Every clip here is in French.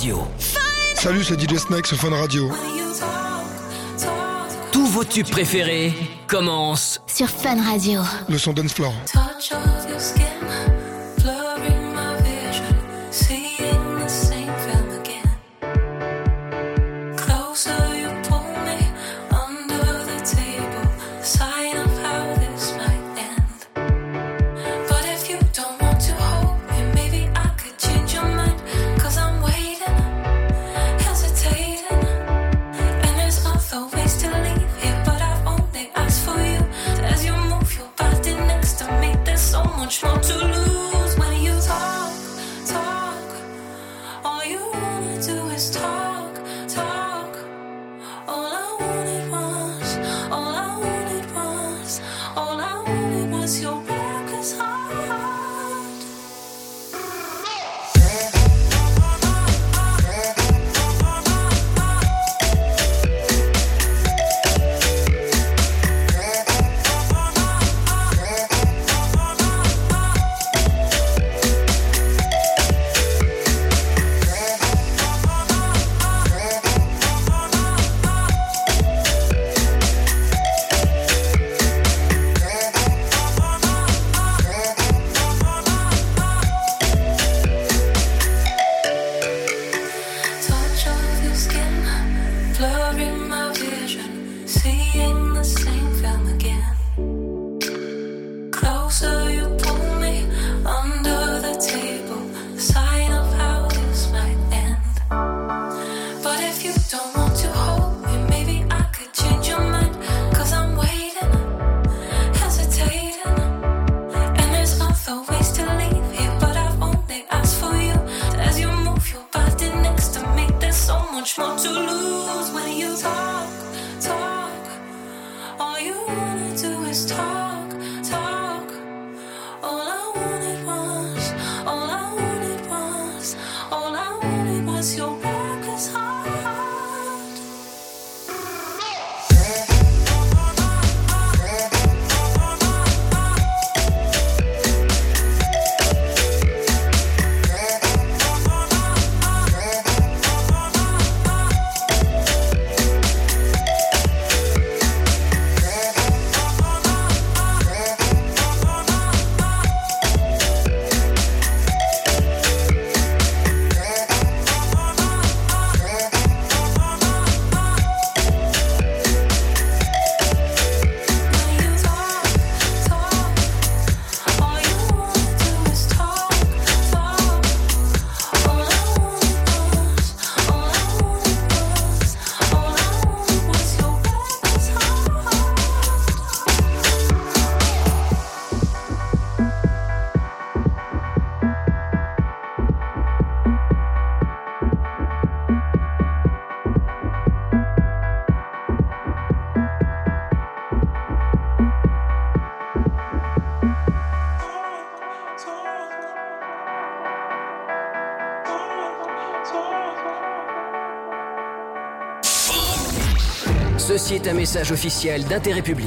Radio. Salut, c'est DJ Snake sur Fun Radio. Tous vos tubes préférés commencent sur Fun Radio. Le son Dance Ceci est un message officiel d'intérêt public.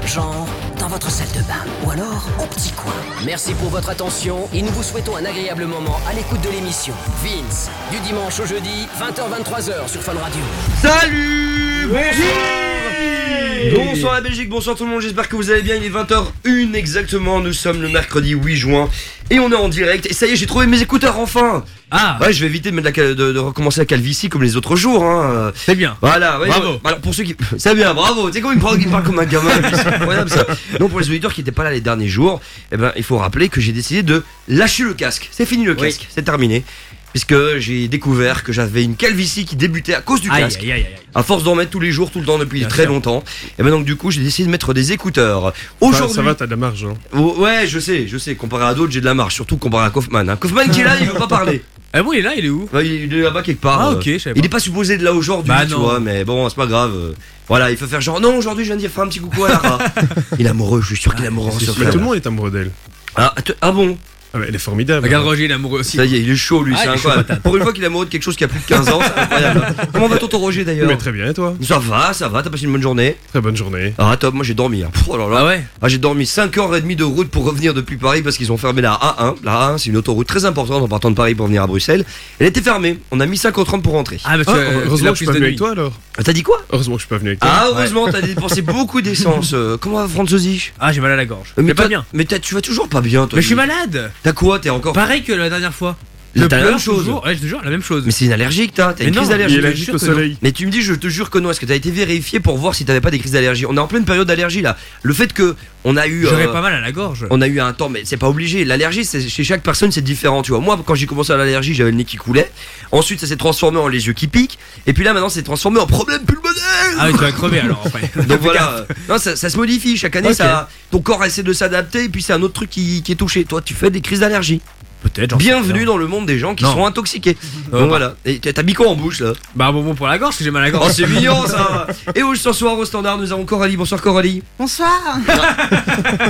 Genre, dans votre salle de bain, ou alors au petit coin. Merci pour votre attention et nous vous souhaitons un agréable moment à l'écoute de l'émission. Vince, du dimanche au jeudi, 20h-23h sur Fun Radio. Salut Bonsoir Bonsoir la Belgique, bonsoir tout le monde, j'espère que vous allez bien, il est 20h01 exactement, nous sommes le mercredi 8 juin et on est en direct et ça y est j'ai trouvé mes écouteurs enfin Ah Ouais je vais éviter de, mettre la cal- de, de recommencer la calvitie comme les autres jours hein. C'est bien. Voilà, ouais, Bravo. ouais. Alors, pour ceux qui. C'est bien, bravo. Tu sais comment il parle, il parle comme un gamin. lui, C'est incroyable ça. Non, pour les auditeurs qui n'étaient pas là les derniers jours, eh ben, il faut rappeler que j'ai décidé de lâcher le casque. C'est fini le Oui. casque, c'est terminé. Puisque j'ai découvert que j'avais une calvitie qui débutait à cause du Aïe, casque. aïe, aïe, aïe. À force d'en mettre tous les jours, tout le temps, depuis Bien très sûr. longtemps. Et ben donc du coup, j'ai décidé de mettre des écouteurs. Ça, Aujourd'hui, ça va, t'as de la marge. Hein. Oh, ouais, je sais, je sais. Comparé à d'autres, j'ai de la marge. Surtout comparé à Kaufman. hein. Kaufman qui est là, il veut pas parler. Ah bon, il est là, il est où? Il est là-bas quelque part. Ah, euh. ok, je savais Il pas. est pas supposé de là aujourd'hui, Bah, tu non. vois, mais bon, c'est pas grave. euh. Voilà, il faut faire genre, non, aujourd'hui je viens de dire faire un petit coucou à Lara. il est amoureux, je suis sûr qu'il est amoureux en Mais secret. tout le monde est amoureux d'elle. Ah, ah bon? Ah, bah, elle est formidable. Regarde Roger, il est amoureux aussi. Ça y est, il est chaud lui, Ah, c'est incroyable. chaud. Pour une fois qu'il est amoureux de quelque chose qui a plus de 15 ans, c'est incroyable. Comment va tonton Roger d'ailleurs Mais très bien, et toi Ça va, ça va, t'as passé une bonne journée Très bonne journée. Ah top, moi j'ai dormi. hein. Pff, Oh là là. Ah ouais Ah, j'ai dormi 5h30 de route pour revenir depuis Paris parce qu'ils ont fermé la A1. La A1, c'est une autoroute très importante en partant de Paris pour venir à Bruxelles. Elle était fermée. On a mis 5h30 pour rentrer. Ah, bah tu Ah, heureusement que je suis pas venu avec toi alors. Ah, T'as dit quoi Heureusement que je suis pas venu avec toi. Ah, heureusement, t'as dépensé beaucoup d'essence. Euh, comment va Franzosi Ah, j'ai mal à la gorge. Mais Mais pas toi- bien. Mais tu vas toujours pas bien, toi. Mais je suis malade T'as quoi T'es encore. Pareil que la dernière fois. T'as la même chose. toujours. Ouais, je te jure, la même chose. Mais c'est une allergie que t'as. T'as une non, crise Il d'allergie. est allergique au soleil. Mais tu me dis, je te jure que non. Est-ce que t'as été vérifié pour voir si t'avais pas des crises d'allergie? On est en pleine période d'allergie là. Le fait que on a eu. J'aurais euh, pas mal à la gorge. On a eu un temps, mais c'est pas obligé. L'allergie, c'est chez chaque personne, c'est différent. Tu vois, moi, quand j'ai commencé à l'allergie, j'avais le nez qui coulait. Ensuite, ça s'est transformé en les yeux qui piquent. Et puis là, maintenant, c'est transformé en problème pulmonaire. Ah oui, tu vas crever alors après. Donc voilà. Non, ça, ça se modifie chaque année. Ça, ton corps essaie de s'adapter. Et puis c'est un autre truc qui, qui est touché. Toi, tu fais des crises d'allergie. Peut-être. Bienvenue dans le monde des gens qui Non. sont intoxiqués. Euh, Donc bah. voilà. Et t'as mis quoi en bouche là Bah, un bonbon pour la gorge, j'ai mal à la Oh, gorge. c'est mignon ça. Et où ce soir au standard, nous avons Coralie. Bonsoir Coralie. Bonsoir.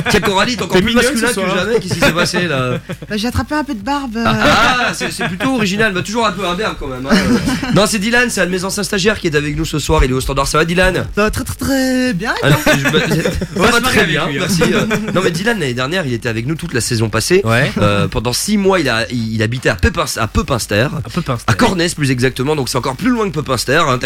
Tiens Coralie, t'es encore plus masculin que jamais. Qu'est-ce qui s'est passé là Bah, j'ai attrapé un peu de barbe. euh, Ah, c'est plutôt original, mais toujours un peu imberbe quand même. hein. non, c'est Dylan, c'est un de mes anciens stagiaires qui est avec nous ce soir. Il est au standard. Ça va, Dylan? Ça va très très très bien. Ah non, je- bah, On va Ça va se très bien, lui, hein. merci. euh. Non, mais Dylan, l'année dernière, il était avec nous toute la saison passée. Ouais. Euh, pendant six mois, il, a, il, il habitait à, Pepin, à Pepinster. À Cornès plus exactement, donc c'est encore plus loin que Pepinster. Hein.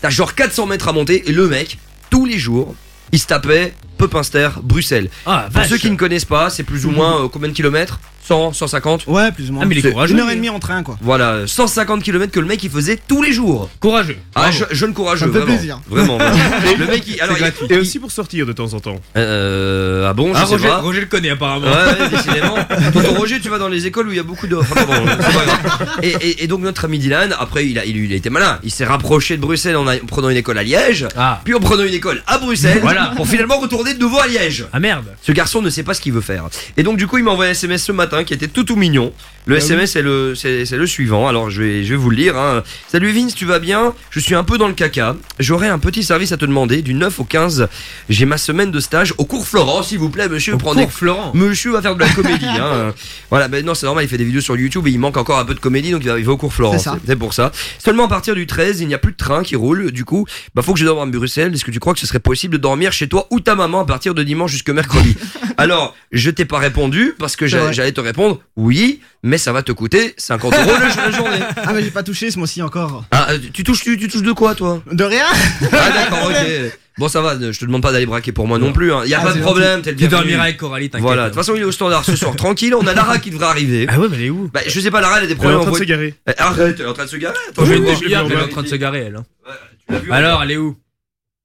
T'as genre 400 mètres à monter et le mec, tous les jours, il se tapait Pepinster, Bruxelles. Ah, Pour vache. ceux qui ne connaissent pas, c'est plus ou moins euh, combien de kilomètres 100, 150 Ouais, plus ou moins. Ah, mais il est C'est courageux. Une heure et lui. demie en train, quoi. Voilà, 150 km que le mec il faisait tous les jours. Courageux. Ah, Bravo. je- jeune courageux, Ça me fait vraiment. plaisir. Vraiment. vraiment. le mec, il, alors, il- gratuit. Et aussi pour sortir de temps en temps. euh, ah bon, je Ah, sais Roger, pas. Roger le connaît apparemment. Ouais, ouais, décidément. Tonton Roger, tu vas dans les écoles où il y a beaucoup de. Enfin, bon, c'est pas grave. Et, et- et donc notre ami Dylan, après il a, il, il a été malin. Il s'est rapproché de Bruxelles en, a- en prenant une école à Liège, Ah. puis en prenant une école à Bruxelles, Voilà. pour finalement retourner de nouveau à Liège. Ah merde. Ce garçon ne sait pas ce qu'il veut faire. Et donc du coup il m'a envoyé un SMS ce matin qui était tout tout mignon. Le Ah SMS est le c'est c'est le suivant. Alors je vais je vais vous le lire. hein. Salut Vince, tu vas bien? Je suis un peu dans le caca. J'aurais un petit service à te demander. Du 9 au 15, j'ai ma semaine de stage au cours Florent, s'il vous plaît, monsieur. Prends des Pour Florent. Monsieur va faire de la comédie. hein. Voilà, ben non, c'est normal, il fait des vidéos sur YouTube et il manque encore un peu de comédie, donc il va, il va au cours Florent. C'est ça. C'est pour ça. Seulement à partir du 13, il n'y a plus de train qui roule. Du coup, bah faut que je dorme à Bruxelles. Est-ce que tu crois que ce serait possible de dormir chez toi ou ta maman à partir de dimanche jusque mercredi? Alors, je t'ai pas répondu parce que j'allais te répondre oui, mais ça va te coûter 50 euros la la journée. Ah, mais j'ai pas touché ce mois-ci encore. Ah, euh, tu touches, tu, tu touches de quoi, toi? De rien Ah, d'accord, ok. Bon, ça va, je te demande pas d'aller braquer pour moi non plus. Hein. Y a Ah, pas de problème, t'es le Tu bienvenu. dormiras avec Coralie, t'inquiète. Voilà, de toute façon, il est au standard ce soir, tranquille. On a Lara qui devrait arriver. Ah ouais, mais elle est où? Bah, je sais pas, Lara, elle a des Elle est problèmes en train de se garer. Eh, Arrête, elle est en train de se garer. Attends, Je elle est en train de se garer, elle. hein. Ouais, tu l'as vu, Alors, elle est où?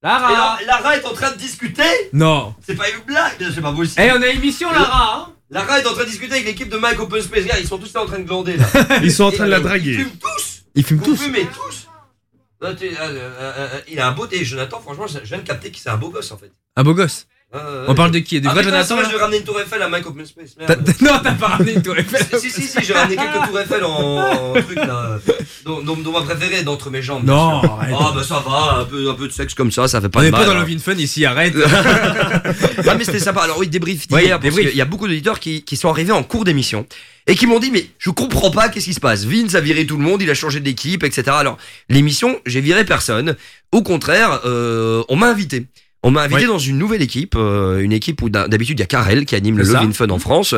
Lara Lara est en train de discuter? Non. C'est pas une blague, c'est pas possible. Eh, on a émission, Lara, hein Lara est en train de discuter avec l'équipe de Mike Open Space. Regarde, ils sont tous là en train de glander là. Ils sont en train de la euh, Ils draguer. fument tous Ils fument Vous tous. fumez tous Non, euh, euh, euh, Il a un beau et Jonathan, franchement, je viens de capter que c'est un beau gosse en fait. Un beau gosse. Euh, On parle de qui? Ah, vrai Jonathan je vais ramener une tour Eiffel à Mike Open Space. T'as- Merde. Non, t'as pas ramené une tour Eiffel. si, si, si, j'ai ramené quelques tours Eiffel en, en truc là. Dont, dont, dont ma préférée d'entre mes jambes. bien Non, sûr. arrête. Ah, bah ça va, un peu, un peu de sexe comme ça, ça fait pas On de est mal. pas dans hein. Love in Fun ici, arrête. Ah mais c'était sympa. Alors oui, débrief d'hier parce débrief. qu'il y a beaucoup d'auditeurs qui, qui sont arrivés en cours d'émission et qui m'ont dit mais je comprends pas qu'est-ce qui se passe. Vince a viré tout le monde, il a changé d'équipe, etc. Alors l'émission, j'ai viré personne. Au contraire, euh, on m'a invité. On m'a invité Oui. dans une nouvelle équipe, euh, une équipe où d'hab- d'habitude il y a Karel qui anime le Love in Fun en France,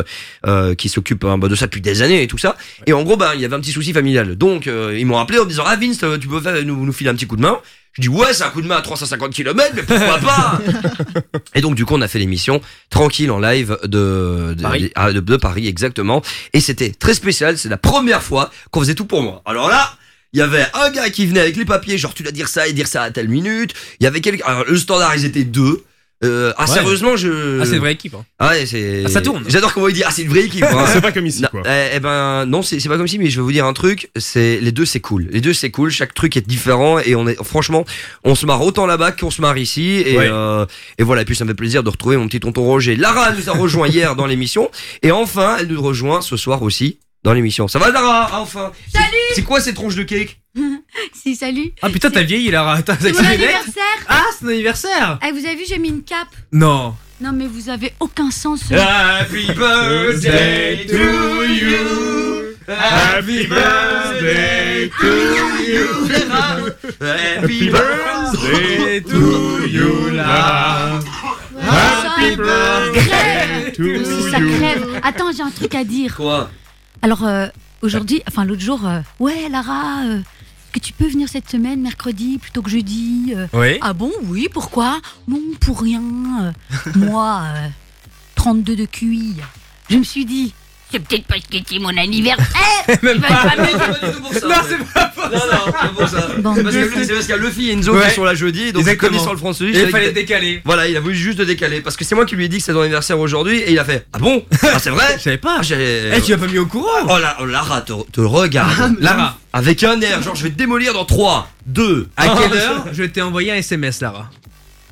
euh, qui s'occupe hein, bah, de ça depuis des années et tout ça. Et en gros, bah, il y avait un petit souci familial. Donc euh, ils m'ont appelé en me disant ah Vince, euh, tu peux faire, nous, nous filer un petit coup de main? Je dis ouais, c'est un coup de main à 350 km, mais pourquoi pas? Et donc du coup, on a fait l'émission tranquille en live de de Paris. ah, de, de Paris exactement. Et c'était très spécial. C'est la première fois qu'on faisait tout pour moi. Alors là. Il y avait un gars qui venait avec les papiers, genre tu dois dire ça et dire ça à telle minute. Il y avait quelqu'un. Alors le standard, ils étaient deux. Euh, ah Ouais. sérieusement, je. Ah, c'est une vraie équipe. Hein. Ah ouais, c'est. Ah, ça tourne. J'adore comment il dit. Ah, c'est une vraie équipe. hein. C'est pas comme ici, Non, quoi. eh, eh ben non, c'est c'est pas comme si, mais je vais vous dire un truc. C'est les deux, c'est cool. Les deux, c'est cool. Chaque truc est différent et on est franchement, on se marre autant là-bas qu'on se marre ici. Et, Ouais. euh, et voilà. Et puis ça me fait plaisir de retrouver mon petit tonton Roger. Lara nous a rejoint hier dans l'émission et enfin, elle nous rejoint ce soir aussi dans l'émission. Ça va Lara Ah, Enfin Salut C'est quoi ces tronches de cake Si, salut. Ah putain, t'as vieilli, Lara. Attends, C'est mon anniversaire. Ah, c'est ton anniversaire Eh, vous avez vu, j'ai mis une cape. Non. Non, mais vous avez aucun sens. euh. Happy birthday to you Happy birthday to you Happy birthday Birthday to you, Lara. Happy birthday to Ça crève. Attends, j'ai un truc à dire. Quoi? Alors, euh, aujourd'hui, enfin l'autre jour, euh, ouais, Lara, euh, que tu peux venir cette semaine, mercredi, plutôt que jeudi euh Oui. Ah bon, oui, pourquoi? Non, pour rien. euh, moi, euh, 32 de QI. Je me suis dit, c'est peut-être parce que c'est mon anniversaire. Même pas. pas Non, c'est pas pour Non, non, c'est pas pour ça. Bon. C'est parce que- c'est parce qu'il y a Luffy et Enzo Ouais. qui sont là jeudi, donc Exactement. comme ils sont le France Il fallait décaler. Voilà, il a voulu juste décaler parce que c'est moi qui lui ai dit que c'est ton anniversaire aujourd'hui et il a fait Ah bon? Ah c'est vrai? Je savais pas. Ah, j'ai- Eh, tu m'as pas mis au courant Oh là, oh, Lara te, te regarde Lara, avec un air, genre je vais te démolir dans 3, 2, à quelle heure je t'ai envoyé un SMS, Lara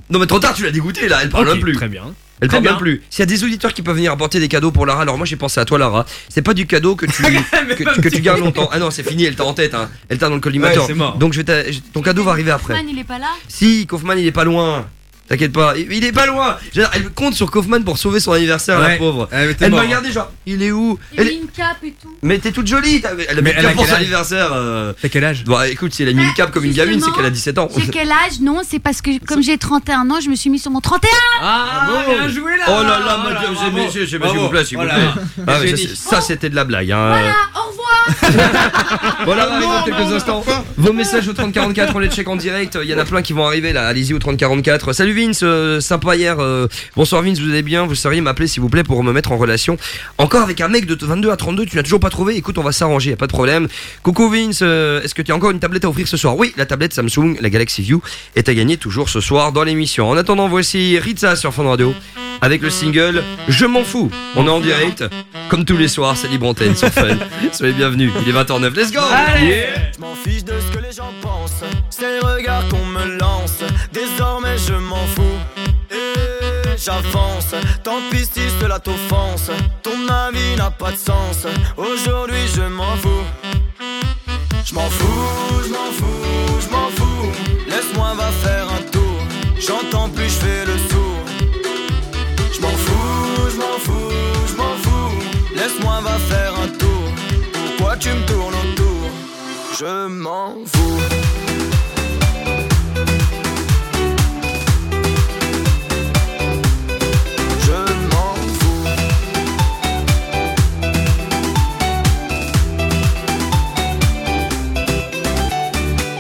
Non mais trop tard, tu l'as dégoûté là, elle parle Ok, même plus. Très bien. Elle très parle même bien. plus. S'il y a des auditeurs qui peuvent venir apporter des cadeaux pour Lara, alors moi j'ai pensé à toi Lara. C'est pas du cadeau que tu que, tu gardes longtemps. Ah non, c'est fini, elle t'a en tête hein. Elle t'a dans le collimateur. Ouais, c'est mort. Donc je vais t'a- je- ton cadeau va arriver après. Man, il est pas là? Si, Kaufman il est pas loin. T'inquiète pas, il, est pas loin. Elle compte sur Kaufman pour sauver son anniversaire, la pauvre. T'es Elle m'a mort. regardé genre, il est où Elle mis est- une cape et tout. Mais t'es toute jolie, t'as- elle a mis elle a cap pour son anniversaire. euh. T'as quel âge Bon, écoute, si elle a mis une cape comme une gamine, c'est qu'elle a 17 ans. J'ai quel âge Non, c'est parce que comme j'ai 31 ans, je me suis mis sur mon 31. Ah, bon bien joué là Oh là là, Voilà, madame, s'il vous plaît, s'il vous plaît. Ah, c'est- ça, c'était de la blague. Hein. Voilà, au revoir. Voilà, arrive dans quelques instants. Vos messages au 3044, on les check en direct. Il y en a plein qui vont arriver là. Allez-y au 3044. Salut Vince, euh, sympa hier. euh, bonsoir Vince, vous allez bien? Vous sauriez m'appeler s'il vous plaît pour me mettre en relation. Encore avec un mec de 22 à 32, tu n'as toujours pas trouvé? Écoute, on va s'arranger, y a pas de problème. Coucou Vince, euh, est-ce que tu as encore une tablette à offrir ce soir? Oui, la tablette Samsung, la Galaxy View, est à gagner toujours ce soir dans l'émission. En attendant, voici Ritza sur Fun Radio avec le single Je m'en fous. On est en direct, comme tous les soirs, c'est libre antenne sur Fun. Soyez bienvenus, il est 20h09, let's go Allez Je m'en fiche de ce que les gens pensent, c'est le regard qu'on me lance. Désormais je m'en fous. Et j'avance, tant pis si cela t'offense. Ton avis n'a pas de sens. Aujourd'hui je m'en fous. Je m'en fous, je m'en fous, je m'en fous. Laisse-moi va faire un tour. J'entends plus, je fais le tu me tournes autour Je m'en fous. Je m'en fous.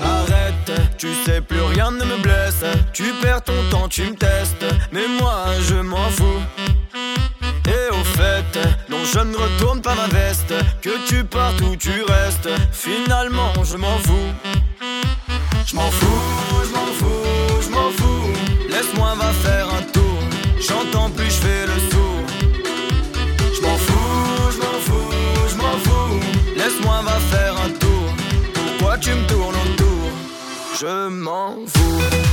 Arrête, tu sais plus rien ne me blesse. Tu perds ton temps, tu me testes. Mais moi je m'en fous. Je ne retourne pas ma veste. Que tu partes ou tu restes. Finalement je m'en fous. Je m'en fous, je m'en fous, je m'en fous. Laisse-moi va faire un tour. J'entends plus, je fais le sourd. Je m'en fous, je m'en fous, je m'en fous. Laisse-moi va faire un tour. Pourquoi tu me tournes autour? Je m'en fous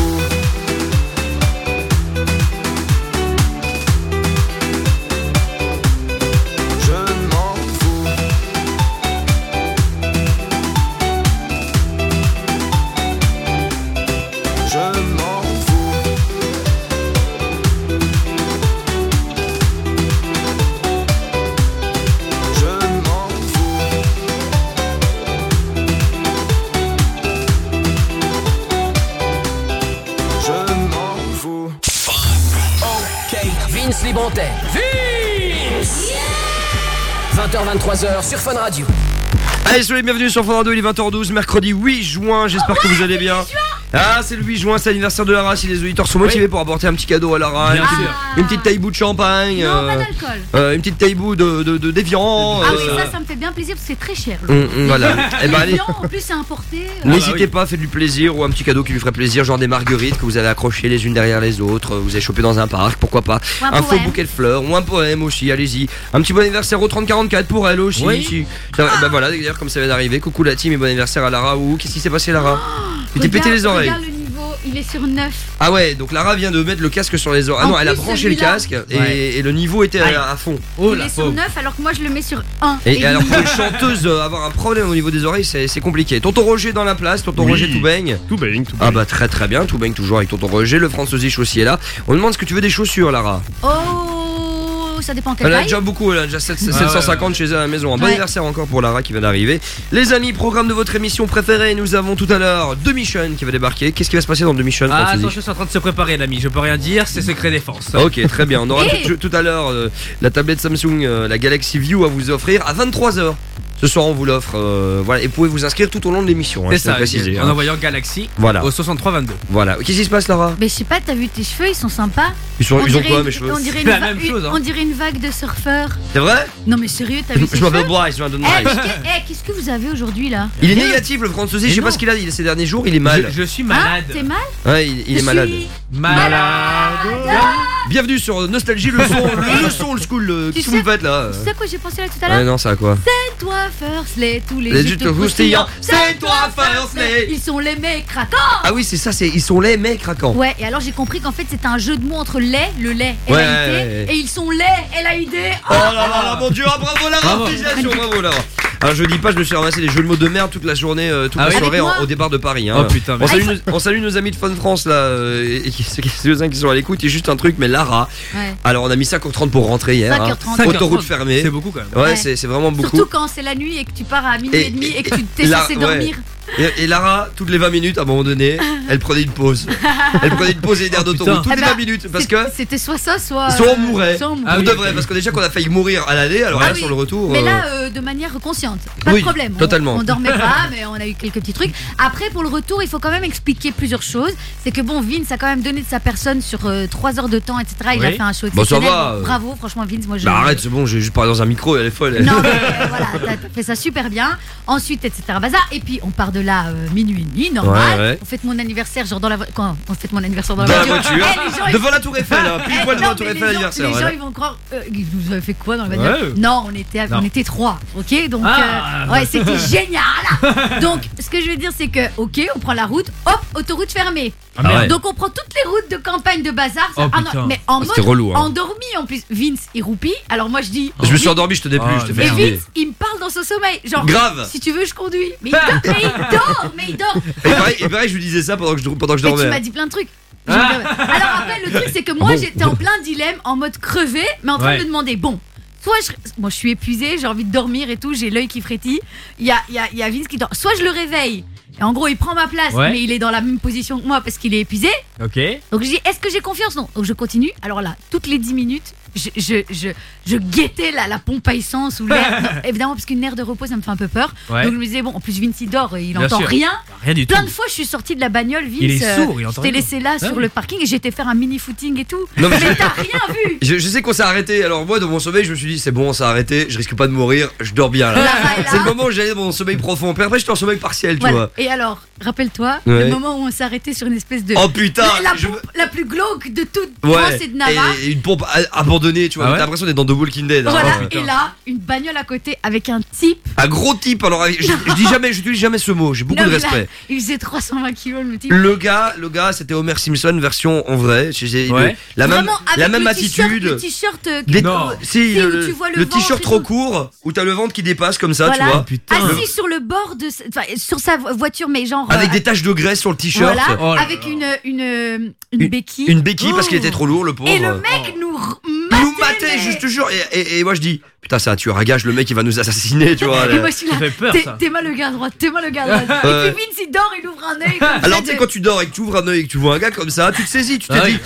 Vince Libre Antenne. Vince 20h-23h sur Fun Radio. Allez, soyez bienvenus sur Fun Radio, il est 20h12, mercredi 8 juin, j'espère que vous allez bien. Ah, c'est le 8 juin, c'est l'anniversaire de Lara, si les auditeurs sont motivés pour apporter un petit cadeau à Lara, Bien une, sûr. petite, une petite de champagne, Non, euh, pas d'alcool. euh, une petite taille bout de, de, de déviant. Ah euh, oui, ça, ça me fait bien plaisir parce que c'est très cher. hum, hum, voilà. Eh ben, allez, Les viands, en plus, c'est importé. euh, N'hésitez bah oui. pas, faites du plaisir ou un petit cadeau qui lui ferait plaisir, genre des marguerites que vous avez accrochées les unes derrière les autres, vous avez chopé dans un parc, pourquoi pas. Ou un un faux bouquet de fleurs ou un poème aussi, allez-y. Un petit bon anniversaire au 3044 pour elle aussi. Oui. si. Ça- bah voilà, d'ailleurs, comme ça vient d'arriver, coucou la team et bon anniversaire à Lara. Ou qu'est-ce qui s'est passé, Lara? Tu t'es pété Regarde- les oreilles. Regarde le niveau, il est sur 9. Ah ouais, donc Lara vient de mettre le casque sur les oreilles. Ah En non, elle a plus, branché le celui-là- casque et, Ouais. et le niveau était Aïe. à, à fond. Oh il la est sur pauvre. 9 alors que moi je le mets sur 1. Et, et alors pour une chanteuse euh, avoir un problème au niveau des oreilles, c'est c'est compliqué. Tonton Roger dans la place, tonton Oui. Roger tout baigne. Tout baigne, tout Ah baigne. bah très très bien, tout baigne toujours avec tonton Roger, le Franzosich aussi est là. On demande ce que tu veux des chaussures Lara. Oh, ça dépend quelle Elle a taille. déjà beaucoup, elle a déjà 7- ouais, 750 chez elle à la maison. Un bon Ouais. anniversaire encore pour Lara qui vient d'arriver. Les amis, programme de votre émission préférée, nous avons tout à l'heure deux Mission qui va débarquer. Qu'est-ce qui va se passer dans deux Mission Ah, Franzosich attention, c'est en train de se préparer, l'ami. Je peux rien dire, c'est secret défense. Ok, très bien. On aura tout à l'heure euh, la tablette Samsung, euh, la Galaxy View à vous offrir à 23h. Ce soir, on vous l'offre. euh, voilà, et vous pouvez vous inscrire tout au long de l'émission. hein, C'est je à ça, préciser, en hein. envoyant Galaxy Voilà, au 6322. voilà. Qu'est-ce qui se passe, Lara? Mais je sais pas, t'as vu tes cheveux, ils sont sympas. Ils, sont, On ils ont quoi, une- mes cheveux On dirait, une La même chose, hein. on dirait une vague de surfeurs. C'est vrai? Non mais sérieux, t'as vu Je ses m'appelle Bryce, je viens de Eh, Bryce. eh, qu'est-ce que vous avez aujourd'hui là? Il est négatif, le français. Je sais pas ce qu'il a ces derniers jours. Il est mal. Je, je suis malade. T'es mal? Ouais, il, il est Je malade. malade. Bienvenue sur Nostalgie, le son, le, le son, le school. euh, Tu Qu'est-ce que vous sais- faites là? Tu sais à quoi j'ai pensé là tout à Ouais, l'heure non, ça a quoi? C'est toi Firsley, tous les Les de croustillants, c'est toi, Firsley. Ils sont les mecs craquants Ah oui, c'est ça, c'est ils sont les mecs craquants. Ouais, et alors j'ai compris qu'en fait c'était un jeu de mots entre lait, le lait, Ouais, L-A-I-D, ouais, ouais. et ils sont lait, L-A-I-D. Oh là là là, mon dieu, ah, bravo la Bravo. bravo Lara. Alors je dis pas, je me suis ramassé des jeux de mots de merde toute la journée, euh, toute Ah la oui soirée en- au départ de Paris. hein. Oh putain, mais- on, salue nos, on salue nos amis de Fun France là, euh, et, et ceux qui ceux qui sont à l'écoute. Il y a juste un truc, mais Lara. Ouais. Alors on a mis 5h30 pour rentrer hier. 5h30. hein. Autoroute fermée. C'est beaucoup quand même. Ouais, Ouais. c'est c'est vraiment beaucoup. Surtout quand c'est la nuit et que tu pars à minuit Et- et, demi et que tu t'es là, censé ouais. dormir. Et, et Lara, toutes les 20 minutes, à un moment donné, elle prenait une pause. Elle prenait une pause et une aire Oh, d'autoroute toutes Eh les ben, 20 minutes. Parce que C'était soit ça, soit. soit on euh, mourait. soit on mourait. Ah on oui, devrait, ok. parce que déjà qu'on a failli mourir à l'aller, alors Ah là oui. sur le retour. Mais euh, là, euh, de manière consciente. Pas Oui, de problème. On- totalement. On, dormait pas, mais on a eu quelques petits trucs. Après, pour le retour, il faut quand même expliquer plusieurs choses. C'est que bon, Vince a quand même donné de sa personne sur 3 heures de temps, etc. Il a fait un show Bon, ça exceptionnel. va, euh. Bravo, franchement, Vince, moi je. Bah arrête, c'est bon, j'ai juste parlé dans un micro, elle est folle. elle. Non, mais euh, voilà, t'as t'as fait ça super bien. Ensuite, etc. Bazar. Et puis, on part de là euh, minuit et demi, normal. Ouais, ouais. On fête mon anniversaire, genre dans la vo- quand on fête mon anniversaire dans la Dans la voiture. voiture, Eh, les gens, ils- devant la tour Eiffel, hein, pile Eh, poil devant non, la tour mais Eiffel les gens- anniversaire. Les gens ils vont croire. euh, vous avez fait quoi dans la bagnole Ouais. Non, on était, Non. on était trois, ok? Donc, Ah. euh, ouais, c'était génial. Donc, ce que je veux dire, c'est que, ok, on prend la route, hop, autoroute fermée. Ah, ouais. Donc, on prend toutes les routes de campagne de bazar. Oh, Ah non, mais en Ah, mode relou, hein. endormi en plus. Vince, il roupille. Alors, moi, je dis. Je me suis endormi, je te plus, Oh, je te Et. Vince, il me parle dans son sommeil. Genre, Grave. si tu veux, je conduis. Mais il dort, mais il dort, mais il dort. Et pareil, et pareil, je lui disais ça pendant que je, pendant que je Mais tu dormais. m'as dit plein de trucs. J'ai- Alors après, le truc, c'est que moi, Ah j'étais en plein dilemme, en mode crevé, mais en train Ouais. de me demander, bon, soit je... Moi, je suis épuisée, j'ai envie de dormir et tout, j'ai l'œil qui frétille. Il y a, il y, a, il y a Vince qui dort. Soit je le réveille, et en gros, il prend ma place, Ouais. mais il est dans la même position que moi parce qu'il est épuisé. Ok. Donc je dis, est-ce que j'ai confiance? Non. Donc je continue. Alors là, toutes les 10 minutes, je, je, je, je guettais la, la pompe à essence ou l'air. Évidemment, parce qu'une aire de repos, ça me fait un peu peur. Ouais. Donc je me disais, bon, en plus, Vince, il dort, il Bien entend sûr. rien. Rien du tout. Plein de fois, je suis sortie de la bagnole, Vince. Il est euh, sourd, il entend Je t'ai rien. laissé là Ah sur oui. le parking et j'étais faire un mini footing et tout. Non, mais t'as rien vu Je, je sais qu'on s'est arrêté, alors moi dans mon sommeil je me suis dit c'est bon on s'est arrêté, je risque pas de mourir, je dors bien là. C'est le moment où j'allais dans mon sommeil profond, puis après j'étais en sommeil partiel tu Voilà. vois. Et alors, rappelle-toi, Ouais. le moment où on s'est arrêté sur une espèce de. Oh putain la, je- la plus glauque de toute Ouais, France et de Navarre. et, et une pompe a- abandonnée tu vois, Ah ouais t'as l'impression d'être dans The Walking Dead. hein. Voilà, Oh, et là, une bagnole à côté avec un type. Un gros type, alors je, je dis jamais, j'utilise jamais ce mot, j'ai beaucoup Non, de là, respect. il faisait 320 kilos le type. Le gars, le gars c'était Homer Simpson version en vrai, Ouais. le- la même, Vraiment, avec la même le attitude. Le t-shirt. euh, Des- Non. Si, le, t-shirt trop court, où t'as le ventre qui dépasse comme ça, tu vois. putain. Assis sur le bord de. sur sa vo- voiture, mais genre. Avec euh, des taches de graisse sur le t-shirt. Voilà, Oh avec là. une, une, une, béquille. Une béquille parce qu'il Oh. était trop lourd, le pauvre. Et le mec nous. R- Il nous matait, matait, mais- je te jure. Et, et- et moi je dis, putain, putain, ça tueur à gage, le mec il va nous assassiner, tu vois. Et moi, je suis là. Ça fait peur, T'es ça. t'es mal le gars à droite, t'es mal le gars à droite. Ouais. Et puis Vince, il dort, il ouvre un œil. Alors tu sais quand tu dors et que tu ouvres un œil et que tu vois un gars comme ça, tu te saisis, tu te Ah dis,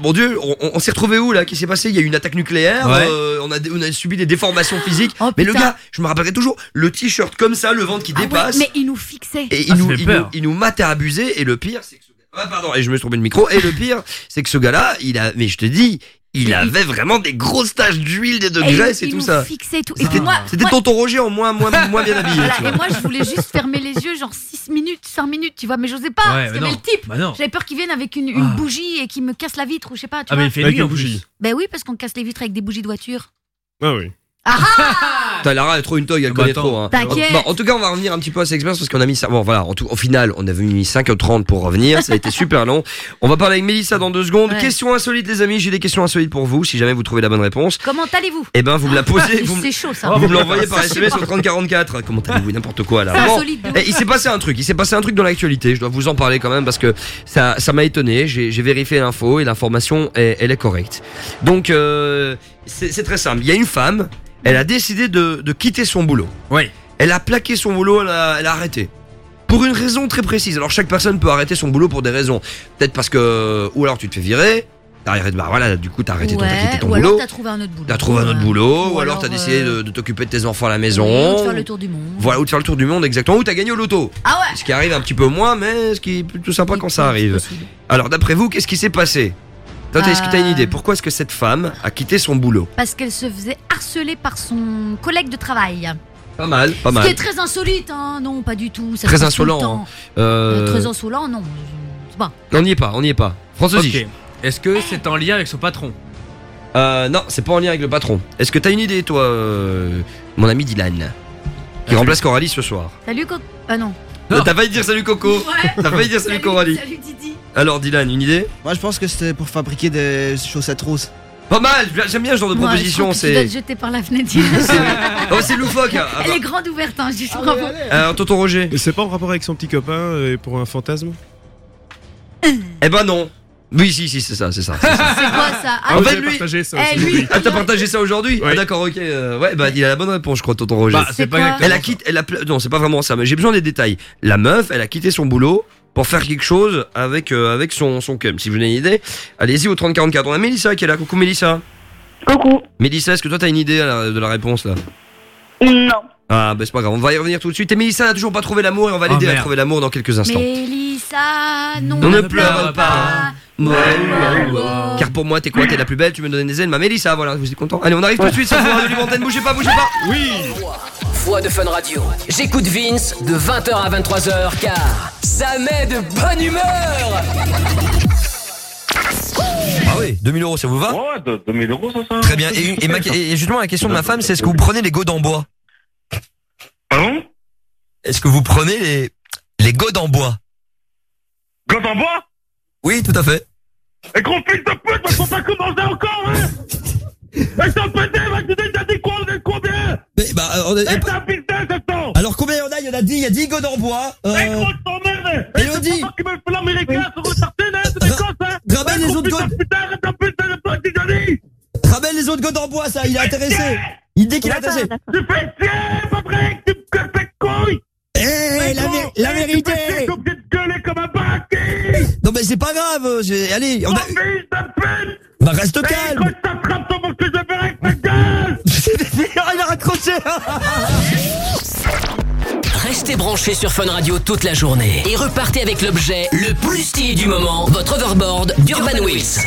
mon Dieu, on, s'est retrouvé où là? Qu'est-ce qui s'est passé? Il y a eu une attaque nucléaire, Ouais. euh, on, a, on a subi des déformations physiques. Oh, mais le gars, je me rappellerai toujours, le t-shirt comme ça, le ventre qui Ah ouais, dépasse, mais il nous fixait. et il Ah, ça nous, fait il, peur. nous, il nous abuser. Et le pire, c'est que ah, pardon, et je me suis trompé le micro. Et le pire, c'est que ce gars-là, il a, mais je te dis, il avait vraiment des grosses taches d'huile, de, de Et graisse et, il tout nous ça. fixait et tout. Et C'était c'était moi- tonton Roger en moins, moins, moins bien habillé. Voilà, et moi, je voulais juste fermer les yeux, genre 6 minutes, 5 minutes, tu vois, mais j'osais pas, Ouais, parce qu'il y avait le type. Bah. J'avais peur qu'il vienne avec une, une Ah. bougie et qu'il me casse la vitre ou je sais pas, tu Ah, mais il fait Avec nuit une bougie. Ben oui, parce qu'on casse les vitres avec des bougies de voiture. Ah oui. Putain, Lara elle est trop une togue, elle Bah, connaît attends. trop. Hein. T'inquiète. Bon, en tout cas, on va revenir un petit peu à cette expérience parce qu'on a mis ça. Bon, voilà, en tout, au final, on avait mis 5h30 pour revenir. Ça a été super long. On va parler avec Mélissa dans deux secondes. Ouais. Questions insolites, les amis. J'ai des questions insolites pour vous. Si jamais vous trouvez la bonne réponse, Comment allez-vous? Eh ben, vous me la posez. vous me- C'est chaud ça. vous me l'envoyez par SMS au 3044. Comment allez-vous? N'importe quoi là. C'est Bon. insolite. Eh, il s'est passé un truc, il s'est passé un truc dans l'actualité, je dois vous en parler quand même parce que ça ça m'a étonné, j'ai vérifié l'info et l'information est- elle est correcte. Donc euh, c'est très simple, il y a une femme, elle a décidé de, de quitter son boulot. Oui. Elle a plaqué son boulot, elle a, elle a arrêté. Pour une raison très précise. Alors chaque personne peut arrêter son boulot pour des raisons. Peut-être parce que... Ou alors tu te fais virer. T'as arrêté, bah voilà, du coup t'as arrêté ton, t'as quitté ton ou boulot. alors t'as trouvé un autre boulot. T'as trouvé un autre boulot. Ou, Ou alors alors, t'as décidé euh, de, de t'occuper de tes enfants à la maison. ou de faire le tour du monde. Voilà, ou de faire le tour du monde, exactement. Ou t'as gagné au loto. Ah ouais Ce qui arrive un petit peu moins, mais ce qui est plutôt sympa quand ça arrive. possible. Alors d'après vous, qu'est-ce qui s'est passé? Toi, Est-ce que t'as une Euh. idée Pourquoi est-ce que cette femme a quitté son boulot Parce qu'elle se faisait harceler par son collègue de travail. Pas mal, pas Ce qui mal. est très insolite, hein. Non, pas du tout. Ça Très tout insolent, temps. Euh, Euh, Très insolent, non. Je sais pas. On n'y est pas, on n'y est pas. François Ok. Est-ce que c'est en lien avec son patron euh, Non, c'est pas en lien avec le patron. Est-ce que t'as une idée, toi, euh, mon ami Dylan Qui remplace Coralie ce soir? Salut, Co... Ah non. Non. T'as failli dire salut Coco Ouais. T'as failli dire salut Coralie Salut, Didi. Alors Dylan, une idée Moi, je pense que c'était pour fabriquer des chaussettes roses. Pas mal, j'aime bien ce genre de proposition, dois c'est... te jeter par la fenêtre. Oh, c'est loufoque hein. Ah Elle bah, est grande ouverte, hein. Je dis bravo. Alors, tonton Roger Mais c'est pas en rapport avec son petit copain euh, et pour un fantasme Eh ben non Oui, si, si, c'est ça, c'est ça. c'est quoi ça Ah, Ah, En vous fait, lui- partagé ça Eh, aussi, lui-. Ah, t'as partagé ça aujourd'hui Oui. Ah, d'accord, ok. euh, ouais, bah, il a la bonne réponse, je crois, tonton Roger. Bah, C'est pas exactement elle a ça. quitté, elle a, non, c'est pas vraiment ça, mais j'ai besoin des détails. La meuf, elle a quitté son boulot pour faire quelque chose avec, euh, avec son, son cum. Si vous avez une idée, allez-y au 3044. On a Mélissa qui est là. Coucou Mélissa. Coucou. Mélissa, est-ce que toi t'as une idée de la réponse là? Non. Ah, bah c'est pas grave, on va y revenir tout de suite. Et Mélissa n'a toujours pas trouvé l'amour et on va Oh, l'aider à merde. trouver l'amour dans quelques instants. Mélissa, non. On ne pleure pas. Car pour moi, t'es quoi? T'es la plus belle, tu me donnes des ailes. Ma Mélissa, voilà, vous êtes content Allez, on arrive tout de suite, c'est pour de l'antenne, bougez pas, bougez pas Oui Voix de Fun Radio. J'écoute Vince de 20h à 23h car ça met de bonne humeur. Ah oui, 2000 euros, ça vous va? Ouais, de- 2000 euros, ça, ça. Très bien. Et, et ma- et justement, la question de ma femme, c'est est-ce que vous prenez les godes en bois? Pardon? Est-ce que vous prenez les, les godes en bois? Quand en bois? Oui, tout à fait. Et gros fils de pute, mais faut pas commencer encore, hein Et t'en pété, va te dire, t'as dit quoi, Mais, bah, on business, c'est temps alors combien il y en a? Il y en a 10, il y a 10 godes en bois. Et Euh, Elodie. Ramène Eh, les autres ramène les autres godes en bois, ça, il est intéressé. Il dit qu'il est intéressé. Tu fais chier, Patrick, tu me casses les couilles Eh, la, la vérité Tu fais chier, t'es obligé de gueuler comme un bâti Non mais c'est pas grave, j'ai- allez, on a... Bah reste Et calme Il raccroché Restez branchés sur Fun Radio toute la journée et repartez avec l'objet le plus stylé du moment, votre overboard d'Urban Wheels.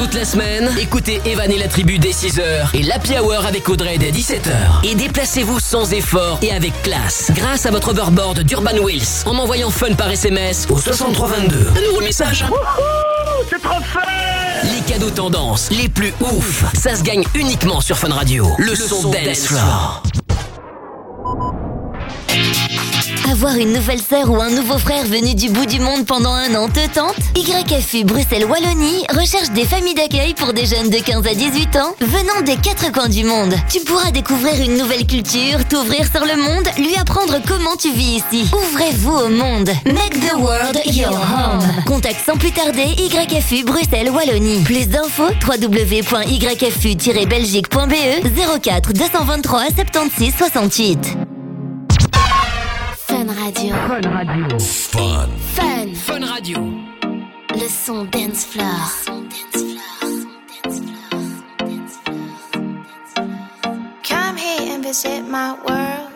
Toute la semaine, écoutez Evan et la tribu dès 6h et l'Happy Hour avec Audrey dès 17h. Et déplacez-vous sans effort et avec classe grâce à votre overboard d'Urban Wheels en envoyant Fun par SMS au 6322. Un nouveau message. C'est trop fort Les cadeaux tendances les plus ouf, ça se gagne uniquement sur Fun Radio. Le, son, dance floor. Avoir une nouvelle sœur ou un nouveau frère venu du bout du monde pendant un an te tente YFU Bruxelles Wallonie recherche des familles d'accueil pour des jeunes de 15 à 18 ans venant des quatre coins du monde. Tu pourras découvrir une nouvelle culture, t'ouvrir sur le monde, lui apprendre comment tu vis ici. Ouvrez-vous au monde. Make the world your home. Contacte sans plus tarder YFU Bruxelles Wallonie. Plus d'infos www.yfu-belgique.be 04 223 76 68. Fun Radio. Fun Radio. Fun. Fun. Fun Radio. Le son dance floor. Come here and visit my world.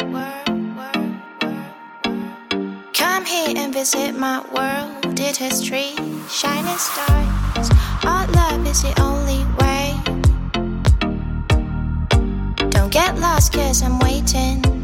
Come here and visit my world. Did history, shining stars. Our love is the only way. Don't get lost, cause I'm waiting.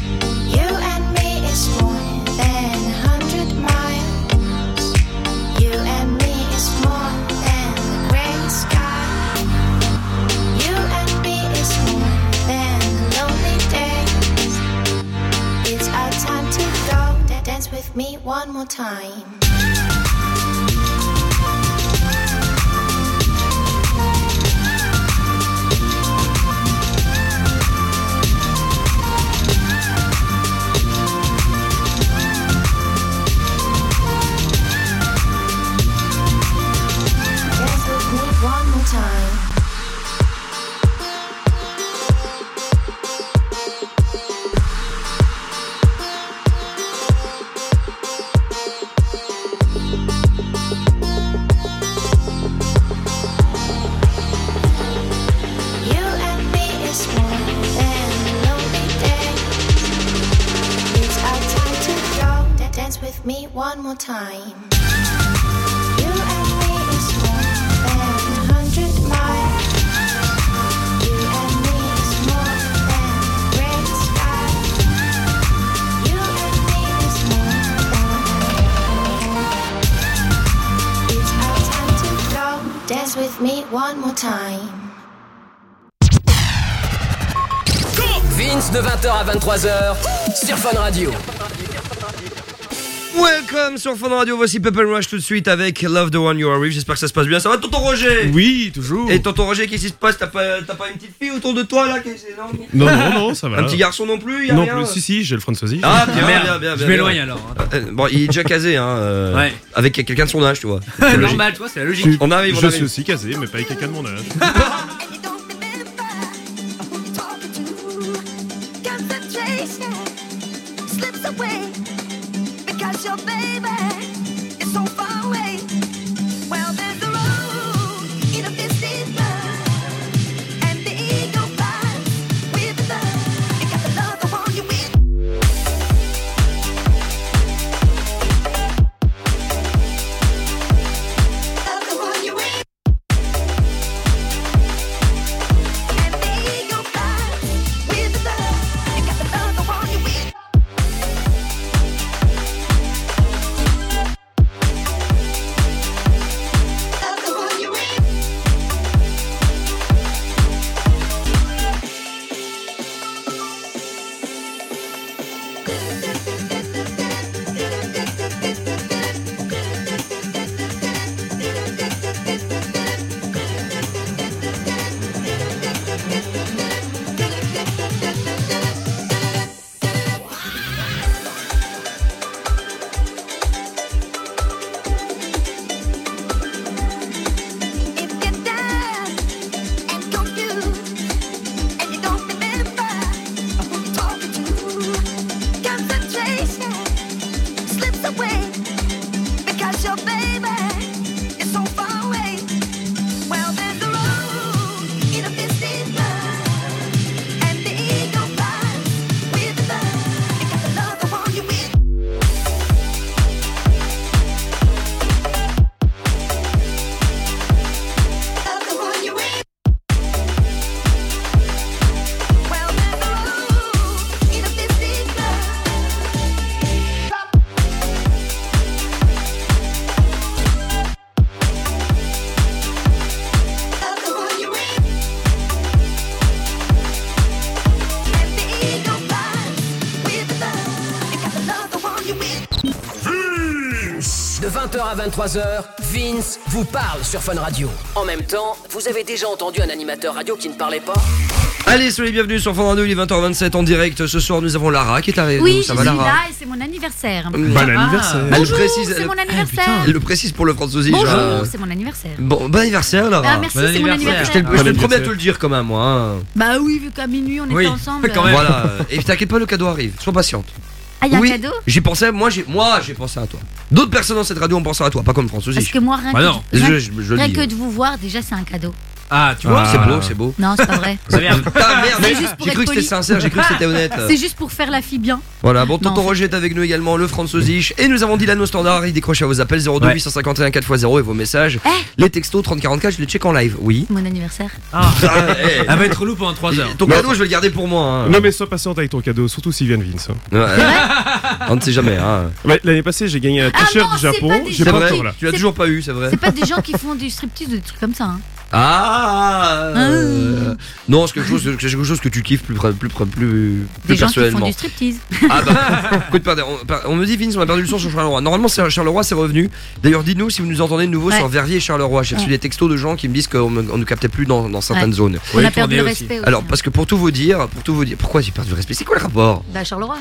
Me one more time. Dance with me one more time. Vince de 20h à 23h sur Fun Radio. Welcome sur Fun Radio, voici Pepper Rush tout de suite avec Love the One You Are With. J'espère que ça se passe bien. Ça va, tonton Roger? Oui, toujours. Et tonton Roger, qu'est-ce qui se passe? T'as pas, t'as pas une petite fille autour de toi là c'est, Non, non, non, ça va. Un petit garçon non plus y a Non rien plus, si, si, j'ai le François Ah, bien, Merde, bien, bien, je bien, m'éloigne bien. alors. Euh, Bon, il est déjà casé, hein. euh, Ouais. Avec quelqu'un de son âge, tu vois. C'est logique. Normal, tu vois, c'est la logique. On arrive, on Je arrive. suis aussi casé, mais pas avec quelqu'un de mon âge. à 23h, Vince vous parle sur Fun Radio. En même temps, vous avez déjà entendu un animateur radio qui ne parlait pas Allez, soyez les bienvenus sur Fun Radio, il est 20h27 en direct. Ce soir, nous avons Lara qui est arrivée. Oui, ça je va suis Lara là et c'est mon anniversaire. Bon anniversaire. Elle Bonjour, précise, c'est elle- mon anniversaire. Elle le précise pour le François Bonjour, c'est mon anniversaire. Bon, bon anniversaire, Lara. Ah, merci, c'est mon anniversaire. Je te promets à te le dire quand même, moi. hein. Bah oui, vu qu'à minuit on Oui, était ensemble. Voilà. Et t'inquiète pas, le cadeau arrive. Sois patiente. Ah, il y a oui, un cadeau J'y pensais, moi j'ai moi j'ai pensé à toi. D'autres personnes dans cette radio ont pensé à toi, pas comme François Parce que moi, rien, Bah que, non. rien- Je- je- je le rien dis, que ouais. de vous voir, déjà c'est un cadeau. Ah, tu vois C'est beau, c'est beau. Non, c'est pas vrai. Ah merde, C'est juste pour j'ai être cru que c'était poli. sincère, j'ai cru que c'était honnête. C'est juste pour faire la fille bien. Voilà, bon, Non, tonton Roger est avec nous également, le Franzosich. Et nous avons Dylan au standard, il décroche à vos appels 02 Ouais. 851 4x0 et vos messages. Eh Les textos 3044, je les check en live, oui. Mon anniversaire. Ah, eh. Elle va être relou pendant 3 heures. Ton cadeau, je vais le garder pour moi. hein. Non mais sois patiente avec ton cadeau, surtout s'il vient de Vince. Ouais. On ne sait jamais. Hein. Ouais, L'année passée j'ai gagné un t-shirt non, du Japon, des j'ai C'est pas là. tu l'as toujours pas eu, c'est vrai. C'est pas des gens qui font du striptease ou des trucs comme ça. Hein. Ah euh, Non, c'est quelque chose, c'est quelque chose que tu kiffes plus, plus, plus, plus, plus Des gens qui font personnellement. du striptease. Ah bah, écoute, pardon, on, on me dit Vince, on a perdu le son sur Charleroi. Normalement, c'est- Charleroi, c'est revenu. D'ailleurs, dites-nous si vous nous entendez de nouveau Ouais. sur Verviers et Charleroi. J'ai reçu Ouais. des textos de gens qui me disent qu'on ne captait plus dans, dans certaines Ouais. zones. On a perdu le respect aussi. Alors, parce que pour tout vous dire, pour tout vous dire, pourquoi j'ai perdu le respect? C'est quoi le rapport? Bah, Charleroi.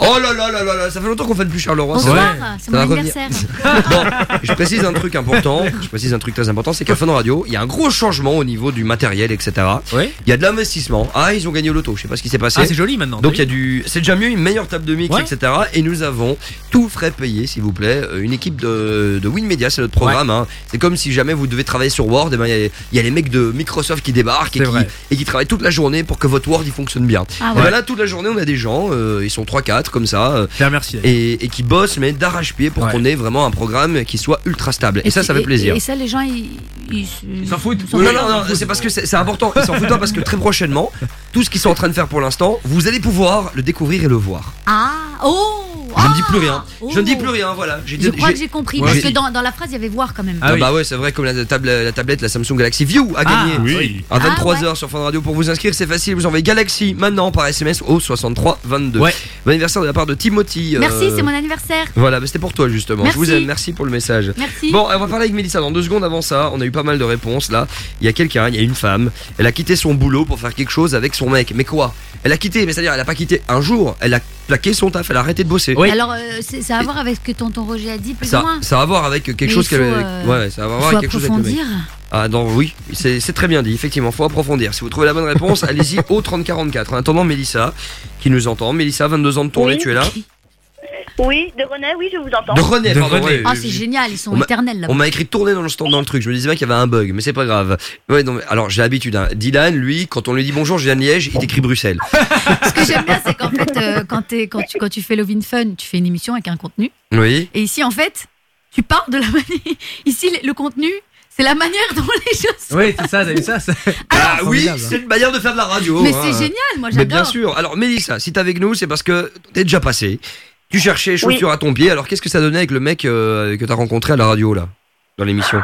Oh là là là là là, ça fait longtemps qu'on fait plus Charleroi. Bonsoir, vrai. c'est mon anniversaire. bon, je précise un truc important. Je précise un truc très important, c'est qu'à Fun Radio, il y a un gros changement au niveau du matériel, etc. Il y a de l'investissement. Ah, ils ont gagné au loto. Je sais pas ce qui s'est passé. Ah, c'est joli maintenant. Donc il y a du, c'est déjà mieux, une meilleure table de mix, Ouais. etc. Et nous avons tout frais payé, s'il vous plaît, euh, une équipe de, de Win Media, c'est notre programme. hein. C'est comme si jamais vous devez travailler sur Word, et ben il y a- il y, a les mecs de Microsoft qui débarquent et qui, et qui travaillent toute la journée pour que votre Word il fonctionne bien. Ah Et ouais. ben là toute la journée on a des gens, euh, ils sont 3-4 comme ça, euh, merci. et, et qui bossent mais d'arrache-pied pour qu'on ait vraiment un programme qui soit ultra stable. Et, ça, ça fait plaisir. Et, ça, les gens, ils. Ils s'en foutent. Non, non, non, c'est parce que c'est c'est important. Ils s'en foutent pas parce que très prochainement, tout ce qu'ils sont en train de faire pour l'instant, vous allez pouvoir le découvrir et le voir. Ah Oh Je ne dis plus rien. Oh. Je ne dis plus rien, voilà. J'ai- Je crois que j'ai compris. Ouais. Parce que dans, dans la phrase, il y avait voir quand même. Ah, bah ouais, c'est vrai, comme la, table, la tablette, la Samsung Galaxy View a Ah, gagné oui. à Ah, 23h ouais. sur Fun Radio. Pour vous inscrire, c'est facile, vous envoyez Galaxy maintenant par SMS au 63 22. Bon anniversaire de la part de Timothy. euh, Merci, c'est mon anniversaire. Voilà, bah, c'était pour toi justement. Merci. Je vous aime, merci pour le message. Merci. Bon, on va parler avec Mélissa dans deux secondes avant ça. On a eu pas mal de réponses là. Il y a quelqu'un, il y a une femme. Elle a quitté son boulot pour faire quelque chose avec son mec. Mais quoi? Elle a quitté, mais c'est-à-dire elle a pas quitté un jour. Elle a plaqué son taf, elle a arrêté de bosser. Alors, euh, c'est- ça a à voir avec ce que tonton Roger a dit, plus ou Ça, moins. ça a à voir avec quelque Mais chose il qu'elle. euh, ouais, ça va il voir faut avec quelque chose avec le mec. approfondir. Ah non, oui, c'est c'est très bien dit. Effectivement, faut approfondir. Si vous trouvez la bonne réponse, allez-y au 3044. En attendant, Mélissa, qui nous entend. Mélissa, 22 ans de tournée, Oui. tu es là Oui, de René, oui, je vous entends. De René, pardon. ouais, Ah, je- c'est génial, ils sont on éternels là-bas. On m'a écrit tourner dans le, stand- dans le truc. Je me disais bien qu'il y avait un bug, mais c'est pas grave. Ouais, non, mais- alors j'ai l'habitude. Hein. Dylan, lui, quand on lui dit bonjour, je viens de Liège, il écrit Bruxelles. Ce que j'aime bien, c'est qu'en fait, euh, quand, tu, quand tu fais Love in Fun, tu fais une émission avec un contenu. Oui. Et ici, en fait, tu parles de la manière. Ici, le, contenu, c'est la manière dont les choses sont. Oui, c'est ça, t'as vu ça ça- Ah oui, c'est une manière de faire de la radio. Mais hein. c'est génial, moi Mais bien j'adore. sûr. Alors Mélissa, si t'es avec nous, c'est parce que t'es déjà passé. Tu cherchais chaussures Oui. à ton pied. Alors qu'est-ce que ça donnait avec le mec euh, que t'as rencontré à la radio là, dans l'émission?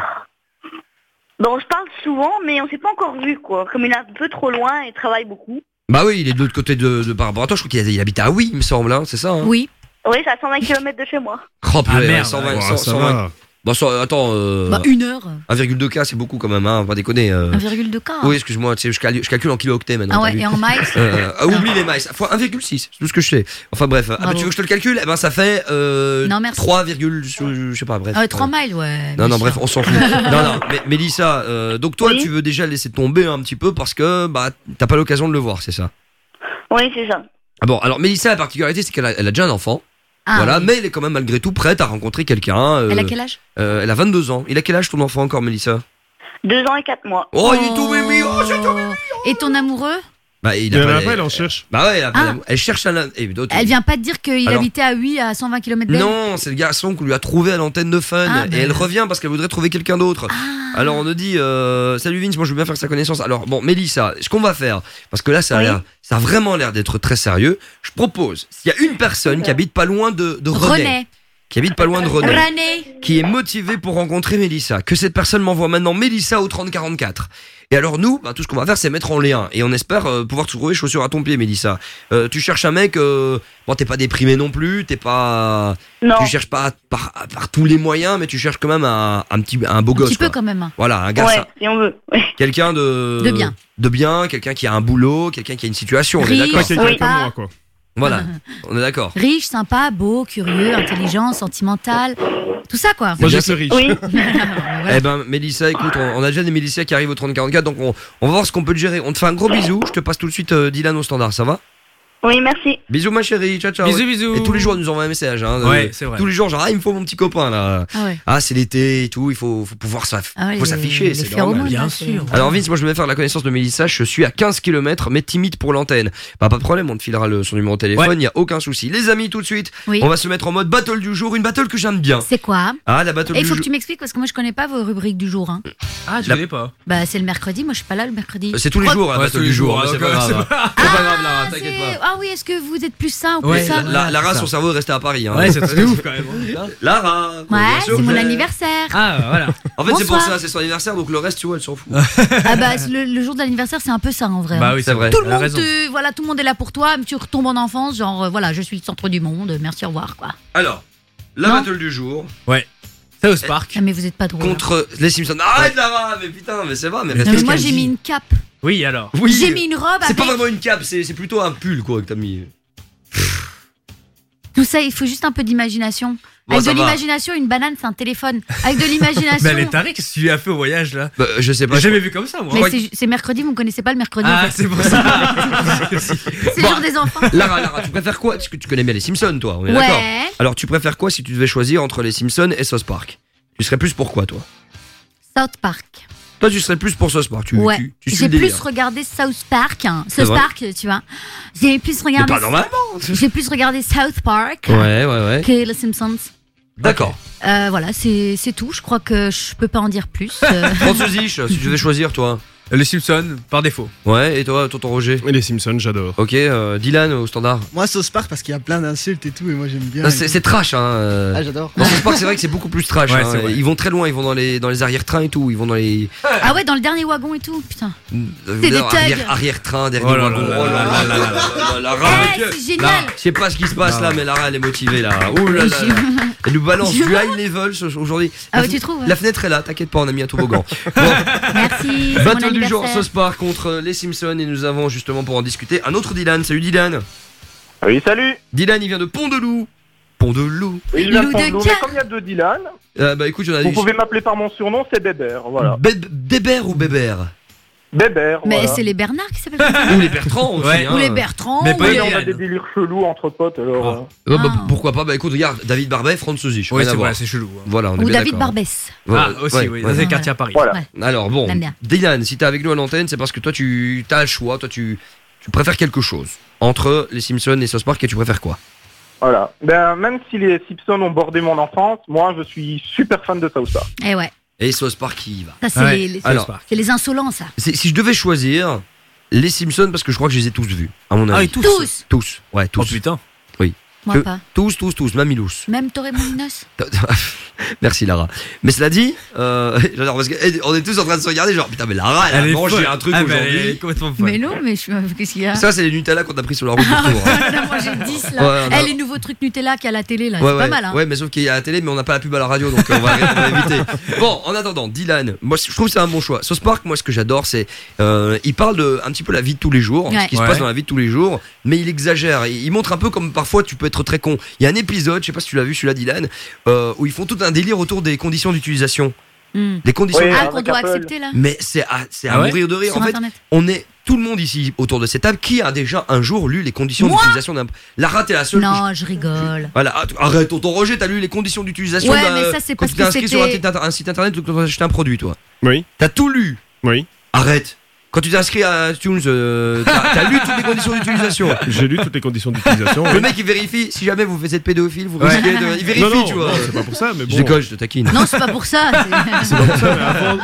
Bon, on se parle souvent, mais on s'est pas encore vu, quoi. Comme il est un peu trop loin et travaille beaucoup. Bah oui, il est de l'autre côté de, de par rapport à toi. Je crois qu'il il habite à Oui, il me semble. Hein, c'est ça. Hein? Oui. Oui, c'est à 120 km de chez moi. Oh, purée, Ah, merde. 120, Ouais, 100, ça 120. Bon, ça- attends. Euh, Bah, une heure. 1,2K, c'est beaucoup quand même, hein, on va pas déconner. euh. 1,2 K. Oui, excuse-moi, tu sais, je calcule, je calcule en kilo-octets maintenant. Ah ouais, et en miles Euh, ah, oublie les miles. Fois 1,6, c'est tout ce que je sais. Enfin bref. Ah, bah, tu veux que je te le calcule? Eh ben ça fait euh, Non, merci. 3, je je sais pas, bref. Ah ouais, 3 Ouais. miles, ouais. Non, non, bref, on s'en fout. non, non, mais Mélissa, euh, donc toi, Oui. tu veux déjà laisser tomber un petit peu parce que bah t'as pas l'occasion de le voir, c'est ça? Oui, c'est ça. ah Bon, alors Mélissa, la particularité, c'est qu'elle a, elle a déjà un enfant. Ah, voilà, oui. mais elle est quand même malgré tout prête à rencontrer quelqu'un. euh, Elle a quel âge? euh, Elle a 22 ans. Il a quel âge ton enfant encore, Mélissa? Deux ans et quatre mois. Oh, il est tout mimi, oh, c'est tout mimi. Et ton amoureux? Bah, il pas, elle en cherche. Bah ouais, elle, a pas Ah. elle cherche un. et d'autres- Elle vient pas te dire qu'il Alors- habitait à 8 à 120 km d'elle Non, c'est le garçon qu'on lui a trouvé à l'antenne de Fun. Ah, et bah. elle revient parce qu'elle voudrait trouver quelqu'un d'autre. Ah. Alors on nous dit euh, Salut Vince, moi je veux bien faire sa connaissance. Alors bon, Mélissa, ce qu'on va faire, parce que là ça a, Oui. l'air- ça a vraiment l'air d'être très sérieux, je propose, s'il y a une personne qui habite pas loin de, de René, René. qui habite pas loin de René, René. qui est motivé pour rencontrer Mélissa. Que cette personne m'envoie maintenant Mélissa au 3044. Et alors nous, bah, tout ce qu'on va faire, c'est mettre en lien. Et on espère euh, pouvoir trouver chaussures à ton pied, Mélissa. Euh, tu cherches un mec, euh, bon, t'es pas déprimé non plus, t'es pas, Non. tu cherches pas par, par tous les moyens, mais tu cherches quand même un, un petit, un beau Un gosse. petit peu quoi. quand même. hein. Voilà, un gars, Ouais, ça- si on veut. quelqu'un de, De bien. de bien, quelqu'un qui a un boulot, quelqu'un qui a une situation. On est d'accord. Quelqu'un Oui. comme moi, quoi. Voilà, on est d'accord. Riche, sympa, beau, curieux, intelligent, sentimental. Tout ça, quoi. Moi, je suis riche. Oui. Eh ben, Mélissa, écoute, on, on a déjà des Mélissa qui arrivent au 3044, donc on, on va voir ce qu'on peut te gérer. On te fait un gros bisou. Je te passe tout de suite euh, Dylan au standard, ça va? Oui, merci. Bisous, ma chérie. Ciao, ciao. Bisous, bisous. Et tous les jours, elle nous envoie un message. Hein, Ouais, c'est vrai. Tous les jours, genre, ah, il me faut mon petit copain là. Ah ouais. Ah, c'est l'été et tout, il faut, faut pouvoir Ah ouais, s'afficher, les c'est normal. Bien là, sûr. Alors Vince, moi je vais faire la connaissance de Mélissa, je suis à 15 km mais timide pour l'antenne. Bah pas de problème, on te filera le, son numéro de téléphone, il Ouais. y a aucun souci. Les amis, tout de suite, Oui. on va se mettre en mode battle du jour, une battle que j'aime bien. C'est quoi? Ah, la battle Et il du faut jour. que tu m'expliques parce que moi je connais pas vos rubriques du jour. Hein. Ah, tu La- connais pas Bah c'est le mercredi, moi je suis pas là le mercredi. C'est tous les jours la battle du jour, jours, mais c'est donc, pas grave. c'est hein. C'est pas grave Lara, Ah, t'inquiète pas. Ah oui, est-ce que vous êtes plus ça ou Ouais, plus ça La- la- Lara, ça. son cerveau est resté à Paris. Hein. Ouais, c'est c'est ouf quand même. hein. Lara Ouais, bien sûr. c'est mon anniversaire. Ah, voilà. En fait, c'est pour Bonsoir. ça, c'est son anniversaire, donc le reste, tu vois, elle s'en fout. Ah bah c'est le, le jour de l'anniversaire, c'est un peu ça en vrai. Bah hein. oui, C'est vrai. Tout le Elle a monde, raison. te- voilà, tout le monde est là pour toi, mais tu retombes en enfance, genre euh, voilà, je suis le centre du monde, merci, au revoir quoi. Alors, la Non. battle du jour South Park. Ah, mais vous êtes pas drôle. hein. contre les Simpsons. Arrête Lara, mais putain, mais c'est vrai, mais Non, mais moi j'ai mis une cape. Oui, alors. Oui, J'ai mis une robe C'est avec pas vraiment une cape, c'est c'est plutôt un pull quoi que t'as mis. tout ça, il faut juste un peu d'imagination. Bon, Avec de l'imagination, une banane c'est un téléphone. Avec de l'imagination. Mais elle est tarée, qu'est-ce que tu as fait au voyage là Bah, je sais pas. J'ai jamais vu comme ça moi. Mais c'est- c'est mercredi, vous ne connaissez pas le mercredi. en Ah, fait. c'est pour ça. C'est le jour des enfants. Lara, Lara, tu préfères quoi Parce que tu connais bien les Simpsons, toi, on est Ouais. d'accord Alors, tu préfères quoi si tu devais choisir entre les Simpsons et South Park Tu serais plus pour quoi, toi South Park. Toi, tu serais plus pour South Park. Tu, ouais. tu, tu suis J'ai le délire. plus regardé South Park. hein. C'est South vrai Park, tu vois. J'ai plus Mais regardé. pas normalement. J'ai plus regardé South Park Ouais, ouais, ouais. que les Simpsons. D'accord. Euh, voilà, c'est c'est tout. Je crois que je peux pas en dire plus. Euh, si tu devais choisir, toi. Les Simpsons, par défaut. Ouais, et toi, tonton Roger Et les Simpsons, j'adore. Ok, euh, Dylan au standard. Moi, Sauce Park parce qu'il y a plein d'insultes et tout, et moi j'aime bien. Ah, c'est trash, hein. Euh. Ah, j'adore. Dans South Park, c'est vrai que c'est beaucoup plus trash. Ouais, hein. Ils vont très loin, ils vont dans les, dans les arrière-trains et tout. Ils vont dans les. Ah ouais, dans le dernier wagon et tout, putain. Euh, des tags. Arrière-train, dernier Oh là wagon. Oh là là là là là là là, la eh, c'est génial je sais pas ce qui se passe là, mais Lara elle est motivée là. Ouh là là. Elle nous balance du high level ce- aujourd'hui. Ah ouais, tu trouves. La fenêtre est là, t'inquiète pas, on a mis un toboggan. Merci du jour. Sauce Park contre les Simpsons et nous avons justement pour en discuter un autre Dylan. Salut Dylan. Oui, salut. Dylan il vient de Pont-de-Loup. Pont-de-Loup. Oui, de Gap. mais comme il y a deux Dylan, Euh, bah écoute, j'en ai vous pouvez m'appeler par mon surnom, c'est Bébert. Voilà. Bé- Bébert ou Bébert? Bébert. Mais voilà. c'est les Bernard qui s'appellent comme ça. Ou les Bertrand aussi. Ouais. hein. Ou les Bertrand. Mais ou pas Oui, les- on a des délires chelous entre potes, alors. euh. Euh, bah, Ah. pourquoi pas Bah écoute, regarde, David Barbet, Franzosich. Oui, rien à c'est c'est chelou. hein. Voilà, on est Ou David. Barbès. Ouais, Ah, aussi, ouais, oui, ouais. dans les quartiers à Paris. Voilà. Ouais. Alors bon. Dylan, si t'es avec nous à l'antenne, c'est parce que toi tu as le choix, toi tu, tu préfères quelque chose entre les Simpsons et South Park et tu préfères quoi? Voilà. Ben, même si les Simpsons ont bordé mon enfance, moi, je suis super fan de South Park. Eh ouais. Et South Park qui y va. Ça, c'est Ouais. les, les- Alors, Park. c'est les insolents, ça. c'est- si je devais choisir les Simpsons parce que je crois que je les ai tous vus, à mon avis. Ah oui, tous. Tous. Tous, ouais, tous. Oh putain. Moi Que- pas. Tous, tous, tous, Mamilous. Même Torremolinos. Merci Lara. Mais cela dit, euh, j'adore parce que eh, on est tous en train de se regarder genre putain mais Lara elle, a est mangé folle. un truc Ah, mais elle aujourd'hui. Mais non, mais je suis. Qu'est-ce qu'il y a Ça c'est les Nutella qu'on a pris sur la route du retour. hein. Non, Moi j'ai 10 là. Ouais, a- Eh, les nouveaux trucs Nutella qu'il y a à la télé là, Ouais, c'est ouais, pas mal hein. ouais, mais sauf qu'il y a la télé, mais on n'a pas la pub à la radio, donc euh, on va, on va éviter. Bon, en attendant, Dylan, moi je trouve que c'est un bon choix. South Park, moi ce que j'adore, c'est euh, il parle de un petit peu la vie de tous les jours, Ouais. ce qui se passe dans la vie de tous les jours, mais il exagère. Il, il montre un peu comme parfois tu peux être très con. Il y a un épisode, je sais pas si tu l'as vu, celui-là, Dylan, euh, où ils font tout un délire autour des conditions d'utilisation. Hmm. Les conditions. Oui, Ah, qu'on doit Apple. accepter là Mais c'est à, c'est à Ah ouais mourir de rire. sur En fait, internet. on est tout le monde ici autour de cette table qui a déjà un jour lu les conditions d'utilisation d'un. Lara, t'es la seule. Non, je rigole. voilà, att- arrête, tonton Roger, t'as lu les conditions d'utilisation Ouais, d'un- mais ça, c'est quand parce tu t'es que inscrit sur un site, inter- un site internet ou quand tu as acheté un produit, toi. Oui, T'as tout lu oui. Arrête Quand tu t'es inscrit à iTunes, euh, t'as t'as lu toutes les conditions d'utilisation. J'ai lu toutes les conditions d'utilisation. Le mec il vérifie, si jamais vous faites être pédophile, vous Ouais. risquez de. Il vérifie, Non, non, tu vois. non, c'est pas pour ça, mais Je bon. déconne, je te taquine. Non, c'est pas pour ça. c'est- C'est pas pour ça, mais avant,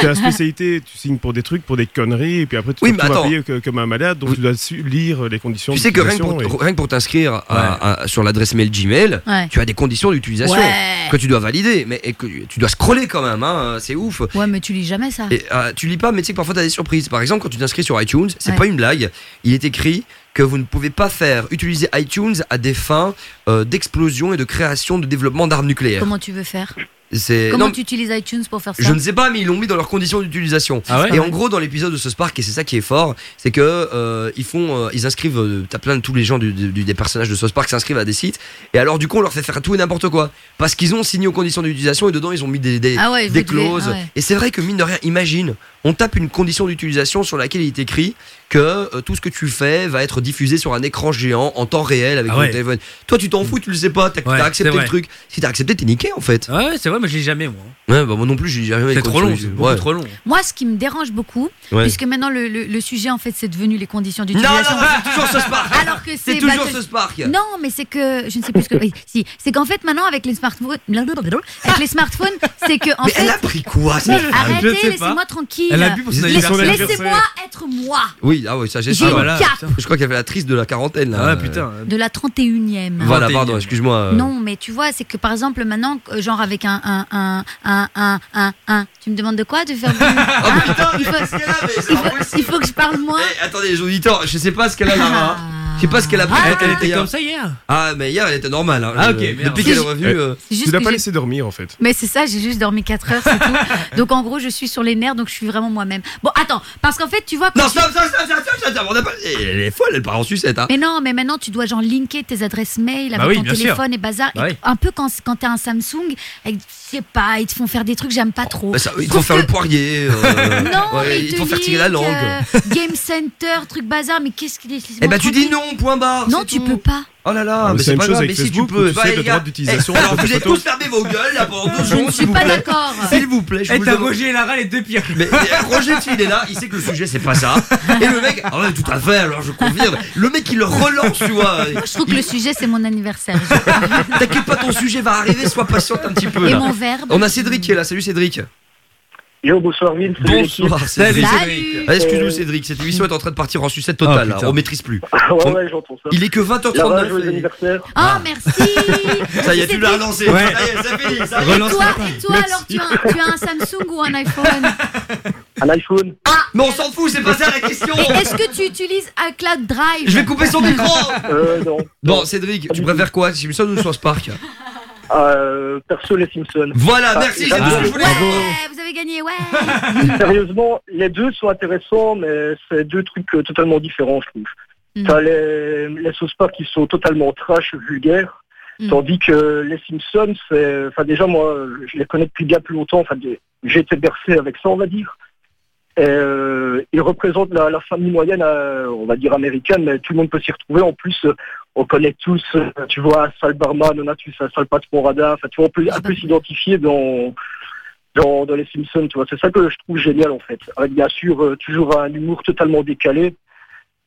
t'as la spécialité, tu signes pour des trucs, pour des conneries, et puis après tu Oui, te mais retrouves à attends. payer que- comme un malade, donc tu dois su- lire les conditions Tu sais que rien que d'utilisation pour, et- rien que pour t'inscrire à- à- sur l'adresse mail Gmail, Ouais. tu as des conditions d'utilisation Ouais. que tu dois valider, mais et que tu dois scroller quand même, hein, c'est ouf. Ouais, mais tu lis jamais ça. Et, euh, tu lis pas, mais tu sais que parfois tu as des surprises. Par exemple, quand tu t'inscris sur iTunes, c'est Ouais. pas une blague, il est écrit que vous ne pouvez pas faire utiliser iTunes à des fins euh, d'explosion et de création de développement d'armes nucléaires. Comment tu veux faire? C'est Comment non, tu utilises iTunes pour faire ça? je ne sais pas, mais ils l'ont mis dans leurs conditions d'utilisation. Ah ouais? Et en gros, dans l'épisode de ce Spark, et c'est ça qui est fort, c'est que euh, ils font, euh, ils inscrivent, euh, t'as plein de tous les gens du, du- des personnages de South Park s'inscrivent à des sites, et alors du coup, on leur fait faire tout et n'importe quoi, parce qu'ils ont signé aux conditions d'utilisation et dedans ils ont mis des, des, Ah ouais, des vous devez- clauses. ah ouais. Et c'est vrai que mine de rien, imagine, on tape une condition d'utilisation sur laquelle il est écrit que euh, tout ce que tu fais va être diffusé sur un écran géant en temps réel avec Ah ton ouais. téléphone. Toi, tu t'en fous, tu le sais pas, t'as Ouais, accepté le truc. Si t'as accepté, t'es niqué en fait. Ouais, c'est vrai, mais je l'ai jamais, moi. Ouais, bah moi non plus, j'ai jamais. C'est trop long, c'est Ouais. trop long. Moi, ce qui me dérange beaucoup, Ouais. puisque maintenant le, le- le sujet en fait c'est devenu les conditions Non, non, d'utilisation. c'est toujours ce Spark. Alors que C'est toujours ce Spark. Non, mais c'est que je ne sais plus ce que. oui, si, c'est qu'en fait maintenant avec les smartphones, avec les smartphones, c'est que en Mais fait. elle a pris quoi arrêtez, Je laissez-moi tranquille. Elle a bu pour son anniversaire. Laissez-moi être moi. Oui, ah oui, ça j'ai quatre. Je crois qu'elle fait la triste de la quarantaine là. Ah putain. De la 31e. Voilà, pardon, excuse-moi. euh. Non, mais tu vois, c'est que par exemple maintenant, euh, genre avec un un un un un un, un, tu me demandes de quoi de faire il, faut, que je parle moins. Eh, attendez les auditeurs, je sais pas ce qu'elle a Lara. Je sais pas ce qu'elle a pris. Elle, quand elle était était hier. comme ça hier. Ah, mais hier elle était normale. hein. Ah, ok, Euh, merde. Depuis qu'elle est revenue. Eh, euh, juste Tu l'as pas laissé dormir en fait. Mais c'est ça, j'ai juste dormi 4 heures, c'est tout. Donc en gros, je suis sur les nerfs, donc je suis vraiment moi-même. Bon, attends, parce qu'en fait, tu vois. Non, tu- stop, stop, stop, stop, stop, stop, on a pas- Elle est folle, elle part en sucette. Hein. Mais non, mais maintenant tu dois genre linker tes adresses mail avec Bah oui, ton bien sûr. téléphone et bazar. Bah Et oui. un peu quand, quand t'as un Samsung, avec, sais pas, ils te font faire des trucs, j'aime pas trop. Bah, ça, ils te font faire que- le poirier. euh, Non, ouais, mais ils te font faire tirer la langue. euh, Game Center, truc bazar, mais qu'est-ce qu'il est Eh ben tu dis non, point barre. Non, tu tout. peux pas. Oh là là, Ah, mais c'est c'est la même pas chose grave, avec mais si tu peux. où tu Bah, sais les le gars, droit d'utilisation eh, Alors vous êtes tous fermés vos gueules là pendant deux Je secondes. ne s'il suis pas d'accord. S'il vous plaît, je Et vous le. Roger et Lara, les deux pires. Mais mais Roger, tu il est là, il sait que le sujet c'est pas ça. Et le mec, ah ouais, tout à fait, alors je confirme. Le mec il le relance, tu vois. Je trouve que le sujet, c'est mon anniversaire. T'inquiète pas, ton sujet va arriver, sois patiente un petit peu. Et mon verbe On a Cédric qui est là, salut Cédric. Yo, bonsoir Vince. salut Bonsoir. Cédric. Salut. Ah, Excuse-nous Cédric, cette émission est en train de partir en sucette totale, Ah, là, putain. on maîtrise plus. Ah ouais, On- ouais, j'entends ça. Il est que Lara, 20h39. joyeux et- anniversaire. Oh, merci. Ça y est, tu l'as relancé. Ouais. Ça y est, c'est fini. ça y est. Relance Toi, et toi alors, tu as, tu as un Samsung ou un iPhone Un iPhone. Mais on s'en fout, c'est pas ça la question. Et est-ce que tu utilises iCloud Drive Je vais couper son micro. Euh, non. Bon, Cédric, tu préfères quoi? Simpson ou soit Spark Euh, perso, les Simpsons. Voilà, Ah, merci, c'est tout ce que je voulais. Ouais, vous avez gagné, ouais. Sérieusement, les deux sont intéressants, mais c'est deux trucs euh, totalement différents, je trouve. Mm. T'as les, les sauce Park qui sont totalement trash, vulgaires, Mm. tandis que les Simpsons, c'est, enfin déjà moi, je les connais depuis bien plus longtemps. Enfin, j'ai été bercé avec ça, on va dire. Et, euh, ils représentent la, la famille moyenne, on va dire américaine, mais tout le monde peut s'y retrouver. En plus, on connaît tous, euh, tu vois, Sal Barman, on a tous un sale patron radar. Enfin, tu vois, on peut un peu s'identifier dans, dans, dans les Simpsons, tu vois. C'est ça que je trouve génial, en fait. Avec bien sûr euh, toujours un humour totalement décalé.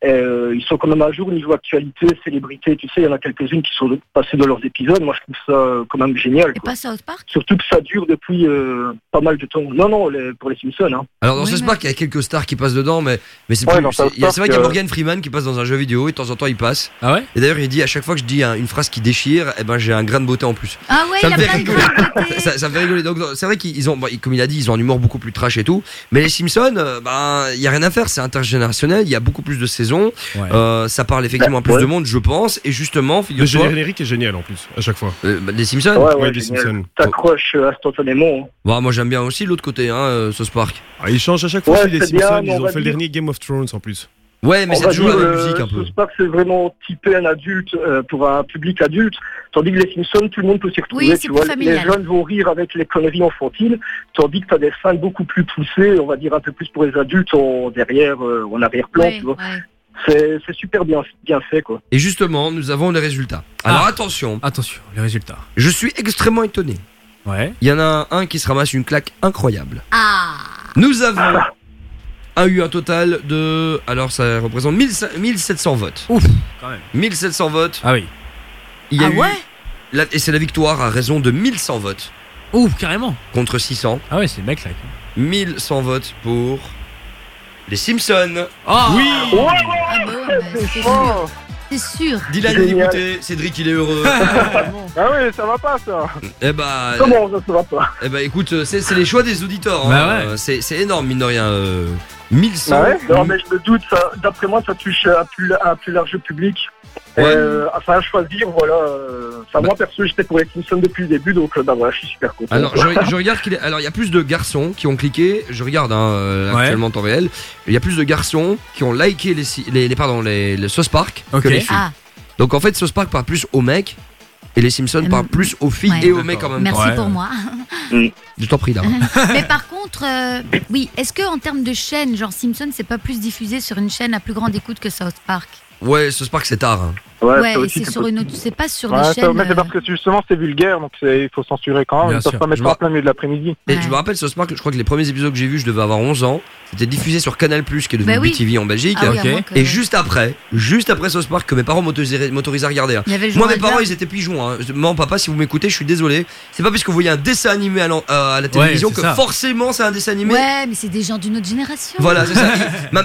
Euh, ils sont quand même à jour niveau actualité, célébrité, tu sais, il y en a quelques-unes qui sont passées dans leurs épisodes. Moi, je trouve ça euh, quand même génial. Et quoi. pas South Park? Surtout que ça dure depuis euh, pas mal de temps. Non, non, les- pour les Simpsons. Hein. Alors dans Oui, ce mais- Spark, il y a quelques stars qui passent dedans, mais, mais c'est Ouais, plus. c'est South il y a- c'est vrai qu'il y a Park, Morgan Freeman qui passe dans un jeu vidéo et de temps en temps il passe. Ah ouais? Et d'ailleurs, il dit à chaque fois que je dis un- une phrase qui déchire, eh ben j'ai un grain de beauté en plus. Ah ouais, ça il a me fait plein de rigoler. ça, ça me fait rigoler. Donc c'est vrai qu'ils ont, bon, comme il a dit, ils ont un humour beaucoup plus trash et tout. Mais les Simpsons, ben il y a rien à faire, c'est intergénérationnel. Il y a beaucoup plus de saisons. Ouais. Euh, ça parle effectivement à plus Ouais. de monde, je pense. Et justement, Le générique est génial en plus, à chaque fois. euh, bah, les Simpsons. Ouais, Ouais, ouais, les génial. Simpsons. T'accroches euh, instantanément. hein. Bon, moi j'aime bien aussi l'autre côté, hein, ce Spark. Ah, ils changent à chaque fois c'est bien, Simpsons. Ils ont fait le dernier Game of Thrones en plus. Ouais, mais c'est toujours la même musique un peu. South Park, c'est vraiment typé un adulte euh, pour un public adulte, tandis que les Simpsons, tout le monde peut s'y retrouver. Oui, tu vois, familial. les jeunes vont rire avec les conneries enfantines, tandis que tu as des fans beaucoup plus poussés, on va dire un peu plus pour les adultes, en derrière, euh, en arrière-plan, Ouais, tu vois. ouais. C'est super bien, bien fait, quoi. Et justement, nous avons les résultats. Alors Ah. attention, Attention, les résultats. je suis extrêmement étonné. Ouais. Il y en a un qui se ramasse une claque incroyable. Ah Nous avons a eu un total de. Alors ça représente 1000 1700 votes. Ouf, quand même. 1700 votes. Ah oui. Il y a Ah eu. ouais? la- et c'est la victoire à raison de 1100 votes. Ouf, carrément. Contre 600. Ah ouais, c'est le mec là. 1100 votes pour. Les Simpsons. Oh Oui Ah bah ouais, c'est sûr. C'est sûr. Dylan est dégoûté, Cédric il est heureux. Ah oui, ça va pas ça. eh bah. Comment ça se va pas Eh bah écoute, c'est les choix des auditeurs. Bah hein. ouais. C'est c'est énorme, mine de rien. euh, 1100. Bah ouais, non, mais je me doute, d'après moi, ça touche à plus, à un plus large public. Ouais. Euh, enfin, à choisir, voilà. Enfin, moi, perso, j'étais pour les Simpsons depuis le début, donc euh, bah voilà, je suis super content. Alors je, je regarde qu'il est. Alors il y a plus de garçons qui ont cliqué. Je regarde hein, euh, Ouais. actuellement en temps réel. Il y a plus de garçons qui ont liké les les, les pardon les, les South Park Ok. que les filles. Ah, Donc en fait South Park parle plus aux mecs et les Simpsons Euh, parlent plus aux filles ouais. et aux mecs en même merci temps. pour moi. Je t'en prie là. Mais par contre, euh, oui, est-ce que en termes de chaîne, genre Simpson, c'est pas plus diffusé sur une chaîne à plus grande écoute que South Park? Ouais, South Park c'est tard. hein. Ouais, et c'est sur une autre, c'est pas sur Ouais, des chaînes. mais c'est euh, parce que justement c'est vulgaire, donc il faut censurer quand même. Ils peuvent pas Je mettre en plein milieu de l'après-midi. Et je me rappelle South Park, je crois que les premiers épisodes que j'ai vus, je devais avoir 11 ans. C'était diffusé sur Canal qui est devenu Bah oui. BTV en Belgique. Ah oui, que- Et juste après, juste après Park, que mes parents m'autorisaient à regarder. hein. Moi, mes parents, ils étaient pigeons. Hein. Maman, papa, si vous m'écoutez, je suis désolé. C'est pas parce que vous voyez un dessin animé à, à la télévision que ça. forcément c'est un dessin animé. Ouais, mais c'est des gens d'une autre génération. Voilà, c'est ça.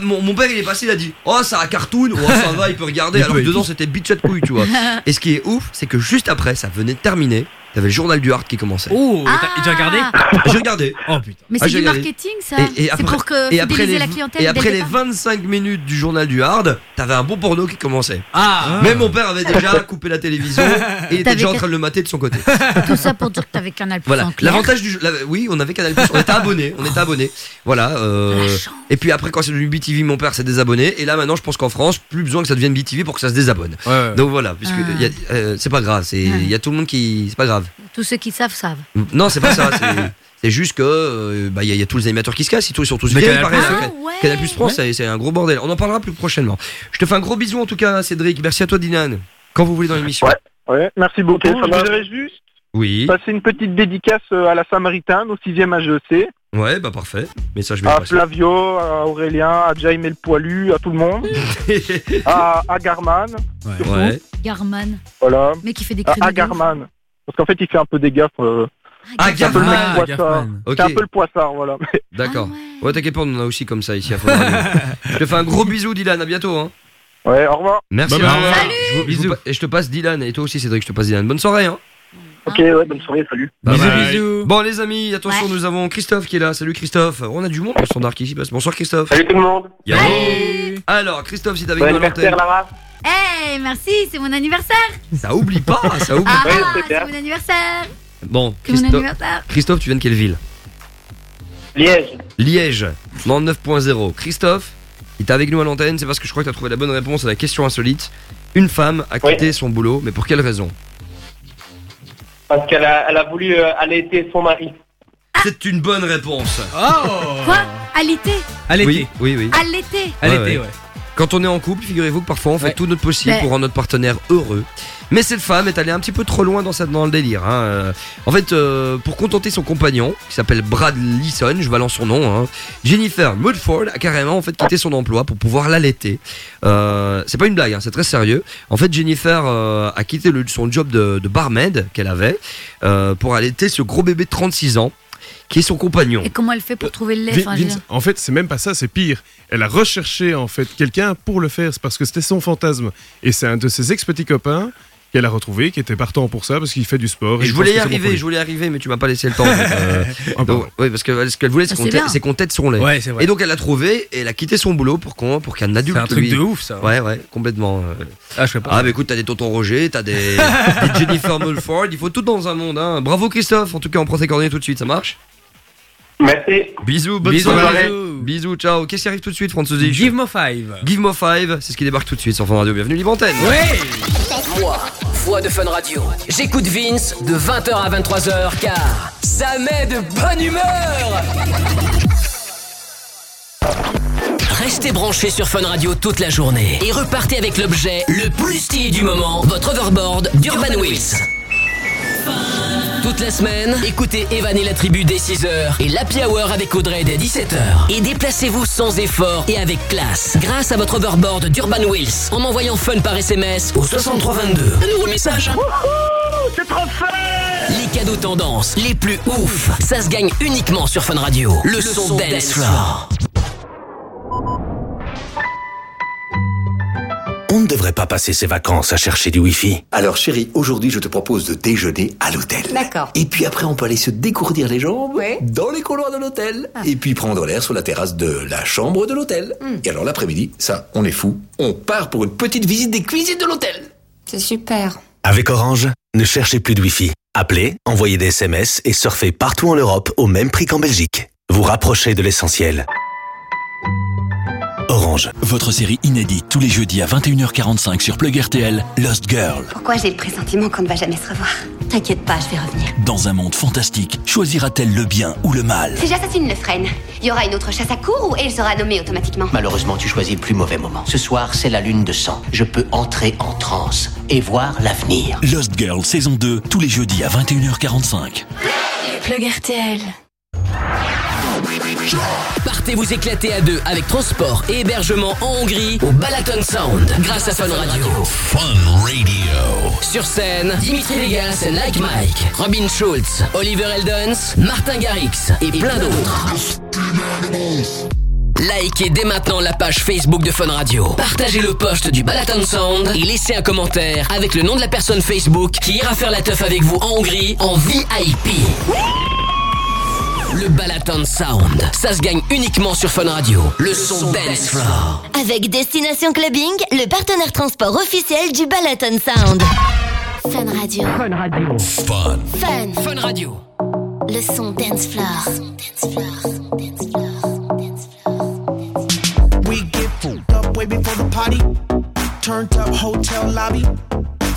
Mon, mon père, il est passé, il a dit Oh, c'est un cartoon, oh, ça va, il peut regarder. Alors que dedans, peut. c'était bitch de couille, tu vois. Et ce qui est ouf, c'est que juste après, ça venait de terminer. T'avais le journal du hard qui commençait. Oh, t'as- tu as regardé J'ai regardé. Oh putain. Mais Ah, c'est j'ai du regardé. marketing, ça. Et, et C'est après, pour que et après fidéliser les, la clientèle. et dès après le les départ. 25 minutes du journal du hard, t'avais un bon porno qui commençait. Ah Même mon père avait déjà coupé la télévision et il était T'avais déjà en train de le mater de son côté. Tout ça pour dire que t'avais Canal Plus Voilà, en clair. l'avantage du jeu. la- oui, on avait Canal Plus, on était abonnés, on était abonnés. Voilà. euh, et puis après, quand c'est devenu BTV, mon père s'est désabonné. Et là, maintenant, je pense qu'en France, plus besoin que ça devienne BTV pour que ça se désabonne. Ouais, ouais. Donc voilà, puisque Ah. il y a- euh, c'est pas grave, c'est il y a tout le monde qui, c'est pas grave. Tous ceux qui savent, savent. Non, c'est pas ça. c'est- juste que euh, bah, il y, a- il y a tous les animateurs qui se cassent, ils sont tous Mais Canal+. Ah ouais. Canal Plus France, c'est- c'est un gros bordel. On en parlera plus prochainement. Je te fais un gros bisou en tout cas, Cédric. Merci à toi, Dylan. Quand vous voulez dans l'émission. Ouais, merci beaucoup. Ok, ça je va. voudrais juste Oui. passer une petite dédicace euh, à la Samaritaine, au 6ème HEC, Ouais, bah parfait. Message bien à. Flavio, à Aurélien, à Jaime le Poilu, à tout le monde, à, à Garman, surtout. Ouais. Garman. voilà, Mais qui fait des à, crimes. à Garman. Parce qu'en fait, il fait un peu des gaffes. euh, Ah, c'est un peu le mec. Ah, poissard. Un peu le poissard, voilà. D'accord. Ah ouais, t'inquiète pas, on en a aussi comme ça ici à. Je te fais un gros bisou, Dylan. À bientôt. Hein. Ouais, au revoir. Merci. À bye. toi. Salut. Je vous- Bisous. Et je te passe Dylan. Et toi aussi, Cédric, je te passe Dylan. Bonne soirée. Hein. Ok, ouais, bonne soirée, salut. Bye Bisous, bye. bisous. Bon, les amis, attention, Ouais. nous avons Christophe qui est là. Salut Christophe. On a du monde au standard qui ici passe. Bonsoir Christophe. Salut tout le monde. Yo. Alors, Christophe, si t'es avec Bon nous à anniversaire l'antenne, Lara. Hey, merci, c'est mon anniversaire. ça oublie pas, ça oublie Ah, Ouais, c'est mon anniversaire. Bon, C'est mon Christophe, anniversaire. Christophe, tu viens de quelle ville? Liège. Liège, 99.0. Christophe, il est avec nous à l'antenne, c'est parce que je crois que tu as trouvé la bonne réponse à la question insolite. Une femme a Oui. quitté son boulot, mais pour quelle raison? Parce qu'elle a, elle a voulu euh, allaiter son mari. C'est une bonne réponse. Oh Quoi? À l'été À l'été. Oui, oui, oui. Ouais, l'été, ouais. ouais. Quand on est en couple, figurez-vous que parfois on fait Ouais. tout notre possible pour rendre notre partenaire heureux. Mais cette femme est allée un petit peu trop loin dans, sa, dans le délire. hein. Euh, En fait, euh, pour contenter son compagnon, qui s'appelle Brad Leeson, je balance son nom, hein, Jennifer Mudford a carrément en fait quitté son emploi pour pouvoir l'allaiter. Euh, c'est pas une blague, hein, c'est très sérieux. En fait, Jennifer euh, a quitté le- son job de, de barmaid qu'elle avait pour allaiter ce gros bébé de 36 ans, qui est son compagnon. Et comment elle fait pour trouver le lait Enfin, Vince, en fait, c'est même pas ça, c'est pire. Elle a recherché en fait quelqu'un pour le faire, c'est parce que c'était son fantasme. Et c'est un de ses ex-petits copains qu'elle a retrouvé, qui était partant pour ça, parce qu'il fait du sport. Et je voulais y arriver, je voulais arriver, mais tu m'as pas laissé le temps. euh. Ah, Donc, oui, parce que ce qu'elle voulait, c'est Ah, qu'on c'est tête- qu'on tête son lait. Ouais, c'est vrai. Et donc elle l'a trouvé et elle a quitté son boulot pour qu'on, pour qu'un adulte. C'est un truc lui- de ouf, ça. Ouais, ouais, complètement. euh. Ah, je sais pas. Ah, bah écoute, t'as des tontons Roger, t'as des, des Jennifer Mulford, il faut tout dans un monde. Hein. Bravo Christophe, en tout cas on prend tes coordonnées tout de suite, ça marche? Merci. Bisous, bonne Bisous, soirée. bisous. Bisous, ciao. Qu'est-ce qui arrive tout de suite, François Give me five. Give me five, c'est ce qui débarque tout de suite sur Fun Radio. Bienvenue, Libre Antenne. Ouais Moi, voix de Fun Radio. J'écoute Vince de 20h à 23h car ça met de bonne humeur. Restez branchés sur Fun Radio toute la journée et repartez avec l'objet le plus stylé du moment, votre overboard d'Urban Wheels. Toute la semaine, écoutez Evan et la tribu dès 6h et l'Happy Hour avec Audrey dès 17h. Et déplacez-vous sans effort et avec classe grâce à votre overboard d'Urban Wheels en envoyant fun par SMS au 6322. Un nouveau message. C'est trop fun Les cadeaux tendances les plus ouf, ça se gagne uniquement sur Fun Radio. Le, son, Dance Floor. On ne devrait pas passer ses vacances à chercher du Wi-Fi. Alors chérie, aujourd'hui je te propose de déjeuner à l'hôtel. D'accord. Et puis après on peut aller se dégourdir les jambes Ouais. dans les couloirs de l'hôtel. Ah. Et puis prendre l'air sur la terrasse de la chambre de l'hôtel. Hmm. Et alors l'après-midi, ça, on est fou. On part pour une petite visite des cuisines de l'hôtel. C'est super. Avec Orange, ne cherchez plus de Wi-Fi. Appelez, envoyez des SMS et surfez partout en Europe au même prix qu'en Belgique. Vous rapprochez de l'essentiel. Orange, votre série inédite tous les jeudis à 21h45 sur Plug RTL, Lost Girl. Pourquoi j'ai le pressentiment qu'on ne va jamais se revoir T'inquiète pas, je vais revenir. Dans un monde fantastique, choisira-t-elle le bien ou le mal? Si j'assassine le frêne, il y aura une autre chasse à cour ou elle sera nommée automatiquement? Malheureusement, tu choisis le plus mauvais moment. Ce soir, c'est la lune de sang. Je peux entrer en transe et voir l'avenir. Lost Girl saison 2, tous les jeudis à 21h45. Plug RTL. Partez vous éclater à deux avec transport et hébergement en Hongrie au Balaton Sound grâce à Fun Radio. Fun Radio. Sur scène, Dimitri Vegas, Like Mike, Robin Schulz, Oliver Eldens, Martin Garrix et plein d'autres. Likez dès maintenant la page Facebook de Fun Radio. Partagez le post du Balaton Sound et laissez un commentaire avec le nom de la personne Facebook qui ira faire la teuf avec vous en Hongrie en VIP. Le Balaton Sound, ça se gagne uniquement sur Fun Radio. Le son Dance Floor. Avec Destination Clubbing, le partenaire transport officiel du Balaton Sound. Fun Radio. Fun Radio. Fun. Fun. Fun Radio. Le son dance floor. We get fucked up way before the party. Turned up hotel lobby.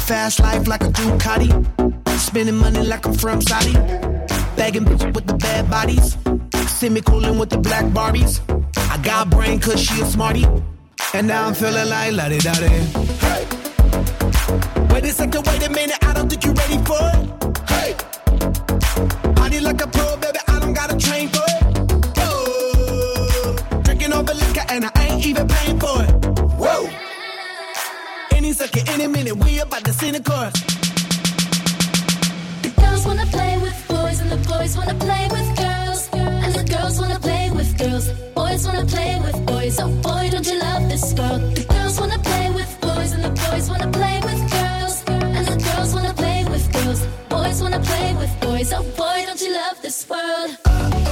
Fast life like a Ducati. Spending money like I'm from Saudi. Bagging bitches with the bad bodies. See me coolin' with the black Barbies. I got brain cause she a smarty. And now I'm feeling like la di da. Hey. Wait a second, wait a minute, I don't think you're ready for it. Hey. Party like a pro, baby, I don't got a train for it. Oh. Drinking all the liquor and I ain't even paying for it. Whoa. Any second, any minute, we about to see the chorus. Boys wanna play with girls. And the girls wanna play with girls. Boys wanna play with boys. Oh boy, don't you love this world? The girls wanna play with boys and the boys wanna play with girls. And the girls wanna play with girls. Boys wanna play with boys. Oh boy, don't you love this world?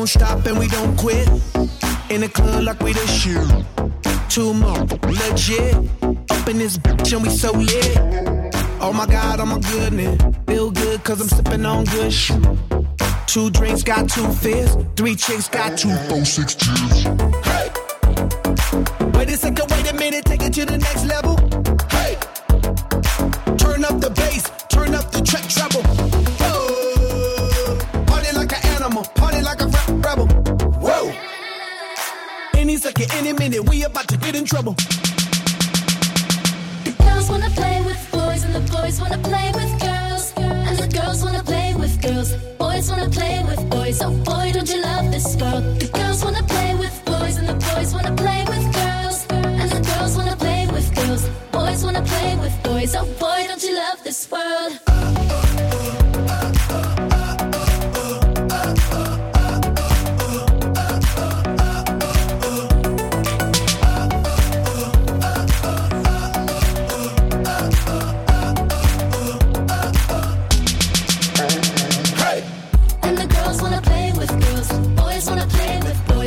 Don't stop and we don't quit. In the club like we the shoe. Two more, legit. Up in this bitch and we so lit. Oh my god, oh my goodness. Feel good cause I'm sipping on good shit. Two drinks got two fists. Three chicks got two, four, six cheers. Hey. Wait a second, wait a minute, take it to the next level. Hey. Turn up the bass, turn up the track treble. Any second, any minute, we about to get in trouble. The girls wanna play with boys and the boys wanna play with girls. And the girls wanna play with girls. Boys wanna play with boys. Oh boy, don't you love this world? The girls wanna play with boys and the boys wanna play with girls. And the girls wanna play with girls. Boys wanna play with boys. Oh boy, don't you love this world?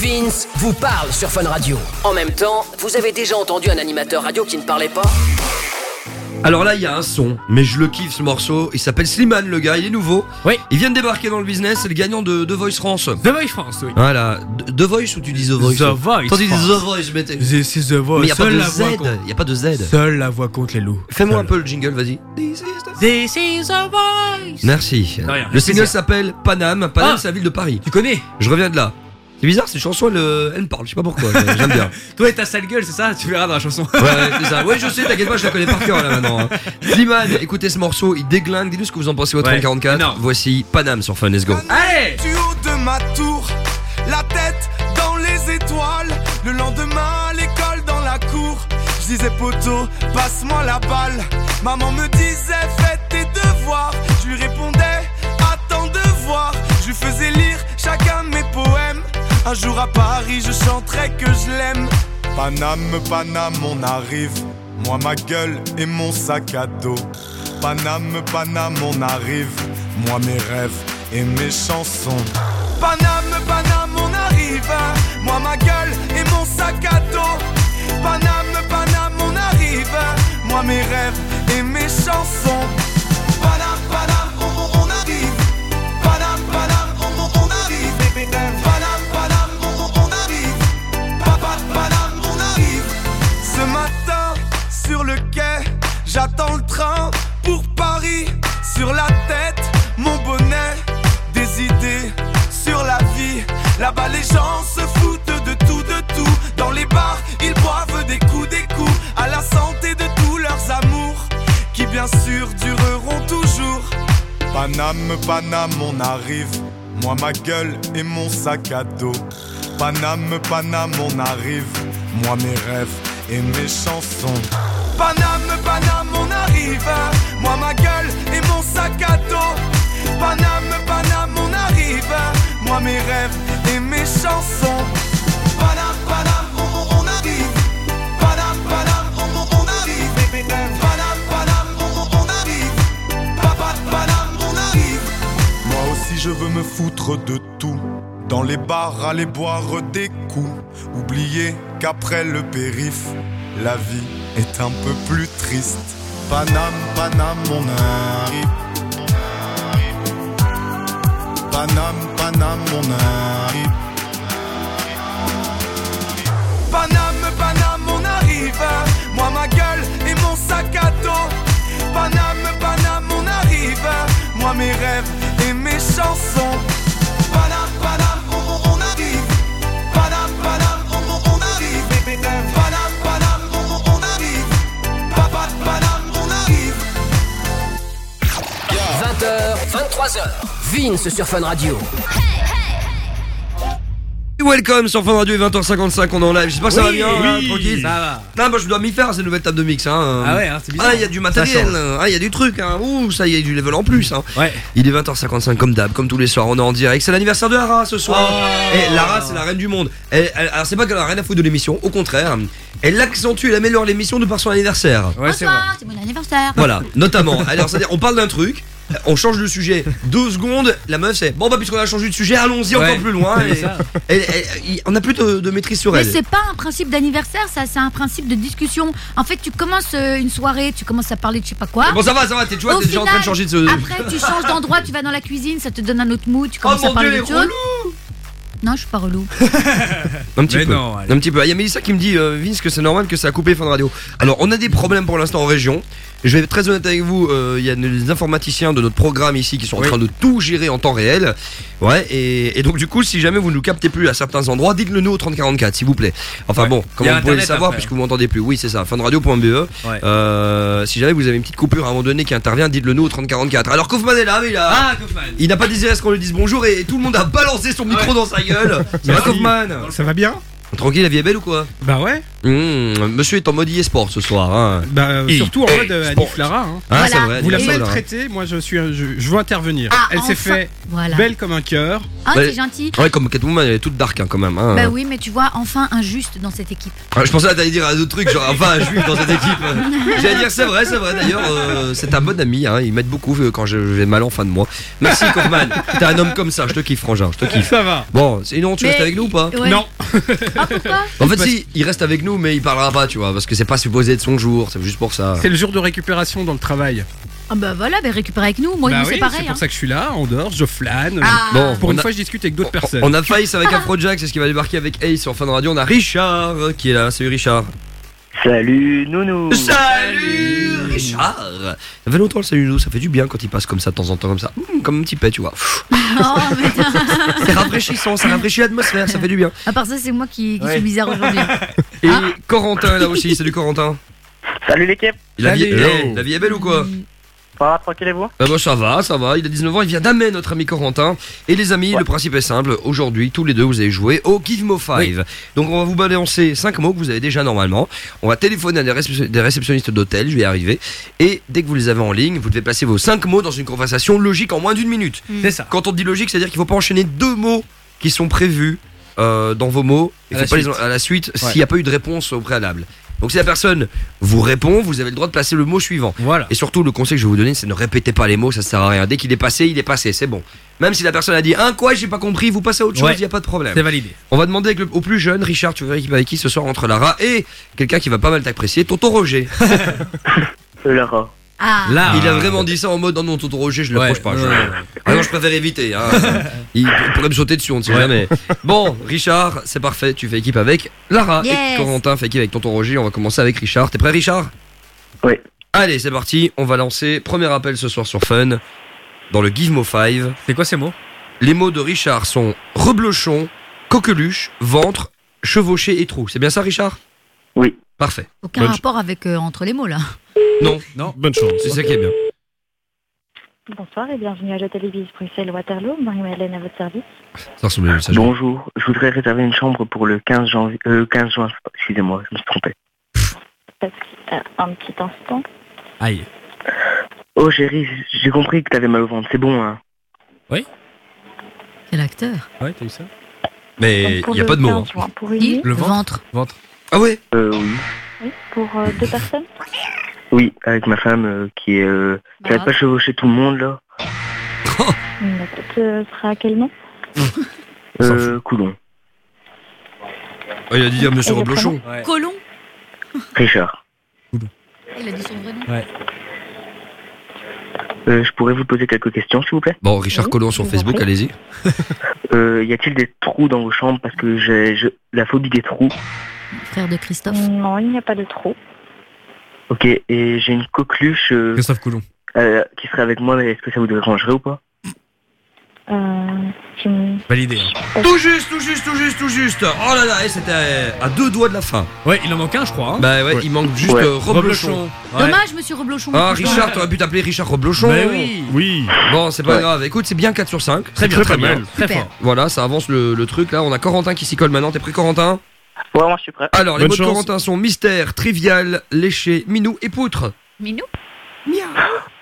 Vince vous parle sur Fun Radio. En même temps, vous avez déjà entendu un animateur radio qui ne parlait pas Alors là, il y a un son, mais je le kiffe ce morceau. Il s'appelle Slimane, le gars, il est nouveau. Oui. Il vient de débarquer dans le business, c'est le gagnant de The Voice France. The Voice France, oui. Voilà. The The Voice ou tu dis The Voice The Voice Toi, tu dis France. The Voice, mais t'es- C'est The Voice. Mais y a pas de la Z. Y a pas de Z. Seule la voix contre les loups. Fais-moi un peu le jingle, vas-y. This is a voice. Merci. Rien, le single s'appelle Paname. Paname, Ah. c'est la ville de Paris. Tu connais Je reviens de là. C'est bizarre, cette chanson, elle, euh, elle me parle, je sais pas pourquoi, mais j'aime bien. Toi et ta sale gueule, c'est ça Tu verras dans la chanson. Ouais, ouais, c'est ça. Ouais, je sais, t'inquiète pas, je la connais par cœur là maintenant. hein. Slimane, écoutez ce morceau, il déglingue. Dites-nous ce que vous en pensez au Ouais, 3044. Voici Paname sur Fun, let's go. Allez Du haut de ma tour, la tête dans les étoiles. Le lendemain, à l'école dans la cour, je disais poteau, passe-moi la balle. Maman me disait fais tes devoirs. Je lui répondais attends de voir. Je lui faisais lire chacun de mes poèmes. Un jour à Paris, je chanterai que je l'aime. Paname, Paname, on arrive. Moi, ma gueule et mon sac à dos. Paname, Paname, on arrive. Moi, mes rêves et mes chansons. Paname, Paname, on arrive. Moi, ma gueule et mon sac à dos. Paname, Paname, on arrive. Moi, mes rêves et mes chansons. Bien sûr dureront toujours. Paname, Paname, on arrive. Moi, ma gueule et mon sac à dos. Paname, Paname, on arrive. Moi, mes rêves et mes chansons. Paname, Paname, on arrive. Moi, ma gueule et mon sac à dos. Paname, Paname, on arrive. Moi, mes rêves et mes chansons. Je veux me foutre de tout. Dans les bars, aller boire des coups. Oublier qu'après le périph', la vie est un peu plus triste. Paname, Paname, on arrive. Paname, Paname, on arrive. Paname, Paname, on arrive. Moi, ma gueule et mon sac à dos. Paname, Paname, on arrive. Moi, mes rêves mes chansons. Paname, Paname, on, on- on arrive. Paname, Paname, on, on- arrive. Paname, Paname, on, arrive. Papa, Paname, on arrive. 20h, 23h, Vince sur Fun Radio. Welcome sur Fun Radio et 20h55, on est en live. J'espère que ça va bien, oui, hein, tranquille. ça va. Non, moi je dois m'y faire à ces nouvelles tables de mix. Hein. Ah ouais, hein, c'est bizarre. Ah, il y a du Ça matériel, change. ah, il y a du truc. Hein. Ouh, ça y est, du level en plus. Hein. Ouais. Il est 20h55 comme d'hab, comme tous les soirs, on est en direct. C'est l'anniversaire de Lara ce soir. Oh. Et Lara, c'est la reine du monde. Elle- elle- alors, c'est pas qu'elle a rien à foutre de l'émission, au contraire, elle accentue, elle améliore l'émission de par son anniversaire. Ouais, c'est vrai. Bonsoir, c'est mon anniversaire. Voilà, notamment. Alors, c'est-à-dire, on parle d'un truc, on change de sujet deux secondes, la meuf c'est bon, bah, puisqu'on a changé de sujet, allons-y Ouais. encore plus loin. Et- et- et- et- on a plus de, de maîtrise sur Mais elle. c'est pas un principe d'anniversaire, ça, c'est un principe de discussion. En fait, tu commences euh, une soirée, tu commences à parler de je sais pas quoi. Bon, ça va, ça va, t'es- tu vois, t'es déjà en train de final, changer de. Après, tu changes d'endroit, tu vas dans la cuisine, ça te donne un autre mood, tu commences Oh à parler dieu, de Non, je suis pas relou. Un petit Mais peu. non, un petit peu. Ah, Il y a Mélissa qui me dit, euh, Vince, que c'est normal que ça a coupé fin de radio. Alors, on a des problèmes pour l'instant en région. Je vais être très honnête avec vous. euh, Il y a des informaticiens de notre programme ici qui sont en Oui. train de tout gérer en temps réel. Ouais. Et, et donc, du coup, si jamais vous ne nous captez plus à certains endroits, dites-le nous au 3044, s'il vous plaît. Enfin Ouais. bon, comment vous pouvez le savoir après. puisque vous m'entendez plus Oui, c'est ça. Funradio.be. Ouais. Euh, si jamais vous avez une petite coupure à un moment donné qui intervient, dites-le nous au 3044. Alors, Kaufman est là, mais il a. Ah, Kaufman. Il n'a pas désiré ce qu'on lui dise bonjour et, et tout le monde a balancé son micro Ouais. dans sa gueule. Ça va. Kaufman Ça va bien? Tranquille, la vie est belle ou quoi? Bah ouais. Mmh, monsieur est en mode e-sport ce soir. Hein. Bah, euh, E- surtout en mode sport. Annie Flara. hein. Ah, c'est vrai, Vous la Flara. maltraitez, moi je suis, je, je veux intervenir. Ah, Elle s'est enfin. fait Voilà. belle comme un cœur. Ah, c'est gentil. Ouais, comme Catwoman, elle est toute dark hein, quand même. hein. Bah oui, mais tu vois, enfin un juste dans cette équipe. Ah, je pensais que t'allais dire un autre truc, genre enfin un juif dans cette équipe. J'allais dire c'est vrai, c'est vrai d'ailleurs, euh, c'est un bon ami, hein, il m'aide beaucoup quand je vais mal en fin de mois. Merci Kaufman, t'es un homme comme ça, je te kiffe frangin, je te kiffe. Ça va. Bon, sinon tu Mais restes avec nous ou pas ouais. Non. En fait si, il reste avec nous mais il parlera pas tu vois, parce que c'est pas supposé de son jour, c'est juste pour ça. C'est le jour de récupération dans le travail. Ah bah voilà, bah récupère avec nous. Moi, Bah nous, oui, c'est pareil. pour hein. ça que je suis là, on dort, je flâne. Ah. Bon, pour on une a- fois, je discute avec d'autres personnes. On a Faïs avec Afrojack, c'est ce qui va débarquer avec Ace sur Fun Radio, on a Richard qui est là, salut Richard. Salut Nounou Salut Richard Ça fait longtemps le salut nous, ça fait du bien quand il passe comme ça de temps en temps comme ça, Mmh, comme un petit pet tu vois. c'est rafraîchissant, ça rafraîchit l'atmosphère, ça fait du bien. À part ça, c'est moi qui, qui Ouais. suis bizarre aujourd'hui. Et Corentin est là aussi, salut Corentin. Salut l'équipe La vie, Salut. eh, la vie est belle ou quoi? Ça va, tranquille et vous Bah moi ça va, ça va, il a 19 ans, il vient d'Amen notre ami Corentin. Et les amis, le principe est simple, aujourd'hui tous les deux vous allez jouer au Give Mo 5. Donc on va vous balancer 5 mots que vous avez déjà normalement. On va téléphoner à des, récep- des réceptionnistes d'hôtel, je vais y arriver. Et dès que vous les avez en ligne, vous devez placer vos 5 mots dans une conversation logique en moins d'une minute. C'est ça. Quand on dit logique, c'est-à-dire qu'il faut pas enchaîner deux mots qui sont prévus euh, dans vos mots. Il faut la pas les suite. en- à la suite Ouais. s'il n'y a pas eu de réponse au préalable. Donc si la personne vous répond, vous avez le droit de placer le mot suivant. Voilà. Et surtout, le conseil que je vais vous donner, c'est ne répétez pas les mots, ça sert à rien. Dès qu'il est passé, il est passé, c'est bon. Même si la personne a dit un quoi, j'ai pas compris, vous passez à autre chose, Ouais. il y a pas de problème. C'est validé. On va demander avec le- au plus jeune, Richard, tu veux équipe avec qui ce soir entre Lara et quelqu'un qui va pas mal t'apprécier, Tonton Roger. Lara. Ah. Là. Il a vraiment dit ça en mode non, non, Tonton Roger, je l'approche pas. je- ouais. Ah non, je préfère éviter. hein. il, il pourrait me sauter dessus, on ne sait jamais. Bon, Richard, c'est parfait, tu fais équipe avec Lara Yes. et Corentin fait équipe avec Tonton Roger. On va commencer avec Richard. T'es prêt, Richard? Oui. Allez, c'est parti. On va lancer premier appel ce soir sur Fun dans le Give Mo 5. C'est quoi ces mots? Les mots de Richard sont reblochon, coqueluche, ventre, chevauché et trou. C'est bien ça, Richard? Oui. Parfait. Aucun Bonne- rapport avec euh, entre les mots là. Non, non. Bonne chance. C'est ça qui est bien. Bonsoir et bienvenue à l'hôtel Ibis Bruxelles Waterloo. Marie-Hélène à votre service. Ça ressemble à une messagerie. Bonjour, je voudrais réserver une chambre pour le 15 janvier, euh, 15 juin, excusez-moi, je me suis trompé. Euh, un petit instant. Aïe. Oh chérie, j'ai compris que t'avais mal au ventre, c'est bon hein. Quel acteur? Ouais, t'as eu ça? Mais il n'y a pas de mots. 15 hein. juin, Pour une nuit Le ventre Ventre. Ventre. Ah ouais Euh oui. Oui. Pour euh, deux personnes Oui, avec ma femme euh, qui est... Euh, qui arrête pas de chevaucher tout le monde là. Ce sera à quel nom? Euh, Coulon. Ah, il a dû dire Monsieur Et le Reblochon. Colon. Richard. Il a dit son vrai nom? Ouais. Euh, je pourrais vous poser quelques questions s'il vous plaît? Bon, Richard Oui, Collon sur je vous en Facebook, prie. allez-y. euh, Y a-t-il des trous dans vos chambres? Parce que j'ai je- la phobie des trous. Frère de Christophe. Non, il n'y a pas de trou. Ok, et j'ai une coqueluche euh, Christophe Coulon. euh, qui serait avec moi, mais est-ce que ça vous dérangerait ou pas? Euh, je- Validé. hein. Tout juste, tout juste, tout juste, tout juste. Oh là là, et c'était à deux doigts de la fin. Ouais, il en manque un, je crois. hein. Bah ouais, Ouais. il manque juste Ouais. euh, Reblochon. Ouais. Dommage, monsieur Reblochon. Ah. Richard, t'aurais pu t'appeler Richard Reblochon. Bah oui. Oui. Bon, c'est pas Ouais. grave. Écoute, c'est bien 4 sur 5. Très bien, Très, très très bien. mal. Très Super. fort. Voilà, ça avance le, le truc. Là, on a Corentin qui s'y colle maintenant. T'es prêt, Corentin? Ouais, moi je suis prêt. Alors, les Bonne mots de chance. Corentin sont mystère, trivial, léché, minou et poutre. Minou.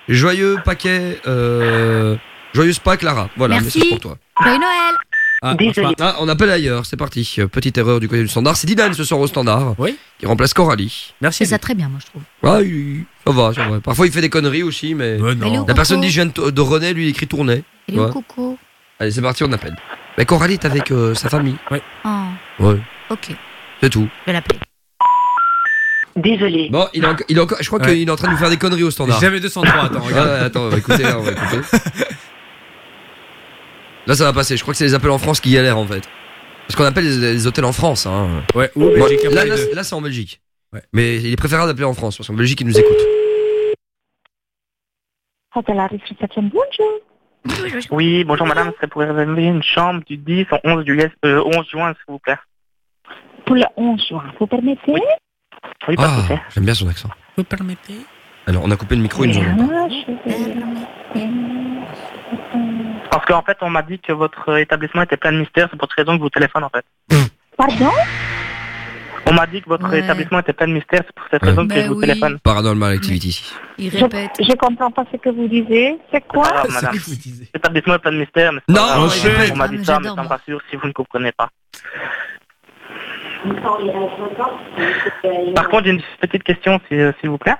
Joyeux paquet, euh... Joyeuse Pâques, Lara. Voilà, Merci. message pour toi. Joyeux Noël. Ah, Désolé. Ah, on appelle ailleurs, c'est parti. Euh, Petite erreur du côté du standard. C'est Dylan ce soir au standard. Oui. Qui remplace Coralie. Merci. C'est ça très bien, moi je trouve. Ah, oui, ça va, ça va. Parfois, il fait des conneries aussi, mais. Non. La personne dit je viens de, de René, lui il écrit tournait. Et le Ouais. coco. Allez, c'est parti, on appelle. Mais Coralie est avec euh, sa famille. Oh, Ouais, ok. C'est tout. Je vais l'appeler. Désolé. Bon, il a encore, je crois Ouais. qu'il est en train de nous faire des conneries au standard. Jamais 203, attends, Ouais, regarde. attends, on va écouter, là, on va écouter. Là, ça va passer. Je crois que c'est les appels en France qui galèrent en fait. Parce qu'on appelle les, les hôtels en France. Hein. Ouais, ou Moi, Belgique après là, les là, deux. là, c'est en Belgique. Ouais. Mais il est préférable d'appeler en France parce qu'en Belgique, ils nous écoutent. Hôtel Arif Reception, bonjour. Oui, bonjour madame, ce serait pour réserver une chambre du 10 au 11, juillet, euh, 11 juin, s'il vous plaît. Pour le 11 juin, vous permettez? Oui, souci. Ah, j'aime bien son accent. Vous permettez? Alors, on a coupé le micro, ils nous ont Ah, Parce qu'en fait, on m'a dit que votre établissement était plein de mystères, c'est pour cette raison que je vous téléphone en fait. Pardon? On m'a dit que votre Ouais. établissement était plein de mystères, c'est pour cette Ouais. raison que Ben je vous oui. téléphone. Paranormal Activity. Il Je, répète. je comprends pas ce que vous disiez. C'est quoi? L'établissement est plein de mystères, mais c'est Non, pas répète. On m'a Ah, dit mais ça, mais ça me rassure si vous ne comprenez pas. Par contre, j'ai une petite question, si- euh, s'il vous plaît.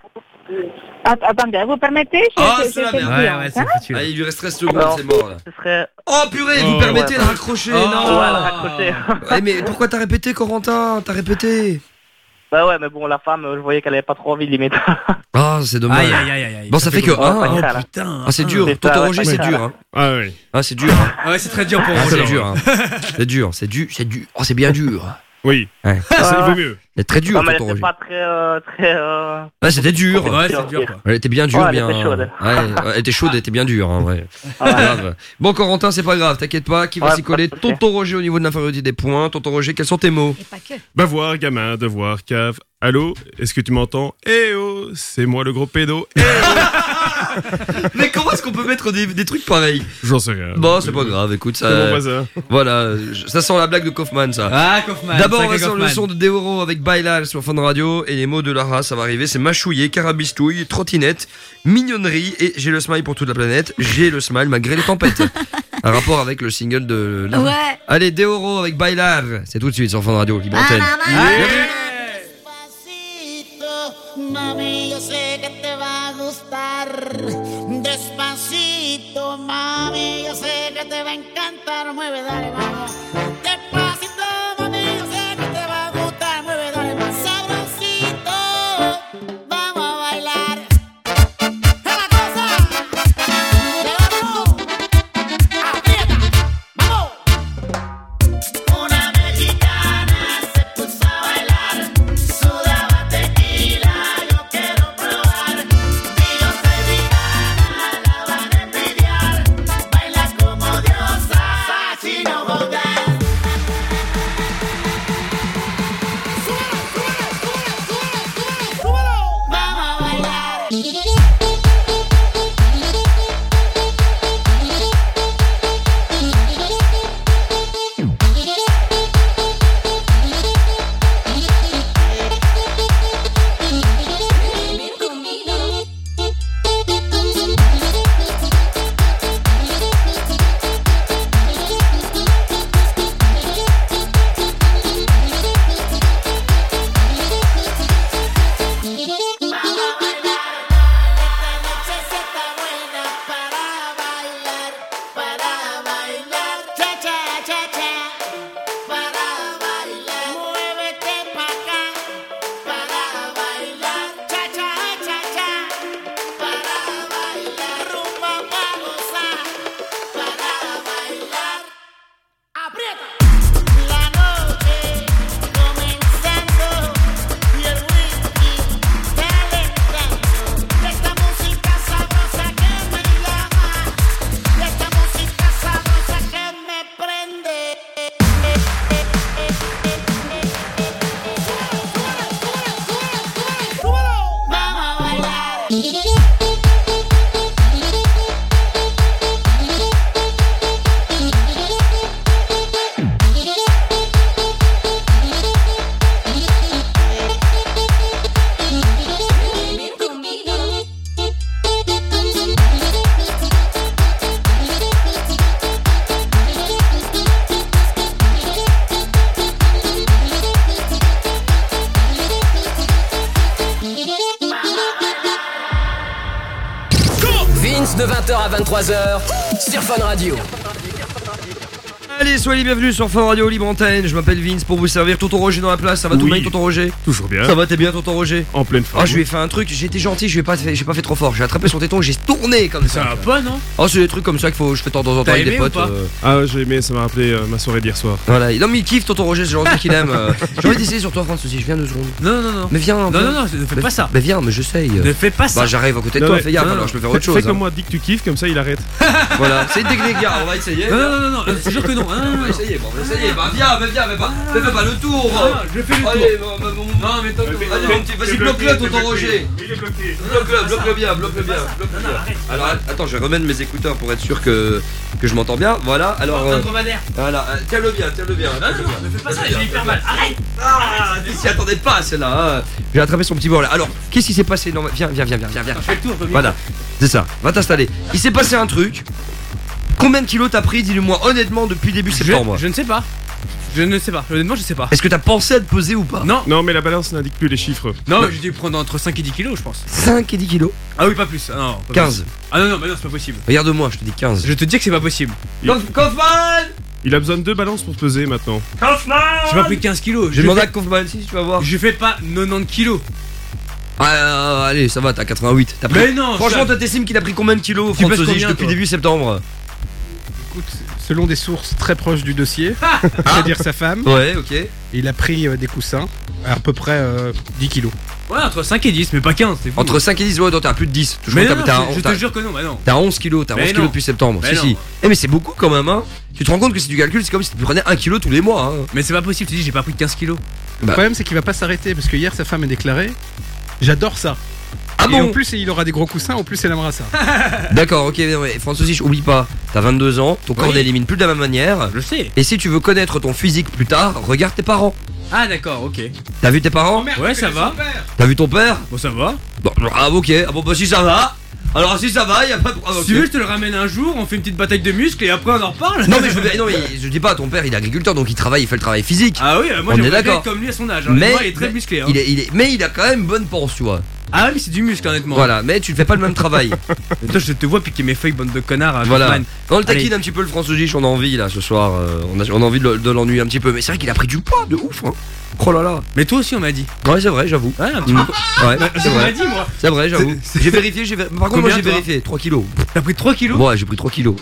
Att- Attendez, vous permettez? Ah, c'est la merde. le Ouais, c'est hein? foutu. Ah, il lui reste 13 secondes, c'est mort là. Ce serait... Oh purée, vous Oh. permettez de raccrocher, Oh. non Ouais. Ouais, mais pourquoi t'as répété, Corentin? T'as répété Bah ouais, mais bon, la femme, euh, je voyais qu'elle avait pas trop envie, limite. Ah, c'est dommage. Aïe, aïe, aïe, aïe, aïe. Bon, ça fait que grave. Putain. Ah, c'est dur. C'est Tonton ça, ouais, Roger, pas c'est dur. Hein. Ah oui. Ah, c'est dur. hein. Ah ouais, c'est très dur pour Ah, vous. c'est dur. hein. C'est dur, c'est dur, c'est dur. Oh, c'est bien dur. Oui. Ouais. Ça, il vaut mieux. C'est très dur, Non, mais elle était pas très... Euh, très euh... C'était dur. Ouais, c'est dur quoi. Elle était bien dure, Ouais, elle bien. était chaude. Ouais, ouais, elle était chaude, elle était bien dure, hein, ouais. Grave. Bon, Corentin, c'est pas grave, t'inquiète pas. Qui va s'y coller. Tonton Roger au niveau de l'infériorité des points. Tonton Roger, quels sont tes mots Et pas que. Bavoir, gamin, devoir, cave. Allô Est-ce que tu m'entends Eh oh C'est moi le gros pédo. Eh Mais comment est-ce qu'on peut mettre des, des trucs pareils J'en sais rien. Bon, c'est pas grave, écoute, ça. Voilà, ça sent la blague de Kaufman, ça. Ah, Kaufman. D'abord, on va sur le son de Deoro avec Bailal sur Fun Radio et les mots de Lara, ça va arriver. C'est mâchouiller, carabistouille, trottinette, mignonnerie et j'ai le smile pour toute la planète. J'ai le smile malgré les tempêtes. Un rapport avec le single de Lara. Ouais. Allez, Deoro avec Bailar. C'est tout de suite sur Fun Radio, libre antenne. Mami, yo sé que te va a gustar. Despacito, mami, yo sé que te va a encantar. Mueve, dale, vamos. Radio. Allez, soyez les bienvenus sur Fun Radio Libre Antenne. Je m'appelle Vince pour vous servir. Tonton Roger dans la place. Ça va tout bien, Tonton Roger Toujours bien. Ça va, t'es bien, Tonton Roger En pleine forme. Ah, je lui ai fait un truc. J'ai été gentil, je lui ai pas fait, j'ai pas fait trop fort. J'ai attrapé son téton, j'ai comme ça. Ça va pas, non? Oh, c'est des trucs comme ça qu'il faut, je fais de temps en temps avec des potes. pas? euh, Ah, j'ai aimé, ça m'a rappelé euh, ma soirée d'hier soir. Voilà, non mais il kiffe Tonton Roger, c'est gentil qu'il aime. euh. J'ai envie d'essayer sur toi, France aussi, je viens deux secondes. Non, non, non. Mais viens. Non, non, non, ne fais Mais- pas ça. Mais viens, mais j'essaye. Ne fais pas ça. Bah, j'arrive à côté de Non, toi, fais gaffe, non, alors non. je peux faire autre chose. fais comme hein. moi, dis que tu kiffes, comme ça il arrête. Voilà, c'est une technique, gars, on va essayer. Non, non, non, non, non, je te jure que non. non, non, On va essayer, bon, on va essayer. Bah, viens, mais viens, mais pas, mais fais pas le tour. Non, non, je fais le tour. Allez, Non, mais. Allez, vas-y, bloque-le, tonton Roger. Il est bloqué. Bloque-le, bloque-le bien, bloque-le bien. Alors, attends, je vais remettre mes écouteurs pour être sûr que, que je m'entends bien. Voilà, alors. Euh. Voilà, euh, tiens-le bien, tiens-le bien. Non, non, non, ne fais pas ça, j'ai hyper mal. Arrête Ah, il s'y attendait pas celle-là. hein. J'ai attrapé son petit bord là. Alors, qu'est-ce qui s'est passé? Non, viens, viens, viens, viens, viens, viens. Fais le tour. Voilà, c'est ça. Va t'installer. Il s'est passé un truc. Combien de kilos t'as pris? Dis-le-moi honnêtement depuis début septembre. Je, je ne sais pas. Je ne sais pas. Honnêtement, je sais pas. Est-ce que t'as pensé à te peser ou pas Non. Non, mais la balance n'indique plus les chiffres. Non, j'ai dû prendre entre 5 et 10 kilos, je pense. 5 et 10 kilos Ah oui, pas plus. Ah, non, pas 15. plus. Ah non, non, mais non, c'est pas possible. Regarde-moi, je te dis 15. Je te dis que c'est pas possible. Kaufman Il a besoin de deux balances pour se peser maintenant. J'ai pas pris 15 kilos. J'ai demandé à Kaufman si tu vas voir. Je fais pas 90 kilos. Ah, euh, allez, ça va, t'as 88. T'as pris- Mais non, Franchement, ça- toi t'estimes qu'il a pris combien de kilos, Tu pèses Franz combien, depuis toi début septembre? Écoute, selon des sources très proches du dossier, c'est-à-dire sa femme, Ouais, ok. il a pris euh, des coussins à peu près euh, 10 kilos. Ouais, entre 5 et 10, mais pas 15. c'est fou. Entre 5 et 10, ouais, donc t'as plus de 10. Je Mais crois non, que t'as- non, t'as- je, je t'as- te jure que non, bah non. T'as 11 kilos, t'as Mais 11 non. kilos depuis septembre. Mais si, non. si. Eh, mais c'est beaucoup quand même, hein. Tu te rends compte que si tu calcules, c'est comme si tu prenais 1 kilo tous les mois, hein. Mais c'est pas possible, tu dis j'ai pas pris 15 kilos. Le Bah. problème, c'est qu'il va pas s'arrêter parce que hier, sa femme a déclaré J'adore ça. Ah Et bon en plus, il aura des gros coussins, en plus, elle aimera ça. D'accord, ok. François aussi, oublie pas, t'as 22 ans, ton corps Oui. n'élimine plus de la même manière. Je sais. Et si tu veux connaître ton physique plus tard, regarde tes parents. Ah d'accord, ok. T'as vu tes parents Ouais, ça va. T'as vu ton père Bon, ça va. Bon, ah ok, ah bon bah si ça va. Alors si ça va, y a pas de ah, Si ok. tu veux, je te le ramène un jour, on fait une petite bataille de muscles et après on en reparle. Non mais je veux bien- non mais je dis pas, ton père il est agriculteur donc il travaille, il fait le travail physique. Ah oui, moi On est d'accord. être comme lui à son âge. hein. Mais Moi, il est très musclé. Hein. il est, il est, mais il a quand même bonne pense, tu vois. Ah oui, c'est du muscle honnêtement. Voilà, mais tu ne fais pas le même travail. Toi, je te vois piquer mes feuilles, bande de connards. hein, voilà. On le taquine un petit peu le François Giche, on a envie là ce soir. euh, on, a, on a envie de, de l'ennuyer un petit peu. Mais c'est vrai qu'il a pris du poids de ouf. Hein. Oh là là. Mais toi aussi, on m'a dit. Ouais, c'est vrai, j'avoue. Ouais, un petit Mm. peu. Ouais, Bah, c'est vrai. m'a dit, moi. C'est vrai, j'avoue. J'ai vérifié, j'ai ver- Par contre, moi Combien, j'ai toi vérifié 3 kilos. T'as pris 3 kilos Ouais, j'ai pris 3 kilos.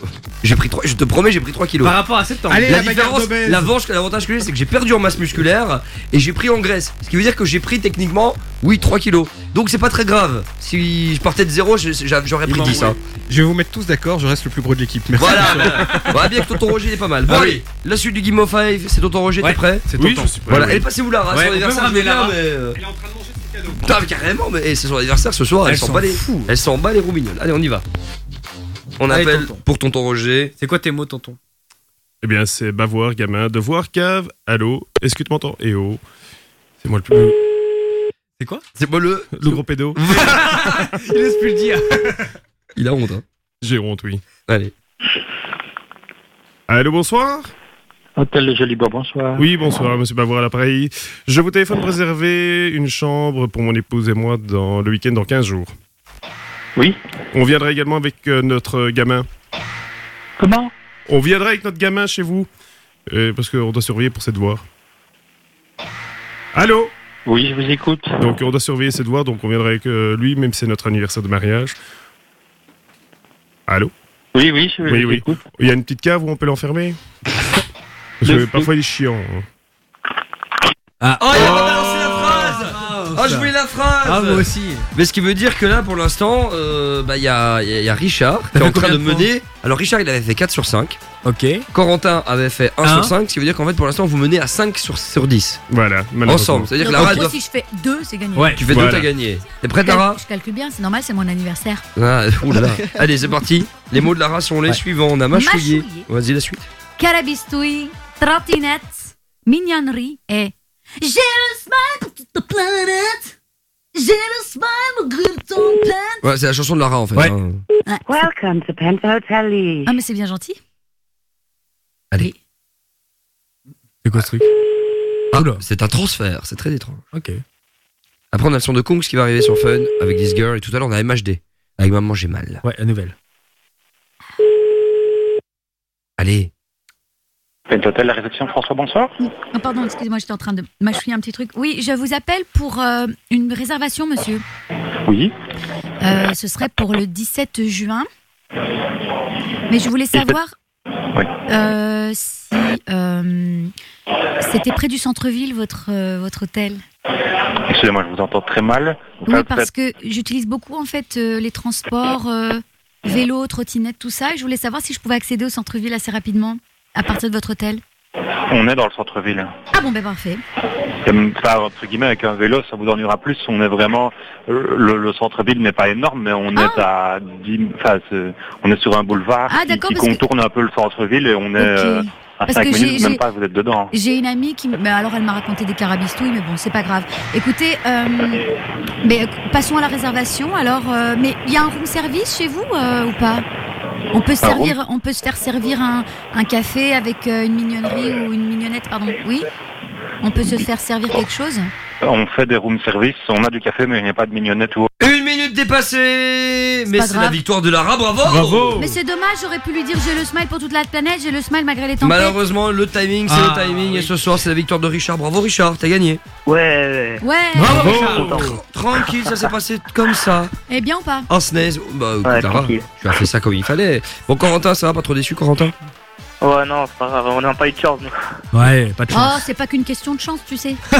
J'ai pris 3, je te promets, j'ai pris 3 kilos. par rapport à septembre. Allez, la la bagarre différence, d'obèse. l'avantage, l'avantage que j'ai, c'est que j'ai perdu en masse musculaire et j'ai pris en graisse. Ce qui veut dire que j'ai pris techniquement, oui, 3 kilos. Donc c'est pas très grave. Si je partais de zéro, je- j'aurais pris m'en 10. Hein. Je vais vous mettre tous d'accord, je reste le plus gros de l'équipe. Merci. Voilà, bah, ouais, bien que Tonton Roger il est pas mal. Bon, Ah oui. allez, la suite du Game of Five, c'est Tonton Roger, t'es prêt C'est Oui, tonton. je suis prêt. Voilà, oui. elle est passée où Lara Ouais, Son anniversaire, je Lara mais. euh, Il est en train de manger ses cadeaux. Putain, carrément, mais eh, c'est son anniversaire ce soir, elle, Elle s'en bat les. Elle s'en bat les roubignoles. Allez, on y va. On Allez, appelle tonton. pour Tonton Roger. C'est quoi tes mots, tonton? Eh bien, c'est bavoir, gamin, devoir, cave, allô, est-ce que tu m'entends? Eh oh, c'est moi le plus. C'est quoi? C'est moi le. Le gros pédo Il ose plus le dire. Il a honte, hein. J'ai honte, oui. Allez. Allô, bonsoir Hôtel de Jolibois, bonsoir. Oui, bonsoir, monsieur Bavoir à l'appareil. Je vous téléphone pour réserver une chambre pour mon épouse et moi dans le week-end dans 15 jours. Oui. On viendra également avec euh, notre gamin. Comment? On viendra avec notre gamin chez vous. euh, parce qu'on doit surveiller pour ses devoirs. Allô? Oui, je vous écoute. Donc on doit surveiller ses devoirs, donc on viendra avec euh, lui, même si c'est notre anniversaire de mariage. Allô? Oui, oui, je Oui, vous oui. écoute. Il y a une petite cave où on peut l'enfermer? Parce que parfois il est chiant. hein. Ah, Oh, il a pas balancé la phrase Oh, je voulais la phrase Ah, moi aussi. Mais ce qui veut dire que là, pour l'instant, euh, bah, il y, a, y a- y a Richard qui fait est en train combien de de points mener. Alors, Richard, il avait fait 4 sur 5. Ok. Corentin avait fait 1 Un. sur 5, ce qui veut dire qu'en fait, pour l'instant, vous menez à 5 sur, sur 10. Voilà, malheureusement. Ensemble. C'est-à-dire que Donc, la en gros, doit... si je fais 2, c'est gagné. Ouais. Tu fais 2, Voilà. t'as gagné. T'es prête, Je cal- Lara Je calcule bien, c'est normal, c'est mon anniversaire. ah, oulala. Allez, c'est parti. Les mots de Lara sont les Ouais. suivants. On a mâchouillé. Mâchouillé. Vas-y, la suite. Carabistouille, trottinette, mignonnerie et J'ai le smile pour toute la planète. J'ai le smile malgré ton peine. Ouais, c'est la chanson de Lara en fait. Ouais. hein. Welcome to Penta Hotel. Ah, mais c'est bien gentil. Allez. C'est quoi ce truc Ah, c'est un transfert, c'est très étrange. Ok. Après, on a le son de Kungs qui va arriver sur Fun avec This Girl et tout à l'heure, on a MHD avec Maman J'ai Mal. Ouais, la nouvelle. Allez. Hotel, la réception, François, bonsoir. Oh, pardon, excusez-moi, j'étais en train de mâchouiller un petit truc. Oui, je vous appelle pour euh, une réservation, monsieur. Oui. Euh, ce serait pour le 17 juin. Mais je voulais savoir Oui. euh, si c'était près du centre-ville, votre, votre hôtel. Excusez-moi, je vous entends très mal. Vous Oui, parce que j'utilise beaucoup en fait les transports, vélo, trottinette, tout ça. Et je voulais savoir si je pouvais accéder au centre-ville assez rapidement. À partir de votre hôtel On est dans le centre-ville. Ah bon, ben parfait. Enfin, entre guillemets, avec un vélo, ça vous ennuiera plus. On est vraiment, le, le centre-ville n'est pas énorme, mais on est à 10, enfin, on est sur un boulevard Ah, qui, qui que- contourne un peu le centre-ville et on est euh, à Parce 5 que j'ai- minutes, même pas, vous êtes dedans. J'ai une amie qui. Mais alors, elle m'a raconté des carabistouilles, mais bon, c'est pas grave. Écoutez, euh, mais euh, passons à la réservation. Alors, euh, mais il y a un room service chez vous euh, ou pas? On peut, se Un servir, on peut se faire servir un, un café avec euh, une mignonnerie ou une mignonnette, pardon. Oui On peut se faire servir quelque chose On fait des room service, on a du café, mais il n'y a pas de mignonnette ou Une minute dépassée Mais pas c'est la victoire de Lara, bravo Mais c'est dommage, j'aurais pu lui dire j'ai le smile pour toute la planète, j'ai le smile malgré les tempêtes. Malheureusement, le timing, c'est Ah, le timing, et ce soir, c'est la victoire de Richard. Bravo Richard, t'as gagné. Ouais, Ouais Bravo Richard Tranquille, ça s'est passé comme ça. Eh bien ou pas En snaise. Bah, écoute, Ouais, Lara, tranquille. tu as fait ça comme il fallait. Bon, Corentin, ça va Pas trop déçu, Corentin? Ouais, non, c'est pas grave, on n'a pas eu de chance, nous. Ouais, pas de Oh, c'est pas qu'une question de chance, tu sais.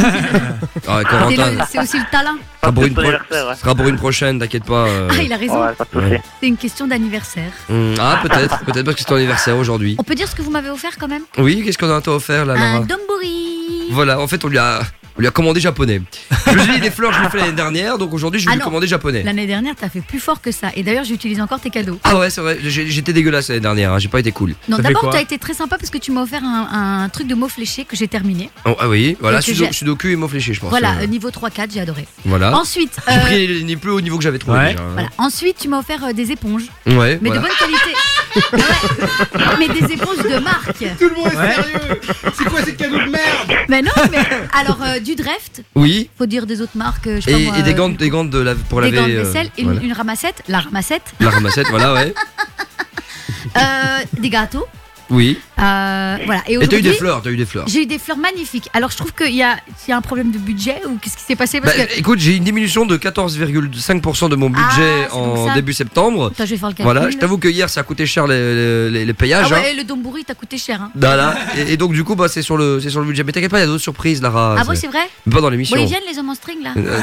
Ah, C'est Corentin, C'est aussi le talent. ce sera pour une, pro- anniversaire, ouais. ce sera pour une prochaine, t'inquiète pas. euh. Ah, il a raison. Ouais. C'est une question d'anniversaire. Hum, ah, peut-être, peut-être parce que c'est ton anniversaire aujourd'hui. On peut dire ce que vous m'avez offert quand même? Oui, qu'est-ce qu'on a à toi offert là, Un Lara domburi. Voilà, en fait, on lui a, on lui a commandé japonais. Je lui ai dit des fleurs, je l'ai fait l'année dernière, donc aujourd'hui, je vais Ah lui non. commander japonais. L'année dernière, t'as fait plus fort que ça. Et d'ailleurs, j'utilise encore tes cadeaux. Ah ouais, c'est vrai, j'ai- j'étais dégueulasse l'année dernière, hein, j'ai pas été cool. Non, d'abord, tu as été très sympa parce que tu m'as offert un, un truc de mots fléchés que j'ai terminé. Oh, ah oui, voilà, Et que sudo- j'ai- sudoku et mot fléché, je pense. Voilà, euh, euh, niveau 3-4, j'ai adoré. Voilà. Ensuite, J'ai euh, pris les, les plus haut niveau que j'avais trouvé Ouais. déjà. hein. voilà. Ensuite, tu m'as offert euh, des éponges. Ouais, Mais voilà. de bonne qualité. Ouais. Mais des éponges de marque. Tout le monde est sérieux C'est quoi ces cadeaux de merde Mais non, mais alors euh, du Dreft. Oui. Faut dire des autres marques. euh, Je sais pas Et, moi, et des euh, gants, des gants de lave- pour des laver. gants de euh, vaisselle, une, voilà. une ramassette, la ramassette, La ramassette, voilà, ouais. euh, des gâteaux. Oui. euh, voilà. Et Et t'as eu des fleurs, t'as eu des fleurs. J'ai eu des fleurs magnifiques. Alors je trouve qu'il y a, il y a un problème de budget ou qu'est-ce qui s'est passé? Parce Bah, que. écoute, j'ai une diminution de 14,5% de mon budget Ah, c'est en début septembre. Attends, je vais faire le calcul. Voilà, je t'avoue que hier ça a coûté cher les, les, les payages. Ah hein. ouais, le dombourri t'a coûté cher. Hein. Voilà. Et, et donc du coup bah c'est sur le c'est sur le budget. Mais t'inquiète pas, il y a d'autres surprises Lara. Ah bon, c'est vrai? Mais pas dans l'émission. Bon, ils viennent les hommes en string là. Euh,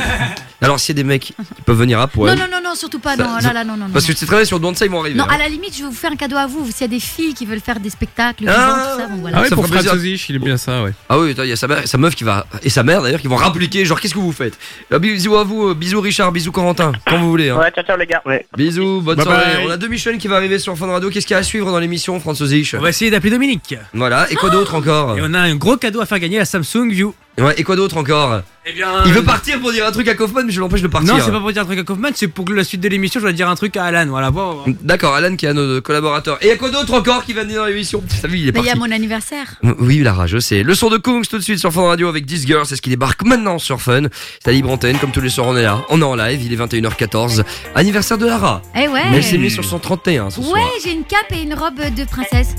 alors s'il y a des mecs qui peuvent venir à poil. Non, non, non, non, surtout pas. Ça- Non, là, là, non, non. Parce que c'est très bien sur de ça ils vont arriver. Non, hein. à la limite, je vais vous faire un cadeau à vous. S'il y a des filles qui veulent faire des spectacles, Ah, vivants, tout ça, bon voilà. Ah ouais, Ça pour Fred. Sozich, il est bien ça, ouais. Ah oui, attends, il y a sa, mère- sa meuf qui va et sa mère d'ailleurs qui vont rappliquer genre qu'est-ce que vous faites? Ah, Bisous à vous, euh, bisous Richard, bisous Corentin, quand vous voulez. hein. Ouais, ciao, ciao, les gars. Ouais. Bisous, bonne Bye soirée. bye. On a deux Michel qui va arriver sur Fun Radio. Qu'est-ce qu'il y a à suivre dans l'émission, François Zich On va essayer d'appeler Dominique. Voilà, et quoi d'autre encore? Et on a un gros cadeau à faire gagner à Samsung View. Ouais, et quoi d'autre encore Eh bien. Il veut partir pour dire un truc à Kaufman, mais je l'empêche de partir. Non, c'est pas pour dire un truc à Kaufman, c'est pour que la suite de l'émission, je dois dire un truc à Alan. Voilà, bon. D'accord, Alan qui est un de nos collaborateurs. Et il y a quoi d'autre encore qui va venir dans l'émission? Il est Mais il y a mon anniversaire. Oui, Lara, je sais. Le son de Kungs tout de suite sur Fun Radio avec This Girl, c'est ce qui débarque maintenant sur Fun. C'est à libre antenne, comme tous les soirs on est là. On est en live, il est 21h14. Anniversaire de Lara. Eh ouais. Mais elle s'est mise sur son 31 ce Ouais, j'ai une cape et une robe de princesse.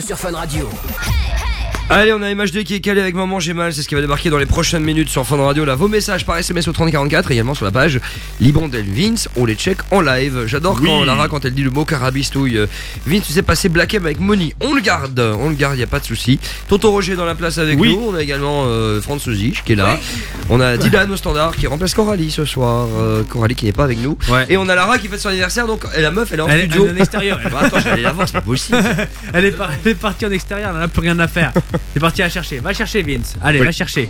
Sur Fun Radio. Allez, on a MHD qui est calé avec Maman J'ai mal, c'est ce qui va débarquer dans les prochaines minutes sur Fun Radio. Là, vos messages par SMS au 3044, également sur la page Libandel Vince, on les check en live. J'adore quand. Lara, quand elle dit le mot carabistouille. euh, Vince, tu sais passer Black M avec Moni. On le garde, on le garde, y a pas de souci. Tonton Roger dans la place avec Oui. nous. On a également euh, Franz Zich qui est là. On a Dylan au standard qui remplace Coralie ce soir. Euh, Coralie qui n'est pas avec nous. Et on a Lara qui fête son anniversaire. Donc, et la meuf, elle est en Elle studio. elle est en extérieur. Bah, attends, j'allais la voir, c'est pas possible. elle, est par- elle est partie en extérieur, elle n'a plus rien à faire. C'est parti à chercher. Va chercher Vince. Allez, Oui. va chercher.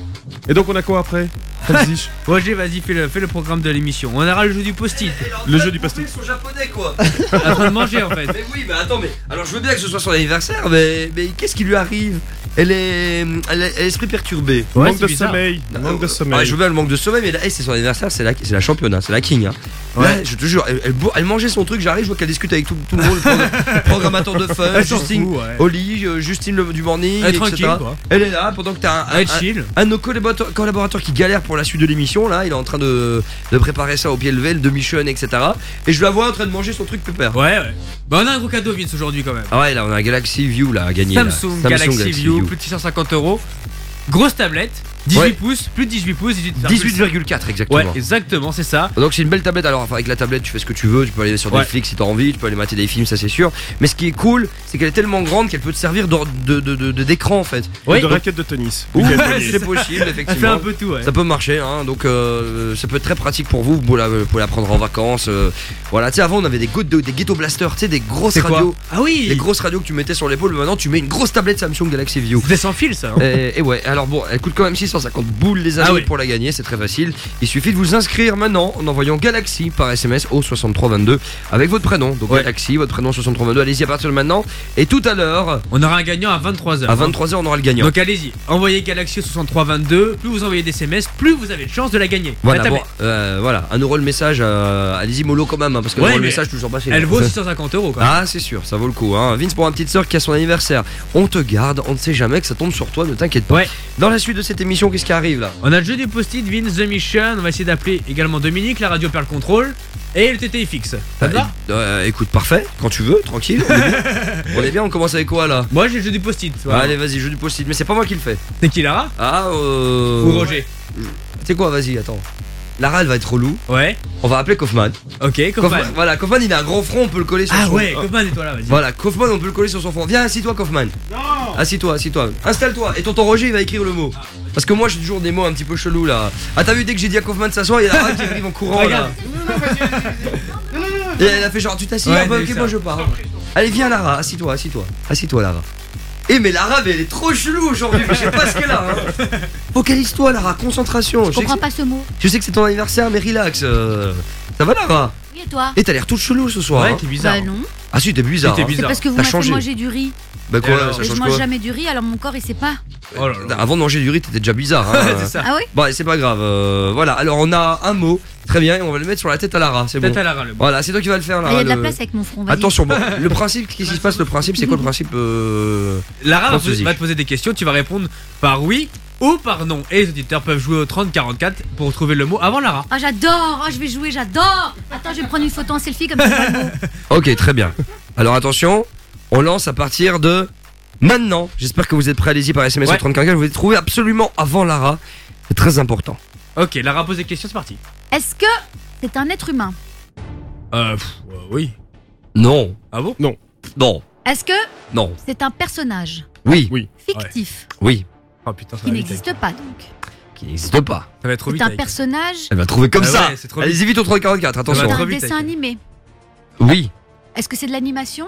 Et donc on a quoi après? Roger, vas-y, fais le, fais le programme de l'émission. On aura le jeu du post-it. Le jeu du post-it. Ils sont japonais quoi. En train de manger en fait. Mais oui, mais attends, mais alors je veux bien que ce soit son anniversaire, mais, mais qu'est-ce qui lui arrive? Elle est, elle est, elle est esprit perturbé. Ouais, Manque de bizarre. sommeil, manque de sommeil. Ouais, je veux bien le manque de sommeil, mais là, hey, c'est son anniversaire, c'est la, c'est la championne, c'est la king. Hein. Là, je te jure, elle, elle bo- elle mangeait son truc, j'arrive, je vois qu'elle discute avec tout, tout le monde, le progr- programmateur de fun, Elle Justine, fout, ouais. Oli, euh, Justine le- du morning, Elle est etc. tranquille, quoi. Elle est là pendant que t'as un, un, Elle un- chill. un de nos collaborateurs, collaborateurs qui galère pour la suite de l'émission, là, il est en train de, de préparer ça au pied levé, le demi-shun, etc. Et je la vois en train de manger son truc pépère. Ouais, ouais. Bah, on a un gros cadeau, Vince, aujourd'hui quand même. Ah ouais, là, on a un Galaxy View là à gagner. là. Samsung, Galaxy, View, plus de 650 euros. Grosse tablette, 18 Ouais. pouces, plus de 18 pouces, 18,4 exactement. Ouais, exactement, c'est ça. Donc c'est une belle tablette. Alors avec la tablette, tu fais ce que tu veux. Tu peux aller sur Ouais. Netflix si t'as envie. Tu peux aller mater des films, ça c'est sûr. Mais ce qui est cool, c'est qu'elle est tellement grande qu'elle peut te servir d'or- de de- de- de- d'écran en fait. Oui. de raquette de tennis. Ouais, c'est possible effectivement. Elle fait un peu tout, ouais. Ça peut marcher, hein. Donc euh, ça peut être très pratique pour vous. Vous pouvez la, vous pouvez la prendre en vacances. euh, voilà. Tu sais, avant on avait des gouttes de- des ghetto blasters. Tu sais, des grosses C'est radios. Ah oui. Des grosses radios que tu mettais sur l'épaule. Mais maintenant tu mets une grosse tablette Samsung Galaxy View. C'était sans fil ça. hein. Et, et ouais, alors bon, elle coûte quand même 650 boules les amis Ah oui. pour la gagner, c'est très facile. Il suffit de vous inscrire maintenant en envoyant Galaxy par SMS au 6322 avec votre prénom. Donc Galaxy, votre prénom 6322, allez-y à partir de maintenant. Et tout à l'heure, On aura un gagnant à 23h. à 23h, on aura le gagnant. Donc allez-y, envoyez Galaxy au 6322. Plus vous envoyez des SMS, plus vous avez de chance de la gagner. voilà, La bon, tablette. euh, voilà, un euro le message, euh, allez-y mollo quand même, hein, parce que Ouais, le message toujours pas Elle vaut 650 euros quand même. Ah, c'est sûr, ça vaut le coup. Hein. Vince pour ma petite soeur qui a son anniversaire. On te garde, on ne sait jamais que ça tombe sur toi, ne t'inquiète pas. Dans la suite de cette émission, qu'est-ce qui arrive là On a le jeu du post-it, Vince The Mission. On va essayer d'appeler également Dominique, la radio perd le contrôle. Et le TTFX. Ça te va? Euh, écoute, parfait, quand tu veux, tranquille. On est bien, on, est bien, on commence avec quoi là? Moi j'ai le jeu du post-it. voilà. Allez, vas-y, jeu du post-it, mais c'est pas moi qui le fais. C'est qui Lara? Ah, euh. Ou Roger Tu sais quoi, vas-y, attends. Lara, elle va être relou. Ouais. On va appeler Kaufman. Ok, Kaufman. Voilà, Kaufman, il a un grand front, on peut le coller sur Ah son ouais, Kaufman et toi là, vas-y. Voilà, Kaufman, on peut le coller sur son front. Viens, assis-toi, Kaufman. Non Assis-toi, assis-toi. Installe-toi. Et tonton Roger, il va écrire le mot. Parce que moi, j'ai toujours des mots un petit peu chelous là. Ah, t'as vu, dès que j'ai dit à Kaufman de s'asseoir, il y a Lara qui arrive en courant Regarde. là. Et elle a fait genre, tu t'assis, Ouais, ah, bah, ok, moi je pars. Allez, viens, Lara, assis-toi, assis-toi. Assis-toi, Lara. Eh, mais Lara, mais elle est trop chelou aujourd'hui, mais je sais pas ce qu'elle a. Hein. Focalise-toi, Lara, concentration. Je comprends c'est- pas ce mot. je sais que c'est ton anniversaire, mais relax. euh. Ça va, Lara? Oui, et toi? Et t'as l'air toute chelou ce soir. Ouais, hein. t'es bizarre. Bah non. Ah si, t'es bizarre. T'es hein. C'est bizarre. parce que vous m'avez changé. manger du riz. Bah quoi, alors ça je change mange quoi jamais du riz, alors mon corps il sait pas. Oh là là. Avant de manger du riz, t'étais déjà bizarre. Hein. C'est ça. Ah oui Bon, allez, c'est pas grave. euh, voilà, alors on a un mot. Très bien, et on va le mettre sur la tête à Lara. C'est bon. Tête à Lara, le bon. Voilà, c'est toi qui vas le faire, Ah, Lara. Il y a de la le- place avec mon front. vas-y. Attention, bon, le principe, qu'est-ce qui se passe Le principe, c'est quoi le principe euh... Lara va, te poser des questions, tu vas répondre par oui ou par non. Et les auditeurs peuvent jouer au 30-44 pour trouver le mot avant Lara. Ah j'adore, ah je vais jouer, j'adore. Attends, je vais prendre une photo en selfie comme ça. c'est pas le mot. Ok, très bien. Alors attention, on lance à partir de Maintenant, j'espère que vous êtes prêts. Allez-y par SMS au Ouais. 34 Vous devez trouver absolument avant Lara. C'est très important. Ok, Lara pose des questions, c'est parti. Est-ce que c'est un être humain? Euh, pff, euh, oui. Non. Ah bon? Non. Non. Est-ce que Non. c'est un personnage? Oui. Oui. fictif Oui. Oh putain, ça qui va vite, n'existe pas donc Qui n'existe pas. Ça va être trop C'est vite. un avec. personnage Elle va trouver comme Ah ça. ouais, c'est trop vite. Allez-y vite au 344, Ça attention. va C'est trop un vite, dessin avec. animé Oui. Est-ce que c'est de l'animation?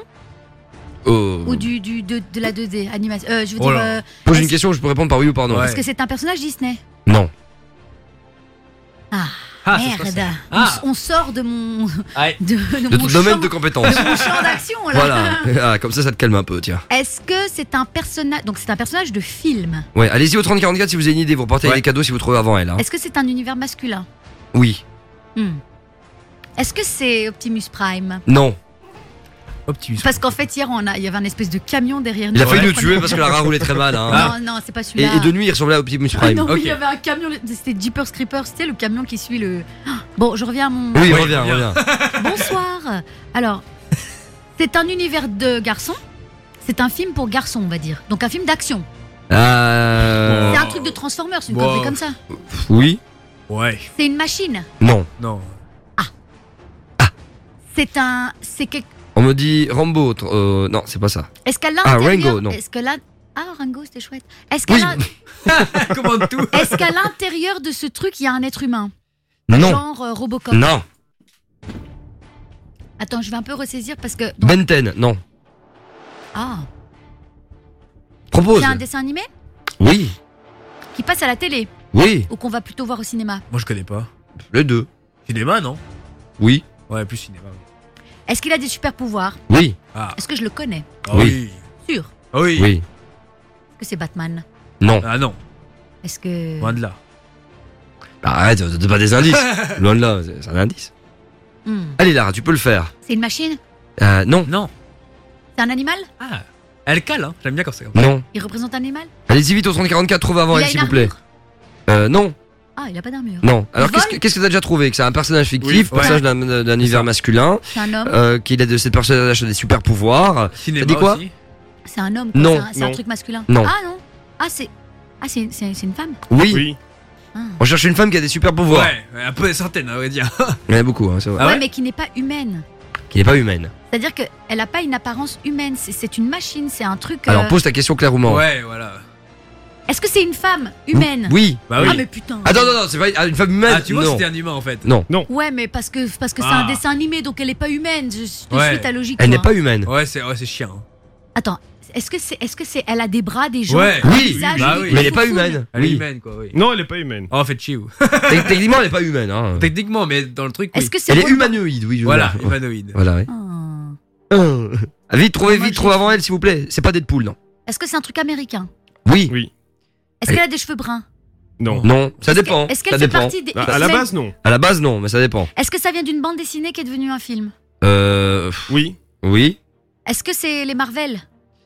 Euh, ou du, du de, de la 2D animation euh, Je veux Oh dire, euh, Pose une question, je peux répondre par oui ou par non. Est-ce que c'est un personnage Disney Non. Ah, Ah, merde on, Ah. on sort de mon Ouais. de, De mon ton domaine champ- de compétence. de mon champ d'action là. Voilà. Ah, comme ça, ça te calme un peu, tiens. Est-ce que c'est un personnage donc c'est un personnage de film? Ouais, allez-y au 3044 si vous avez une idée. Vous repartez avec Ouais. des cadeaux si vous trouvez avant elle. hein. Est-ce que c'est un univers masculin? Oui. Hmm. Est-ce que c'est Optimus Prime? Non. Optimus. Parce qu'en fait hier on a il y avait un espèce de camion derrière nous. Il a failli nous tuer parce que Lara roulait très mal. Hein. Non non c'est pas Et, celui-là. et de nuit, il ressemblait à Optimus Ah Prime. non, mais Ok. il y avait un camion, c'était Jeepers Creepers, c'était le camion qui suit le. Ah, Bon, je reviens à mon. Oui, reviens, reviens. reviens. Bonsoir. Alors, c'est un univers de garçons. C'est un film pour garçons, on va dire. Donc un film d'action. Euh... C'est un truc de Transformers, une connerie comme ça. Oui. Ouais. C'est une machine. Non. Non. C'est un. C'est quelque. On me dit Rambo. euh, non, c'est pas ça. Est-ce qu'à Ah, l'intérieur. Rango, non. Est-ce que là. Ah, Rango, c'était chouette. Est-ce qu'à Oui. l'in- Comment tout est-ce qu'à l'intérieur de ce truc, il y a un être humain? Non. Genre euh, Robocop. Non. Attends, je vais un peu ressaisir parce que. Benten. Non. Ah. Propose. C'est un dessin animé? Oui. qui passe à la télé? Oui. ou qu'on va plutôt voir au cinéma? Moi je connais pas. Les deux. Cinéma, non? Oui. Ouais, plus cinéma. oui. Est-ce qu'il a des super pouvoirs Oui. Ah. Est-ce que je le connais Ah Oui. Sûr. Oui. Oui. Est-ce que c'est Batman Non. Ah non, Est-ce que. loin de là. Bah, Arrête, donne pas des indices. Loin de là, c'est un indice. Hmm. Allez Lara, tu peux le faire. C'est une machine Euh, non. Non. C'est un animal Ah. Elle cale, hein. J'aime bien quand c'est comme ça. Non. Il représente un animal Allez-y vite au 3044, trouve avant Il elle a s'il vous plaît. armure Euh, non. Ah, il a pas d'armure. Non. Alors qu'est-ce que qu'est-ce que t'as déjà trouvé Que c'est un personnage fictif, Oui, ouais. personnage d'un- univers masculin, C'est un homme euh, qu'il a de cette personnage a des super pouvoirs. Cinéma T'as dit quoi aussi. C'est un homme quoi, Non, c'est un- C'est un, non. truc masculin Non. Ah non Ah, c'est. Ah, c'est c'est- c'est une femme Oui. Oui. On cherche une femme qui a des super pouvoirs. Ouais, ouais, un peu des centaines, on va dire. Il y en a beaucoup, hein, c'est vrai. Ah ouais, ouais mais qui n'est pas humaine. Qui n'est pas humaine. C'est-à-dire qu'elle n'a pas une apparence humaine. C'est- C'est une machine, c'est un truc. euh, Alors pose ta question clairement. Ouais, voilà. Est-ce que c'est une femme humaine Oui. Bah oui. Ah, mais putain Attends, non, non, c'est pas ah, une femme humaine. Ah, tu vois, non. c'était un humain en fait. Non. Ouais, mais parce que parce que c'est Ah. un dessin animé, donc elle est pas humaine. Je, je te Ouais. suis ta logique. Elle n'est pas humaine. Ouais, c'est ouais, c'est chiant. hein. Attends, est-ce que c'est est-ce que c'est elle a des bras, des jambes, Ouais. un Oui, visage, bah des- oui. des Mais elle n'est pas foufounes humaine. Elle est Oui. humaine quoi, oui. Non, elle est pas humaine. Oh, faites chier vous. Tec- Techniquement, elle n'est pas humaine. Hein. Techniquement, mais dans le truc, oui. Est-ce que c'est Elle est humanoïde, oui. je veux Voilà, dire. humanoïde. Voilà, oui. Ah. Euh, Vite, trouvez, Moi, vite, je- trouvez avant elle, s'il vous plaît. C'est pas Deadpool, non. Est-ce que c'est un truc américain? Oui. Oui. Est-ce qu'elle a des cheveux bruns? Non. Non, ça Est-ce dépend. Est-ce ça qu'elle fait dépend. partie des À, la X-Men base, non. À la base, non, mais ça dépend. Est-ce que ça vient d'une bande dessinée qui est devenue un film? Euh. Oui. Oui. Est-ce que c'est les Marvel?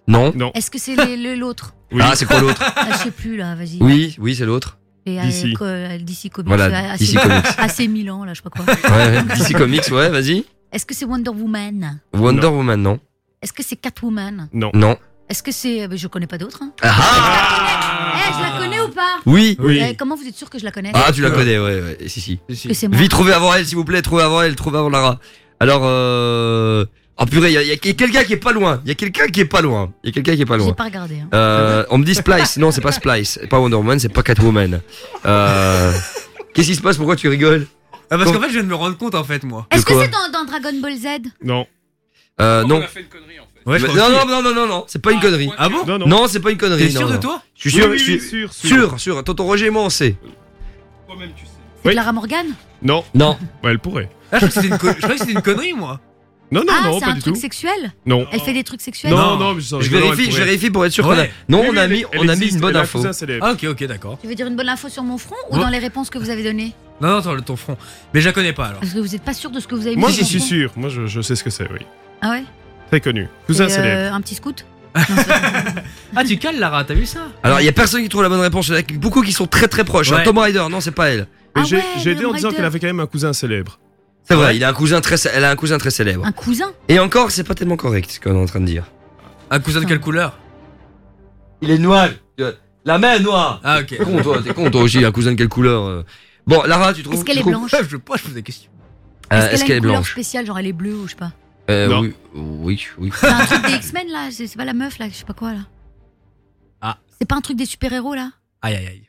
Non. Non. Est-ce que c'est les- le- l'autre? Oui. Ah, c'est quoi l'autre? Ah, Je sais plus là, vas-y. Oui, oui, c'est l'autre. Et, euh, DC. co- euh, DC Comics. Voilà, euh, DC Comics. assez Milan là, je sais pas quoi. Ouais, ouais. DC Comics, ouais, vas-y. Est-ce que c'est Wonder Woman? Wonder Woman, non. Est-ce que c'est Catwoman? Non. Non. Est-ce que c'est. euh, Je connais pas d'autres. Hein. Ah, Eh, je la connais ou pas Oui. Oui. Eh, Comment vous êtes sûr que je la connais Ah, tu la connais, ouais, ouais. Si, si. Que c'est moi. Vite, trouvez avant elle, s'il vous plaît. Trouvez avant elle, trouvez avant Lara. Alors, euh. Oh purée, il y a, quelqu'un qui est pas loin. Il y a quelqu'un qui est pas loin. Il y a quelqu'un qui est pas J'ai loin. pas regardé. hein. Euh, on me dit Splice. Non, c'est pas Splice. C'est pas Wonder Woman, c'est pas Catwoman. Euh. Qu'est-ce qui se passe? Pourquoi tu rigoles? Ah, parce qu'en fait, je viens de me rendre compte en fait, moi. Est-ce que c'est dans, dans Dragon Ball Z? Non. Euh, non. Ouais, je non, pense non, non, non, non, non, c'est pas une connerie. Ah bon Non, non. Non, c'est pas une connerie. T'es sûr non, de non. toi Je suis sûr, Oui, je oui, suis sûr, sûr. sûr, sûr. Tonton Roger et moi, on sait. Toi-même, tu sais. C'est Oui. Clara Morgan Non. Non. Ouais, elle pourrait. Ah, je croyais que c'était une, co- je croyais que c'était une connerie, moi. Non, non, Ah, non, c'est pas un du truc tout. sexuel Non. Elle fait des trucs sexuels Non, Non. non, mais ça Je rigole, elle vérifie, je pourrait. vérifie pour être sûr qu'on a. Ouais. Non, Oui, on oui, a elle- mis, elle on a mis existe, une bonne elle a un info. cousin célèbre. Ah, ok, ok, d'accord. Tu veux dire une bonne info sur mon front ou Ouais. dans les réponses que vous avez données Non, non, attends, le- ton front. Mais je la connais pas alors. Parce que vous êtes pas sûr de ce que vous avez Moi, mis je sur suis mon front sûr. Moi, je, je sais ce que c'est, oui. Ah ouais? Très connu. Cousin Et, euh, célèbre. Un petit scout Ah, tu cales, Lara, t'as vu ça Alors, il y a personne qui trouve la bonne réponse. Il y en a beaucoup qui sont très très proches. hein. Ouais. Tom Rider, non, c'est pas elle. Mais Ah j'ai ouais, j'ai aidé en disant Raider. qu'elle avait quand même un cousin célèbre. C'est vrai, il a un cousin très, cé- elle a un cousin très célèbre. Un cousin Et encore, c'est pas tellement correct ce qu'on est en train de dire. Un cousin de quelle couleur Il est noir. La main est noire. Ah, ok. T'es con, toi, t'es con, toi aussi, un cousin de quelle couleur euh Bon, Lara, tu trouves Est-ce qu'elle tu est trouves- blanche Je sais pas, je pose des questions. Euh, Est-ce Est-ce qu'elle a qu'elle est une couleur blanche spéciale, genre elle est bleue ou je sais pas Euh, Non. oui, oui, oui. C'est un truc des X-Men là, c'est c'est pas la meuf là, je sais pas quoi là. Ah. C'est pas un truc des super-héros là? Aïe aïe aïe.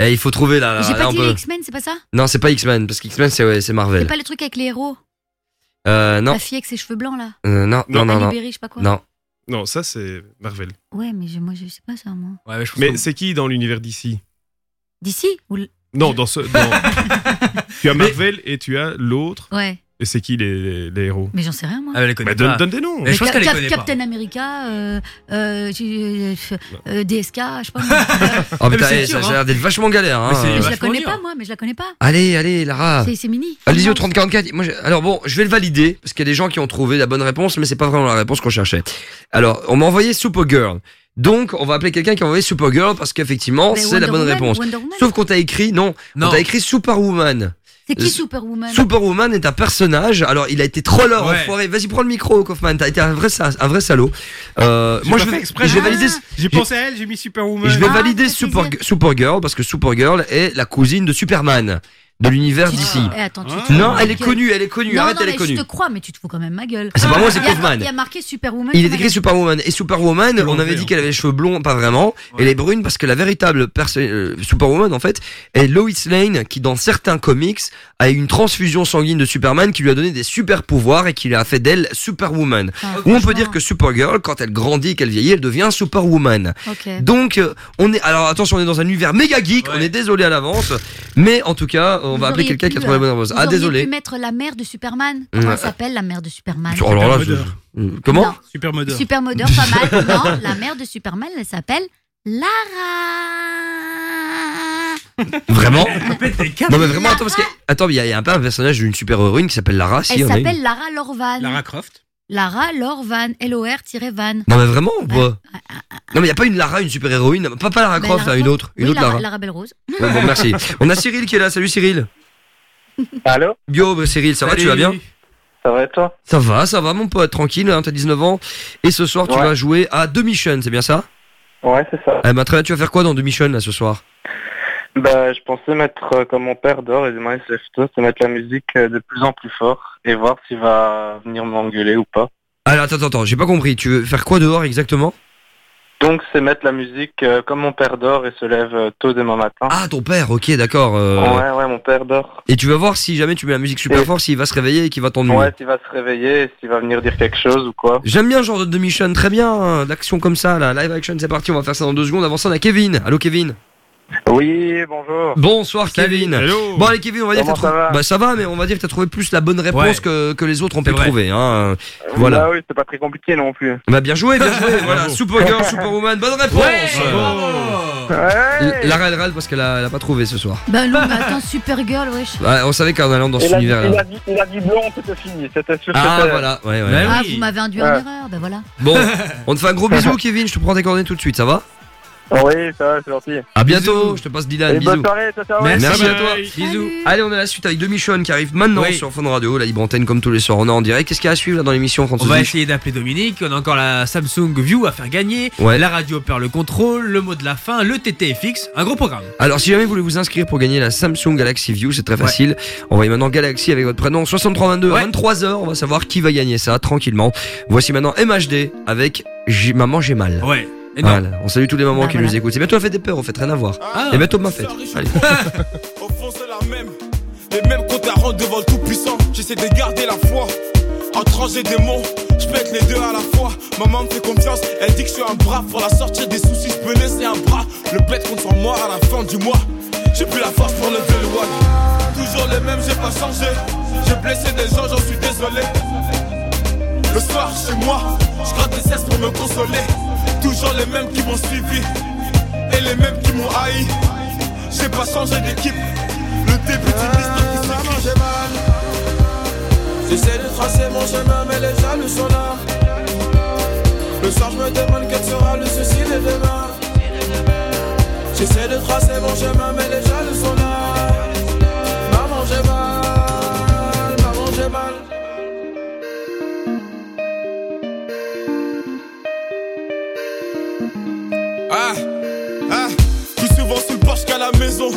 Eh, il faut trouver là. J'ai là, pas on dit peut- les X-Men, c'est pas ça? Non, c'est pas X-Men, parce qu'X-Men c'est ouais, c'est C'est Marvel. pas le truc avec les héros? Euh, non. La fille avec ses cheveux blancs là Euh, non, non, non, non. Berry, je sais pas quoi. Non. Non, ça c'est Marvel. Ouais, mais je- moi je sais pas ça moi. Ouais, mais je pense Mais que- c'est qui dans l'univers d'ici D'ici ou le- Non, dans ce. dans- tu as Marvel et tu as l'autre. Ouais, Et c'est qui les, les- les héros mais j'en sais rien moi. Ah, elle les connaît Bah, donne, pas. donne des noms. Mais je pense Cap- qu'elle les Cap- connaît pas. Captain America, euh, euh, j'ai- euh, DSK, je sais pas. Oh mais putain, c'est dur, ça a hein. l'air d'être vachement galère. Hein. Mais c'est- Mais je la connais dur. pas moi, mais je la connais pas. Allez, allez, Lara. C'est c'est mini. Allez-y au Comment 3044. Moi, alors bon, je vais le valider parce qu'il y a des gens qui ont trouvé la bonne réponse, mais c'est pas vraiment la réponse qu'on cherchait. Alors, on m'a envoyé Supergirl. Donc, on va appeler quelqu'un qui a envoyé Supergirl parce qu'effectivement, Mais c'est la bonne Woman, réponse. Sauf qu'on t'a écrit, non, Non. on t'a écrit Superwoman. C'est qui Superwoman Superwoman est un personnage. Alors, il a été troller, Ouais. enfoiré. Vas-y, prends le micro, Kaufman. T'as été un vrai, sa- un vrai salaud. Euh, moi, pas je fait vais, exprès, je vais hein. valider. J'ai pensé à elle, j'ai mis Superwoman. Je vais Ah, valider Super. Supergirl parce que Supergirl est la cousine de Superman de l'univers d'ici. Eh, attends, tu te Ah. fous de Non, ma elle est gueule. connue, elle est connue. Non, Arrête, non, elle est mais connue. Je te crois, mais tu te fous quand même ma gueule. C'est pas moi, c'est Il y a- Kaufman. Il y a marqué Superwoman. Il est écrit. Superwoman et Superwoman, on avait dit qu'elle avait les cheveux blonds, pas vraiment. Elle est brune parce que la véritable perso- euh, Superwoman en fait est Lois Lane qui dans certains comics a eu une transfusion sanguine de Superman qui lui a donné des super pouvoirs et qui a fait d'elle Superwoman. Ah, Ou on peut dire que Supergirl quand elle grandit et qu'elle vieillit, elle devient Superwoman. Ok. Donc euh, on est alors attention, on est dans un univers méga geek, on est désolé à l'avance, mais en tout cas, on Vous va appeler auriez quelqu'un pu, qui a trouvé la bonne euh, réponse. vous Ah désolé. pu mettre la mère de Superman. Comment Ouais. elle s'appelle la mère de Superman là je- euh, Comment. Supermodeur. Supermodeur, pas mal. Non, la mère de Superman, elle s'appelle Lara. Vraiment. Non mais vraiment attends parce que attends, il y, a- il y a un peu un personnage d'une super héroïne qui s'appelle Lara, si Elle on a une. s'appelle Lara Lorvan. Lara Croft. Lara Lorvan. L-O-R-Van. Non mais vraiment ou pas Non mais il y a pas une Lara, une super héroïne, pas pas Lara Ben, Croft, Lara hein, une autre, une Oui, autre Lara, Lara. Lara Belle Rose. Ouais, bon merci. On a Cyril qui est là, salut Cyril. Allô? Yo bah, Cyril, ça va, tu vas bien? Ça va et toi? Ça va, ça va mon pote, tranquille, hein, t'as 19 ans. Et ce soir tu vas jouer à The Mission, c'est bien ça? Ouais, c'est ça. Eh ben très bien, tu vas faire quoi dans The Mission là ce soir? Bah, je pensais mettre euh, comme mon père dort et demain il se lève tôt, c'est mettre la musique euh, de plus en plus fort et voir s'il va venir m'engueuler ou pas. Alors attends, attends, attends, j'ai pas compris, tu veux faire quoi dehors exactement? Donc, c'est mettre la musique euh, comme mon père dort et se lève tôt demain matin. Ah ton père, ok d'accord. euh, Ouais, ouais, mon père dort. Et tu vas voir si jamais tu mets la musique super Et- fort, s'il va se réveiller et qu'il va t'ennuyer. Ouais, s'il va se réveiller et s'il va venir dire quelque chose ou quoi. J'aime bien ce genre de Mission, très bien, hein, l'action comme ça, là, live action, c'est parti, on va faire ça dans deux secondes. Avant ça, on a Kevin. Allô Kevin? Oui, bonjour. Bonsoir Kevin. Hello. Bon allez Kevin, on va dire que Comment t'as ça trouvé... va Bah ça va, mais on va dire que t'as trouvé plus la bonne réponse Ouais. que, que les autres ont pu vrai. trouver. Hein. Voilà. Bah oui, c'est pas très compliqué non plus. Bah bien joué, bien joué. voilà, Supergirl, Superwoman, bonne réponse. Ouais. L- Lara elle râle parce qu'elle a, pas trouvé ce soir. Ben non, mais attends, Supergirl, wesh. Ouais, on savait qu'en allant dans cet Il a, dit, univers il, là. a dit, il a dit blanc, c'était fini. C'était sûr Ah voilà, ouais ouais. Ah, oui. vous m'avez induit en erreur, ben voilà. Bon, on te fait un gros bisou Kevin, je te prends tes coordonnées tout de suite, ça va? Oui, ça va, c'est gentil. À bientôt, je te passe Dylan, Et bisous. bonne soirée, ciao. Merci. Merci à toi. Bisous. Allez, on à la suite avec deux Michonne qui arrive maintenant Oui. sur Fun Radio, la libre antenne comme tous les soirs. On est en direct. Qu'est-ce qu'il y a à suivre là dans l'émission, On va essayer d'appeler Dominique. On a encore la Samsung View à faire gagner. Ouais. La radio perd le contrôle. Le mot de la fin. Le TTFX. Un gros programme. Alors, si jamais vous voulez vous inscrire pour gagner la Samsung Galaxy View, c'est très facile. Envoyez maintenant Galaxy avec votre prénom 6322 Ouais. à 23h. On va savoir qui va gagner ça tranquillement. Voici maintenant MHD avec Maman j'ai mal. Ouais. Voilà. On salue tous les mamans Bah, qui voilà. nous écoutent. C'est bientôt la fête des peurs, on fait rien à voir. Ah. Et bientôt ma fête. Allez. Au fond, c'est la même. Les mêmes comptes à rendre devant le Tout-Puissant. J'essaie de garder la foi. En des mots, je pète les deux à la fois. Maman me fait confiance, elle dit que je suis un bras. Pour la sortir des soucis, je peux laisser un bras. Le bête contre moi à la fin du mois. J'ai plus la force pour lever le one. Toujours les mêmes, j'ai pas changé. J'ai blessé des gens, j'en suis désolé. Le soir, chez moi, je gratte des cesses pour me consoler. Toujours les mêmes qui m'ont suivi. Et les mêmes qui m'ont haï. J'ai pas changé d'équipe. Le début d'une histoire qui s'écrit. j'ai mal. J'essaie de tracer mon chemin, mais les jaloux sont là. Le soir, je me demande quel sera le souci de demain. J'essaie de tracer mon chemin, mais les jaloux sont là. Torches qu'à la maison.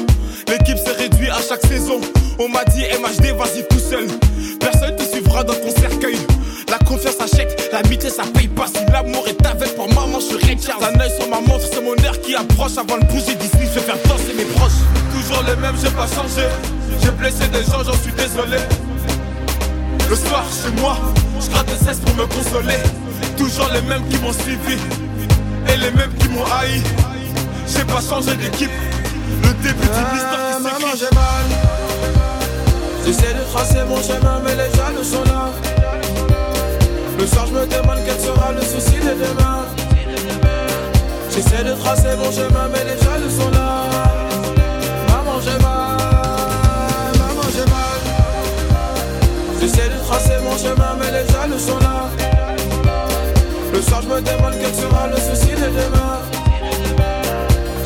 L'équipe s'est réduite à chaque saison. On m'a dit MHD, vas-y tout seul. Personne te suivra dans ton cercueil. La confiance achète, l'amitié ça paye pas. Si l'amour est avec pour maman, je suis Richard. Un œil sur ma montre, c'est mon air qui approche. Avant de bouger d'ici, je vais faire danser mes proches. Toujours le même, j'ai pas changé. J'ai blessé des gens, j'en suis désolé. Le soir, chez moi, je gratte des cesses pour me consoler. Toujours les mêmes qui m'ont suivi et les mêmes qui m'ont haï. J'ai pas changé d'équipe. Le début d'une histoire qui Maman, j'ai mal. J'essaie de tracer mon chemin, mais les jaloux sont là. Le soir, je me demande quel sera le souci de demain. J'essaie de tracer mon chemin, mais les jaloux sont là. Maman, j'ai mal. Maman, j'ai mal. J'essaie de tracer mon chemin, mais les jaloux sont là. Le soir, je me demande quel sera le souci de demain.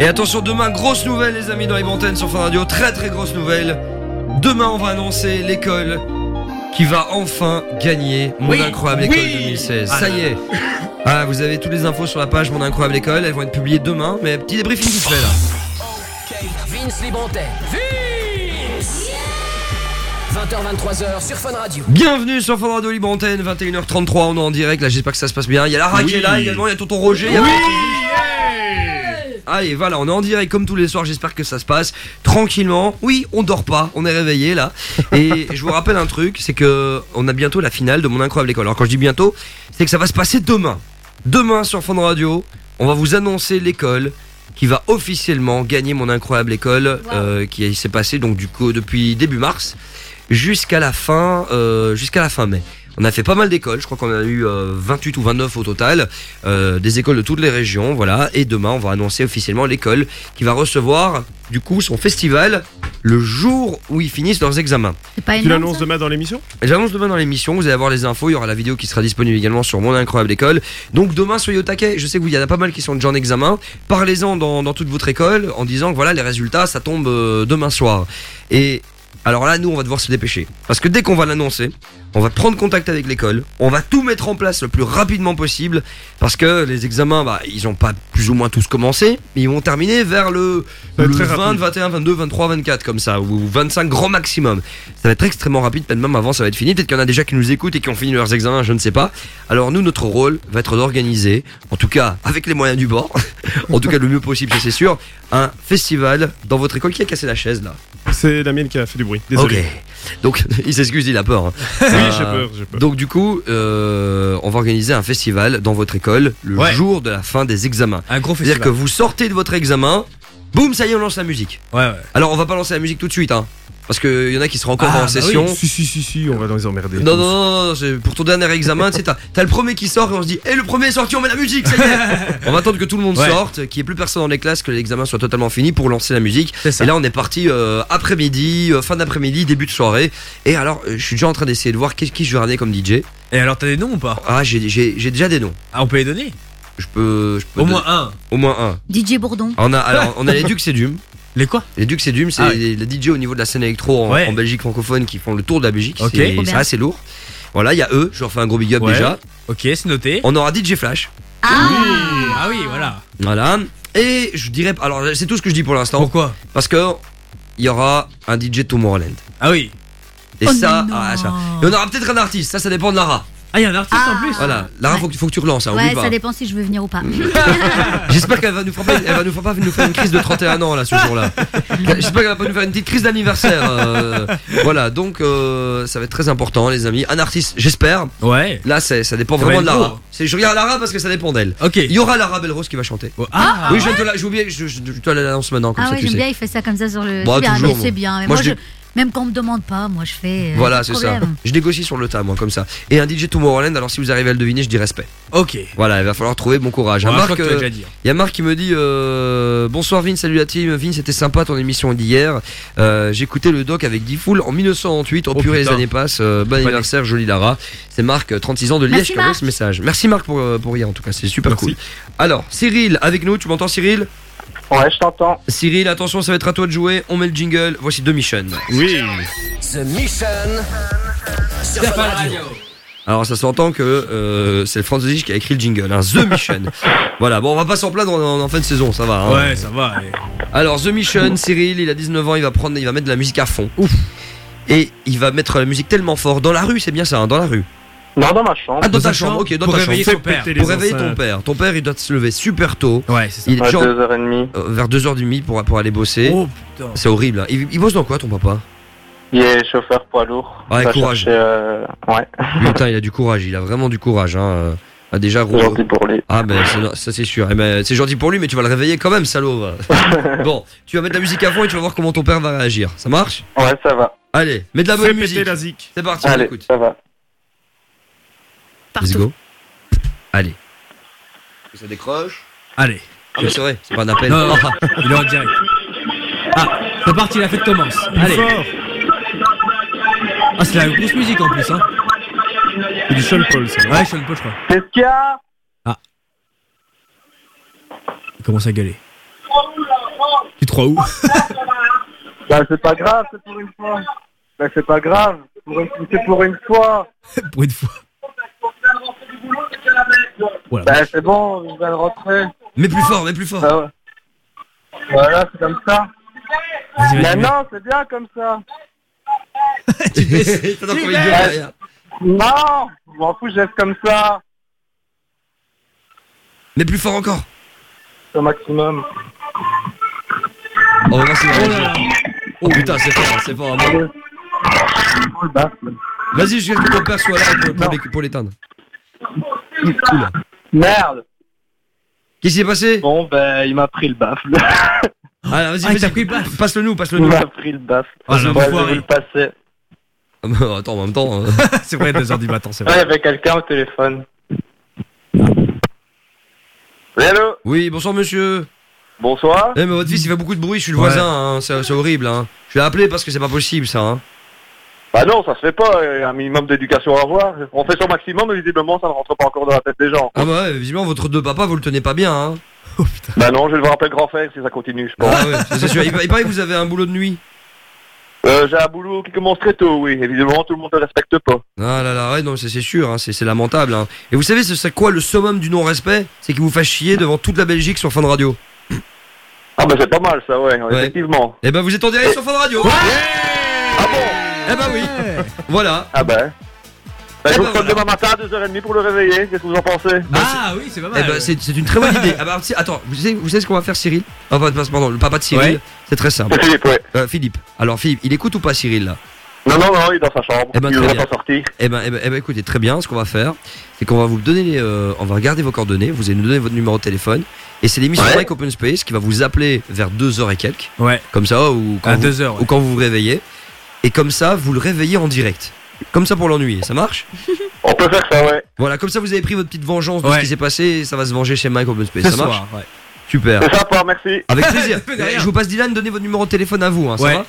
Et attention, demain, grosse nouvelle, les amis, dans les antennes sur Fun Radio. Très, très grosse nouvelle. Demain, on va annoncer l'école qui va enfin gagner Mon Oui, Incroyable oui. École 2016. Ah Ça là y est. Ah, vous avez toutes les infos sur la page Mon Incroyable École. Elles vont être publiées demain. Mais petit débriefing vite fait là. Vince Libantel. Vince 20h23h sur Fun Radio. Bienvenue sur Fun Radio Libre Antenne, 21h33. On est en direct. Là, j'espère que ça se passe bien. Il y a la Raquel Oui. là également. Il y a tonton Roger. il y a Oui. Allez, voilà, on est en direct comme tous les soirs. J'espère que ça se passe tranquillement. Oui, on dort pas, on est réveillé là. Et je vous rappelle un truc, c'est que on a bientôt la finale de mon incroyable école. Alors quand je dis bientôt, c'est que ça va se passer demain. Demain sur Fun Radio, on va vous annoncer l'école qui va officiellement gagner mon incroyable école euh, qui s'est passé donc du coup depuis début mars jusqu'à la fin euh, jusqu'à la fin mai. On a fait pas mal d'écoles, je crois qu'on en a eu euh, 28 ou 29 au total, euh, des écoles de toutes les régions, voilà. Et demain, on va annoncer officiellement l'école qui va recevoir du coup son festival le jour où ils finissent leurs examens. Tu l'annonces demain dans l'émission? J'annonce demain dans l'émission, vous allez avoir les infos, il y aura la vidéo qui sera disponible également sur mon incroyable école. Donc demain soyez au taquet, je sais que vous, il y en a pas mal qui sont déjà en examen. Parlez-en dans, dans toute votre école en disant que voilà les résultats ça tombe euh, demain soir. Et alors là nous on va devoir se dépêcher. Parce que dès qu'on va l'annoncer, on va prendre contact avec l'école, on va tout mettre en place le plus rapidement possible. Parce que les examens, bah, ils ont pas plus ou moins tous commencé, mais ils vont terminer vers le, Ça va le être très 20, rapide. 21, 22, 23, 24 comme ça, ou 25 grand maximum. Ça va être extrêmement rapide, peut-être même avant ça va être fini. Peut-être qu'il y en a déjà qui nous écoutent et qui ont fini leurs examens, je ne sais pas. Alors nous, notre rôle va être d'organiser, en tout cas avec les moyens du bord, en tout cas le mieux possible, ça, c'est sûr, un festival dans votre école. Qui a cassé la chaise là? C'est la mienne qui a fait du bruit. Désolé. Ok. Donc il s'excuse, il a peur. hein. Oui, Euh, j'ai peur, j'ai peur. Donc du coup, euh, on va organiser un festival dans votre école le Ouais. jour de la fin des examens. Un gros C'est-à-dire festival. que vous sortez de votre examen, boum, ça y est, on lance la musique. Ouais, ouais. Alors on va pas lancer la musique tout de suite, hein. Parce qu'il y en a qui seront encore Ah, en bah session. oui. Si, si, si, si, on va dans les emmerder. Non, non, non, non, pour ton dernier examen, tu sais, t'as le premier qui sort et on se dit, hé, le premier est sorti, on met la musique, ça y est On va attendre que tout le monde Ouais. sorte, qu'il n'y ait plus personne dans les classes, que l'examen soit totalement fini pour lancer la musique. Et là, on est parti euh, après-midi, euh, fin d'après-midi, début de soirée. Et alors, euh, je suis déjà en train d'essayer de voir qui, qui je vais ramener comme DJ. Et alors, t'as des noms ou pas? Ah, j'ai déjà des noms. Ah, on peut les donner? Je peux, je peux Au donner- moins un. Au moins un. DJ Bourdon. On a, alors, on a les Dux et Dum. Les quoi Les Dux et Dum, c'est Ah ouais. les, les DJ au niveau de la scène électro en, Ouais. en Belgique francophone qui font le tour de la Belgique. Ok. C'est Trop c'est bien. assez lourd. Voilà, il y a eux, je leur fais un gros big up Ouais. déjà. Ok, c'est noté. On aura DJ Flash. Ah oui, voilà. Voilà. Et je dirais. Alors, c'est tout ce que je dis pour l'instant. Pourquoi Parce que. Il y aura un DJ Tomorrowland. Ah oui. Et Oh ça, non. ah, ça. Et on aura peut-être un artiste, ça, ça dépend de Lara. Ah, il y a un artiste en plus Voilà, Lara, faut, que- faut que tu relances, hein, Ouais, pas. ça dépend si je veux venir ou pas. J'espère qu'elle va nous faire pas, elle va nous faire pas nous faire une crise de 31 ans là ce jour-là. J'espère qu'elle va pas nous faire une petite crise d'anniversaire. euh, voilà, donc euh, ça va être très important les amis. Un artiste, j'espère. Ouais. Là, ça dépend Ça vraiment de Lara. Je regarde Lara parce que ça dépend d'elle. Ok. Il y aura Lara Belrose qui va chanter. Ah, oui, je te la- j'ai oublié, je, je, je te l'annonce maintenant comme Ah ça ouais, tu j'aime sais. bien, il fait ça comme ça sur le. Bah, c'est bien, toujours, mais c'est bien. Mais Moi, Moi, je Même quand on me demande pas, moi je fais. euh, Voilà, c'est ça. Je négocie sur le tas, moi, comme ça. Et un DJ Tomorrowland, alors si vous arrivez à le deviner, je dis respect. Ok. Voilà, il va falloir trouver bon courage. Euh, hein. Il y a Marc qui me dit euh, Bonsoir Vin, salut la team. Vin, c'était sympa ton émission d'hier. Euh, J'ai écouté le doc avec Diffoul en 1968. Oh, Oh, purée, les années passent. Euh, bon anniversaire, jolie Lara. C'est Marc, euh, 36 ans de Liège, Merci, qui envoie Marc. ce message. Merci Marc pour, pour hier, en tout cas, c'est super cool. Alors, Cyril, avec nous, tu m'entends Cyril? Ouais, je t'entends. Cyril, attention, ça va être à toi de jouer. On met le jingle. Voici deux Mission. Oui. The Mission sur Fun Radio. Alors ça s'entend que euh, c'est le Franz Zizich qui a écrit le jingle, hein, The Mission. voilà, bon on va pas s'en plaindre en, en fin de saison, ça va. hein. Ouais, ça va. Alors The Mission, Cyril, il a 19 ans, il va prendre, il va mettre de la musique à fond. Ouf. Et il va mettre la musique tellement fort dans la rue, c'est bien ça, hein, dans la rue. Non, dans ma chambre. Ah dans, Dans ta chambre, chambre, ok, dans pour ta réveiller chambre. son père. Pour réveiller ton père. Ton père, il doit se lever super tôt. Ouais, c'est ça. Il est À genre 2h30. euh, vers 2h30 pour, pour aller bosser. Oh putain. C'est horrible. hein. Il, il bosse dans quoi ton papa? Il est chauffeur poids lourd. Ouais, Il va courage. chercher, euh, Ouais. Putain, il a du courage, il a vraiment du courage. Hein. euh, ah, déjà, gentil pour lui. Ah ben ça c'est sûr. Eh ben, c'est gentil pour lui, mais tu vas le réveiller quand même, salaud. bon, tu vas mettre la musique à fond et tu vas voir comment ton père va réagir. Ça marche? Ouais, ça va. Allez, mets de la bonne musique. la zik. C'est parti, on écoute. ça va. Let's go. Allez. Ça décroche. Allez. Ah mais c'est vrai, c'est pas un appel. Non, non, Ah, il est en direct. Ah, c'est parti, la fête commence. Allez. Fort. Ah, c'est la grosse musique en plus, hein. C'est du Sean Paul, ça. Ouais, Sean Paul, je crois. Qu'est-ce qu'il y a? Il commence à gueuler. Tu te crois où? Bah, c'est pas grave, c'est pour une fois. Bah, c'est pas grave. C'est pour une fois. Pour une fois. Voilà. Bah, c'est bon, je viens de rentrer. Mais plus fort, mais plus fort. Bah, ouais. Voilà, c'est comme ça. Vas-y, Mais vas-y. non, c'est bien comme ça. Il gueule derrière. Non, je m'en fous, je laisse comme ça. Mais plus fort encore. Au maximum. Oh. Oh putain, c'est fort, c'est fort. Oh, le. Vas-y, jusqu'à ce que ton père soit là pour, pour, l'é- pour l'éteindre. Merde. Qu'est-ce qui s'est passé Bon, ben, il m'a pris le baffle. Ah, vas-y, Ah, il vas-y. pris le baffle. Passe-le nous, passe-le Il nous. m'a pris le baffle. Ah, je vais le passer. Ah, bah, Attends, en même temps. euh, c'est vrai, 2h du matin, c'est Ouais, il y vrai. avait quelqu'un au téléphone. Oui, allô Oui, bonsoir monsieur. Bonsoir. Eh mais votre fils il fait beaucoup de bruit, je suis le Ouais. voisin, hein, c'est c'est horrible. Hein. Je l'ai appelé parce que c'est pas possible ça. Hein. Bah non, ça se fait pas, il y a un minimum d'éducation à avoir. On fait son maximum, mais visiblement, ça ne rentre pas encore dans la tête des gens. Ah bah ouais, visiblement votre deux papa vous le tenez pas bien. Hein. Bah non, je vais le voir appeler le grand frère si ça continue, je pense. Ah ouais, c'est sûr. Il, paraît que vous avez un boulot de nuit. Euh, j'ai un boulot qui commence très tôt, oui. Évidemment, tout le monde ne respecte pas. Ah là là, ouais, non, c'est c'est sûr, hein, c'est c'est lamentable. Hein. Et vous savez, ce c'est quoi le summum du non-respect? C'est qu'il vous fasse chier devant toute la Belgique sur Fun Radio. Ah bah c'est pas mal ça, ouais, Ouais. effectivement. Eh ben vous êtes en direct sur Fun Radio. Ah bon Eh ben oui. Voilà. Ah ben. Bah, Eh je vous ben, voilà. demain matin à 2h30 pour le réveiller, qu'est-ce que vous en pensez? Ah oui, c'est pas mal. Eh ben c'est c'est une très bonne idée. Ah bah, attends, vous savez, vous savez ce qu'on va faire Cyril? Ah pas- pardon, le papa de Cyril. Ouais. C'est très simple. C'est Philippe, ouais. Euh, Philippe. Alors Philippe, il écoute ou pas Cyril là? Non, non, non, il est dans sa chambre. Eh ben, il très bien. pas sortir. Eh ben, eh ben, eh ben, écoutez, très bien, ce qu'on va faire, c'est qu'on va vous donner les, euh, on va regarder vos coordonnées, vous allez nous donner votre numéro de téléphone, et c'est l'émission Ouais. Mike Open Space qui va vous appeler vers 2h et quelques, Ouais. comme ça, ou quand, À vous, 2 heures, ouais. ou quand vous vous réveillez, et comme ça, vous le réveillez en direct. Comme ça pour l'ennuyer, ça marche On peut faire ça, ouais. Voilà, comme ça vous avez pris votre petite vengeance de Ouais. ce qui s'est passé, et ça va se venger chez Mike Open Space, Ce ça marche soir, ouais. Super. C'est sympa, merci. Avec plaisir. Je vous passe Dylan, donnez votre numéro de téléphone à vous, hein, ça va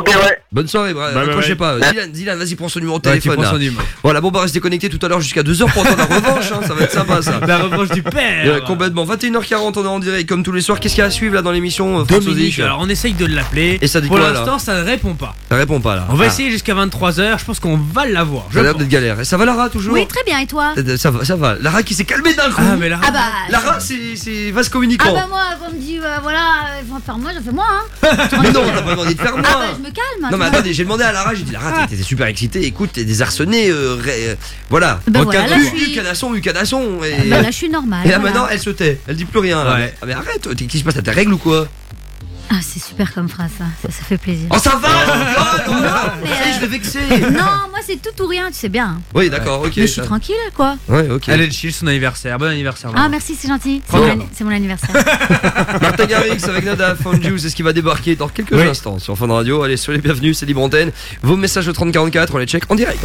Ok, ouais. Bonne soirée, bra- bye, raccrochez pas. Dylan, Dylan, vas-y, prends son numéro de Ouais, tu téléphone. là. son numéro. Voilà, bon, bah restez connectés tout à l'heure jusqu'à 2h pour entendre la revanche, hein, ça va être sympa ça. La revanche du père. Euh, complètement. 21h40, on est en direct comme tous les soirs. Qu'est-ce qu'il y a à suivre là dans l'émission euh, François Dominique, alors on essaye de l'appeler. Et ça dit Pour quoi, là l'instant, ça ne répond pas. Ça répond pas là. On va Ah, essayer jusqu'à 23h. Je pense qu'on va l'avoir. je Ça a l'air d'être galère. Et ça va Lara toujours Oui, très bien, et toi Euh, Ça va, ça va. Lara qui s'est calmée d'un coup. Ah, mais là. Ah bah. Lara, c'est c'est vaste Ah communicant. bah moi, on me dit, euh, voilà, ils vont faire moi, je fais moi, hein. mais non, t'as pas demandé de faire moi. Ah bah calme, non, mais attendez, j'ai demandé à Lara, j'ai dit Lara, t'étais super excitée, écoute, t'es désarçonnée, euh, ré- euh, voilà. Ben voilà, là, je suis- eu canasson, eu canasson. Et, Bah, là, je suis normale. et là voilà. maintenant, elle se tait, elle dit plus rien. là. Ouais. Ah, mais arrête, t'es- qu'est-ce qui se passe, t'as tes règles ou quoi? Ah, c'est super comme phrase, ça. Ça, ça fait plaisir. Oh, ça va oh, non, non, mais, allez, euh, je vais vexer. Non, moi, c'est tout ou rien, tu sais bien. Oui, d'accord, ok. Mais je suis tranquille, quoi. Ouais, ok. Allez, chill, son anniversaire. Bon anniversaire. Ah, merci, c'est gentil. C'est mon, anniversaire. Martin Garrix avec Nada Fonju, c'est ce qui va débarquer dans quelques Oui. instants sur Fun Radio. Allez, soyez les bienvenus, c'est libre antenne. Vos messages au 3044, on les check en direct.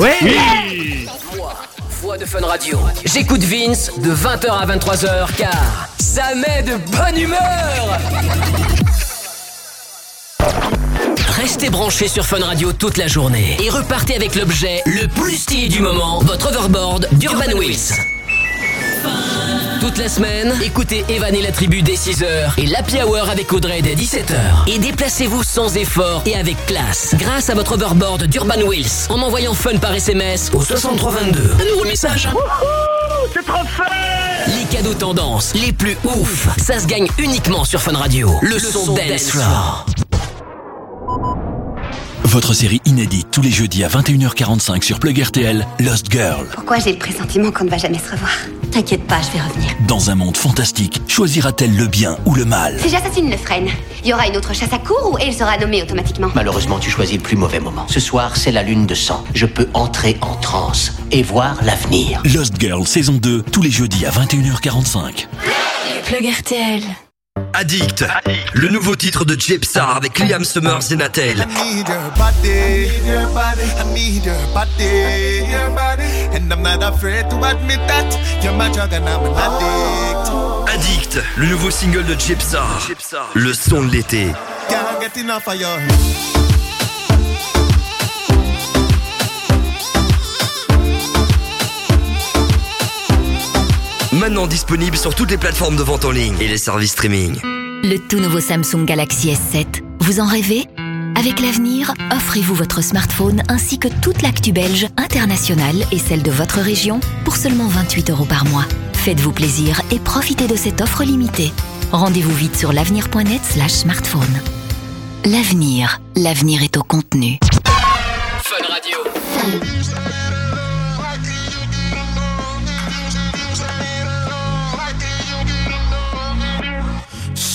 Voix de Fun Radio. J'écoute Vince de 20h à 23h car ça met de bonne humeur. Restez branchés sur Fun Radio toute la journée et repartez avec l'objet le plus stylé du moment, votre overboard d'Urban Wheels. Toute la semaine, écoutez Evan et la tribu dès 6h et l'Happy Hour avec Audrey dès 17h. Et déplacez-vous sans effort et avec classe grâce à votre overboard d'Urban Wheels en envoyant Fun par SMS au 6322. Un nouveau message C'est trop fun Les cadeaux tendances les plus ouf, ça se gagne uniquement sur Fun Radio. Le, son, Dance Floor. Votre série inédite tous les jeudis à 21h45 sur Plug RTL, Lost Girl. Pourquoi j'ai le pressentiment qu'on ne va jamais se revoir T'inquiète pas, je vais revenir. Dans un monde fantastique, choisira-t-elle le bien ou le mal Si j'assassine le freine, il y aura une autre chasse à cours ou elle sera nommée automatiquement Malheureusement, tu choisis le plus mauvais moment. Ce soir, c'est la lune de sang. Je peux entrer en transe et voir l'avenir. Lost Girl saison 2, tous les jeudis à 21h45. Plug RTL. Addict, le nouveau titre de Jepsar avec Liam Summers et Natel. need your body, need your body, I need your body, your body. And I'm not afraid to admit that you're my drug and I'm an addict. Addict, le nouveau single de Jepsar, le son de l'été. Can't get enough of your Maintenant disponible sur toutes les plateformes de vente en ligne et les services streaming. Le tout nouveau Samsung Galaxy S7. Vous en rêvez? Avec l'avenir, offrez-vous votre smartphone ainsi que toute l'actu belge, internationale et celle de votre région pour seulement 28 euros par mois. Faites-vous plaisir et profitez de cette offre limitée. Rendez-vous vite sur l'avenir.net slash smartphone. L'avenir, l'avenir est au contenu. Fun Radio.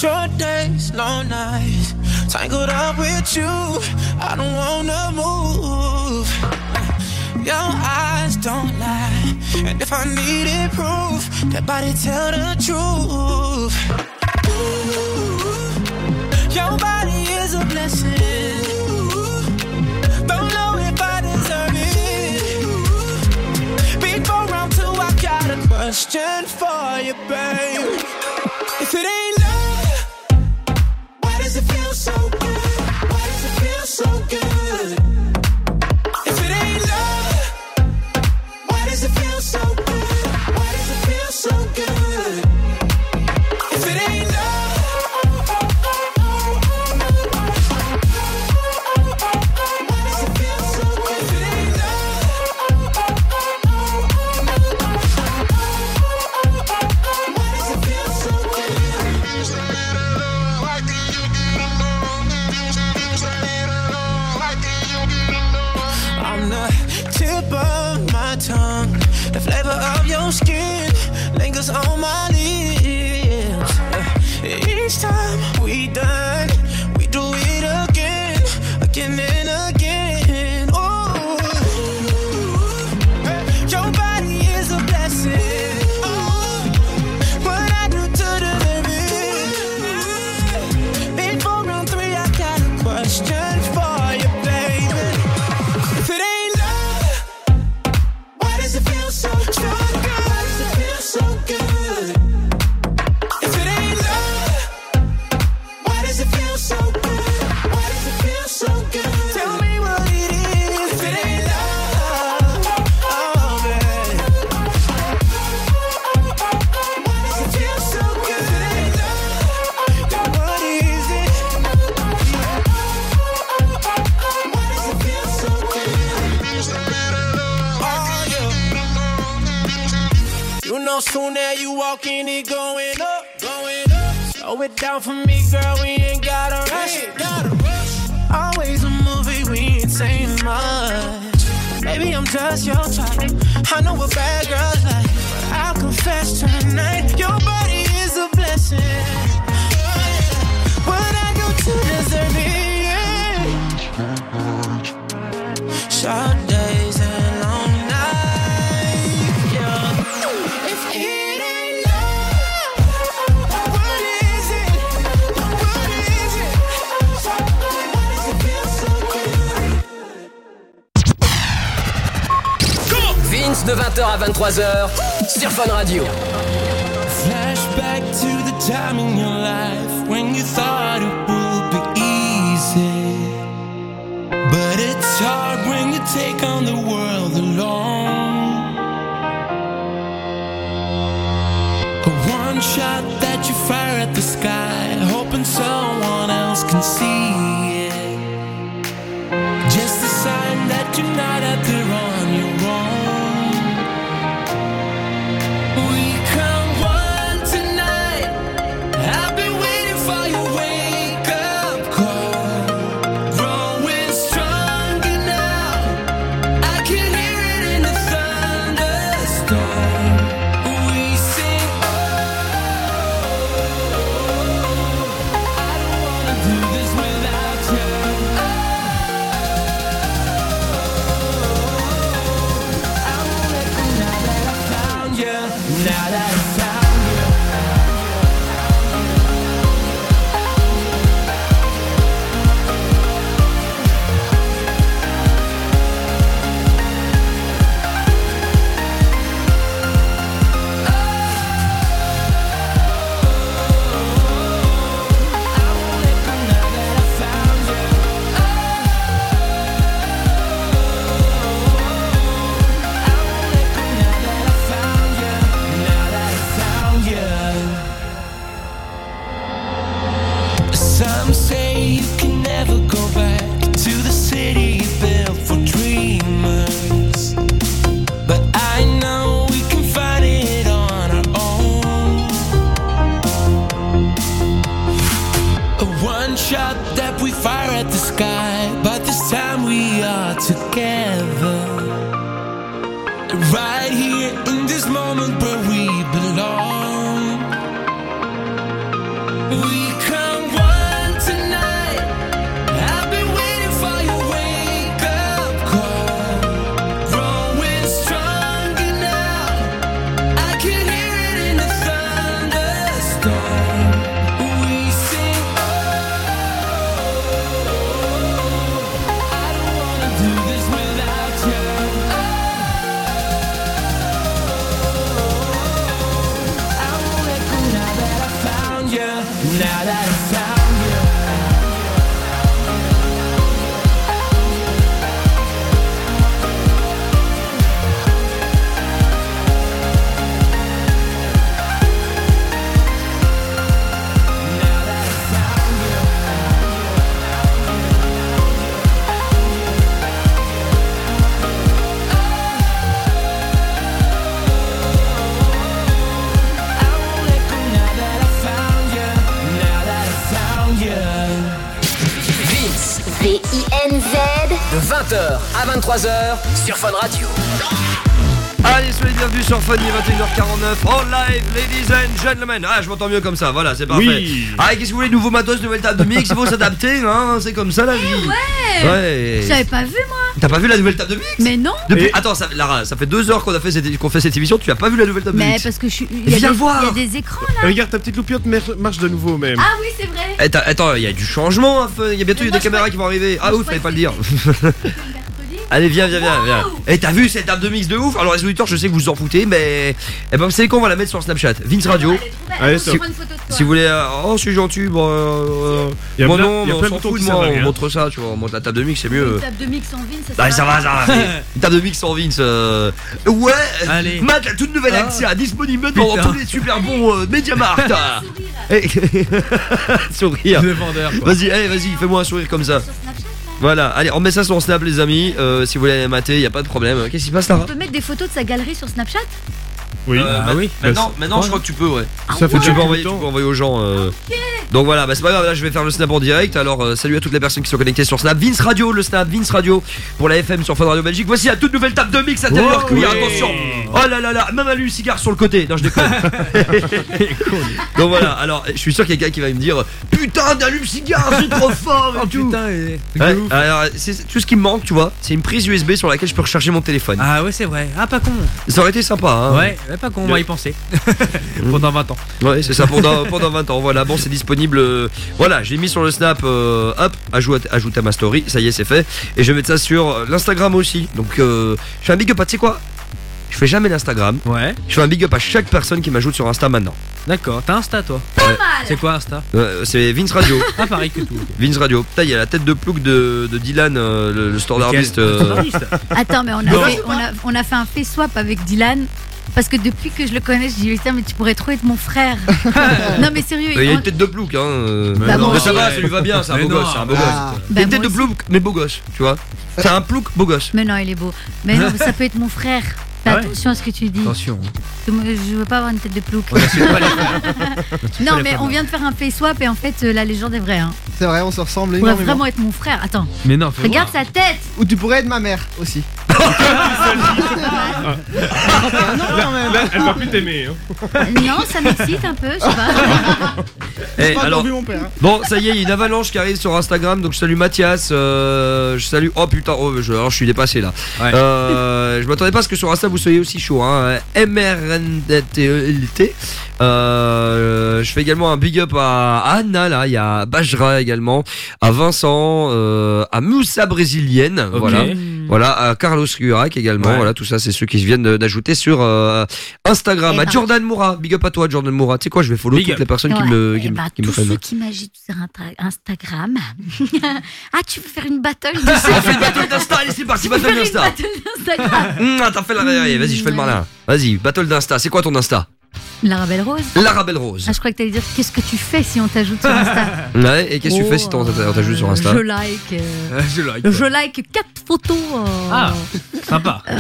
Short days, long nights, tangled up with you. I don't wanna move. Your eyes don't lie, and if I needed proof, that body tell the truth. Ooh, your body is a blessing. Don't know if I deserve it. Before two, I got a question for you, babe. 23h sur Fun Radio. Allez, soyez bienvenus sur Funny 21h49 en live, ladies and gentlemen. Ah, je m'entends mieux comme ça, voilà, c'est parfait. Oui. Ah, qu'est-ce que vous voulez, nouveau matos, nouvelle table de mix, il faut s'adapter, hein, c'est comme ça la vie. Ouais Ouais. J'avais pas vu moi T'as pas vu la nouvelle table de mix? Mais non Depuis... Attends, ça, Lara, ça fait deux heures qu'on a fait cette, qu'on fait cette émission, tu as pas vu la nouvelle table de Mais mix? parce que je suis. Il y, a Viens des- voir. il y a des écrans là Regarde, ta petite loupiote marche de nouveau même. Ah oui, c'est vrai Eh, Attends, il y a du changement, hein, il y a bientôt il y a des caméras qui vont arriver. Ah oui, fallait pas le dire. Allez, viens, viens, viens, viens. Et t'as vu cette table de mix de ouf Alors les auditeurs, je sais que vous vous en foutez, mais eh ben vous savez quoi, on va la mettre sur Snapchat. Vince Radio. Allez, si, si vous voulez, euh, oh c'est gentil, bon, euh, Y a bon plein- non, y a mais on plein de s'en boutons fout qui de moi, servent à on rien. montre ça, tu vois, on montre la table de mix, c'est mieux. Une table de mix en vin, ça Bah, ça va, ça va. Une table de mix sans Vince. euh, Ouais, Allez. Matt, la toute nouvelle Ah. Axia, disponible dans Putain. tous les super bons euh, Mediamart. Eh, sourire. Le vendeur, quoi. Vas-y, allez, vas-y, fais-moi un sourire comme ça. Voilà, allez, on met ça sur Snap, les amis. Euh, si vous voulez aller mater, y a pas de problème. Qu'est-ce qui se passe là On peut mettre des photos de sa galerie sur Snapchat? Oui. Euh, Ah ma- oui. Maintenant, Bah, maintenant je crois que tu peux, ouais. Ça fait tu peux envoyer, tu temps. peux envoyer aux gens. euh. Donc voilà, bah c'est pas grave, là je vais faire le snap en direct. Alors euh, salut à toutes les personnes qui sont connectées sur Snap. Vince Radio, le Snap, Vince Radio pour la FM sur Fun Radio Belgique. Voici la toute nouvelle table de mix intérieur Oh, cuir. oui. Attention. Oh là là là, même un cigare sur le côté. Non, je déconne. Donc voilà, alors je suis sûr qu'il y a quelqu'un qui va me dire Putain, d'allume-cigare, c'est trop fort et tout. Ouais, alors c'est tout ce qui me manque, tu vois. C'est une prise USB sur laquelle je peux recharger mon téléphone. Ah ouais, c'est vrai. Ah, pas con. Ça aurait été sympa, hein. Ouais, ouais, pas con, on va y penser. Pendant 20 ans. Ouais, c'est ça pendant, pendant 20 ans. Voilà, bon, c'est disponible. euh, voilà, j'ai mis sur le Snap, euh, hop, ajoute, ajoute à ma story. Ça y est, c'est fait. Et je vais mettre ça sur l'Instagram aussi. Donc, euh, je fais un big up à, tu sais quoi? Je fais jamais l'Instagram. Ouais. Je fais un big up à chaque personne qui m'ajoute sur Insta maintenant. D'accord, t'as Insta toi? Ouais. C'est quoi Insta? Euh, c'est Vince Radio. Ah, pareil que tout. Vince Radio. Putain, il y a la tête de plouc de, de Dylan, euh, le, le standardiste. Euh, Standardiste Attends, mais on a, fait, on, a, on a fait un fait swap avec Dylan. Parce que depuis que je le connais, je dis putain, mais tu pourrais trop être mon frère. non, mais sérieux, Il y a une tête de plouc, hein. Bah, mais ça va, ça lui va bien, c'est un beau non. gosse, c'est un beau Ah. gosse. Bah, une tête moi de plouc, mais beau gosse, tu vois. C'est un plouc, beau gosse. Mais non, il est beau. Mais non, mais ça peut être mon frère. Fais Ah ouais attention à ce que tu dis. Attention. Moi, Je veux pas avoir une tête de plouc. Non, mais on vient de faire un face swap et en fait, euh, la légende est vraie. Hein. C'est vrai, on se ressemble Il pourrait énormément. vraiment être mon frère. Attends, Mais non, fais regarde sa tête. Ou tu pourrais être ma mère aussi. Là, elle va plus t'aimer. hein. Non, ça m'excite un peu, je sais pas. Eh, alors, mon père. hein. bon, ça y est, il y a une avalanche qui arrive sur Instagram. Donc, je salue Mathias. euh, je salue. Oh putain, oh, je, alors, je suis dépassé là. Ouais. Euh, je m'attendais pas à ce que sur Insta vous soyez aussi chaud. Hein. MRNDTELT. Euh, je fais également un big up à Anna là. Il y a Bajra également. À Vincent. euh, à Moussa Brésilienne. Voilà. Voilà, à Carlos Curac également. Ouais. Voilà, tout ça, c'est ceux qui viennent de- d'ajouter sur euh, Instagram. Eh à ben. Jordan Moura. Big up à toi, Jordan Moura. Tu sais quoi, je vais follow Big toutes up. les personnes qui me, Eh qui, me- ben, qui me tous ceux qui m'agitent sur Instagram. ah, tu veux faire une battle de On fait une battle d'Insta, allez, c'est parti, battle d'Insta. battle d'Instagram Hum, attends, fais la allez, vas-y, je fais le malin. Vas-y, battle d'Insta. C'est quoi ton Insta? La Belle Rose Lara Belle Rose. Ah, je crois que t'allais dire qu'est-ce que tu fais si on t'ajoute sur Insta Ouais, et qu'est-ce que tu Oh, fais si on t'ajoute sur Insta Je like. euh, Euh, Je like. Je like 4 photos. euh, Ah, sympa. euh,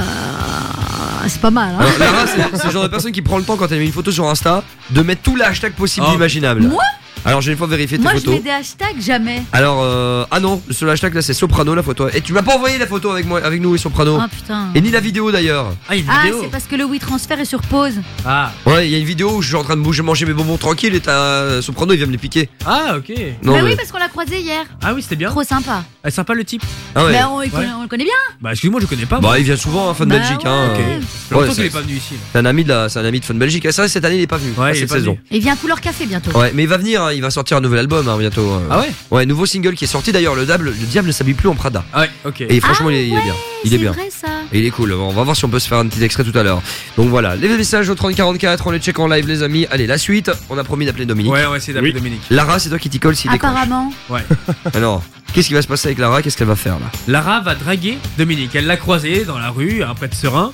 c'est pas mal, hein Alors, Lara, c'est le genre de personne qui prend le temps quand elle met une photo sur Insta de mettre tous les hashtags possibles Oh. imaginables. Moi? Alors, j'ai une fois vérifié tes Moi, je mets des hashtags jamais. Alors, euh, ah non, sur le hashtag là, c'est Soprano la photo. Et tu m'as pas envoyé la photo avec moi, avec nous et Soprano. Ah putain. Et ni la vidéo d'ailleurs. Ah, une Ah, vidéo. c'est parce que le WeTransfer est sur pause. Ah, Ouais, il y a une vidéo où je suis en train de bouger, manger mes bonbons tranquille et t'as Soprano, il vient me les piquer. ah, ok. Non, bah mais- oui, parce qu'on l'a croisé hier. Ah oui, c'était bien. Trop sympa. Ah, sympa le type. Ah ouais. Mais on, le connaît- on le connaît bien. Bah, excuse-moi, je connais pas. moi. Bah, il vient souvent, hein, Fun Bah Belgique. ouais. Hein, Ok. euh, Ça fait longtemps ouais, qu'il est c'est- pas venu ici. C'est un ami de la, c'est un ami de Fun Belgique. Et ça, cette année, il est pas venu. Ouais, pas il est cette pas saison. venu. Il vient couleur café bientôt. Ouais, mais il va venir. Hein, il va sortir un nouvel album hein, bientôt. hein. Ah ouais Ouais, nouveau single qui est sorti d'ailleurs. Le diable, le diable ne s'habille plus en Prada. Ah ouais, ok. Et franchement, il, est, il est bien. Il est bien. C'est vrai ça. Et il est cool. On va voir si on peut se faire un petit extrait tout à l'heure. Donc voilà, les messages au 3044, on les check en live, les amis. Allez, la suite. On a promis d'appeler Dominique. Ouais, on va essayer d'appeler Oui. Dominique. Lara, c'est toi qui t'y colle s'il décroche. Apparemment. Ouais. Alors, qu'est-ce qui va se passer avec Lara? Qu'est-ce qu'elle va faire là? Lara va draguer Dominique. Elle l'a croisé dans la rue, après de Serein.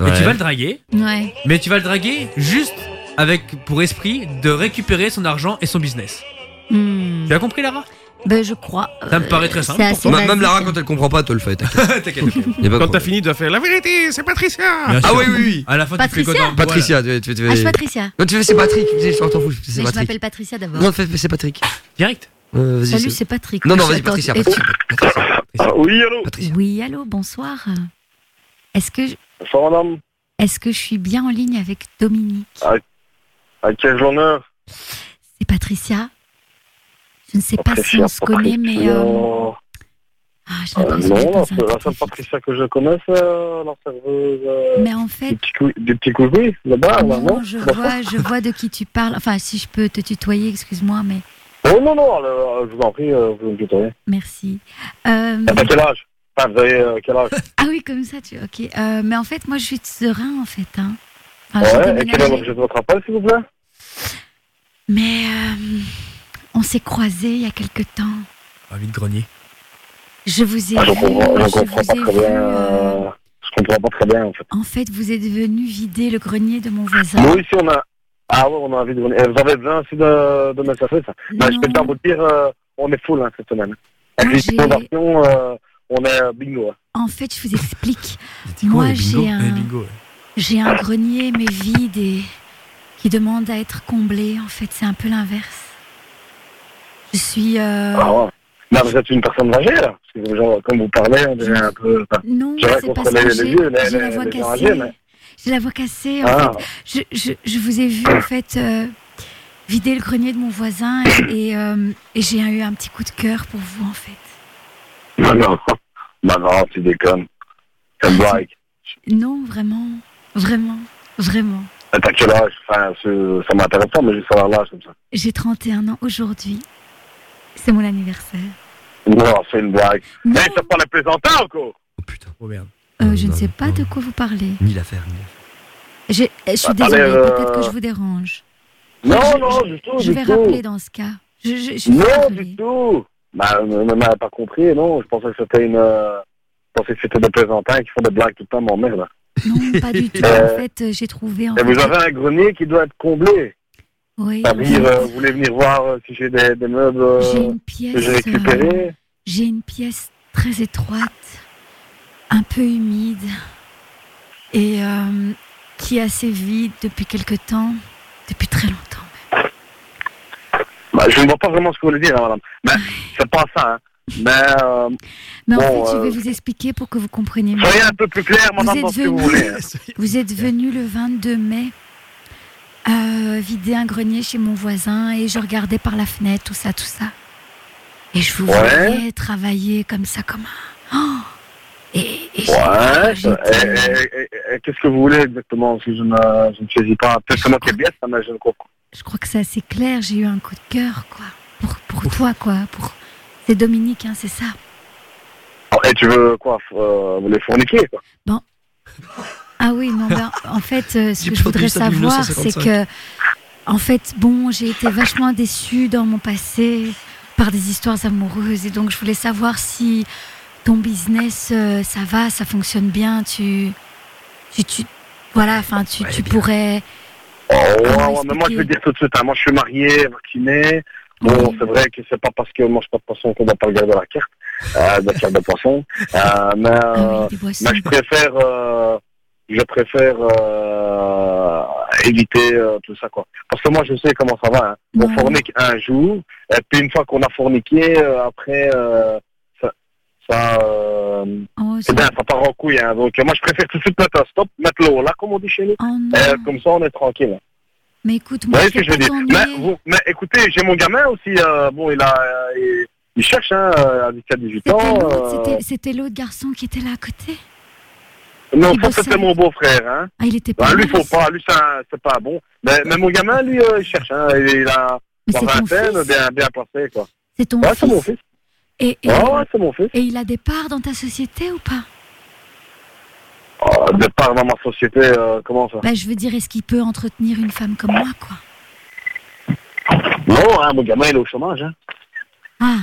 Et Ouais. tu vas le draguer. Ouais. Mais tu vas le draguer juste avec pour esprit de récupérer son argent et son business. Hmm. Tu as compris, Lara? Ben, je crois. Ça me paraît très simple assez Même. Lara, quand elle comprend pas, te le fait. t'inquiète. Quand t'as fini, tu dois faire la vérité, c'est Patricia. Bien Ah sûr. oui, oui, oui. À la fin, tu fais Patricia content. Patricia, tu, tu, tu, Ah, je suis Patricia. Non, tu fais c'est Patrick. Tu dis, je t'en fous. Je m'appelle Patricia d'abord. Non, c'est Patrick. Direct. Euh, Salut, c'est- Patrick. Non, non, vas-y, Patricia. tu- Patricia. Ah, oui, allô Patricia. Oui, allô, bonsoir. Est-ce que, je- Bonsoir, madame. est-ce que je suis bien en ligne avec Dominique? À quel honneur C'est Patricia Je ne sais pas si on se connaît, mais. euh. Ah, j'ai Euh, l'impression que suis non, dans la seule- Patricia que je connaisse, euh, la serveuse euh, Mais en fait, du petit cou- du petit coucou, là-bas, là, non, non? je vois, je vois de qui tu parles. Enfin, si je peux te tutoyer, excuse-moi, mais Oh non, non, euh, je vous en prie, euh, vous me tutoyez. merci. Euh, T'as quel âge? Enfin, vous avez euh, quel âge? Ah oui, comme ça, tu. Ok. Euh, mais en fait, moi, je suis de Serein, en fait. Hein. Enfin, j'ai Ouais, et quel est l'objet de votre appel, s'il vous plaît? Mais euh, on s'est croisés il y a quelque temps. Ah, vite grenier. Je vous ai Ah, Je vu. comprends, je je comprends vous pas ai très vu. bien. euh, euh, Je comprends pas très bien, en fait. En fait, vous êtes venu vider le grenier de mon voisin. Nous, ici, on a. Ah ouais, on a envie de venir. Eh, Vous avez besoin aussi de, de mettre ça fait, ça? Ben, Je peux bien vous dire, euh, on est full hein, cette semaine. Avec les inondations, euh, on est bingo. hein. En fait, je vous explique. Moi, j'ai un, Eh, bingo. ouais. J'ai un grenier, mais vide et qui demande à être comblé. En fait, c'est un peu l'inverse. Je suis. euh, Ah ouais. Non, vous êtes une personne âgée, là. Parce que, genre, comme vous parlez, on dirait un peu. enfin, Non, c'est parce les, les vieux, les, j'ai la voix cassée. mais. J'ai la voix cassée. En Ah. fait, je, je, je vous ai vu en fait euh, vider le grenier de mon voisin et, et, euh, et j'ai eu un petit coup de cœur pour vous en fait. Non, non, non, non, tu déconnes. C'est une blague. Non, vraiment, vraiment, vraiment. T'as quel âge Enfin, ça m'intéresse pas, mais juste savoir l'âge comme ça. J'ai 31 ans aujourd'hui. C'est mon anniversaire. Non, c'est une blague. Mais t'as pas la plaisanter encore Oh merde. Euh, je ne sais pas de quoi vous parlez. Ni l'affaire, ni J'ai- Je suis Attendez, désolée, euh, peut-être que je vous dérange. Non, Je- non, je- du tout, Je vais tout. rappeler dans ce cas. Je, je, je suis Non, du tout. Bah, ne m'avez pas compris, non. Je pensais que c'était une. euh, Je pensais que c'était des plaisantins qui font des blagues tout le temps, mon merde. Non, pas du tout. Euh, En fait, euh, j'ai trouvé. En Et fait, vous avez un grenier qui doit être comblé. Oui, C'est-à-dire, euh, vous voulez venir voir si j'ai des, des meubles J'ai une que pièce. j'ai récupérés. J'ai une pièce très étroite, un peu humide et euh, qui est assez vide depuis quelque temps, depuis très longtemps. Bah, je ne vois pas vraiment ce que vous voulez dire, hein, madame. Mais c'est pas ça, hein. Mais, euh, Mais en bon, fait, je vais euh, vous expliquer pour que vous compreniez mieux. soyez un peu plus clair, Vous dans ce que vous voulez. hein. Vous êtes venu le 22 mai euh, vider un grenier chez mon voisin et je regardais par la fenêtre, tout ça, tout ça. Et je vous Ouais. voyais travailler comme ça, comme un... Oh et, et Ouais, qu'est-ce que vous voulez exactement? Si je ne, je ne saisis pas Peut-être que moi qui est bien, ça, mais je ne comprends je crois que c'est assez clair, j'ai eu un coup de cœur, quoi. Pour, pour toi, quoi. Pour... C'est Dominique, hein, c'est ça. pas. Et tu veux quoi euh, Vous les fourniquer, quoi? Bon. Ah oui, non, ben, en fait, euh, ce que je voudrais savoir, c'est 1955. que, en fait, bon, j'ai été vachement déçue dans mon passé par des histoires amoureuses, et donc je voulais savoir si ton business, euh, ça va, ça fonctionne bien, tu, tu, tu voilà, enfin, tu, tu pourrais. Oh, ouais, Comment ouais, mais moi je expliquer dire tout de suite, hein, moi je suis marié, vacciné. Bon, c'est vrai que c'est pas parce qu'on mange pas de poisson qu'on doit pas regarder la carte, euh, de la carte de poisson. Euh, mais, euh, mais je préfère, euh, je préfère euh, éviter euh, tout ça quoi. Parce que moi je sais comment ça va. Hein. On fornique un jour, et puis une fois qu'on a forniqué, euh, après euh, ça, ça, euh, c'est bien, ça part en couille. Hein. Donc moi je préfère tout de suite mettre un stop, mettre l'eau là comme on dit chez nous. Euh, comme ça on est tranquille. Mais écoute, moi, je je pas mais, vous- mais écoutez, j'ai mon gamin aussi, euh, bon, il a, euh, il, il cherche, hein, euh, à 17-18 C'était ans. c'était- l'autre garçon qui était là à côté. non, ça c'était mon beau-frère, hein. Ah, il était pas Ah, lui, faut pas, lui, c'est c'est pas bon. Mais, mais mon gamin, lui, euh, il cherche, hein, il, il a Mais la c'est ton vingtaine, fils. bien, bien placé, quoi. C'est ton Ouais, c'est fils. mon fils. Et, et, Ouais, ouais, c'est mon fils. et il a des parts dans ta société ou pas? Oh, de part dans ma société, euh, comment ça? Bah, je veux dire, est-ce qu'il peut entretenir une femme comme moi, quoi? Non, hein, mon gamin, il est au chômage, hein. Ah,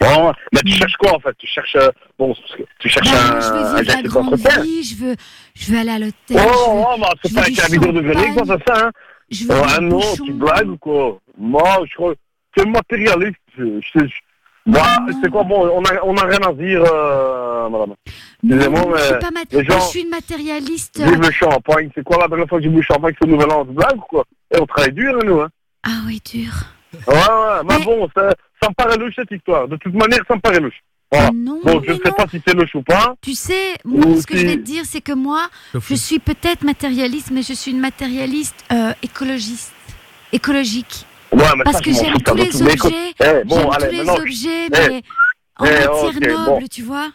Bon, mais tu cherches quoi, en fait? Tu cherches, euh, bon, tu cherches bah, un, je veux vivre la grande vie, je veux, je veux aller à l'hôtel. Oh, oh, bah, c'est pas un cabine de champagne. ça, c'est ça, hein Je veux Ouais, non, tu blagues ou quoi? Moi, je crois c'est matérialiste. Je, je, je- moi, c'est quoi Bon, on a, on a rien à dire, euh, madame. Excusez-moi, Non, je suis pas mais mat- moi, gens je suis une matérialiste. vivent le champagne. C'est quoi la dernière fois que j'ai bu le champagne C'est le nouvel an de blague ou quoi? Et on travaille dur, nous, hein Ah oui, dur. Ouais, ouais, mais bon, ça, ça me paraît louche, cette histoire. De toute manière, ça me paraît louche. Voilà. bon, je ne sais pas si c'est louche ou pas. Tu sais, moi, ce que si- je vais te dire, c'est que moi, je suis peut-être matérialiste, mais je suis une matérialiste euh, écologiste, écologique. Ouais, mais Parce ça, que j'aime ça tous les objets, eh, bon, j'aime tous les objets, eh, mais en eh, matière noble, bon. tu vois.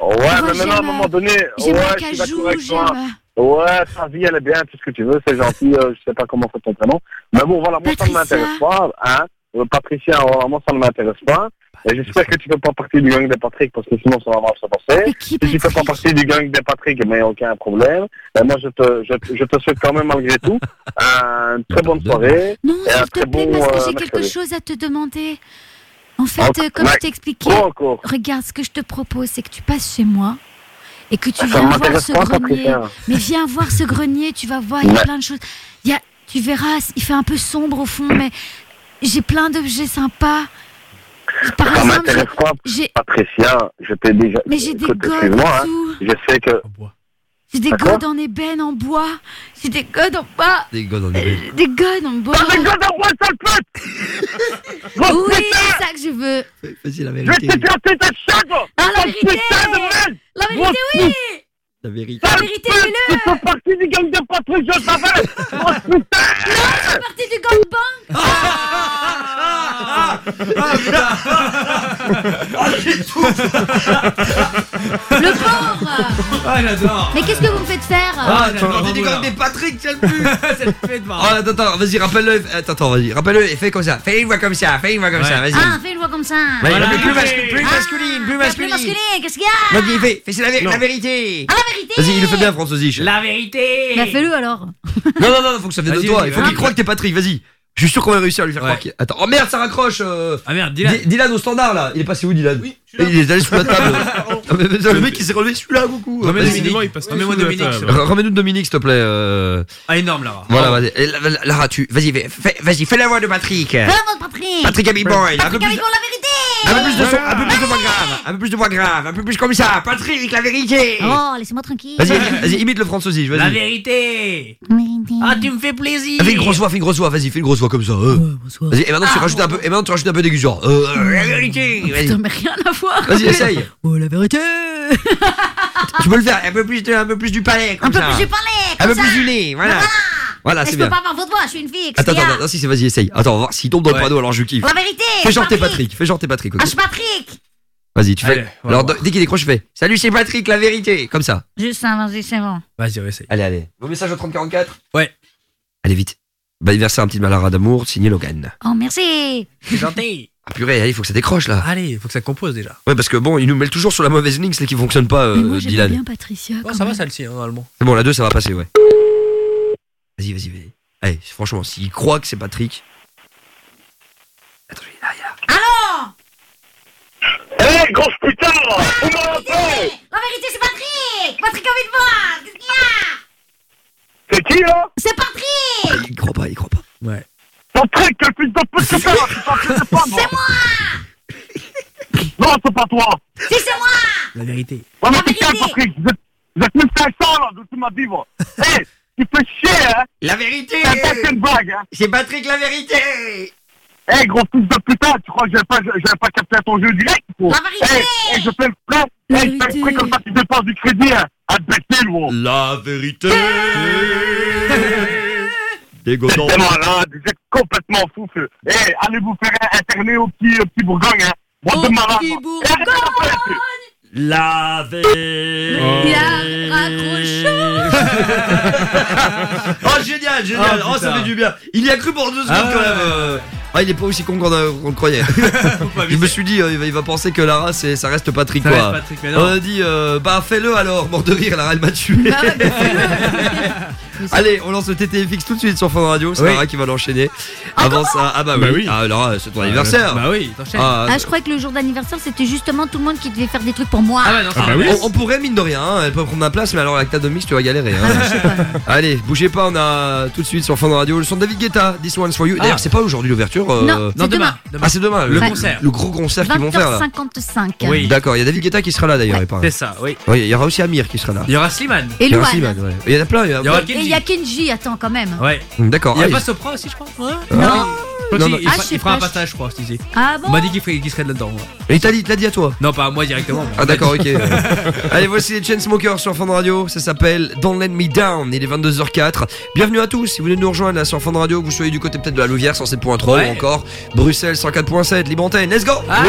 Ouais, mais maintenant, à un moment donné, ouais, je suis d'accord avec toi. Ouais, ta vie, elle est bien, tout ce que tu veux, c'est gentil, euh, je sais pas comment c'est ton prénom. Mais bon, voilà, moi, ça ne m'intéresse pas, hein. Euh, Patricia, voilà, moi, ça ne m'intéresse pas. Et j'espère que tu fais pas partie du gang des Patrick, parce que sinon, ça va mal se passer. Si tu fais pas partie du gang des Patrick, mais aucun problème. Et moi, je te, je, je te souhaite quand même, malgré tout, une très bonne soirée. Non, et un s'il te très plaît, bon, parce que euh, j'ai quelque chose à te demander. En fait, Encore- euh, comme je encore. Regarde, ce que je te propose, c'est que tu passes chez moi et que tu Ça viens voir ce grenier. Mais viens voir ce grenier, tu vas voir, il y a plein de choses. Il y a, tu verras, il fait un peu sombre au fond, mais j'ai plein d'objets sympas. Par Ça exemple, m'intéresse pas, j'ai- Patricia, je t'ai déjà... Mais j'ai des godes hein, je sais que... C'est des godes en ébène en bois. C'est des godes en bois. Des gars dans les Des godes en bois. Des godes en bois, sale Oui, c'est ça que je veux. Vas-y, la Je vais vérité. te faire tes chats, Ah, la vérité La vérité, oui La vérité. La vérité, fais-le Tu fais partie du gang de Patrick, je le savais Grosse putain Non, je fais partie du gangbang Le pauvre Ah, j'adore. Mais qu'est-ce que vous me faites faire Ah, tu dit du gang des Patrick, tiens le plus Cette fête, Oh, attends, attends, vas-y, rappelle-le. Attends, attends, vas-y, rappelle-le et fais comme ça. Fais une voix comme ça, fais une voix comme ça, vas-y. Ah, fais une voix comme ça Vas-y, Voilà. mais plus, masculine, plus Ah, masculine, plus Plus masculine. masculin, qu'est-ce qu'il y a Vas-y, fais, fais, c'est la, vé- la vérité. Ah, la vérité Vas-y, il le fait bien, François Zich. La vérité. Bah fais-le alors Non, non, non, non, faut que ça vienne de Vas-y, toi. vas-y, Il faut vas-y. qu'il croie que t'es Patrick, vas-y. Je suis sûr qu'on va réussir à lui faire Ouais. croire qu'il. Attends, oh merde, ça raccroche. euh, Ah merde, dis-la. Di- Dylan au standard là. Il est passé où, Dylan? Il est allé sous la table. Ah, mais- mais le mec il s'est relevé celui-là, coucou. Remets Vas-y. Dominique. il passe Remets-moi Dominique. table. s'il te plaît. R- Remets-nous Dominique, s'il te plaît. euh. Ah, énorme, Lara. Voilà, vas-y. Et la- la- Lara, tu. Vas-y, fais- fais- vas-y, fais la voix de Patrick. Fais la voix de Patrick Patrick Abiboy. Un peu Patrick la vérité Un peu plus de son, un peu plus de voix grave, un peu plus de voix grave, un peu plus comme ça. Patrick, la vérité. Oh, laissez-moi tranquille Vas-y, vas-y, imite le François Zich, La vas-y. vérité. Vérité. Ah, tu me fais plaisir. Ah, Fais une grosse voix, fais une grosse voix, vas-y, fais une grosse voix comme ça. euh. Vas-y, et maintenant tu rajoutes un peu, et maintenant tu rajoutes un peu. Euh, euh, la vérité. Vas-y, Putain, mais rien à vas-y, essaye. Oh, la vérité Tu peux le faire, un peu plus, de- un peu plus du palais, comme Un peu plus du palais, Un peu ça plus du nez, voilà. Voilà c'est je peux bien. pas avoir votre voix, je suis une fille, Attends, attends, attends, si, c'est vas-y, essaye. Attends, on va voir s'il tombe dans le panneau, alors je kiffe. La vérité Fais genre t'es Patrick. Fais genre t'es Patrick, ok Ah, je suis Patrick Vas-y, tu fais. Alors, dès qu'il décroche, je fais. Salut, c'est Patrick, la vérité. Comme ça. Juste ça, vas-y, c'est bon. Vas-y, essaye. Allez, allez. Vos messages au 3044 Ouais. Allez, vite. Bon anniversaire, un petit malara d'amour, signé Logan. Oh, merci C'est gentil. Ah purée, allez, faut que ça décroche là. Allez, faut que ça compose déjà. Ouais, parce que bon, il nous met toujours sur la mauvaise ligne, c'est qui fonctionne pas, euh, Mais moi, j'aime Dylan. bien Patricia, Oh, quand ça va même. celle-ci, hein, normalement. C'est bon, la 2, ça va passer, ouais. Vas-y, vas-y, vas-y. Allez, franchement, s'il croit que c'est Patrick. Attends, il est là, il est là. Alors Hé, grosse putain On m'a rappelé La vérité, c'est Patrick Patrick a envie de voir Qu'est-ce qu'il y a C'est qui, là C'est Patrick Il croit pas, il croit pas. Ouais. Patrick, quel fils de pute que là pas moi. C'est moi Non, c'est pas toi. Si, c'est moi. La vérité. Ouais, mais vérité. Patrick Vous êtes, vous êtes 1500, là, de tout ma vivre. Hé, tu fais chier, hein. La vérité. C'est pas une blague, hein. C'est Patrick, la vérité. Hé, gros fils de putain, tu crois que j'avais pas, j'avais pas capté ton jeu direct, ou La vérité. Hé, hé, je fais le prêt La Hé, je fais le prêt vérité. comme ça, tu dépenses du crédit, hein. À te baisser, gros. La vérité. Des C'est malade, vous êtes complètement fou, feu. Eh, allez vous faire interner au petit, au petit Bourgogne, hein. La Oh génial, génial, Oh, oh, ça fait du bien. Il y a cru pendant deux secondes Ah quand ouais. même. Euh. Ah il est pas aussi con qu'on qu'on le croyait. Je me suis dit, euh, il, va, il va penser que Lara, c'est, ça reste Patrick Ça quoi. reste Patrick, mais non. On a dit, euh, bah fais-le alors, mort de rire, Lara elle m'a tué. Bah ouais, mais fais-le Allez, on lance le TTFX tout de suite sur Fun Radio, c'est Oui. Lara qui va l'enchaîner. Avant ça, ah bah oui, Bah oui. Ah, Lara, c'est ton anniversaire. Bah oui, t'enchaînes. Ah, Ah, je croyais que le jour d'anniversaire, c'était justement tout le monde qui devait faire des trucs pour moi. Ah bah non, ça Ah bah oui. on, on pourrait mine de rien, hein, elle peut prendre ma place, mais alors avec ta demi, tu vas galérer. hein. Ah non, je sais pas. Allez, bougez pas, on a tout de suite sur Fun Radio le son de David Guetta, This One's For You. D'ailleurs, Ah. c'est pas aujourd'hui l'ouverture. Euh, Non, Non, c'est demain. Ah, c'est demain, Le concert. le gros concert qu'ils vont faire là. 20h55. Oui. D'accord, il y a David Guetta qui sera là d'ailleurs. Ouais. il paraît. C'est ça, oui. Oui, il y aura aussi Amir qui sera là. Il y aura Slimane. Et Il y ouais. Il en a plein. il y a- Il y aura Et il Kenji. y a Kenji, attends quand même. Ouais. D'accord. Il y a ah, pas Sopra aussi, je crois. Ouais. Non. Non. il, Ah, fera- je sais il fera un pas, je- passage, je crois, ici. Ah On bon m'a dit qu'il ferait- qu'il serait là-dedans. ouais. Et il t'a dit, l'a dit à toi. Non, pas à moi directement. mais- Ah d'accord, ok. Allez, voici les Chainsmokers sur Fun Radio. Ça s'appelle Don't Let Me Down. Il est 22h04. Bienvenue à tous. Si vous venez de nous rejoindre là sur Fun Radio, que vous soyez du côté peut-être de la Louvière 107.3 Ouais. Encore Bruxelles 104.7, Libre. Let's go. Ah,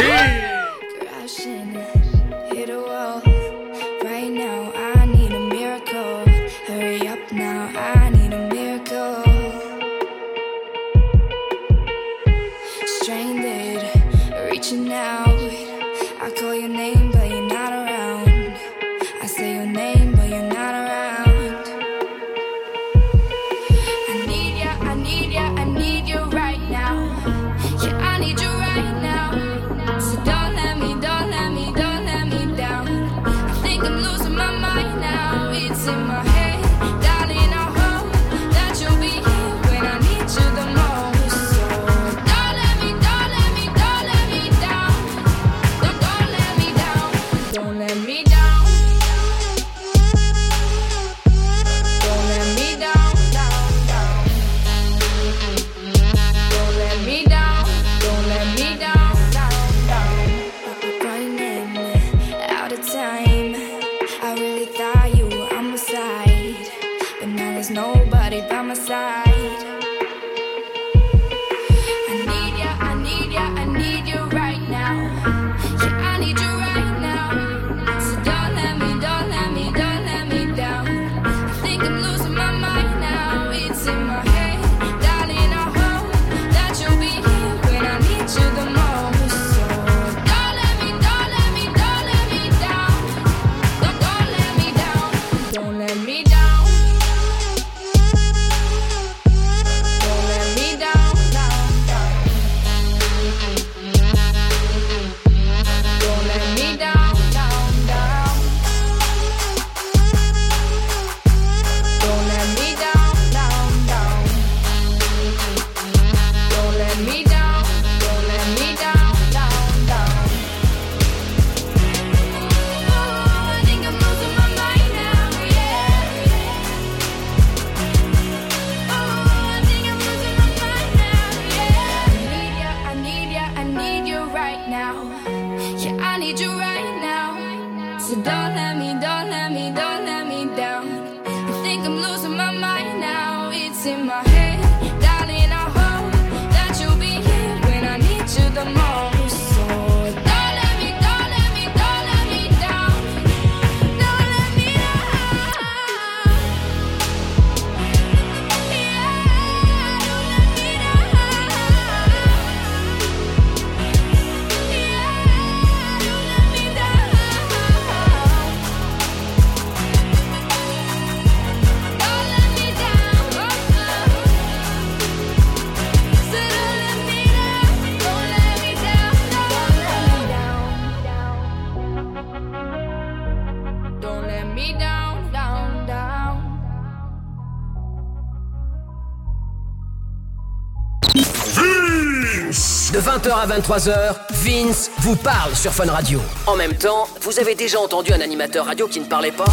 à 23h, Vince vous parle sur Fun Radio. En même temps, vous avez déjà entendu un animateur radio qui ne parlait pas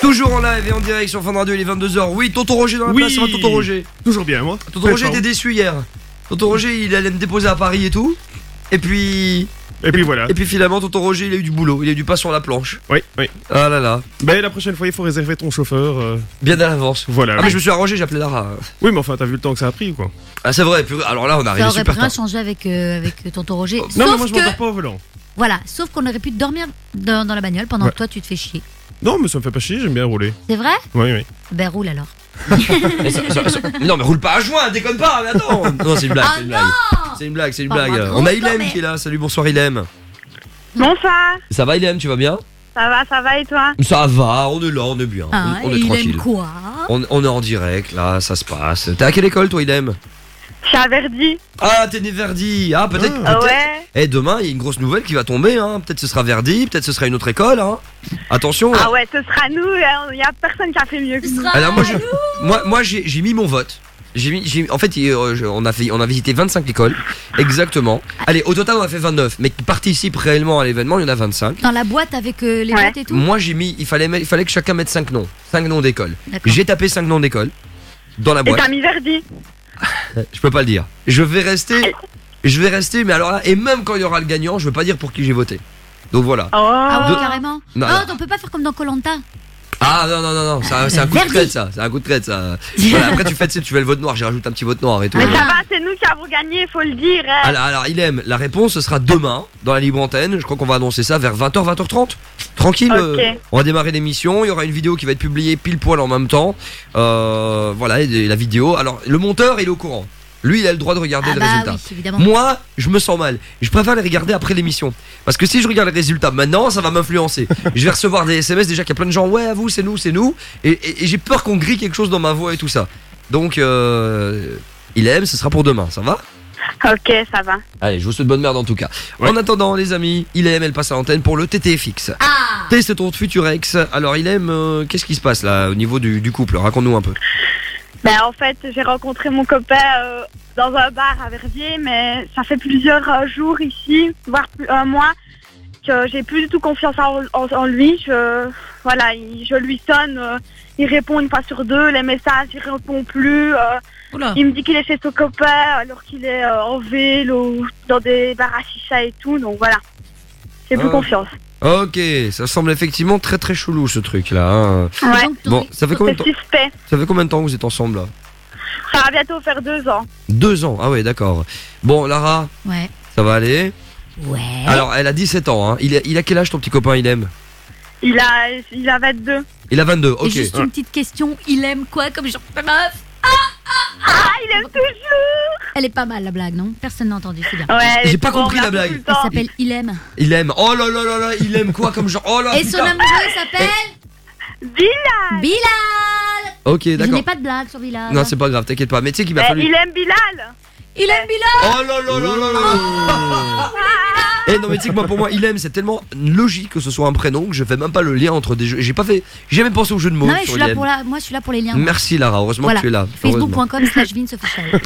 Toujours en live et en direct sur Fun Radio, il est 22h. Oui, Tonton Roger dans la Oui. place, ça va Tonton Roger Toujours bien, moi. Tonton Roger était déçu hier. Tonton Roger, il allait me déposer à Paris et tout. Et puis. Et puis voilà. Et puis finalement, Tonton Roger, il a eu du boulot. Il a eu du pain sur la planche. Oui, oui. Ah là là. Ben, la prochaine fois, il faut réserver ton chauffeur. euh, Bien à l'avance. Voilà. Ah, mais je me suis arrangé, j'ai appelé Lara. Oui, mais enfin, t'as vu le temps que ça a pris ou quoi Ah, c'est vrai. puis- Alors là, on est Ça aurait super rien tard. changé avec, euh, avec tonton Roger. Non, mais sauf moi, je que, m'endors pas au volant. voilà, sauf qu'on aurait pu dormir dans, dans la bagnole pendant Ouais. que toi tu te fais chier. Non, mais ça me fait pas chier, j'aime bien rouler. C'est vrai? Oui, oui. Ben roule alors. Mais ça- ça- ça- Non, mais roule pas à joint, déconne pas, mais attends. Non, c'est une blague, Ah c'est une blague. C'est une blague, c'est une Pas blague. On a Ilem qui est là. Salut, bonsoir Ilem. Bonsoir, Ça va Ilem, tu vas bien? Ça va, ça va et toi? Ça va, on est là, on est bien. Ah, on, on et est il tranquille. aime quoi? On, on est en direct, là, ça se passe. T'es à quelle école, toi, Ilem? Je suis à Verdi. Ah, t'es né Verdi. Ah, peut-être. Ah peut-être- ouais. Eh, demain, il y a une grosse nouvelle qui va tomber. Hein. Peut-être ce sera Verdi, peut-être ce sera une autre école. Hein. Attention. Ah ouais, ce sera nous, il n'y a personne qui a fait mieux que nous. Alors moi, je- moi, moi, j'ai j'ai mis mon vote. J'ai mis, j'ai- en fait, euh, on a fait, on a visité 25 écoles, exactement. Allez, au total, on a fait 29, mais qui participent réellement à l'événement, il y en a 25. Dans la boîte avec euh, les boîtes et tout Moi, j'ai mis, il fallait, mettre- il fallait que chacun mette 5 noms, 5 noms d'écoles. D'accord. J'ai tapé 5 noms d'écoles dans la Et boîte. t'as mis Verdi. Je peux pas le dire. Je vais rester, je vais rester, mais alors là, et même quand il y aura le gagnant, je veux pas dire pour qui j'ai voté. Donc voilà. Ah ouais, carrément. Non, non. on peut pas faire comme dans Colanta. Ah non non non non, c'est un coup de traite ça, c'est un coup de traite ça. Voilà, après tu fais, tu sais, tu fais le vote noir, j'ai rajouté un petit vote noir et tout. Mais ça va, c'est nous qui avons gagné, faut le dire. hein. Alors, alors, il aime. La réponse, ce sera demain dans la libre antenne. Je crois qu'on va annoncer ça vers 20h, 20h30. Tranquille. Ok. euh, on va démarrer l'émission. Il y aura une vidéo qui va être publiée pile poil en même temps. Euh, voilà, et la vidéo. Alors, le monteur, il est au courant. Lui, il a le droit de regarder Ah le bah résultat. oui, évidemment. Moi, je me sens mal. Je préfère les regarder après l'émission. Parce que si je regarde les résultats maintenant, ça va m'influencer. je vais recevoir des SMS déjà qu'il y a plein de gens. Ouais, à vous, c'est nous, c'est nous. Et, et- et j'ai peur qu'on grille quelque chose dans ma voix et tout ça. Donc, euh, il aime, ce sera pour demain. Ça va? Ok, ça va. Allez, je vous souhaite bonne merde en tout cas. En attendant, les amis, il aime, elle passe à l'antenne pour le TTFX. Ah Test ton Futurex. Alors, il aime, euh, qu'est-ce qui se passe là au niveau du, du couple? Raconte-nous un peu. Ben, en fait, j'ai rencontré mon copain euh, dans un bar à Verviers, mais ça fait plusieurs euh, jours ici, voire plus, un mois, que j'ai plus du tout confiance en, en- en lui. Je, voilà, il- je lui sonne, euh, il répond une fois sur deux, les messages, il répond plus. euh, il me dit qu'il est chez son copain alors qu'il est euh, en vélo, dans des bars à chicha et tout, donc voilà. J'ai plus Ah. confiance. Ok, ça semble effectivement très très chelou ce truc là. hein. Ouais. Bon, ça fait combien de temps suspect. Ça fait combien de temps que vous êtes ensemble là Ça va bientôt faire deux ans. Deux ans. Ah ouais, d'accord. Bon, Lara, Ouais. ça va aller. Ouais. Alors, elle a 17 ans. Hein. Il, a, il a quel âge ton petit copain Il aime Il a, il a 22. Il a 22. Ok. Et juste une petite question, il aime quoi comme genre de meuf? Ah, il aime toujours Elle est pas mal la blague, non? Personne n'a entendu, c'est bien. Ouais, J'ai pas compris la blague. Il s'appelle Il aime. Il aime. Oh là là là là, il aime quoi comme genre? Oh là Et son putain. amoureux s'appelle Bilal Bilal Ok, Je n'ai d'accord. pas de blague sur Bilal. Non, c'est pas grave, t'inquiète pas. Mais tu sais qu'il va Eh, falloir. Il aime Bilal Il aime Bilal Oh là là là là là Eh non mais tu sais que moi pour moi il aime c'est tellement logique que ce soit un prénom que je fais même pas le lien entre des jeux. J'ai pas fait j'ai jamais pensé au jeu de mots Non, mais je sur suis là pour la... moi je suis là pour les liens. Merci Lara, heureusement voilà. que tu es là. Heureusement. Facebook.com slash Vince official.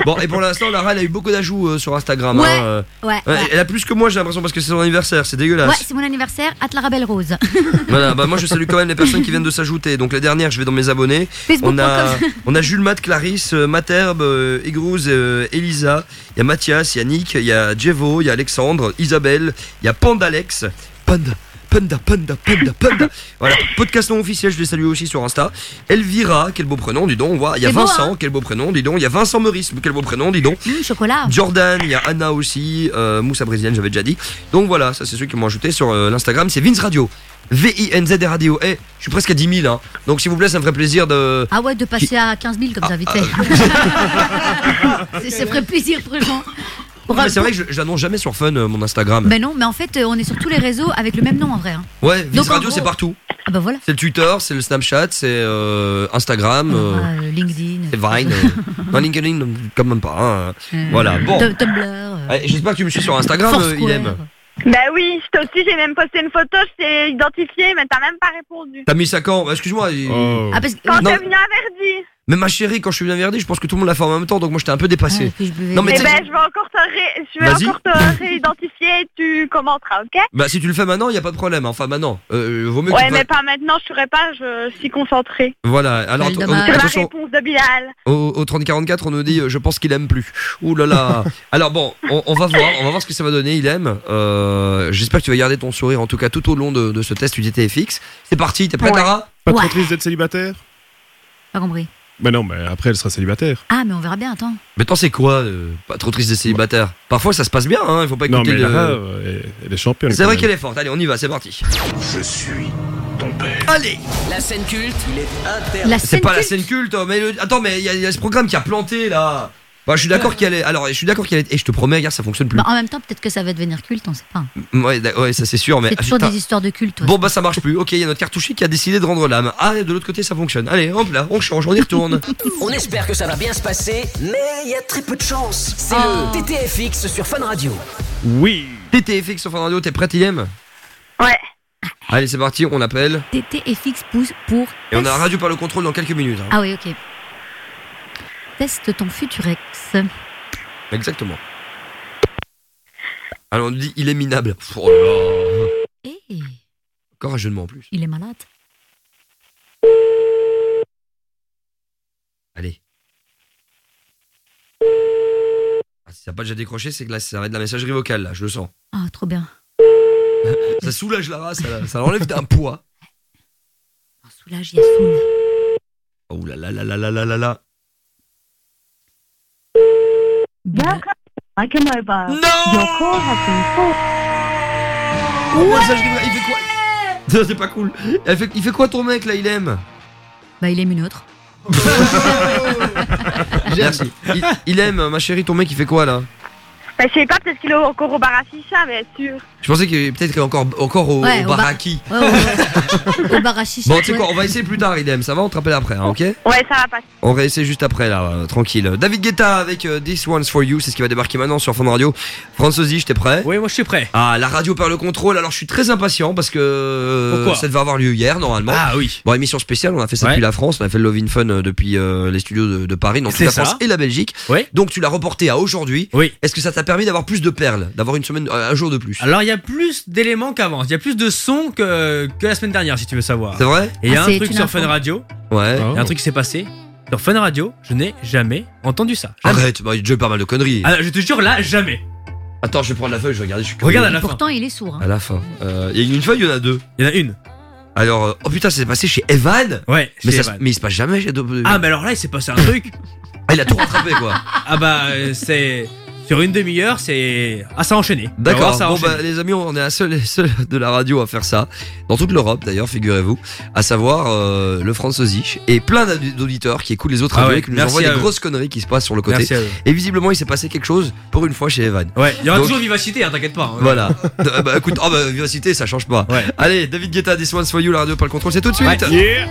Bon et pour l'instant Lara elle a eu beaucoup d'ajouts euh, sur Instagram. Ouais, hein, euh. ouais, ouais. Elle a plus que moi j'ai l'impression parce que c'est son anniversaire, c'est Ouais, dégueulasse. c'est mon anniversaire, at la Rebelle Rose. Voilà, bah moi je salue quand même les personnes qui viennent de s'ajouter. Donc la dernière, je vais dans mes abonnés. Facebook.com. On a, on a Jules Matt, Clarisse, euh, Materbe, euh, Euh, Elisa. Il y a Mathias, il y a Nick, il y a Jevo, il y a Alexandre, Isabelle, il y a Pandalex. Panda. Panda, panda, panda, panda. Voilà, podcast non officiel, je les salue aussi sur Insta. Elvira, quel beau prénom, dis donc. on voit. Il y a C'est beau, Vincent, hein quel beau prénom, dis donc. Il y a Vincent Meurice, quel beau prénom, dis donc. Hum, chocolat. Jordan, il y a Anna aussi, euh, Moussa Brésilienne, j'avais déjà dit. Donc voilà, ça c'est ceux qui m'ont ajouté sur euh, l'Instagram, c'est Vince Radio. V-I-N-Z Radio. Eh, je suis presque à 10 000, hein. Donc s'il vous plaît, ça me ferait plaisir de. Ah ouais, de passer à 15 000 comme ça, vite fait. C'est- ça ferait plaisir mais c'est vrai que je- j'annonce jamais sur Fun euh, mon Instagram. Ben non, mais en fait, euh, on est sur tous les réseaux avec le même nom en vrai. hein. Ouais, en Radio, gros- c'est partout. Ah bah voilà. C'est le Twitter, c'est le Snapchat, c'est euh, Instagram, Ah, LinkedIn. c'est Vine. non, LinkedIn, quand même pas. hein. Voilà, bon. Tum- Tumblr. J'espère que tu me suis sur Instagram, euh, Foursquare. Bah oui, toi aussi j'ai même posté une photo, je t'ai identifié, mais t'as même pas répondu. T'as mis ça quand? Excuse-moi. il- Ah, parce que. Quand Non. t'es venu à Verdi. Mais ma chérie, quand je suis venu à Verdi, je pense que tout le monde l'a fait en même temps, donc moi j'étais un peu dépassé. non, mais Eh ben, je vais encore te, ré... je vais Vas-y. encore te réidentifier et tu commenteras, ok? Bah si tu le fais maintenant, il y a pas de problème. Enfin maintenant, euh, vaut mieux que Ouais, mais pas maintenant, je serai pas, je suis concentrée. Voilà. Alors la attention, réponse de Bilal. au, au 3044, on nous dit, euh, je pense qu'il aime plus. Ouh là là. Alors bon, on, on va voir, on va voir ce que ça va donner. Il aime. Euh, J'espère que tu vas garder ton sourire, en tout cas tout au long de, de ce test UTTFX. C'est parti. T'es prête, Ouais. Lara Pas trop Ouais. triste d'être célibataire? Pas compris. Bah non, mais après elle sera célibataire. Ah, mais on verra bien, attends. Mais attends, c'est quoi euh, Pas trop triste des célibataires. Parfois ça se passe bien, hein. Il faut pas Non, écouter mais le. Lara, euh, elle- elle est championne. C'est quand vrai même. qu'elle est forte. Allez, on y va. C'est parti. Je suis ton père. Allez. La scène culte, La C'est scène pas la culte. scène culte, hein, mais le- attends, mais il y, a- il y a ce programme qui a planté là. Bah, je suis d'accord qu'elle est. Alors, je suis d'accord qu'elle est. Et je te promets, regarde, ça fonctionne plus. Bah, en même temps, peut-être que ça va devenir culte, on sait pas. Ouais, d'a- ouais, ça c'est sûr, mais. C'est toujours putain. des histoires de culte. toi. Bon, bah ça marche plus. Ok, il y a notre cartouchier qui a décidé de rendre l'âme. Ah, et de l'autre côté, ça fonctionne. Allez, hop là, on change, on y retourne. on espère que ça va bien se passer, mais il y a très peu de chance. C'est Oh. le TTFX sur Fun Radio. Oui. TTFX sur Fun Radio, t'es prête, IM Ouais. Allez, c'est parti, on appelle. TTFX pousse pour. Et on a Radio par le contrôle dans quelques minutes. hein. Ah oui, ok. Teste ton Futurex. Exactement. Alors, on dit, il est minable. Oh là Encore un jeu de mots en plus. il est malade. Allez. Ah, si ça n'a pas déjà décroché, c'est que là, ça va être de la messagerie vocale, là, je le sens. Ah, trop bien. ça soulage la race, ça, ça enlève d'un poids. Soulage, il y a Soul. Oh là là là là là là là là. Like a mobile. Non Your call has been for- Oh, messagerie vocale, il fait quoi Ça, C'est pas cool. Fait- il fait quoi ton mec là, il aime? Bah, il aime une autre. Merci. Il, il aime, ma chérie, ton mec, il fait quoi là? Bah, je sais pas, peut-être qu'il est encore au bar à chicha, mais sûr. Je pensais qu'il peut-être qu'il est encore, encore au, Ouais, au au bar- baraki. Ouais, ouais, ouais. Au bar à chicha, Bon, tu sais ouais. quoi, on va essayer plus tard, Idem. Ça va, on te rappelle après, hein, ok Ouais, ça va passer. On va essayer juste après, là, euh, tranquille. David Guetta avec euh, This One's For You, c'est ce qui va débarquer maintenant sur Fond Radio. François t'es prêt Oui, moi je suis prêt. Ah, la radio perd le contrôle, alors je suis très impatient parce que euh, Pourquoi ça devait avoir lieu hier, normalement. Ah oui. Bon, émission spéciale, on a fait ça Ouais. depuis la France, on a fait le Love in Fun euh, depuis euh, les studios de, de Paris, donc toute C'est la ça. France et la Belgique. Oui. Donc tu l'as reporté à aujourd'hui. Oui. Est-ce que ça t'a permis d'avoir plus de perles, d'avoir une semaine, euh, un jour de plus? Alors il y a plus d'éléments qu'avant, il y a plus de sons que, que la semaine dernière si tu veux savoir. C'est vrai Et il y a Ah, un c'est truc une sur info. Fun Radio, Ouais. il y a un truc qui s'est passé. Sur Fun Radio, je n'ai jamais entendu ça. Jamais. Arrête, bah, il y a déjà eu pas mal de conneries. Ah, je te jure là, jamais. Attends, je vais prendre la feuille, je vais regarder. Je suis Regarde curieux. à la fin. Pourtant, il est sourd. hein. À la fin. Euh, Il y a une feuille, il y en a deux. Il y en a une. Alors, euh, oh putain, ça s'est passé chez Evan Ouais, mais, chez ça, se- Evan. mais il se passe jamais chez Adobe. Ah, mais alors là, il s'est passé un truc. Ah, il a tout rattrapé quoi. Ah bah, euh, c'est. Sur une demi-heure, c'est. Ah, ça voir, D'accord, bon enchaîné. bah les amis, on est la seule, les seuls de la radio à faire ça, dans toute l'Europe d'ailleurs, figurez-vous, à savoir euh, le Franzosich et plein d'aud- d'auditeurs qui écoutent les autres Ah radios ouais, et qui nous merci envoient à des grosses conneries qui se passent sur le côté. À. Et visiblement, il s'est passé quelque chose pour une fois chez Evan. Ouais, il y aura Donc, toujours vivacité, hein, t'inquiète pas. hein. Voilà. Euh, bah écoute, oh bah vivacité, ça change pas. Allez, David Guetta, This One's For You, la radio pas le contrôle, c'est tout de suite. Ouais.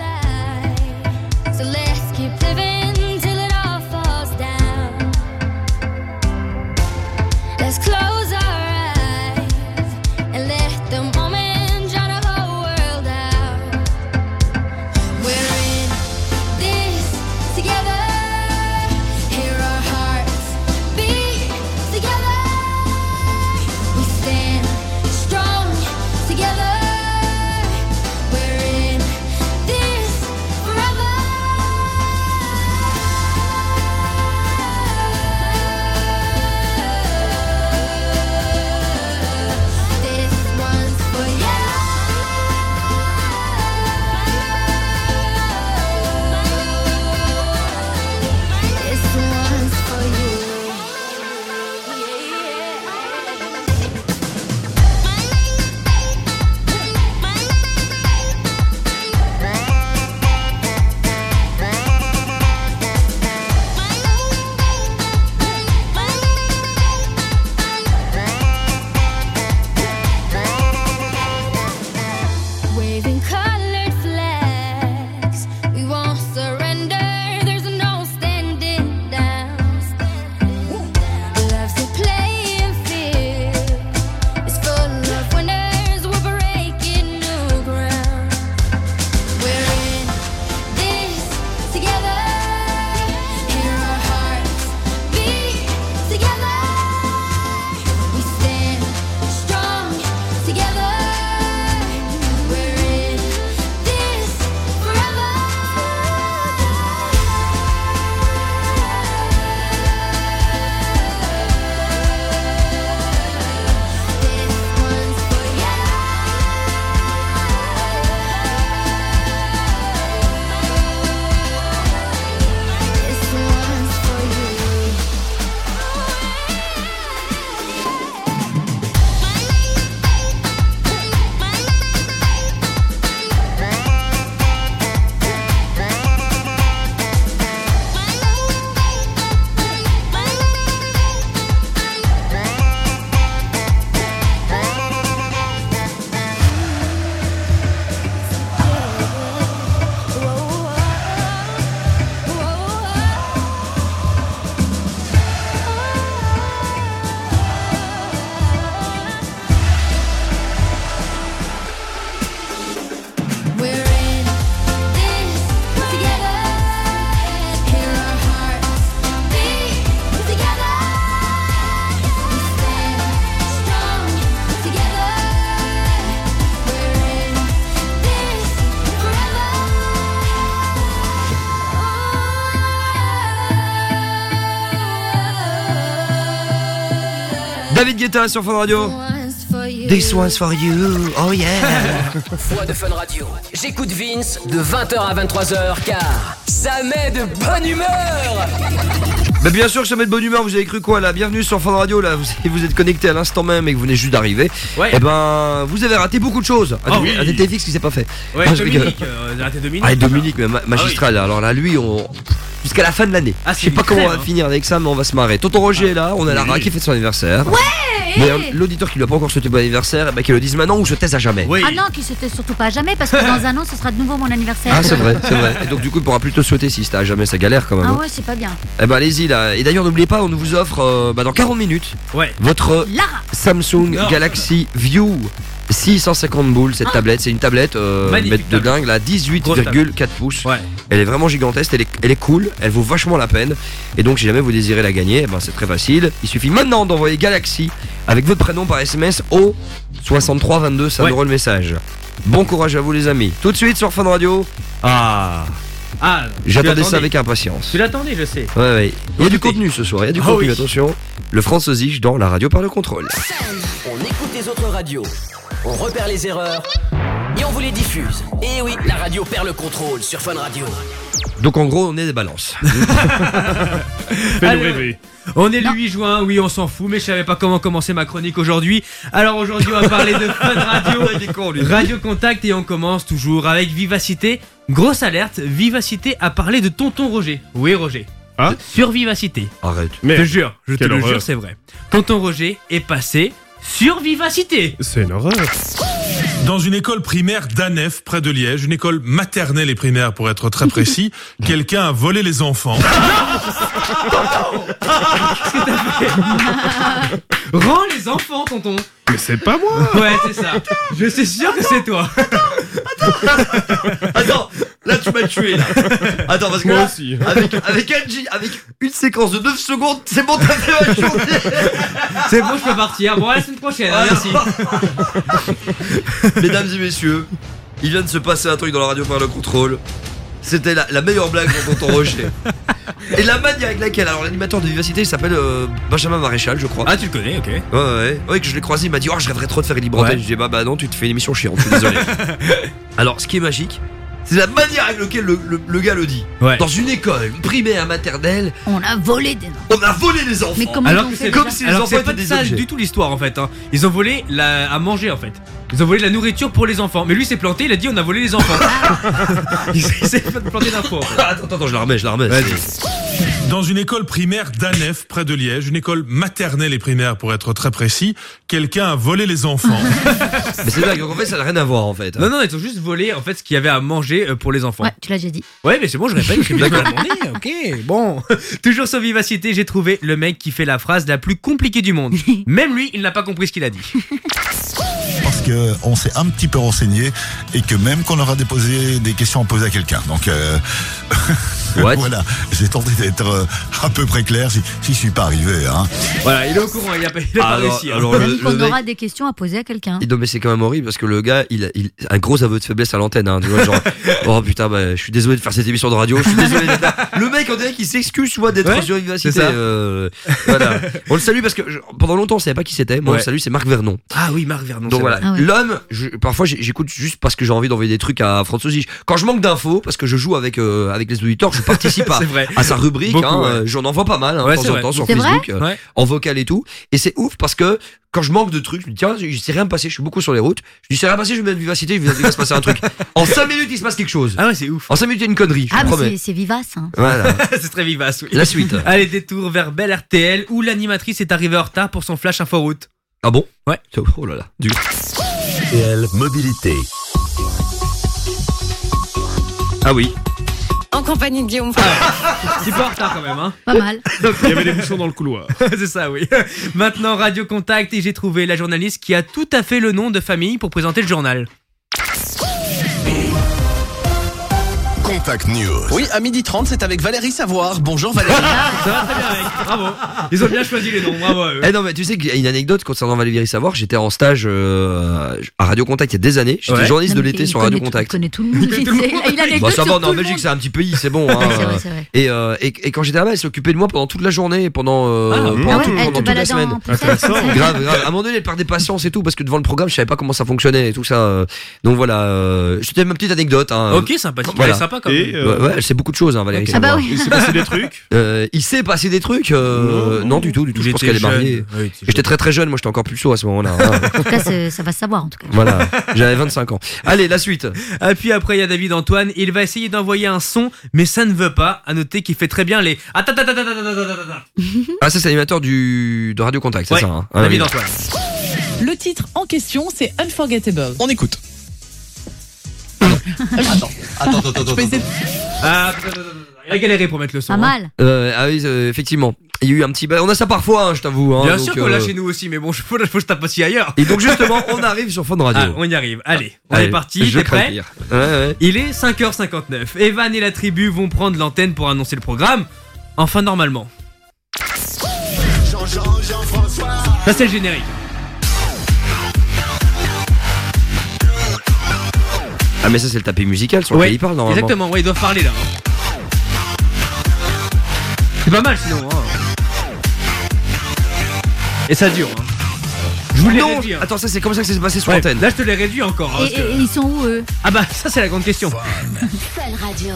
Sur Fun Radio. This one's for you. Oh yeah. Foi de Fun Radio. J'écoute Vince de 20h à 23h car ça met de bonne humeur. Bah bien sûr que ça met de bonne humeur, vous avez cru quoi là? Bienvenue sur Fun Radio là, vous, vous êtes connecté à l'instant même et que vous venez juste d'arriver. Ouais. Et ben vous avez raté beaucoup de choses. Ah oui. Un TTFX qui s'est pas fait. Ouais, Ah, je. Dominique, euh, raté Dominique. Ah, Dominique, mais ma- magistral. Alors là, lui, on. Jusqu'à la fin de l'année. Ah, je sais pas comment on va hein. finir avec ça, mais on va se marrer. Tonton Roger est là, on a la Lara qui fête son anniversaire. Ouais Mais euh, l'auditeur qui lui a pas encore souhaité bon anniversaire, eh ben, qu'il le dise maintenant ou je taise à jamais. Ah non, qui se tait surtout pas à jamais parce que dans un an ce sera de nouveau mon anniversaire. Ah, c'est vrai, c'est vrai. Et donc, du coup, il pourra plus te souhaiter si c'était à jamais sa galère quand même. Ah hein. ouais, c'est pas bien. Eh ben, allez-y là. Et d'ailleurs, n'oubliez pas, on vous offre euh, bah, dans 40 minutes Ouais. votre Lara. Samsung Non. Galaxy View. 650 boules cette Ah. tablette, c'est une tablette euh, de dingue là, 18,4 pouces. Ouais. Elle est vraiment gigantesque, elle est, elle est cool, elle vaut vachement la peine. Et donc si jamais vous désirez la gagner, eh ben, c'est très facile. Il suffit maintenant d'envoyer Galaxy avec votre prénom par SMS au 6322, ça Ouais. nous rend le message. Bon courage à vous les amis. Tout de suite sur Fun Radio. Ah, Ah, J'attendais ça avec impatience. Tu l'attendais, je sais. Ouais, ouais. Il y a du contenu ce soir, il y a du Ah contenu, oui. attention. Le Franzosich dans la radio par le contrôle. On écoute les autres radios, on repère les erreurs et on vous les diffuse. Et oui, la radio perd le contrôle sur Fun Radio. Donc en gros, on est des balances. Allez, On est le 8 juin, oui, on s'en fout, mais je savais pas comment commencer ma chronique aujourd'hui. Alors aujourd'hui, on va parler de Fun Radio, Radio Contact, et on commence toujours avec Vivacité. Grosse alerte, Vivacité a parlé de Tonton Roger. Oui, Roger. Ah Sur Vivacité. Arrête. Je te jure, je te le horreur. jure, c'est vrai. Tonton Roger est passé sur Vivacité. C'est une horreur. Dans une école primaire d'Anef, près de Liège, une école maternelle et primaire pour être très précis, quelqu'un a volé les enfants. Rends les enfants, tonton. Mais c'est pas moi. Ouais, c'est ça. Je suis sûr que c'est toi. Attends, là tu m'as tué là. Attends, parce que Moi là, aussi. avec, avec Angie, avec une séquence de 9 secondes, c'est bon, t'as fait ma journée. C'est bon, je peux partir. Bon, à la semaine prochaine. hein, merci. Mesdames et messieurs, il vient de se passer un truc dans la radio par le contrôle. C'était la, la meilleure blague dont Tonton Roger. Et la manière avec laquelle, alors l'animateur de Vivacité, il s'appelle euh, Benjamin Maréchal, je crois. Ah, tu le connais, ok. Ouais, ouais, ouais, que je l'ai croisé, il m'a dit, oh, je rêverais trop de faire une libre antenne. Ouais. Je dis, bah, bah non, tu te fais une émission chiante, je suis désolé. alors, ce qui est magique, c'est la manière avec laquelle le, le- le gars le dit. Ouais. Dans une école, une primaire, maternelle, On a volé des on a volé les enfants. Mais comment Alors ils ont que fait c'est comme si les alors que enfants c'est pas des ça objets. du tout l'histoire en fait. hein. Ils ont volé la... à manger en fait. Ils ont volé la nourriture pour les enfants. Mais lui s'est planté, il a dit on a volé les enfants. il s'est s'est planté d'infos. en fait. Attends, attends, je la remets, je la remets. Dans une école primaire d'Anef, près de Liège, une école maternelle et primaire pour être très précis, quelqu'un a volé les enfants. Mais c'est dingue, en fait, ça n'a rien à voir en fait. Non, non, ils ont juste volé en fait ce qu'il y avait à manger euh, pour les enfants. Ouais, tu l'as déjà dit. Ouais, mais c'est bon, je répète, parce que bien. Ok, bon. Toujours sur Vivacité, j'ai trouvé le mec qui fait la phrase la plus compliquée du monde. Même lui, il n'a pas compris ce qu'il a dit. Parce que on s'est un petit peu renseigné et que même qu'on aura déposé des questions à poser à quelqu'un. Donc euh, voilà, j'ai tenté d'être euh, à peu près clair. J'y j'y suis pas arrivé. Hein. Voilà, il est au courant, il a pas, il a pas Alors- réussi. hein. alors, le- Même le qu'on mec- aura des questions à poser à quelqu'un. Et non, mais c'est quand même horrible parce que le gars, il a il, un gros aveu de faiblesse à l'antenne. Hein, genre, oh putain, bah, je suis désolé de faire cette émission de radio. Je suis désolé. Le mec, on dirait qu'il s'excuse soit d'être Ouais, sur Vivacité. ça. euh, voilà. On le salue parce que je- pendant longtemps, on savait pas qui c'était. Moi, on Ouais. le salue, c'est Marc Vernon. Ah oui, Marc Vernon. Donc c'est voilà. Ah ouais. L'homme, parfois j'ai- j'écoute juste parce que j'ai envie d'envoyer des trucs à François Zige. Quand je manque d'infos, parce que je joue avec euh, avec les auditeurs, je participe à, vrai. à sa rubrique. Beaucoup, hein, ouais. euh, J'en envoie pas mal hein, Ouais, de c'est temps en vrai. temps sur Facebook, euh, Ouais. en vocal et tout. Et c'est ouf parce que quand je manque de trucs, je me dis tiens, il s'est rien passé. Je suis beaucoup sur les routes. Je dis c'est rien passé, je vais mettre vivacité, il va il va se passer un truc. En 5 minutes, il se passe quelque chose. Ah ouais, c'est ouf. En 5 minutes, il y a une connerie, je Ah, mais promets. c'est- vivace. Hein. Voilà. c'est très vivace, oui. La suite. Allez, détour vers Bel RTL où l'animatrice est arrivée en retard pour son flash inforoute. Ah bon? Ouais. Oh là là. Du... RTL Mobilité. Ah oui. En compagnie de Guillaume Petit peu en retard quand même, hein. Pas mal. Il y avait des bouchons dans le couloir. c'est ça, oui. Maintenant, Radio Contact et j'ai trouvé la journaliste qui a tout à fait le nom de famille pour présenter le journal. News. Oui, à midi 30, c'est avec Valérie Savoir. Bonjour Valérie. Ça va très bien, mec. Bravo. Ils ont bien choisi les noms. Bravo à eux. Eh non mais tu sais qu'il y a une anecdote concernant Valérie Savoir, j'étais en stage euh, à Radio Contact il y a des années, j'étais Ouais. journaliste Non, de mais l'été il sur connaît Radio tout- Contact. Il connaît tout le monde. Il a Bah l'anecdote ça en Belgique c'est un petit pays, c'est bon. hein. Ouais, c'est vrai, c'est vrai. Et, euh, et, et quand j'étais là-bas, elle s'occupait de moi pendant toute la journée, pendant, euh, Ah, pendant, Ah ouais, tout- elle pendant te toute la balade semaine. en poussette, comme ça. Grave, grave. À un moment donné, elle perdait patience et tout, parce que devant le programme, je savais pas comment ça fonctionnait et tout ça. euh. Donc voilà, euh, c'était ma petite anecdote. Hein. Ok, sympathique. Voilà. Elle est sympa quand Et, même. euh, Ouais, sait beaucoup de choses, hein, Valérie. Ah bah oui. Il s'est passé des trucs. Euh, il s'est passé des trucs euh, Non, non, du tout, du tout. Je pense qu'elle est mariée. Oui, J'étais très très jeune, moi j'étais encore plus chaud à ce moment-là. hein. En tout cas, c'est- ça va se savoir en tout cas. voilà, j'avais 25 ans. Allez, la suite. Et puis après, il y a David Antoine. Il va essayer d'envoyer un son, mais ça ne veut pas. À noter qu'il fait très bien les. Attends, attends, attends, attends, attends, attends, attends. Ah, ça c'est l'animateur du de Radio Contact, c'est Ouais, ça hein Ah, David. Antoine. Le titre en question, c'est Unforgettable. On écoute. Attends, Attends, attends, Je Ah, attends, attends. Il a galéré pour mettre le son. Pas hein. mal. Euh, ah oui, euh, effectivement. Il y a eu un petit. on a ça parfois, hein, je t'avoue. hein, Bien donc, sûr qu'on euh, l'a chez nous aussi, mais bon, faut, faut que je tape aussi ailleurs. Et donc justement, on arrive sur Fun Radio. Ah, on y arrive. Allez, on Allez, est parti. je T'es crains prêt pire. Ouais, ouais. Il est 5h59. Evan et la tribu vont prendre l'antenne pour annoncer le programme. Enfin, normalement. Ça, c'est le générique. Ah, mais ça, c'est le tapis musical sur Ouais, lequel il parle normalement. Exactement, ouais, ils doivent parler là. hein. C'est pas mal sinon. hein. Et ça dure. hein. Je vous l'ai Non, réduit. hein. attends, ça, c'est comme ça que ça s'est passé sur Ouais, l'antenne. Là, je te l'ai réduit encore. hein, Et, parce que- et- et ils sont où eux? Ah bah, ça, c'est la grande question. Fun Radio.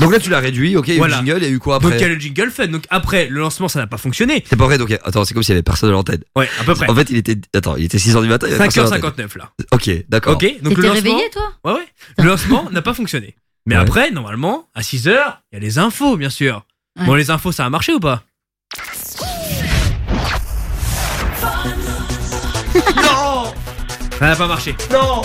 Donc là, tu l'as réduit, ok, il y a eu Voilà. le jingle, il y a eu quoi Donc, après il y a le jingle fun. Donc, après, le lancement, ça n'a pas fonctionné. C'est pas vrai, donc attends, c'est comme s'il y avait personne à l'antenne. Ouais, à peu près. En fait, il était. Attends, il était 6h du matin. il y avait personne à l'antenne. 5h59 là. Ok, d'accord. Ok, donc le lancement. réveillé toi Ouais, ouais. Le lancement n'a pas fonctionné. Mais Ouais. après, normalement, à 6h, il y a les infos, bien sûr. Ouais. Bon, les infos, ça a marché ou pas Non Ça n'a pas marché. Non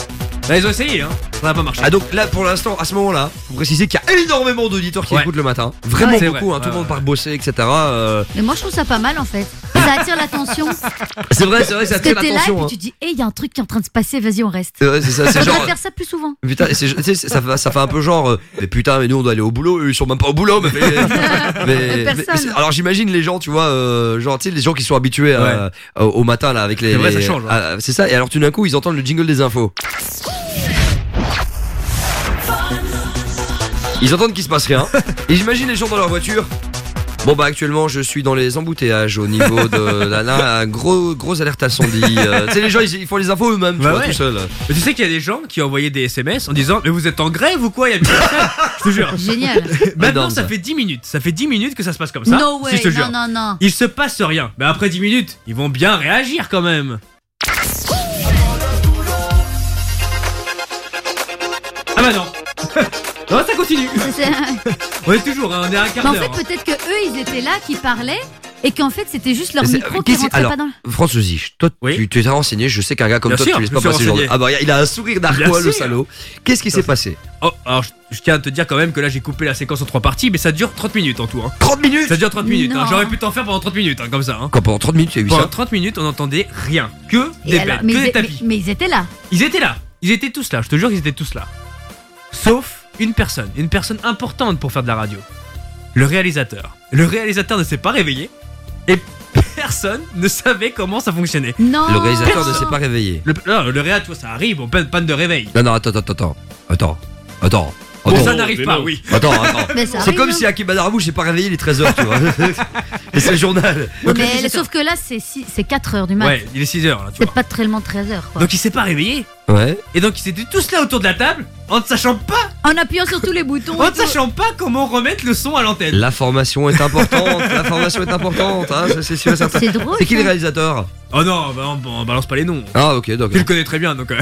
Là, ils ont essayé, hein. Ça n'a pas marché. Ah donc là pour l'instant à ce moment-là, faut préciser qu'il y a énormément d'auditeurs qui Ouais. écoutent le matin, vraiment Ouais, c'est beaucoup, vrai. hein, tout le Ouais, monde ouais. part bosser, etc. euh, Mais moi je trouve ça pas mal en fait. Ça attire l'attention. C'est vrai, c'est vrai, ça Parce que attire t'es là et l'attention. puis hein. tu te dis, hé, il y a un truc qui est en train de se passer, vas-y, on reste. Ouais, c'est ça, c'est On genre. devrait faire ça plus souvent. Putain, et c'est- tu sais, ça, fait- ça fait un peu genre, euh, mais putain, mais nous on doit aller au boulot, eux ils sont même pas au boulot, mais. mais- mais- Personne. mais c'est- alors j'imagine les gens, tu vois, euh, genre, tu sais, les gens qui sont habitués à- au, au matin là avec les. C'est vrai, les- ça change, ouais. à- C'est ça, et alors tout d'un coup ils entendent le jingle des infos. Ils entendent qu'il se passe rien, et j'imagine les gens dans leur voiture. Bon bah actuellement je suis dans les embouteillages au niveau de là, là un gros gros alerte incendie. Euh, tu sais les gens ils, ils font les infos eux-mêmes, tu Bah vois, ouais. tout seuls. Mais tu sais qu'il y a des gens qui ont envoyé des SMS en disant Mais vous êtes en grève ou quoi? Il y a. Je te jure. Génial. Maintenant, ça fait 10 minutes. Ça fait 10 minutes que ça se passe comme ça. No Si way, je te jure. non, non, non. Il se passe rien. Mais après 10 minutes, ils vont bien réagir quand même. Non, ça continue. On est toujours, hein, on est à un quart Mais en d'heure. fait, peut-être que eux, ils étaient là, qui parlaient, et qu'en fait, c'était juste leur micro qui rentrait alors, pas dans. François Zich, toi tu tu t'es renseigné, je sais qu'un gars comme Bien toi sûr, tu laisses pas passer genre. Ah bah il a un sourire narquois le salaud. Qu'est-ce qui s'est passé? Oh, alors je, je tiens à te dire quand même que là j'ai coupé la séquence en trois parties, mais ça dure 30 minutes en tout. Hein. 30 minutes? Ça dure 30 minutes, hein. Non. j'aurais pu t'en faire pendant 30 minutes, hein, comme ça. Hein. Quand pendant 30 minutes tu as eu Pendant ça 30 minutes, on n'entendait rien. Que Et des alors, bêtes, mais, que mais ils étaient là. Ils étaient là. Ils étaient tous là, je te jure qu'ils étaient tous là. Sauf une personne, une personne importante pour faire de la radio. Le réalisateur. Le réalisateur ne s'est pas réveillé et personne ne savait comment ça fonctionnait. Non. Le réalisateur ne s'est pas réveillé. Le, non, le réal, tu vois, ça arrive, on panne, panne de réveil. Non non attends attends attends attends attends. Bon, ça n'arrive pas, oui. Attends, attends. C'est comme si Hakim Badarabou s'est pas réveillé les 13h, tu vois. Et c'est le journal. mais sauf que là, c'est six- c'est 4 heures du mat. Ouais, il est 6h là, tu C'est pas tellement 13 heures. Quoi. Donc il s'est pas réveillé. Ouais. Et donc ils étaient tous là autour de la table en ne sachant pas, En appuyant sur tous les boutons. en ne sachant pas comment remettre le son à l'antenne. L'information est importante. L'information est importante. Hein, ça, c'est sûr et certain. C'est drôle, C'est qui ça. le réalisateur? Oh non, bah, on, on balance pas les noms. Ah ok donc. Tu le connais très bien donc. euh,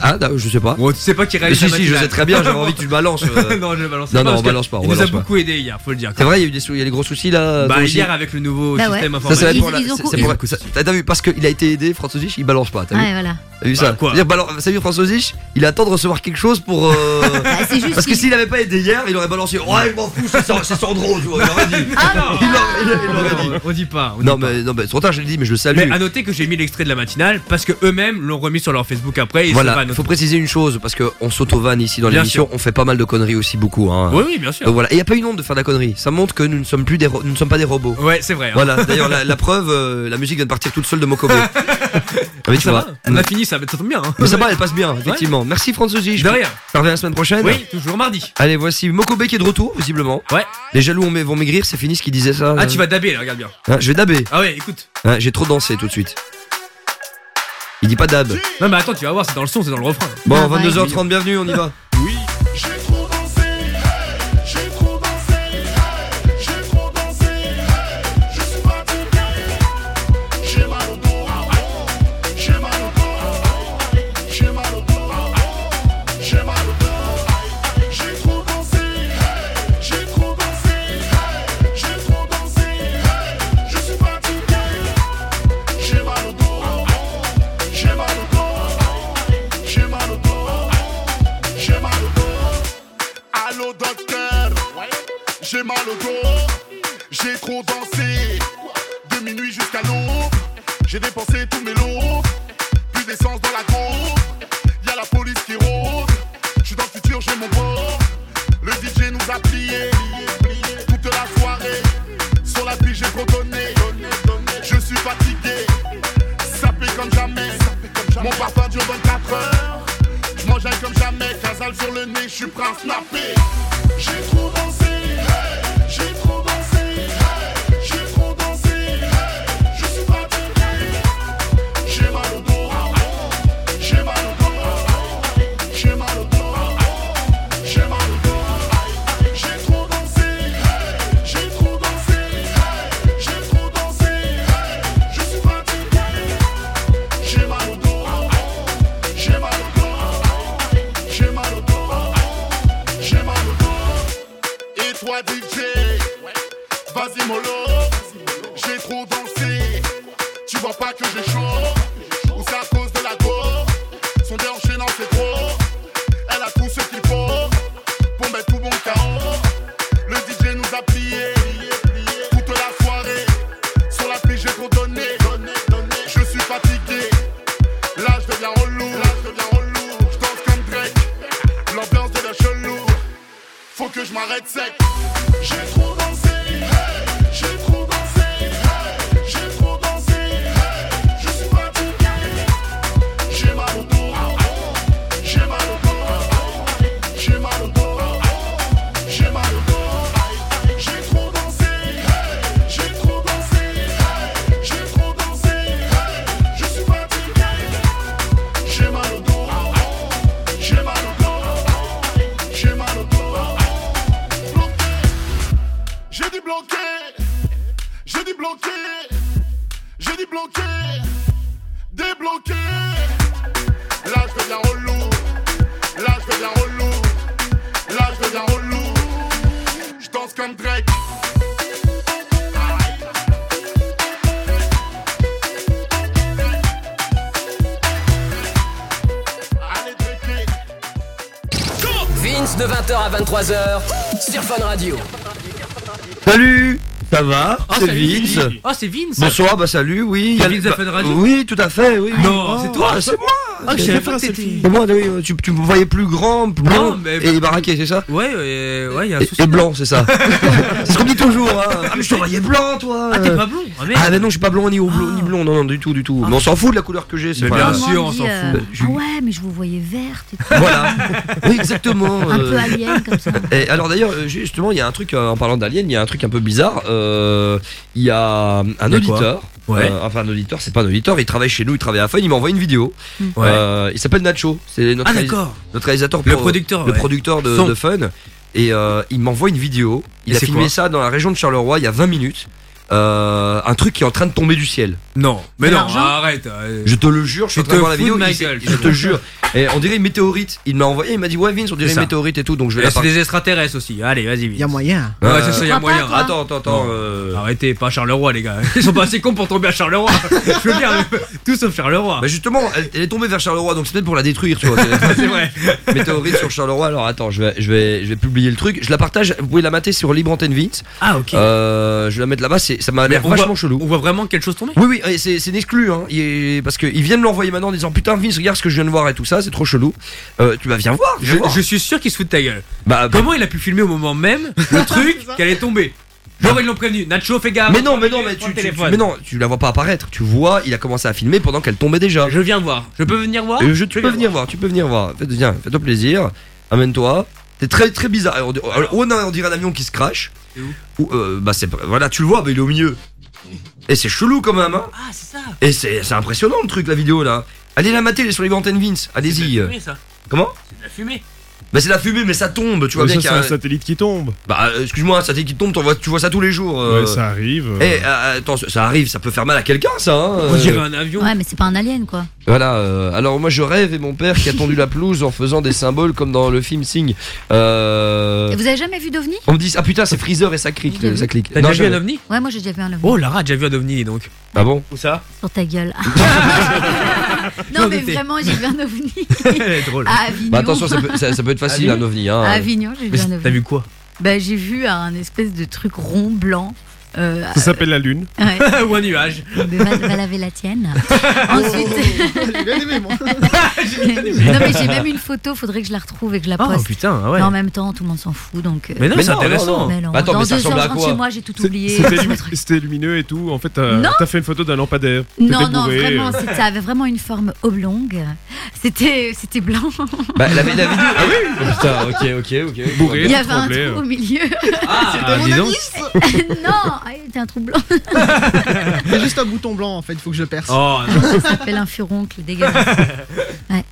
Ah non, je sais pas. Bon, tu sais pas qui Mais réalise si la si je sais très bien. J'avais envie que tu le balances. euh. non, je le balance Non, pas. non, on balance pas, on Il nous a pas. beaucoup aidé hier, faut le dire. C'est vrai, il y a eu des sou- il y a des gros soucis là. Bah hier avec le nouveau Bah ouais. système Ça informatique. la- ont c'est- pour la- ça- T'as t'as vu parce qu'il a été aidé, François Zich, il balance pas. T'as vu Ouais, voilà. T'as vu Bah, ça quoi? Dire, Salut François Zich, il attend de recevoir quelque chose pour. Bah, c'est juste Parce que s'il avait pas aidé hier, il aurait balancé. Ouais, je m'en fous, c'est Sand- c'est Sandro, tu vois. Il aurait dit. Ah non. Il aurait- il il dit. On dit pas. on Non dit pas. mais non mais trop tard je l'ai dit mais je le salue. Mais à noter que j'ai mis l'extrait de la matinale parce que eux-mêmes l'ont remis sur leur Facebook après. Et Voilà, il faut préciser une chose parce que on s'auto-vanne ici dans l'émission, on fait pas mal de conneries aussi beaucoup hein. Oui, oui, bien sûr. Donc voilà, et y a pas une honte de faire de la connerie. Ça montre que nous ne sommes plus des nous ne sommes pas des robots. Ouais, c'est vrai. hein. Voilà, d'ailleurs la, la preuve euh, la musique vient de partir toute seule de Mokobe. Ah tu ça vois. va. On a fini, ça, ça tombe bien. hein. Mais ça va, elle passe bien, effectivement. Merci François Zich. De rien. Ça revient la semaine prochaine. Oui, toujours mardi. Allez, voici Mokobe qui est de retour, visiblement. Ouais. Les jaloux vont vont maigrir, c'est fini ce qu'il disait ça. Ah, tu vas daber là, regarde bien. Hein, je vais daber. Ah ouais, écoute. Hein, J'ai trop dansé tout de suite. Il dit pas dab. Non, mais attends, tu vas voir, c'est dans le son, c'est dans le refrain. Bon, Ah, ouais. 22h30, bienvenue, on y va. j'ai mal au dos, j'ai trop dansé, de minuit jusqu'à l'aube, j'ai dépensé tous mes lots, plus d'essence dans la cour, y'a la police qui rôde, je suis dans le futur, j'ai mon bord, le DJ nous a plié, toute la soirée, sur la piste j'ai trop je suis fatigué, sapé comme jamais, mon parfum dure 24 heures, frangin comme jamais, casal sur le nez, je suis prêt à snapper. J'ai trop dansé, hey, j'ai trop j'ai trop dansé. Tu vois pas que j'ai chaud, ou c'est à cause de la go. Son déhanché non c'est trop. Elle a tout ce qu'il faut pour mettre tout bon KO. Le DJ nous a plié toute la soirée. Sur la piste, j'ai trop donné. Je suis fatigué. Là, je deviens relou. Je danse comme Drake. L'ambiance devient chelou. Faut que je m'arrête sec. 22h sur Fun Radio. Salut ça va oh, C'est Vince. Oh, c'est Vince. Bonsoir, bah salut, oui. Il y a Vince bah, Oui, tout à fait, oui. Non, oh, c'est toi, c'est moi. Ah, je savais pas que t'étais. Moi, oui, tu, tu me voyais plus grand, Non, mais- et baraqué, c'est ça Ouais, ouais, ouais, y a un souci. et blanc, c'est ça. c'est ce qu'on dit toujours. Hein. Ah, mais je te voyais blanc, toi. Ah, t'es pas blond Ah. Ah, mais non, je suis pas blond ni, au blond, ni blond, non, non, du tout, du tout. Mais on s'en fout de la couleur que j'ai, c'est Mais pas bien sûr, on s'en euh, fout. Je- Ah ouais, mais je vous voyais verte et tout. Voilà. Oui, exactement. Un euh. peu alien comme ça. Et alors d'ailleurs, euh, justement, il y a un truc, euh, en parlant d'Alien, il y a un truc un peu bizarre. Euh, Il y a un auditeur. Ouais. euh, enfin, un auditeur, c'est pas un auditeur, il travaille chez nous, il travaille à Fun, il m'a envoyé une vidéo. Ouais. Euh, il s'appelle Nacho, c'est notre, Ah, réalis- d'accord. notre réalisateur, Le producteur, le ouais. producteur de, Fun. Et euh, il m'envoie une vidéo. Il Et a filmé ça dans la région de Charleroi il y a 20 minutes. Euh, un truc qui est en train de tomber du ciel. Non, mais non, arrête. euh, Je te le jure, je suis en train de te voir la vidéo. il- gueule, je te jure. Et on dirait une météorite. Il m'a envoyé, il m'a dit ouais Vince, on dirait une météorite et tout. Donc je vais C'est des extraterrestres aussi. Allez, vas-y. Il y a moyen. Ouais, Euh, c'est ça, y a pas, moyen. Attends, attends, attends. Euh, Arrêtez, pas Charleroi, les gars. Ils sont pas assez cons pour tomber à Charleroi. Je veux mais tout sauf Charleroi. Bah justement, elle, elle est tombée vers Charleroi, donc c'est peut-être pour la détruire, tu vois. C'est- vrai. Météorite sur Charleroi. Alors attends, je vais, je vais, je vais publier le truc. Je la partage. Vous pouvez la mater sur Libre Antenne Vince. Ah, ok. Euh, je vais la mettre là-bas. C'est, ça m'a l'air on vachement voit- chelou. On voit vraiment quelque chose tomber Oui, oui, et c'est, une exclu, hein. Il est- parce qu'ils viennent l'envoyer maintenant en disant putain Vince, regarde ce que je viens de voir et tout ça, c'est trop chelou. Euh, tu vas viens voir. je, viens voir. je suis sûr qu'ils se foutent de ta gueule. Bah, bah, Comment il a pu filmer au moment même le truc qu'elle est tombée? Genre ils l'ont prévenu. Nacho, fais gaffe. mais non, mais non, mais tu, tu- téléphone. mais non, tu la vois pas apparaître. Tu vois, il a commencé à filmer pendant qu'elle tombait déjà. Je viens voir. Je peux venir voir? Euh, je, tu peux venir voir, tu peux venir voir. Fais, viens, fais-toi plaisir. Amène-toi. C'est très très bizarre. Alors, on- a- on dirait un avion qui se crache. Ou, euh, bah c'est voilà, tu le vois, bah, il est au milieu. Et c'est chelou quand même. Hein. Ah, c'est ça. Et c'est impressionnant le truc, la vidéo là. Allez la mater, elle est sur les antennes Vince. Allez-y. C'est de la fumée, ça. Comment? C'est de la fumée. Bah c'est la fumée, mais ça tombe. Tu vois Ouais, bien qu'il y c'est a un satellite qui tombe. Bah euh, excuse-moi, un satellite qui tombe, vois- tu vois ça tous les jours. euh. Ouais, ça arrive. euh. Eh, euh, attends, ça arrive, ça peut faire mal à quelqu'un, ça. Hein, On dirait un avion. Ouais, mais c'est pas un alien quoi. Voilà, euh, alors moi je rêve et mon père qui a tendu la pelouse en faisant des symboles comme dans le film Sing. Euh, Et vous avez jamais vu d'ovni? On me dit, ah putain, c'est Freezer et ça clique. Ça clique. T'as déjà vu un ovni? Ouais, moi j'ai déjà vu un ovni. Oh, Lara a déjà vu un ovni donc. Ah bon? Où ça Sur ta gueule. Non, mais vraiment, j'ai vu un ovni. Elle est drôle. À Avignon. Bah attention, ça peut, ça- ça peut être facile un ovni. Hein. À Avignon, j'ai vu un T'as ovni. vu quoi? Bah, j'ai vu un espèce de truc rond blanc Euh, Ça s'appelle la lune. Ouais. Ou un nuage. Mais va, va laver la tienne. Ensuite. J'ai bien aimé, moi. non mais j'ai même une photo, faudrait que je la retrouve et que je la Oh poste. putain, ah ouais. Mais en même temps, tout le monde s'en fout donc. euh, Mais non, Mais c'est intéressant. non, non. mais non. Attends, Dans mais ça deux heures, à quoi chez moi, j'ai tout oublié. C'était lumi- c'était lumineux et tout. En fait, t'as fait une photo d'un lampadaire. Non, non, bourré, vraiment, ça avait vraiment une forme oblongue. C'était, c'était blanc. Bah, la, la vidéo. Ah oui Putain, ok, ok, ok. Bourré. Il y avait un trou au milieu. Ah, dis donc. non, ah, il était un trou blanc. Il y a juste un bouton blanc en fait, il faut que je perce. Oh, non. Ça s'appelle un furoncle dégueulasse.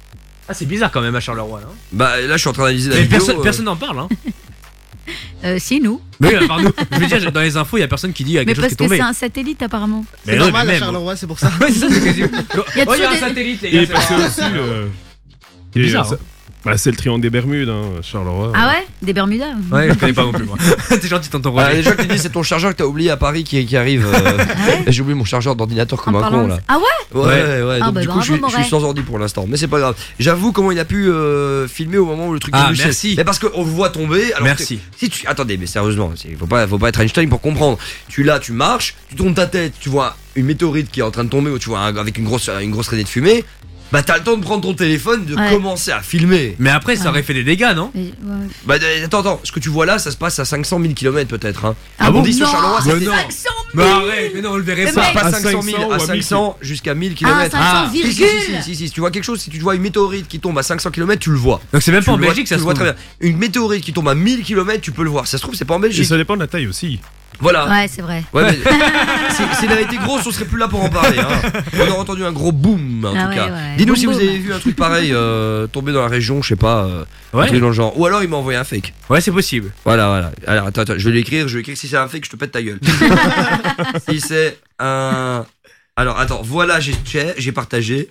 Ah, c'est bizarre quand même à Charleroi là. Bah, là, je suis en train d'analyser la Mais vidéo. personne euh, personne n'en parle hein. Euh, si, nous. Mais oui, à part nous. Je veux dire, dans les infos, il y a personne qui dit il y a Mais quelque chose parce qui est que tombé. c'est un satellite apparemment. Mais C'est non, normal mais à même. Charleroi, c'est pour ça. Ouais, c'est ça, c'est. Il y a Oh, il y a un des- satellite, les Et gars. il c'est aussi. C'est bizarre, euh, bah, c'est le triangle des Bermudes, hein, Charleroi. Ah ouais Des Bermudas Ouais, je connais pas non plus moi. T'es gentil, tonton Ah, les gens qui disent c'est ton chargeur que t'as oublié à Paris qui, qui arrive. euh, J'ai oublié mon chargeur d'ordinateur comme En un parlant con de- là. Ah ouais Ouais, ouais, ouais. Ah donc bah du coup, bravo, je, suis- je Moret. suis sans ordi pour l'instant. Mais c'est pas grave. J'avoue comment il a pu euh, filmer au moment où le truc Ah, est venu. merci. Mais parce qu'on le voit tomber. Alors Merci. que- Si tu... Attendez, mais sérieusement, c'est- faut pas, faut pas être Einstein pour comprendre. Tu là, tu marches, tu tournes ta tête, tu vois une météorite qui est en train de tomber ou tu vois un- avec une grosse, une grosse traînée de fumée. Bah t'as le temps de prendre ton téléphone, de Ouais. commencer à filmer. Mais après, ça aurait fait des dégâts, non Mais, ouais. Bah attends, attends, ce que tu vois là, ça se passe à 500 000 km peut-être. Hein. Ah bon On dit sur Non, Charleroi, Bah c'était non. 500 Mais arrête, mais non, on le verrait Mais pas. pas À 500 000, 500 ou à à 1000 500 jusqu'à 1000 Ah, km. 500 Ah. Si, si, si, si, si, si, si tu vois quelque chose, si tu vois une météorite qui tombe à 500 km, tu le vois. Donc c'est même Tu pas en le vois- Belgique, ça se le vois trouve. très bien. Une météorite qui tombe à 1000 km, tu peux le voir. Ça se trouve, c'est pas en Et Belgique. ça dépend de la taille aussi. Voilà. Ouais, c'est vrai. Ouais, mais si- S'il avait été grosse, on serait plus là pour en parler. hein. On aurait entendu un gros boom en Ah tout ouais, cas. ouais. Dis-nous Boum, si vous boum. avez vu un truc pareil euh, tomber dans la région, je sais pas. euh, un Ouais. truc dans le genre. Ou alors il m'a envoyé un fake. Ouais, c'est possible. Voilà, voilà. Alors attends, attends, je vais l'écrire. Je vais écrire si c'est un fake, je te pète ta gueule. si c'est un. Alors attends, voilà, j'ai j'ai partagé.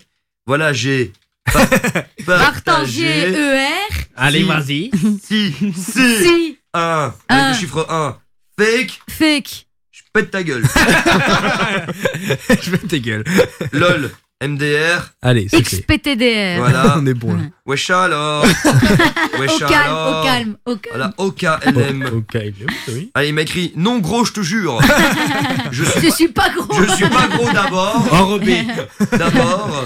Voilà, j'ai pa- Partager ER. Allez, Si. vas-y. Si, si, Si. un, Un. avec le chiffre 1, fake, Fake. je pète ta gueule. Je vais ta gueule. LOL, MDR, Allez, c'est fait. XPTDR. voilà. On est bon là. Wesh alors. Wesh Au calme, alors. au calme, au calme. Voilà, OKLM. Ok, oui. Allez, il m'a écrit non gros, je te jure. je, suis, Je suis pas gros. je suis pas gros d'abord. Enrobé. D'abord,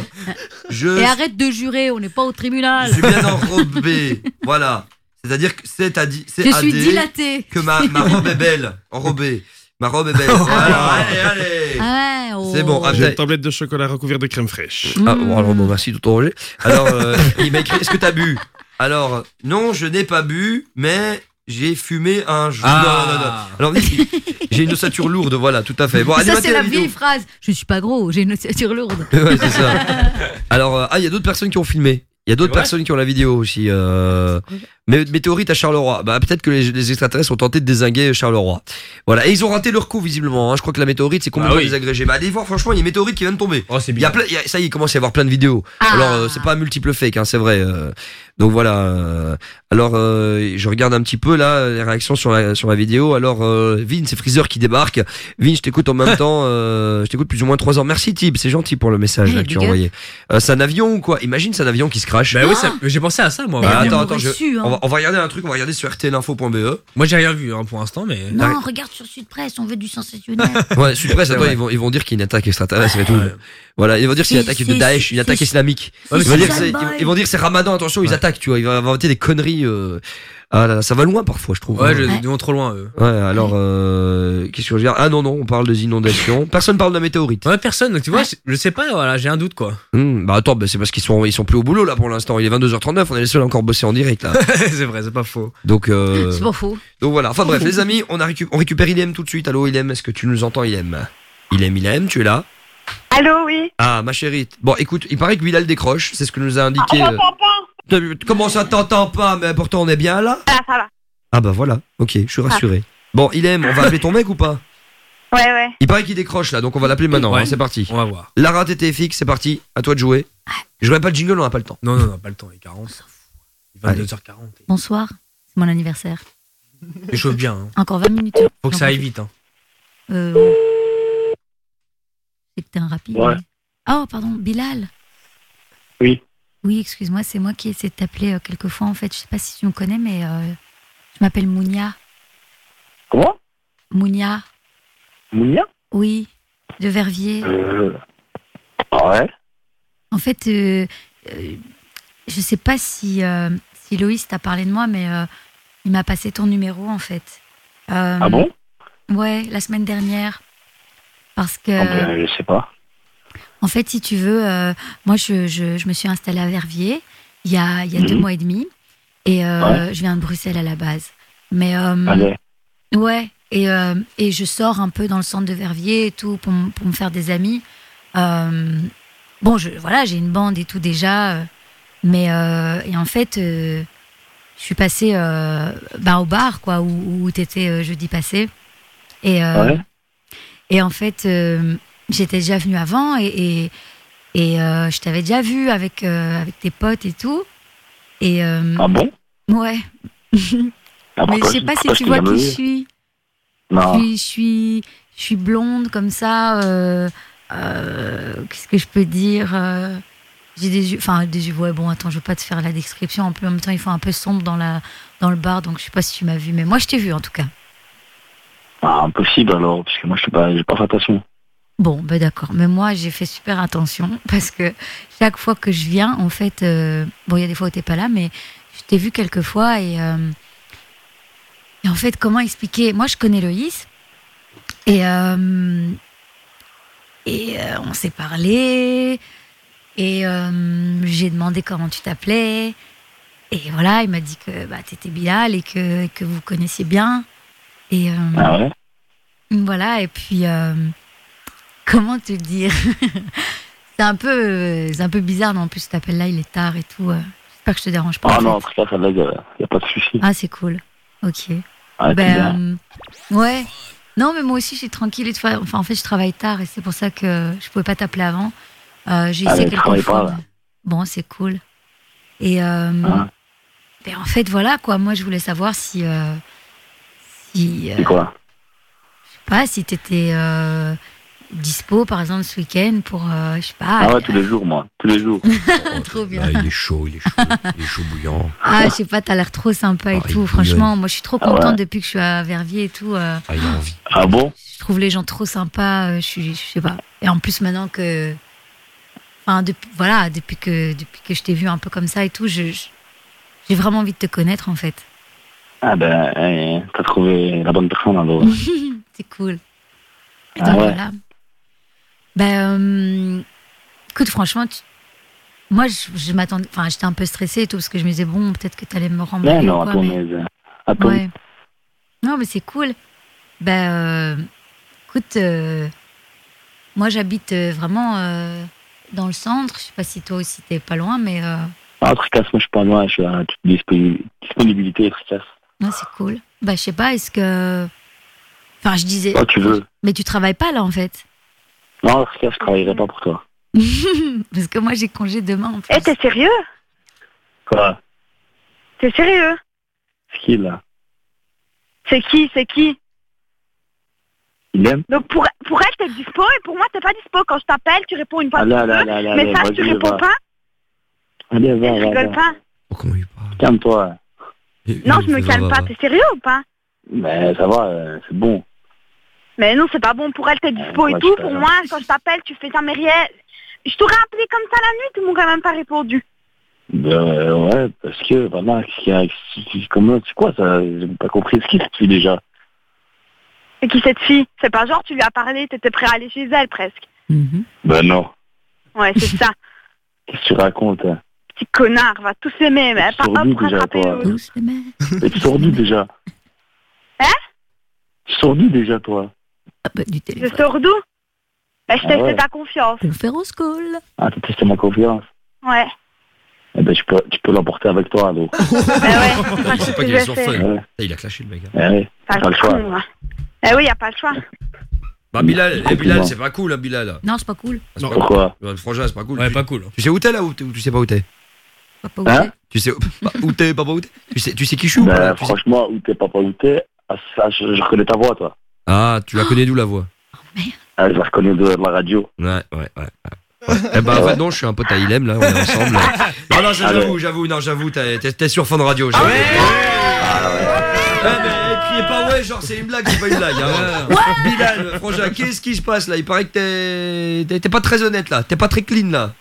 je, Et arrête de jurer, on n'est pas au tribunal. je suis bien enrobé. Voilà. C'est-à-dire que c'est à Je suis dire dilatée. que ma, ma robe est belle, enrobée. Ma robe est belle. Voilà, allez, allez. Ah ouais, oh. C'est bon, ah, J'ai une tablette de chocolat recouverte de crème fraîche. Ah, bon, alors bon, merci, tonton Roger. Alors, euh, il m'a écrit Est-ce que t'as bu? Alors, non, je n'ai pas bu, mais j'ai fumé un. jour. Ah. Non, non, non. Alors, j'ai une ossature lourde, voilà, tout à fait. Bon, allez, Ça, c'est la vieille phrase. Je suis pas gros, j'ai une ossature lourde. Ouais, c'est ça. Alors, euh, ah, il y a d'autres personnes qui ont filmé. Il y a d'autres personnes qui ont la vidéo aussi. Euh... Mais météorite à Charleroi. Bah peut-être que les, les extraterrestres ont tenté de désinguer Charleroi. Voilà. Et ils ont raté leur coup visiblement. hein. Je crois que la météorite c'est complètement Ah oui. désagrégé. Bah allez voir. Franchement, il y a une météorite qui vient de tomber. Oh, c'est Il y a bien. plein, il y a- ça y est, il commence à y avoir plein de vidéos. Ah. Alors euh, c'est pas un multiple fake, hein, c'est vrai. euh. Donc voilà. euh. alors euh, je regarde un petit peu là les réactions sur la sur la vidéo. Alors euh, Vin, c'est Freezer qui débarque. Vin, je t'écoute en même temps. euh, je t'écoute plus ou moins trois heures. Merci Tib, c'est gentil pour le message là, que tu as envoyé. Euh, c'est un avion ou quoi? Imagine c'est un avion qui se crache. Bah oui, ça- j'ai pensé à ça moi. Ah, on attends, attends, je- su, hein. on, va, on va regarder un truc, on va regarder sur rtlinfo.be. Moi j'ai rien vu hein, pour l'instant, mais. Non, regarde sur Sud Presse, on veut du sensationnel. Ouais, Sud-Presse, attends, ils vont, ils vont dire qu'il y a une attaque extraterrestre et tout. Voilà, ils vont dire c'est une attaque de Daesh, une attaque islamique. Ils mais vont, dire c'est- ils- vont dire Ramadan, attention, ils attaquent, tu vois, ils vont inventer des conneries. euh. Ah là là, ça va loin parfois, je trouve. Ouais, je, Ouais. ils vont trop loin eux. Ouais, alors, euh, qu'est-ce que je regarde Ah non, non, on parle des inondations. Personne parle de la météorite. Ouais, personne. Donc tu vois, je- je sais pas. Voilà, j'ai un doute quoi. Hmm, bah attends, bah, c'est parce qu'ils sont, ils sont plus au boulot là pour l'instant. Il est 22h39, on est les seuls à encore bosser en direct là. c'est vrai, c'est pas faux. Donc, euh, C'est pas faux. donc voilà. Enfin bref, les amis, on, a récu- on récupère Ilem tout de suite. Allô Ilem, est-ce que tu nous entends Ilem? Ilem, Ilem, tu es là? Allô, oui. Ah, ma chérie. Bon, écoute, il paraît que Bilal décroche, c'est ce que nous a indiqué. Ah, euh, j'entends pas. Euh, Comment ça t'entend pas Mais pourtant on est bien là Ah, ça va. Ah bah voilà, ok, je suis rassuré. Bon, il aime, on va appeler ton mec ou pas? Ouais, ouais. Il paraît qu'il décroche là, donc on va l'appeler maintenant, Ouais. hein, c'est parti. On va voir. Lara TTFX, c'est parti, à toi de jouer. Je n'aurai pas de jingle, on n'a pas le temps. Non, non, non, pas le temps. Il est 40. 22h40. Bonsoir, c'est mon anniversaire. Chaud bien. Hein. Encore 20 minutes. Faut que ça aille vite. Hein. Euh... T'es un rapide. Ouais. Oh, pardon, Bilal. Oui. Oui, excuse-moi, c'est moi qui essaie de t'appeler euh, quelques fois. En fait, je sais pas si tu me connais, mais euh, je m'appelle Mounia. Comment? Mounia. Mounia? Oui, de Verviers. euh... Ouais. En fait, euh, euh, je sais pas si, si Loïs t'a parlé de moi, mais il m'a passé ton numéro en fait. Ah bon? Ouais, la semaine dernière. Parce que, ben, Je sais pas. en fait, si tu veux, euh, moi je, je, je me suis installée à Verviers il y a, il y a deux Mhm. mois et demi. Et euh, Ouais. je viens de Bruxelles à la base. Mais euh, Allez. Ouais, et, euh, et je sors un peu dans le centre de Verviers et tout pour, pour me faire des amis. Euh, bon, je, voilà, j'ai une bande et tout déjà, euh, mais euh, et en fait, euh, je suis passée euh, bah, au bar quoi où, où t'étais euh, jeudi passé, et euh, Ouais. Et en fait, euh, j'étais déjà venue avant et et, et, euh, je t'avais déjà vu avec euh, avec tes potes et tout. Et Ah bon? Ouais. Ah, Mais je sais pas si tu vois qui je suis. Non. Je suis, je suis, blonde comme ça. Qu'est-ce que je peux dire J'ai des yeux, enfin des yeux. Ouais, bon, attends, je veux pas te faire la description. En plus, en même temps, il faut un peu sombre dans la, dans le bar, donc je sais pas si tu m'as vu, mais moi, je t'ai vu en tout cas. Ah, impossible alors, parce que moi je sais pas, pas fait attention. Bon, ben d'accord. Mais moi, j'ai fait super attention parce que chaque fois que je viens, en fait, euh, bon, il y a des fois où t'es pas là, mais je t'ai vu quelques fois et, euh, et en fait, comment expliquer? Moi, je connais Loïs et euh, et on s'est parlé et j'ai demandé comment tu t'appelais et voilà, il m'a dit que bah, t'étais Bilal et que que vous connaissiez bien et euh, Ah ouais? voilà, et puis, euh, comment te dire? C'est un peu, euh, c'est un peu bizarre, non? En plus, cet appel-là, il est tard et tout. J'espère que je te dérange pas. Ah non, en tout cas, ça lag, euh, y a pas de souci. Ah, c'est cool. Ok. Ah, ben, euh, ouais. Non, mais moi aussi, je suis tranquille. Et. Enfin, en fait, je travaille tard et c'est pour ça que je pouvais pas t'appeler avant. Euh, J'ai Ah, essayé quelques fois. pas, là. Bon, c'est cool. Et euh, Ah. ben, en fait, voilà quoi. Moi, je voulais savoir si, si, euh, C'est quoi je sais pas, si t'étais euh, dispo, par exemple, ce week-end pour, euh, je sais pas. Ah ouais, tous les jours, moi. Tous les jours. trop bien. Là, il est chaud, il est chaud, il est chaud bouillant. Ah, je sais pas, t'as l'air trop sympa et Ah, il tout. bouillonne. Franchement, moi, je suis trop Ah contente ouais. depuis que je suis à Verviers et tout. euh, Ah, il a envie. Ah bon? Je trouve les gens trop sympas. euh, Je suis, je sais pas. Et en plus, maintenant que, enfin, depuis, voilà, depuis que, depuis que je t'ai vu un peu comme ça et tout, je, je- j'ai vraiment envie de te connaître en fait. Ah ben, eh, t'as trouvé la bonne personne alors. C'est cool. Ah donc ouais. voilà. Ben, euh, écoute, franchement, tu- moi, je, je m'attendais, enfin, j'étais un peu stressée et tout parce que je me disais bon, peut-être que t'allais me. Mais ou non, quoi, à ton mais- ton Ouais. Non, mais c'est cool. Ben, euh, écoute, euh, moi j'habite euh, vraiment euh, dans le centre. Je sais pas si toi aussi t'es pas loin, mais euh, Ah, Tricasse, moi je suis pas loin, je suis à toute dispo- disponibilité, Tricasse. Ouais, c'est cool. Ben, je sais pas, est-ce que. Enfin, je disais. Oh, tu veux Mais tu travailles pas là en fait? Non, je travaillerai pas pour toi. Parce que moi j'ai congé demain en plus. Eh, t'es sérieux? Quoi? T'es sérieux? C'est qui là? C'est qui C'est qui? Il aime Donc pour, pour elle, t'es dispo et pour moi, t'es pas dispo. Quand je t'appelle, tu réponds une fois sur allez, deux. allez, allez, Message, allez, tu réponds va. pas? Allez, va, Je va, rigole va. pas? Calme-toi. Non, je me calme pas. T'es sérieux ou pas? Mais ça va, euh, c'est bon. Mais non, c'est pas bon. Pour elle, t'es dispo et tout. Pour moi, quand je t'appelle, tu fais jamais rien. Je t'aurais appelé comme ça la nuit, tu m'aurais même pas répondu. Ben, ouais, parce que, voilà, c'est- comment, c'est quoi ça J'ai pas compris. Ce qui cette fille déjà? Et qui cette fille? C'est pas genre, tu lui as parlé, t'étais prêt à aller chez elle presque. Ben non. Ouais, c'est ça. Qu'est-ce que tu racontes hein? Petit connard, va tous aimer, mais pas Sourdu hop, déjà, rattraper. Mais tu sors d'où déjà Hein Tu sors d'où déjà, toi Je sors d'où Bah, je Ah testais ouais. ta confiance. Conférence call. Ah, t'as testé ma confiance Ouais. Eh ben, tu peux, tu peux l'emporter avec toi, alors. Bah ouais. Il sait c'est ce pas qu'il je est sur faire. feu. Ouais. Il a clashé le mec. hein. Eh ouais, Pas t'as le choix. con. Eh oui, y a pas le choix. Bah Bilal, eh. Bilal c'est pas cool hein, Bilal. Non, c'est pas cool. Pas Pourquoi cool. Ouais, Frangin c'est pas cool. Ouais, Tu- pas cool. Tu sais où t'es là ou, ou tu sais pas où t'es? Papa Hein? Tu sais où t'es, papa t'es tu sais, tu sais qui je suis ou pas Ben, sais- franchement, où t'es, papa, t'es, ah, ça, je, je reconnais ta voix, toi. Ah, tu la connais d'où la voix? Ah, je la reconnais de, de la radio. Ouais, ouais, ouais. ouais. Eh ben en fait non, je suis un pote à Ilem là, on est ensemble. Non non, ça, Ah j'avoue, ouais. j'avoue, non, j'avoue, t'es sur Fun Radio. j'avoue. mais criez pas ouais, genre c'est une blague, c'est pas une blague. Hein. Bilal, Frangin, qu'est-ce qui se passe là? Il paraît que t'es pas très honnête là, t'es pas très clean là.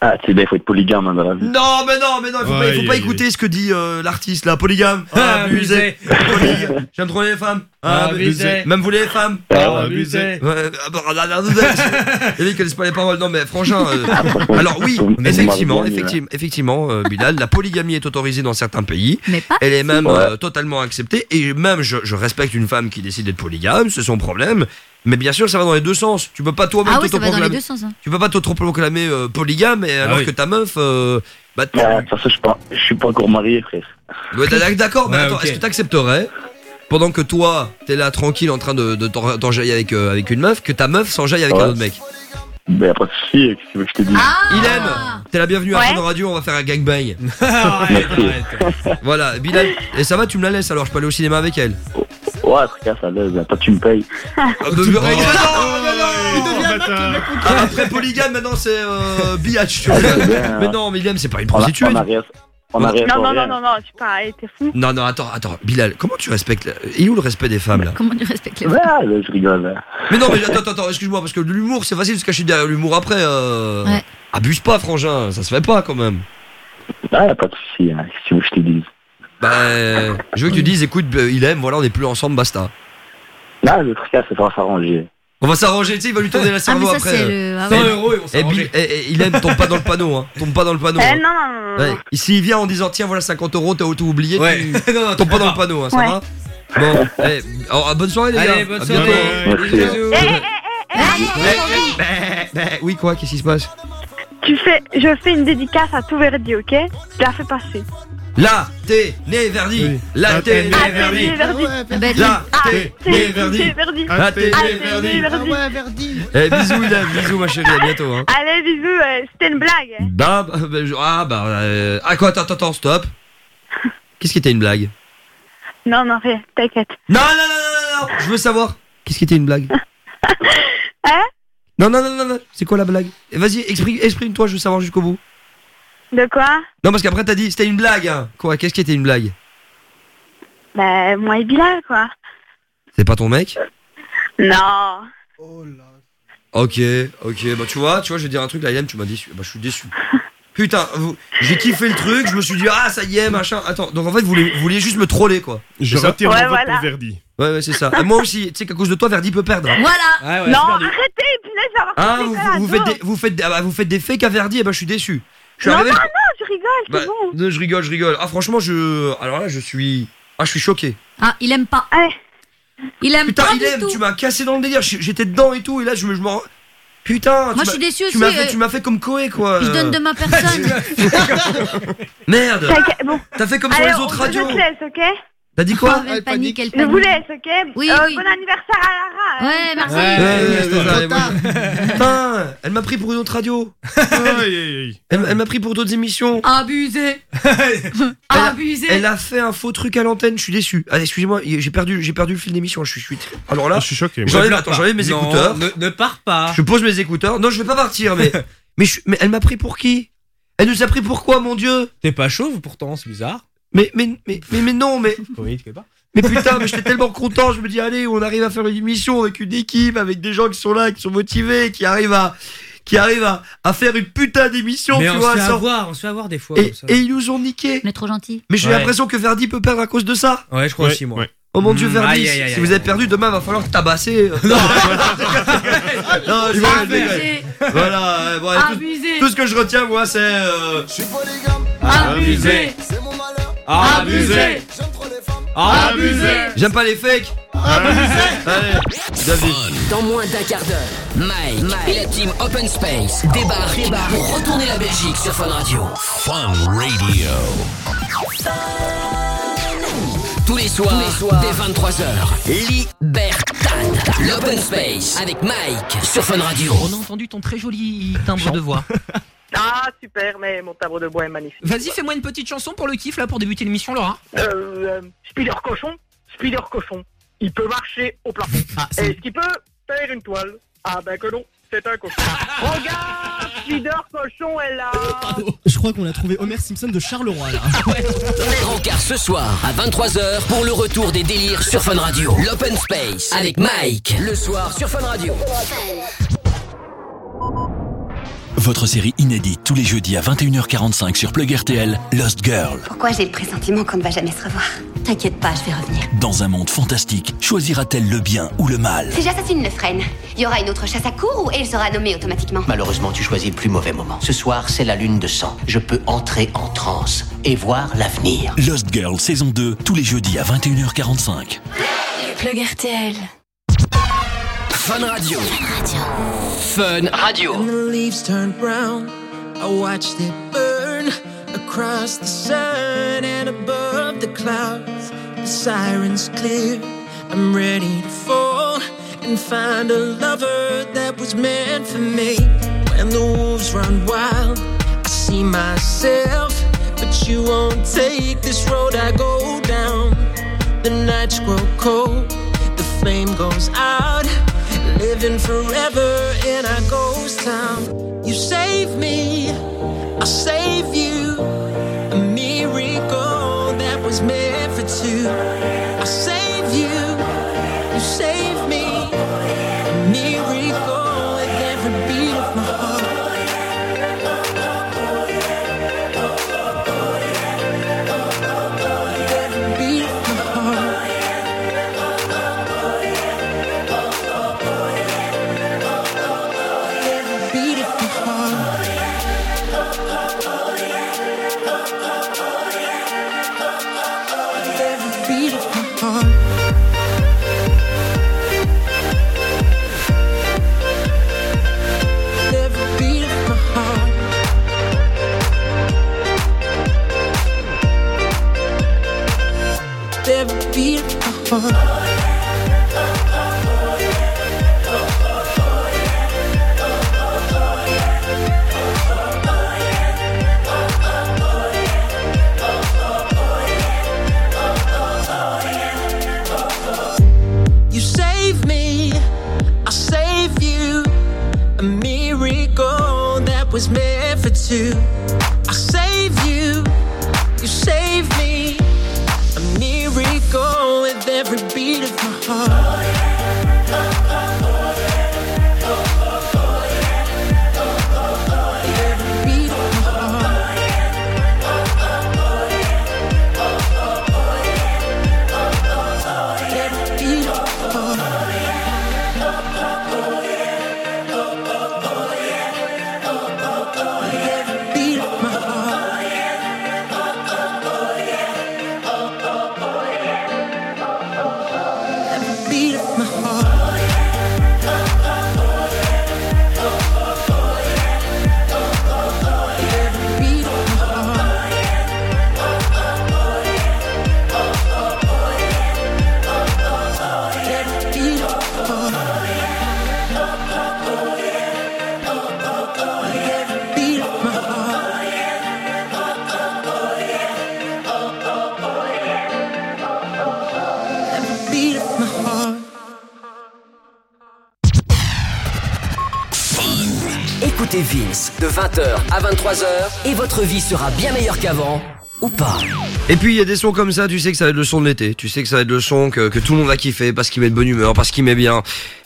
Ah, tu sais bien, il faut être polygame hein, dans la vie. Non, mais non, mais non, il faut pas, il faut pas écouter ce que dit euh, l'artiste là, polygame. Ah, abusé. Polygame. J'aime trop les femmes. Ah, Abusé. Même vous les femmes. Ah, abusé. Ouais, ah, bah, ah, ah, ah, Et ils connaissent pas les paroles. Non, mais franchement. euh, alors oui, effectivement, effectivement, effectivement, euh, Bilal, la polygamie est autorisée dans certains pays. Mais pas. Elle est même Ouais. euh, totalement acceptée. Et même, je, je respecte une femme qui décide d'être polygame, c'est son problème. Mais bien sûr, ça va dans les deux sens. Tu peux pas toi-même Ah oui, ça va dans les t'autoproclamer- deux sens. hein. Tu peux pas t'autoproclamer euh, polygame et alors oui. que ta meuf. euh, bah, Ah, toute façon, je suis pas, je suis pas encore marié, frère. Ouais, D'accord, mais Ouais, attends, est-ce que t'accepterais pendant que toi, t'es là tranquille en train de, de t'en- t'enjailler avec, euh, avec une meuf, que ta meuf s'enjaille avec Ouais. un autre mec? Ben, pas de soucis, qu'est-ce que tu veux que je te dise? Il aime T'es la bienvenue à Ouais. Fun Radio, on va faire un gangbang. Arrête, arrête. voilà, Bilal, et ça va, tu me la laisses alors, je peux aller au cinéma avec elle Ouais, frère, ça l'aise, toi tu me payes. Ah, Oh, non, non Après polygame, maintenant c'est euh, biatch, tu vois. bien, Mais non, mais aime, c'est pas une On a, prostituée. on a rien, on a rien Non, non, non, non, non, tu pas, t'es fou. Non, non, attends, attends, Bilal, comment tu respectes la- Il est où le respect des femmes là? Comment tu respectes les Ouais, là, je rigole. hein. Mais non, mais attends, attends, attends, excuse-moi, parce que l'humour, c'est facile de se cacher derrière l'humour après. Euh... Ouais. Abuse pas, frangin, ça se fait pas quand même. Ah, y a pas de soucis, hein. que tu veux que je te dise Bah, je veux que tu dises, écoute, euh, il aime, voilà, on est plus ensemble, basta. Là, le truc, là, c'est ça va s'arranger. On va s'arranger, tu sais, il va lui tourner la Ah, cerveau ça, après. c'est euh. le. ah 100 ouais. euros et on Bill- eh, eh, il aime, tombe pas dans le panneau, hein. Tombe pas dans le panneau. Eh, hein. non. Ouais. Et S'il vient en disant, tiens, voilà 50 euros, t'as tout oublié, Ouais. tu non, non, tombe pas dans le panneau, hein, ça Ouais. va Bon, eh, alors, bonne soirée les gars. Allez, bonne À soirée. bientôt. Merci. Bisous. Eh, eh, oui, quoi, qu'est-ce qui se passe? Tu fais, je fais une dédicace à tout Verdi, ok? Je la fais passer. Là, t'es né Verdi. Oui. T'es t'es né Verdi. Ah bah, Ah, t'es c'est né Verdi. Verdi. Ah, Ah, né c'est Verdi. Ah Verdi. ouais, Verdi. Eh, bisous, il aime, bisous, ma chérie, à bientôt. Hein. Allez, bisous, euh, c'était une blague. Bah, bah, bah, ah, bah, euh, ah, quoi, attends, attends, stop. Qu'est-ce qui était une blague? Non, non, rien, t'inquiète. Non, non, non, non, non, non, je veux savoir. Qu'est-ce qui était une blague? Hein? Non, non, non, non, non, c'est quoi la blague? Eh, Vas-y, exprime- exprime-toi, je veux savoir jusqu'au bout. De quoi Non, parce qu'après, t'as dit, c'était une blague. hein. Quoi, qu'est-ce qui était une blague Bah, moi et Bilal, quoi. C'est pas ton mec Non. Oh là. Ok, ok, bah tu vois, tu vois, je vais dire un truc, là, Yann, tu m'as déçu. Bah, je suis déçu. Putain, vous- j'ai kiffé le truc, je me suis dit, ah, ça y est, machin. Attends, donc en fait, vous vouliez, vous vouliez juste me troller, quoi. Je C'est ça retire Ouais, mon vote voilà. pour Verdi. Ouais, ouais, c'est ça. Et moi aussi, tu sais qu'à cause de toi, Verdi peut perdre. Voilà. Ouais, ouais, non, arrêtez, punaise, Ah, vous, ça, vous, faites des, vous, faites des, ah bah, vous faites des fakes à Verdi, et bah, je suis déçu. Je suis Non, arrivé. non, non, je rigole, c'est Bah, bon. non, je rigole, je rigole. Ah, franchement, je. Alors là, je suis. Ah, je suis choqué. Ah, il aime pas. Ouais. Il aime Putain, pas il du aime, tout. tu m'as cassé dans le délire. J'étais dedans et tout, et là, je me. Je Putain, Moi, tu je m'as- suis déçue Tu m'as fait, euh, tu m'as fait comme Koé, quoi. Je donne de ma personne. Merde. Bon. T'as fait comme sur les autres radios. Je te laisse, ok? T'as dit quoi Elle panique, elle Je vous panique. laisse, ok Oui, Euh, oui. Bon anniversaire à Lara. hein. Ouais, merci. Ouais, ouais, Putain, elle m'a pris pour une autre radio. Aïe, aïe, aïe. Elle, elle m'a pris pour d'autres émissions. Abusé. Elle a, Abusé. elle a fait un faux truc à l'antenne, je suis déçu. Allez, excusez-moi, j'ai perdu, j'ai perdu le fil d'émission. Je suis, je suis. Alors là, Ah, je suis choqué. j'enlève, attends, j'enlève mes Non, écouteurs. Ne, ne pars pas. Je pose mes écouteurs. Non, je vais pas partir, mais, mais, je- mais elle m'a pris pour qui? Elle nous a pris pour quoi, mon dieu? T'es pas chauve pourtant, c'est bizarre. Mais, mais, mais, mais, mais non, mais, Oui, tu connais pas. mais putain, mais j'étais tellement content. Je me dis, allez, on arrive à faire une émission avec une équipe, avec des gens qui sont là, qui sont motivés, qui arrivent à, qui arrivent à, à faire une putain d'émission, Mais tu on se vois. fait sans- avoir, on se fait avoir des fois Et, comme ça. et ils nous ont niqué. On est trop gentil. Mais j'ai Ouais. l'impression que Verdi peut perdre à cause de ça. Ouais, je crois Ouais, aussi, moi. ouais. Oh mon dieu, Mm, Verdi, aïe, aïe, aïe, si vous êtes perdu, demain va falloir t'abasser. non, non, je je. Abusé. Voilà, euh, bon, allez, tout, tout ce que je retiens, moi, c'est. euh, Abusé. Abusé. Abusé. J'aime pas les fakes. Allez, David. Dans moins d'un quart d'heure, Mike, et la team Open Space débarquent pour retourner la Belgique sur Fun Radio. Fun Radio. Tous les soirs, dès 23h, Libertad, l'Open Space avec Mike sur Fun Radio. On a entendu ton très joli timbre de voix. Ah, super, mais mon tableau de bois est magnifique. Vas-y, fais-moi une petite chanson pour le kiff là pour débuter l'émission, Laura. Euh, euh, Spider Cochon, Spider Cochon, il peut marcher au plafond. Ah, Est-ce qu'il peut faire une toile? Ah ben que non. C'est un cochon. Regarde, Spider Cochon est là. Je crois qu'on a trouvé Homer Simpson de Charleroi là. Les rencarts ce soir à 23h pour le retour des délires sur Fun Radio. L'Open Space avec Mike. Le soir sur Fun Radio. Votre série inédite tous les jeudis à 21h45 sur Plug RTL, Lost Girl. Pourquoi j'ai le pressentiment qu'on ne va jamais se revoir T'inquiète pas, je vais revenir. Dans un monde fantastique, choisira-t-elle le bien ou le mal Si j'assassine le freine, il y aura une autre chasse à cour ou elle sera nommée automatiquement Malheureusement, tu choisis le plus mauvais moment. Ce soir, c'est la lune de sang. Je peux entrer en transe et voir l'avenir. Lost Girl saison 2, tous les jeudis à 21h45. Plug RTL. Fun Radio. Fun Radio. And the leaves turn brown. I watched it burn across the sun and above the clouds. The sirens clear. I'm ready to fall and find a lover that was meant for me. When the wolves run wild, I see myself. But you won't take this road I go down. The nights grow cold, the flame goes out. Living forever in our ghost town. You save me, I'll save you. A miracle that was meant for two. Heart. You save me, I'll save you. A miracle that was meant for two. Every beat of my heart. Écoutez Vince de 20h à 23h et votre vie sera bien meilleure qu'avant ou pas. Et puis il y a des sons comme ça, tu sais que ça va être le son de l'été, tu sais que ça va être le son que, que tout le monde va kiffer parce qu'il met de bonne humeur, parce qu'il met bien.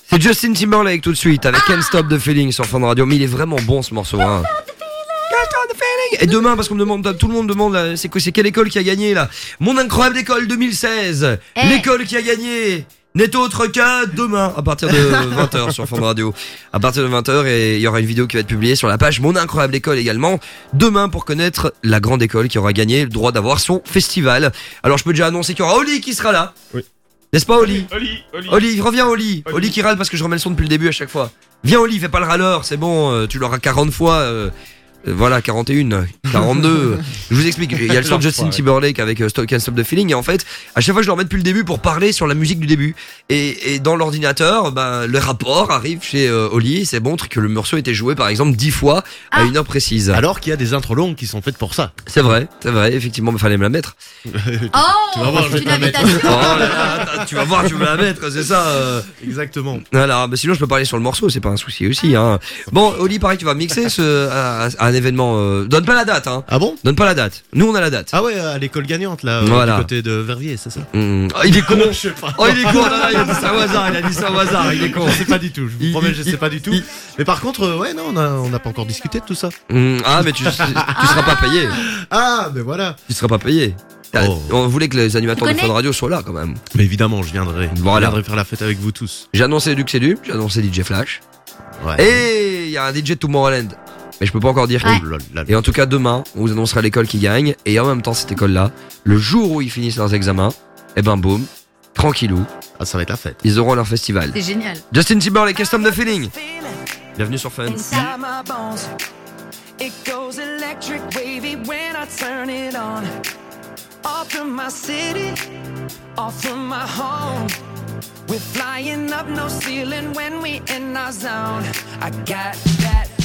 C'est Justin Timberlake tout de suite avec Can't Stop the Feeling sur Fun Radio, mais il est vraiment bon ce morceau. Hein. Can't Stop the Feeling. Et demain, parce qu'on me demande, tout le monde demande, là, c'est quoi, c'est quelle école qui a gagné là? Mon incroyable école 2016. Eh. L'école qui a gagné n'est autre qu'à demain à partir de 20h sur Fun Radio. À partir de 20h et il y aura une vidéo qui va être publiée sur la page Mon incroyable école également demain pour connaître la grande école qui aura gagné le droit d'avoir son festival. Alors je peux déjà annoncer qu'il y aura Oli qui sera là. Oui. N'est-ce pas Oli Oli, Oli. Oli, reviens Oli. Oli qui râle parce que je remets le son depuis le début à chaque fois. Viens Oli, fais pas le râleur, c'est bon, euh, tu l'auras 40 fois. Euh, Voilà, 41, 42. je vous explique. Il y a le son de Justin Timberlake avec euh, Stop Can't Stop the Feeling. Et en fait, à chaque fois, je le remets depuis le début pour parler sur la musique du début. Et, et dans l'ordinateur, ben, le rapport arrive chez euh, Oli. C'est montre que le morceau était joué, par exemple, 10 fois à une heure précise. Alors qu'il y a des intros longues qui sont faites pour ça. C'est vrai, c'est vrai, effectivement, il fallait me la mettre. Oh, Tu vas voir, je vais te la mettre. Oh là là, attends, tu vas voir, tu veux la mettre, c'est ça. euh. Exactement. Voilà, mais sinon je peux parler sur le morceau, c'est pas un souci aussi. Hein. Bon, Oli, pareil, tu vas mixer ce, à, à un événement. euh, donne pas la date, hein. Ah bon? Donne pas la date. Nous, on a la date. Ah ouais, à l'école gagnante, là, euh, Voilà. du côté de Verviers, c'est ça? Mmh. Oh, il est con. Je sais pas. Oh, il est con. Non, non, il a dit ça au hasard. Il a dit ça au hasard. Il est con. Je sais pas du tout, je vous Il- promets, je il- sais pas du tout. Mais par contre, euh, ouais, non, on n'a pas encore discuté de tout ça. Mmh, Ah, mais tu, tu seras pas payé. Ah, mais voilà. Tu seras pas payé. Ah, Oh. On voulait que les animateurs de Fun Radio soient là quand même. Mais évidemment, je viendrai. Voilà. Je viendrai faire la fête avec vous tous. J'ai annoncé Duc Sédu, j'ai annoncé DJ Flash. Ouais. Et il y a un DJ de Tomorrowland. Mais je peux pas encore dire qui. Et en tout cas, demain, on vous annoncera l'école qui gagne. Et en même temps, cette école-là, le jour où ils finissent leurs examens, et ben boum, tranquillou, Ah, ça va être la fête. ils auront leur festival. C'est génial. Justin Timberlake, Custom the Feeling. Bienvenue sur Fun. Inside my bones, it goes electric wavy when I turn it on. Off from my city, off from my home. We're flying up no ceiling when we in our zone. I got that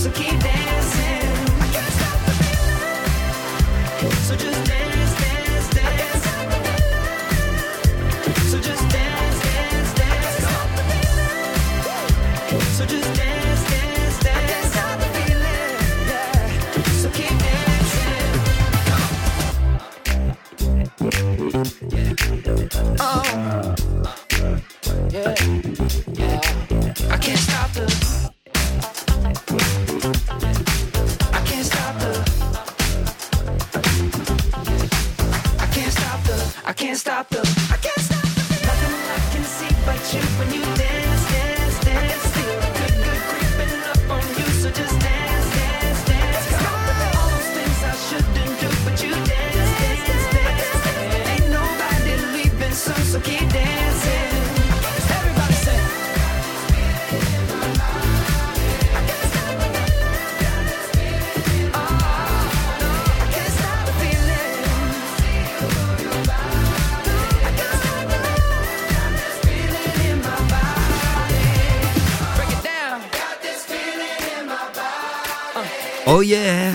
So keep Oh yeah.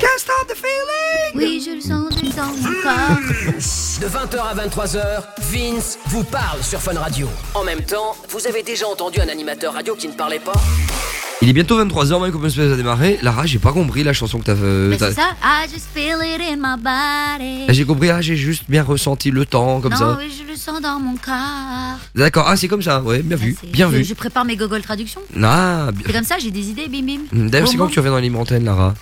Can't stop the feeling. Oui, je le sens dans mon corps. De 20h à 23h, Vince vous parle sur Fun Radio. En même temps, vous avez déjà entendu un animateur radio qui ne parlait pas? Il est bientôt 23h, Mike Open Space a démarré. Lara, j'ai pas compris la chanson que t'as euh, Mais t'as- c'est ça I just feel it in my body. Ah, J'ai compris, ah, j'ai juste bien ressenti le temps comme non, ça. oui, je le sens dans mon corps. D'accord, ah, c'est comme ça, ouais, bien vu, bien vu. je prépare mes Google Traductions. Ah, bien. C'est comme ça, j'ai des idées, bim bim. D'ailleurs, c'est quand que tu reviens dans l'antenne, Lara?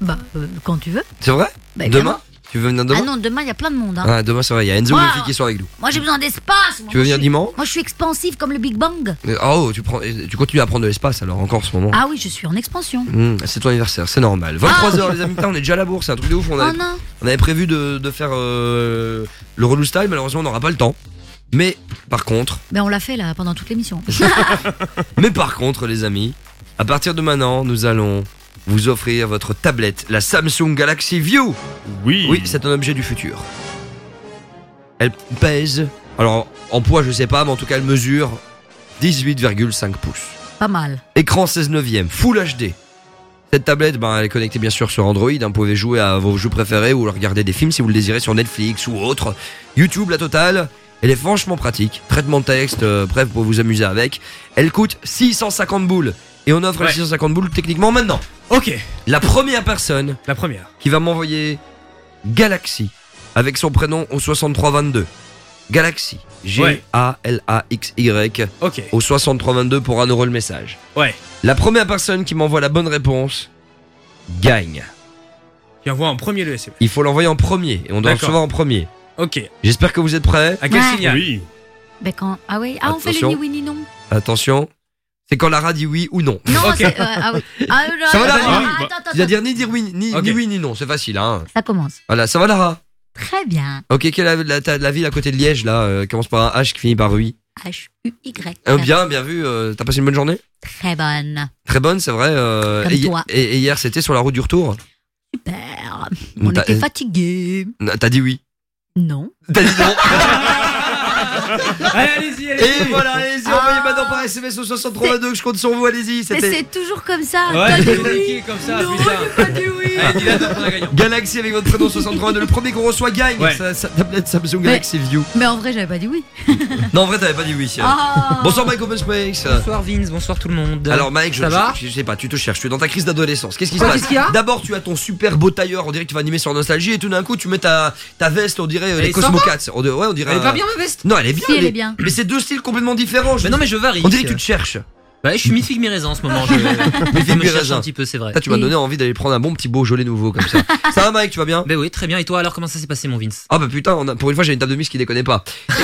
Bah, euh, quand tu veux. C'est vrai? Bah, Demain? Tu veux venir demain ah non, demain, il y a plein de monde. Hein. Ah, demain, c'est vrai, il y a Enzo Luffy qui sont avec nous. Moi, j'ai besoin d'espace. Moi, Tu veux venir je suis- dimanche Moi, je suis expansive comme le Big Bang. Euh, Oh, tu, prends, tu continues à prendre de l'espace alors encore en ce moment. Ah oui, je suis en expansion. Mmh, c'est ton anniversaire, c'est normal. 23h, les amis, putain, on est déjà à la bourse, c'est un truc de ouf. On Oh avait, non. on avait prévu de, de faire euh, le relou style, malheureusement, on n'aura pas le temps. Mais par contre, Mais on l'a fait là pendant toute l'émission. mais par contre, les amis, à partir de maintenant, nous allons vous offrir votre tablette, la Samsung Galaxy View. Oui. Oui, c'est un objet du futur. Elle pèse, alors en poids, je sais pas, mais en tout cas, elle mesure 18,5 pouces. Pas mal. Écran 16 neuvième, Full HD. Cette tablette, ben, elle est connectée bien sûr sur Android. hein, vous pouvez jouer à vos jeux préférés ou regarder des films si vous le désirez sur Netflix ou autre. YouTube, la totale. Elle est franchement pratique. Traitement de texte, euh, bref, pour vous amuser avec. Elle coûte 650 boules. Et on offre les 650 boules techniquement maintenant. Ok. La première personne La première. qui va m'envoyer Galaxy avec son prénom au 6322. Galaxy. G-A-L-A-X-Y. Ok. Au 6322 pour un euro le message. Ouais. La première personne qui m'envoie la bonne réponse gagne. Tu envoies en premier le SMS. Il faut l'envoyer en premier et on doit recevoir en premier. Ok. J'espère que vous êtes prêts. À quel Ouais. signal? Oui. Ben quand... Ah oui, ah, on fait le Attention. ni oui ni non. Attention. C'est quand Lara dit oui ou non. Non, c'est. euh, ah oui. Ah, non, Ça va Lara non, oui. attends, Bah, attends, Tu vas attends. dire ni dire oui ni, Ok. ni oui ni non. C'est facile hein. Ça commence. Voilà, ça va Lara? Très bien. Ok, quelle est la, la- ta- la ville à côté de Liège là euh, Commence par un H qui finit par oui. H-U-Y. Euh, bien, bien vu. euh, T'as passé une bonne journée? Très bonne. Très bonne, c'est vrai. euh, Comme et, hi- toi. et- et hier, c'était sur la route du retour? Super. On T'as- était fatigués. T'as dit oui? Non. T'as dit non. Allez, allez-y, allez-y. Et voilà, allez-y, envoyez maintenant par SMS au 6322 que je compte sur vous, allez-y. Mais C'était c'est toujours comme ça. Ouais, c'est comme ça, Non, putain. Galaxy avec votre prénom 6322. Le premier qu'on reçoit gagne Ouais. sa, sa tablette Samsung Galaxy View. Mais en vrai, j'avais pas dit oui. Non, en vrai, t'avais pas dit oui. Ah. Bonsoir, Mike Open Space. Bonsoir Vince, bonsoir tout le monde. Alors Mike, je, ça va je, je sais pas, tu te cherches, tu es dans ta crise d'adolescence. Qu'est-ce qui se passe D'abord, tu as ton super beau tailleur, on dirait que tu vas animer sur Nostalgie, et tout d'un coup, tu mets ta, ta veste, on dirait euh, Elle les est Cosmo sympa. Cats. On dirait- ouais, on dirait. Elle est pas bien ma veste Non, elle est bien. Si, elle mais- est bien. Mais c'est deux styles complètement différents. Mais non, mais je varie. On dirait que tu te cherches. Ouais, je suis mi-figue mi-raisin en ce moment. Je, je me cherche un petit peu, c'est vrai. Là, tu m'as donné envie d'aller prendre un bon petit Beaujolais nouveau comme ça. ça va, Mike, tu vas bien Ben oui, très bien. Et toi, alors, comment ça s'est passé, mon Vince? Ah bah putain, on a- pour une fois j'ai une table de mise qui déconne pas.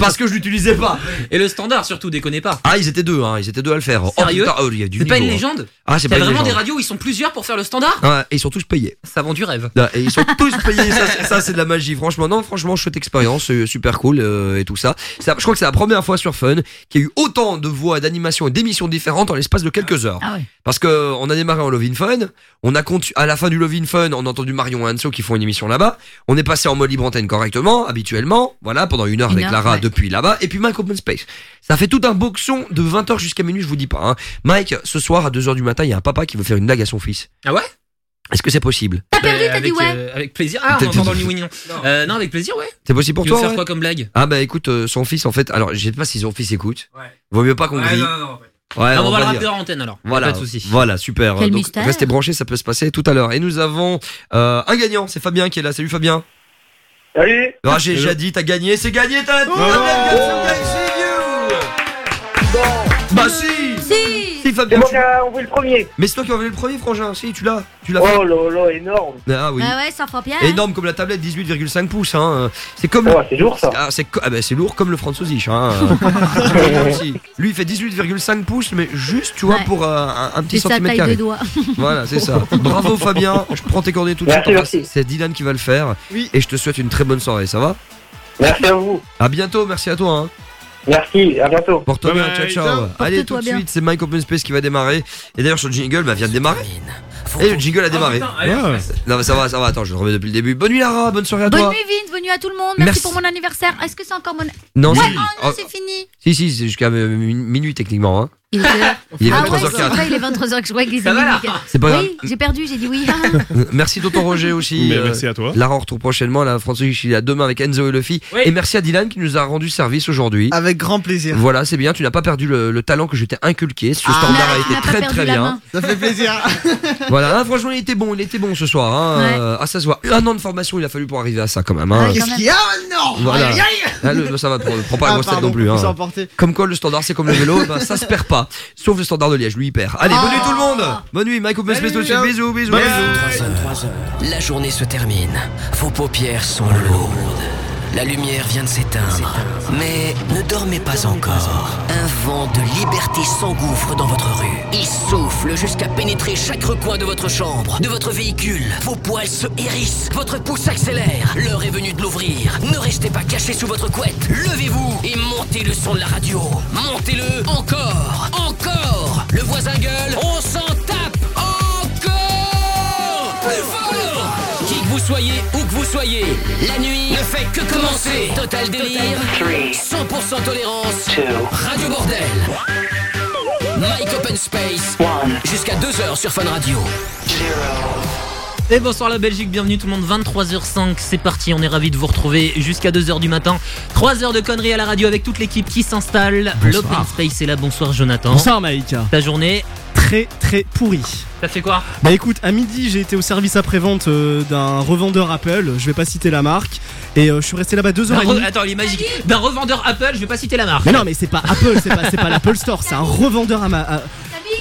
Parce que je l'utilisais pas. Et le standard, surtout, déconnez pas. Ah ils étaient deux, hein, ils étaient deux à le faire. Oh, Sérieux oh, il y a du C'est pas une hein. légende Ah c'est pas une vraiment des radios où ils sont plusieurs pour faire le standard? Ouais, et ils sont tous payés. Ça vend du rêve. Et ils sont tous payés, ça, c'est- ça c'est de la magie. Franchement, non, franchement, chouette expérience, euh, super cool euh, et tout ça. Je crois que c'est la première fois sur Fun qu'il y a eu autant de voix, d'animations et d'émissions différentes en l'espace de quelques heures. Ah ouais. Parce que on a démarré en Love in Fun, on a contu- à la fin du Love in Fun, on a entendu Marion et Anso qui font une émission là-bas. On est passé en mode libre antenne correctement, habituellement, voilà, pendant une heure Une avec heure, Lara ouais. depuis là-bas, et puis Mike Open Space. Ça fait tout un boxon de 20h jusqu'à minuit, je vous dis pas. Hein. Mike, ce soir à 2h du matin, il y a un papa qui veut faire une blague à son fils. Ah ouais? Est-ce que c'est possible T'as perdu, t'as dit avec, ouais. euh, avec plaisir. Ah, on T'as- entend dans le oui, non. Euh, non, avec plaisir, ouais. C'est possible pour tu veux toi faire ouais quoi comme blague Ah bah écoute, euh, son fils en fait, alors je sais pas si son fils écoute. Vaut mieux pas qu'on Ouais, grille. non, non, non. Ouais, Ah, on on va le va rappeler en antenne alors. Voilà, Pas de soucis. voilà, super. Quel Donc mystère. restez branchés, ça peut se passer tout à l'heure. Et nous avons euh, un gagnant, c'est Fabien qui est là. Salut Fabien. Salut Ah, j'ai déjà dit, t'as gagné, c'est gagné, t'as Oh. Bah si, Si. si C'est Fabien. moi tu- qui a envoyé le premier. Mais c'est toi qui as envoyé le premier, frangin. Si, tu l'as, tu l'as. Oh là là, énorme. Ah oui. Bah ouais, ça fera bien. hein. Énorme comme la tablette, 18,5 pouces. Hein. C'est comme. Oh, c'est lourd ça. Ah, c'est ah, bah, c'est lourd comme le Franzosich. Hein. Aussi. Lui, il fait 18,5 pouces, mais juste, tu vois, Ouais. pour euh, un, un petit centimètre de carré. doigt. Voilà, c'est ça. Bravo Fabien. Je prends tes coordonnées tout de Merci, suite. merci. C'est Dylan qui va le faire. Oui. Et je te souhaite une très bonne soirée. Ça va? Merci à vous. À bientôt. Merci à toi. Hein. Merci, à bientôt. Porte-toi bien. Ciao, ciao. Allez, tout de suite, c'est Mike Open Space qui va démarrer. Et d'ailleurs, ce jingle bah, vient de démarrer. Et le jingle a démarré. allez, Ouais. Non, mais ça va, ça va. Attends, je le remets depuis le début. Bonne nuit, Lara. Bonne soirée à Bonne toi. nuit, Vince. Bonne nuit à tout le monde. Merci, pour mon anniversaire. Est-ce que c'est encore mon. Non, oh non, c'est fini. si, si, c'est jusqu'à euh, min- minuit techniquement. Hein. Il est quelle heure Il est Ah ouais, 23h04. c'est vrai, il est 23h que je crois là amis- C'est pas Oui, j'ai perdu, j'ai dit oui. Merci tonton Roger aussi. Mais Euh, merci à toi. Lara on retrouve prochainement. La France je suis à demain avec Enzo et Luffy. Et merci à Dylan qui nous a rendu service aujourd'hui. Avec grand plaisir. Voilà, c'est bien. Tu n'as pas perdu le, le talent que je t'ai inculqué. Ce Ah. standard a été très très bien. Ça fait plaisir. Voilà, ah, franchement, il était bon, il était bon ce soir. Hein. Ouais. Ah, ça se voit. Un an de formation, il a fallu pour arriver à ça quand même. Hein. Ah, Qu'est-ce qu'il y a maintenant? Voilà. Aïe, aïe, aïe. Ah, le- ça va, prends, prends pas la Ah, grosse tête non plus. Hein. s'est. Comme quoi, le standard, c'est comme le vélo, ben, ça se perd pas. Sauf le standard de Liège, lui, il perd. Allez, bonne nuit tout le monde Bonne nuit, Mike Open Space. Bisous, bisous, Bye. bisous. La journée se termine. Vos paupières sont lourdes. La lumière vient de s'éteindre. Mais ne dormez pas encore. Un vent de liberté s'engouffre dans votre rue. Il souffle jusqu'à pénétrer chaque recoin de votre chambre, de votre véhicule. Vos poils se hérissent, votre pouce s'accélère. L'heure est venue de l'ouvrir. Ne restez pas caché sous votre couette. Levez-vous et montez le son de la radio. Montez-le encore, encore. Le voisin gueule, on s'en vous soyez, où que vous soyez, la nuit ne fait que commencer. Total délire, 100% tolérance, Radio Bordel. Mike Open Space, jusqu'à 2h sur Fun Radio. Et bonsoir la Belgique, bienvenue tout le monde, 23h05, c'est parti, on est ravis de vous retrouver jusqu'à 2h du matin. 3 heures de conneries à la radio avec toute l'équipe qui s'installe. L'Open Space est là, bonsoir Jonathan. Bonsoir Mike. Ta journée Très très pourri. T'as fait quoi? Bah écoute, à midi j'ai été au service après-vente euh, d'un revendeur Apple, je vais pas citer la marque, et euh, je suis resté là-bas deux heures et demie. Attends, il est magique. D'un revendeur Apple, je vais pas citer la marque. Mais non mais c'est pas Apple, c'est pas, c'est pas l'Apple Store, c'est un revendeur à ma... à-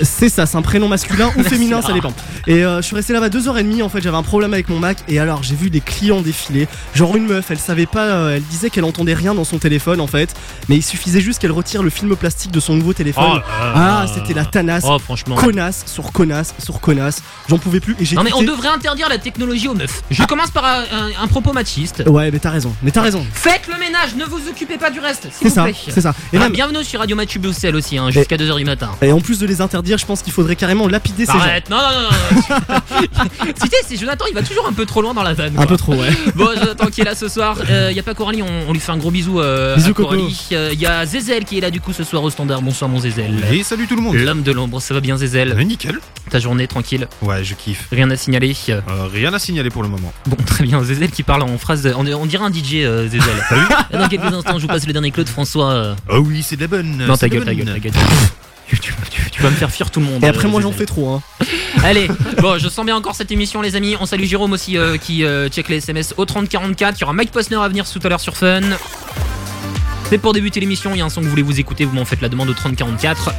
C'est ça, c'est un prénom masculin ou féminin, ça dépend. Et euh, je suis resté là-bas deux heures et demie. En fait, j'avais un problème avec mon Mac. Et alors, j'ai vu des clients défiler. Genre une meuf, elle savait pas, euh, elle disait qu'elle entendait rien dans son téléphone en fait. Mais il suffisait juste qu'elle retire le film plastique de son nouveau téléphone. Oh ah, c'était la tanasse. Oh, franchement. Connasse sur connasse sur connasse. J'en pouvais plus. Et j'ai Non mais on devrait interdire la technologie aux meufs. Je commence par un, un- un propos machiste. Ouais, mais t'as raison. Mais t'as raison. Faites le ménage, ne vous occupez pas du reste. s'il C'est vous ça, plaît. c'est ça. Et Ah, même- Bienvenue sur Radio Mathieu Bruxelles aussi, hein, jusqu'à 2h du matin. Et en plus de les interdire, je pense qu'il faudrait carrément lapider ces gens. Arrête, non, non, non, non. si tu sais, c'est Jonathan, il va toujours un peu trop loin dans la vanne. Un quoi. peu trop, ouais. Bon, Jonathan qui est là ce soir. Il y a pas Coralie, on, on lui fait un gros bisou. Euh, Bisous, à Coralie. Il y a Zézel qui est là du coup ce soir au standard. Bonsoir mon Zézel. Et salut tout le monde. L'homme de l'ombre, ça va bien Zézel nickel. Ta journée tranquille. Ouais, je kiffe. Rien à signaler. Euh, rien à signaler pour le moment. Bon, très bien. Zézel qui parle en phrase. On, on dirait un DJ euh, Zézel. Et Dans quelques instants, je vous passe le dernier Claude François. euh. Oh oui, c'est de la bonne. Non, ta gueule, ta gueule, ta gueule. Tu, tu- tu- tu vas me faire fuir tout le monde. Et après, euh, moi, j'en fais trop, hein. Allez, bon, je sens bien encore cette émission, les amis. On salue Jérôme aussi euh, qui euh, check les SMS au 3044. Il y aura Mike Posner à venir tout à l'heure sur Fun. C'est pour débuter l'émission. Il y a un son que vous voulez vous écouter. Vous m'en faites la demande au 3044.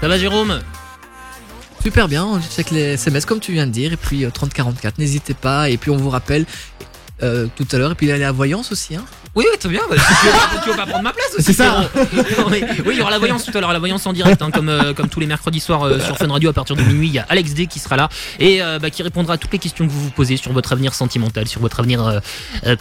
Ça va, Jérôme? Super bien, on check les SMS comme tu viens de dire, et puis euh, 3044, n'hésitez pas, et puis on vous rappelle euh, tout à l'heure, et puis il y a la voyance aussi. Hein. Oui, oui, très bien. Bah, tu, veux, tu veux pas prendre ma place aussi C'est ça. Pierrot Non, mais oui, il y aura la voyance tout à l'heure, la voyance en direct, hein, comme, euh, comme tous les mercredis soirs euh, sur Fun Radio à partir de minuit. Il y a Alex D qui sera là et euh, bah, qui répondra à toutes les questions que vous vous posez sur votre avenir sentimental, sur votre avenir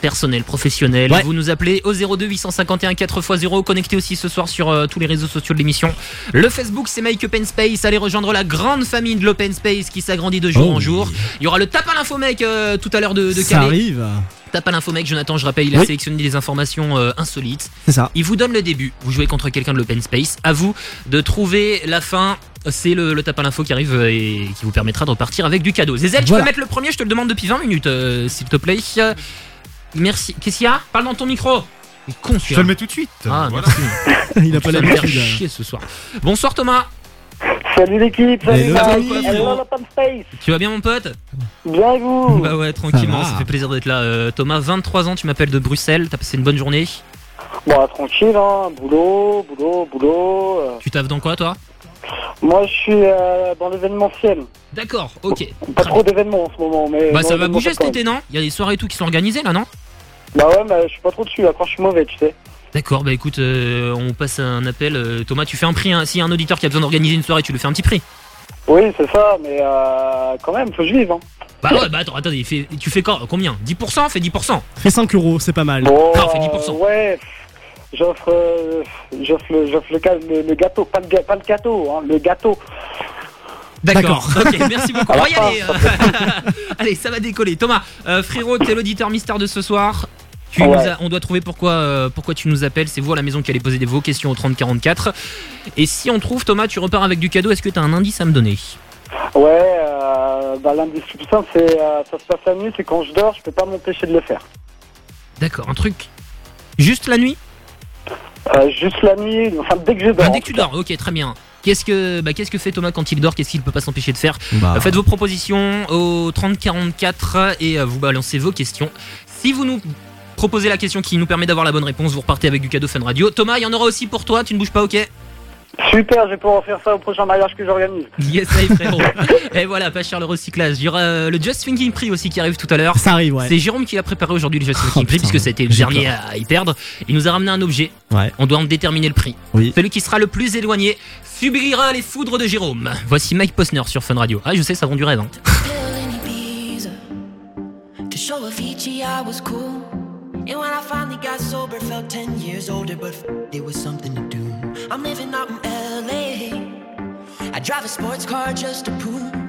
personnel, professionnel. Vous nous appelez au 02 851 4x0. Connectez aussi ce soir sur tous les réseaux sociaux de l'émission. Le Facebook, c'est Make Open Space. Allez rejoindre la grande famille de l'Open Space qui s'agrandit de jour Oh en jour. Il y aura le tap à l'info mec tout à l'heure de, de Ça Calais. arrive. Tape à l'info mec, Jonathan, je rappelle, il a Oui. sélectionné des informations euh, insolites. C'est ça. Il vous donne le début, vous jouez contre quelqu'un de l'open space, à vous de trouver la fin. C'est le, le tape à l'info qui arrive euh, et qui vous permettra de repartir avec du cadeau. Zézel, tu Voilà. peux mettre le premier, je te le demande depuis 20 minutes, euh, s'il te plaît. Merci. Qu'est-ce qu'il y a? Parle dans ton micro. Il est con, Je te le mets tout de suite. Ah, Voilà. merci. Il a pas faire l'habitude. chier ce soir. Bonsoir Thomas. Salut l'équipe, salut Hello, Mike, Tommy. hello l'open space. Tu vas bien mon pote? Bien et vous? Bah ouais, tranquillement, Ça fait plaisir d'être là. Euh, Thomas, 23 ans, tu m'appelles de Bruxelles, t'as passé une bonne journée? Bon, tranquille, hein, boulot, boulot, boulot. euh. Tu taffes dans quoi toi? Moi, je suis euh, dans l'événementiel. D'accord, ok. Pas trop d'événements en ce moment, mais. Bah dans ça va l'événementiel bouger cet quand été, non? Il y a des soirées et tout qui sont organisées là, non? Même. Bah ouais, mais je suis pas trop dessus, là, quand je suis mauvais, tu sais. D'accord, bah écoute, euh, on passe un appel. Euh, Thomas, tu fais un prix. hein. S'il y a un auditeur qui a besoin d'organiser une soirée, tu lui fais un petit prix. Oui, c'est ça, mais euh, quand même, faut que je vive, hein. Bah ouais, bah attends, attends, il fait- tu fais quoi Combien? 10% Fais 10%. Fais 5 euros, c'est pas mal. Bon, Non, fais euh, 10%. ouais, j'offre, euh, j'offre, le, j'offre le, le- le gâteau, pas le, pas le gâteau, hein, le gâteau. D'accord. Ok, merci beaucoup. On va y aller. Allez, ça va décoller. Thomas, euh, frérot, t'es l'auditeur mystère de ce soir. Tu Ouais. nous as- on doit trouver pourquoi, euh, pourquoi tu nous appelles. C'est vous à la maison qui allez poser des, vos questions au 3044. Et si on trouve, Thomas, tu repars avec du cadeau. Est-ce que tu as un indice à me donner? Ouais, euh, bah, l'indice plus simple, c'est euh, ça se passe la nuit, c'est quand je dors, je peux pas m'empêcher de le faire. D'accord, un truc. Juste la nuit? Euh, juste la nuit, enfin dès que je dors. Ah, Dès que tu dors, ok, très bien. Qu'est-ce que, bah, qu'est-ce que fait Thomas quand il dort? Qu'est-ce qu'il peut pas s'empêcher de faire? Bah. Faites vos propositions au 3044 et vous balancez vos questions. Si vous nous proposez la question qui nous permet d'avoir la bonne réponse, vous repartez avec du cadeau Fun Radio. Thomas, il y en aura aussi pour toi, tu ne bouges pas, ok Super, je vais pouvoir faire ça au prochain mariage que j'organise. Yes, allez, frérot. et voilà, pas cher le recyclage. Il y aura euh, le Just Thinking Prix aussi qui arrive tout à l'heure. Ça arrive, ouais. C'est Jérôme qui l'a préparé aujourd'hui, le Just Thinking Oh, Prix, putain, puisque ça a été le dernier peur. à y perdre. Il nous a ramené un objet. Ouais. On doit en déterminer le prix. Oui. Celui qui sera le plus éloigné subira les foudres de Jérôme. Voici Mike Posner sur Fun Radio. Ah, je sais, ça vend du rêve. hein. And when I finally got sober, felt 10 years older, but it was something to do. I'm living out in LA. I drive a sports car just to prove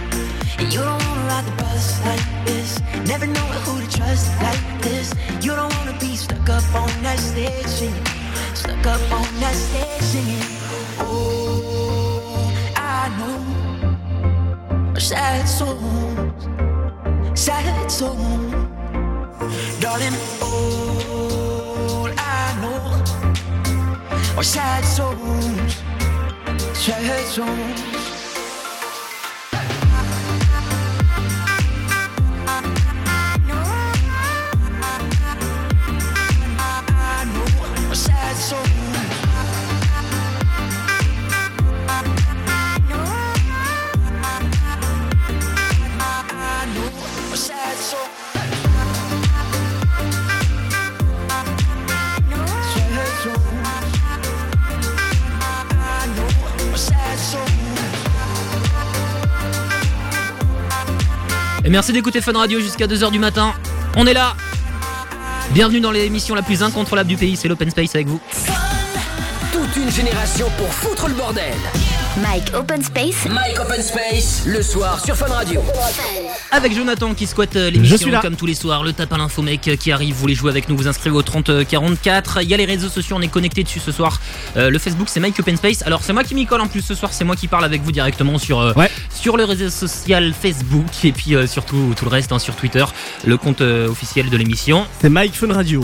You don't wanna ride the bus like this. Never know who to trust like this. You don't wanna be stuck up on that stage. Stuck up on that stage. Oh, I know. Sad souls. Sad souls. Darling, all I know are sad souls. Sad souls. Merci d'écouter Fun Radio jusqu'à 2h du matin. On est là. Bienvenue dans l'émission la plus incontrôlable du pays, c'est l'Open Space avec vous. Toute une génération pour foutre le bordel. Mike Open Space. Mike Open Space, le soir sur Fun Radio. Avec Jonathan qui squatte euh, l'émission comme tous les soirs, le tape à l'info mec euh, qui arrive, vous voulez jouer avec nous, vous inscrivez au 3044. Il y a les réseaux sociaux, on est connecté dessus ce soir. Euh, le Facebook c'est Mike Open Space. Alors c'est moi qui m'y colle en plus ce soir, c'est moi qui parle avec vous directement sur, euh, sur le réseau social Facebook et puis euh, surtout tout le reste hein, sur Twitter, le compte euh, officiel de l'émission. C'est Mike Fun Radio.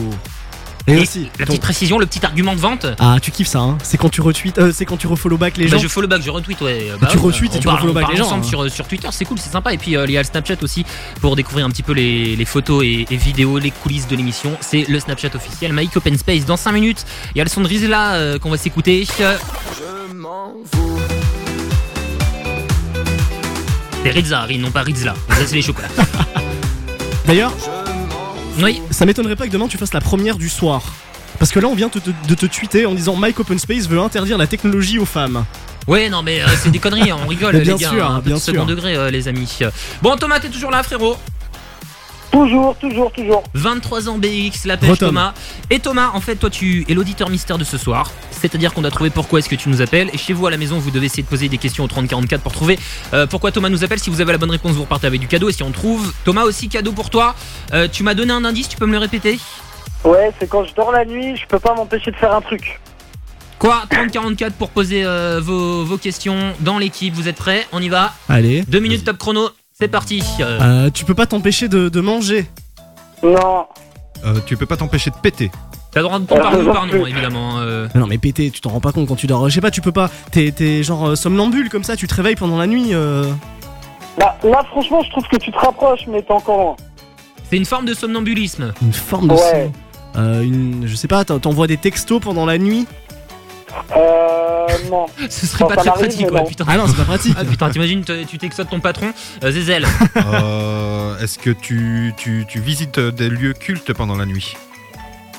Et, aussi. La ton- petite précision, le petit argument de vente. Ah, tu kiffes ça, hein C'est quand tu retweets, euh, c'est quand tu refollow back les Bah, gens. je follow back, je retweet, ouais. tu ouais, retweets et tu parle- refollow back les gens, ensemble hein. sur, sur Twitter, c'est cool, c'est sympa. Et puis euh, il y a le Snapchat aussi pour découvrir un petit peu les, les photos et, et vidéos, les coulisses de l'émission. C'est le Snapchat officiel, Mike Open Space. Dans 5 minutes, il y a le son de Rizla euh, qu'on va s'écouter. Je m'en fous. C'est Rizza, Ri, non pas Rizla. Ça, c'est les chocolats. D'ailleurs, oui. ça m'étonnerait pas que demain tu fasses la première du soir. Parce que là, on vient te- te- de te tweeter en disant Mike Open Space veut interdire la technologie aux femmes. Ouais, non, mais euh, c'est des conneries, hein, on rigole, Mais les bien gars. sûr, hein, bien de second sûr. degré, euh, les amis. Bon, Thomas, t'es toujours là, frérot Toujours, toujours, toujours. 23 ans BX, la pêche. Thomas. Et Thomas, en fait, toi, tu es l'auditeur mystère de ce soir. C'est-à-dire qu'on a trouvé pourquoi est-ce que tu nous appelles. Et chez vous à la maison, vous devez essayer de poser des questions au 3044 pour trouver euh, pourquoi Thomas nous appelle. Si vous avez la bonne réponse, vous repartez avec du cadeau. Et si on trouve, Thomas aussi, cadeau pour toi. Euh, tu m'as donné un indice, tu peux me le répéter? Ouais, c'est quand je dors la nuit, je peux pas m'empêcher de faire un truc. Quoi? 3044 pour poser euh, vos, vos questions dans l'équipe. Vous êtes prêts? On y va? Allez. Deux minutes top chrono. C'est parti. Euh, Euh, tu peux pas t'empêcher de, de manger. Non. Euh, tu peux pas t'empêcher de péter. T'as le droit de prendre par non, évidemment. euh. Non mais péter, tu t'en rends pas compte quand tu dors. Je sais pas, tu peux pas. T'es t'es genre euh, somnambule comme ça, tu te réveilles pendant la nuit. euh. Bah, là, franchement, je trouve que tu te rapproches, mais t'es encore loin. C'est une forme de somnambulisme. Une forme de Ouais. Euh, une, je sais pas, t'en- t'envoies des textos pendant la nuit. Euh, non. Ce serait Quand pas ça très m'arrive, pratique, mais quoi, non. putain. Ah non, c'est pas pratique. Ah putain, t'imagines, tu textotes ton patron, euh, Zézel. Euh, Est-ce que tu, tu, tu visites des lieux cultes pendant la nuit?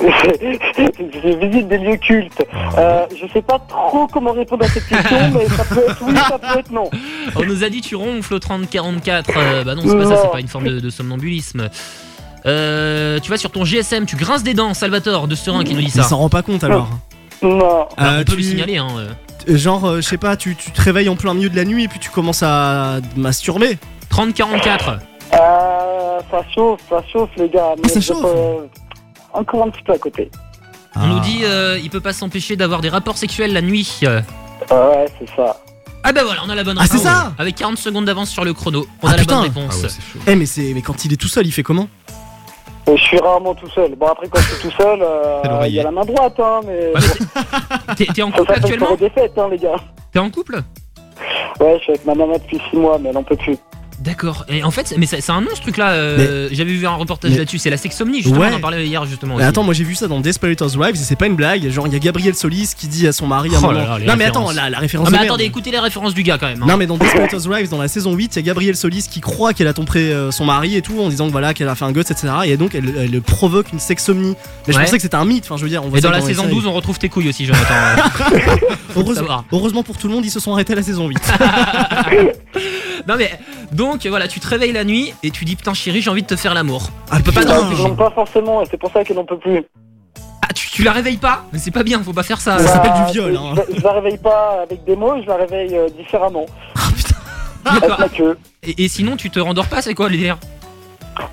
Je visite des lieux cultes. Euh, je sais pas trop comment répondre à cette question, mais ça peut être oui, ça peut être non. On nous a dit tu ronfles au 30-44. Euh, bah non, c'est pas ça, c'est pas une forme de, de somnambulisme. Euh, tu vas sur ton GSM, tu grinces des dents, Salvatore de Serein qui nous dit Il ça. s'en rend pas compte alors. Non. Bah, Euh, on peut tu- lui signaler, hein. euh. Euh, Genre, euh, je sais pas, tu, tu te réveilles en plein milieu de la nuit et puis tu commences à masturber. 30-44. Euh, ça chauffe, ça chauffe, les gars. Mais Ah, ça je chauffe peux- Encore un petit peu à côté. On nous dit euh, il peut pas s'empêcher d'avoir des rapports sexuels la nuit. Euh, Ouais, c'est ça. Ah bah voilà, on a la bonne Ah, réponse. c'est ça Avec 40 secondes d'avance sur le chrono, on Ah, a la putain. bonne réponse. Eh mais c'est mais quand il est tout seul, il fait comment? Et je suis rarement tout seul. Bon, après, quand je suis tout seul, euh, il y a la main droite, hein, mais. T'es t'es en couple actuellement hein. T'es en couple? Ouais, je suis avec ma maman depuis 6 mois, mais elle en peut plus. D'accord. Et en fait, mais c'est un nom ce truc-là. euh, J'avais vu un reportage là-dessus. C'est la sexomnie, justement. Ouais. On en parlait hier, justement. Aussi. attends, moi j'ai vu ça dans Desperate Housewives et c'est pas une blague. Genre, il y a Gabriel Solis qui dit à son mari à un Oh là là, non, mais attends, la, la référence Ah, mais attendez, écoutez les références du gars quand même. hein. Non, mais dans Desperate Housewives, dans la saison 8, il y a Gabriel Solis qui croit qu'elle a trompé euh, son mari et tout en disant que voilà, qu'elle a fait un gosse, etc. Et donc, elle, elle provoque une sexomnie. Mais je Ouais. pensais que c'était un mythe. Enfin, je veux dire, on voit Et dans la saison séries. 12, on retrouve tes couilles aussi, Jonathan. Heureusement, savoir. heureusement pour tout le monde, ils se sont arrêtés à la saison 8. non mais donc voilà, tu te réveilles la nuit et tu dis putain chérie, j'ai envie de te faire l'amour. Ah, tu peux pas Non, t'en empêcher. pas forcément, et c'est pour ça qu'elle n'en peut plus. Ah, tu, tu la réveilles pas Mais c'est pas bien, faut pas faire ça. Bah, Je, la- je la réveille pas avec des mots, je la réveille euh, différemment. Avec ma queue. Et, et sinon, tu te rendors pas, c'est quoi les délires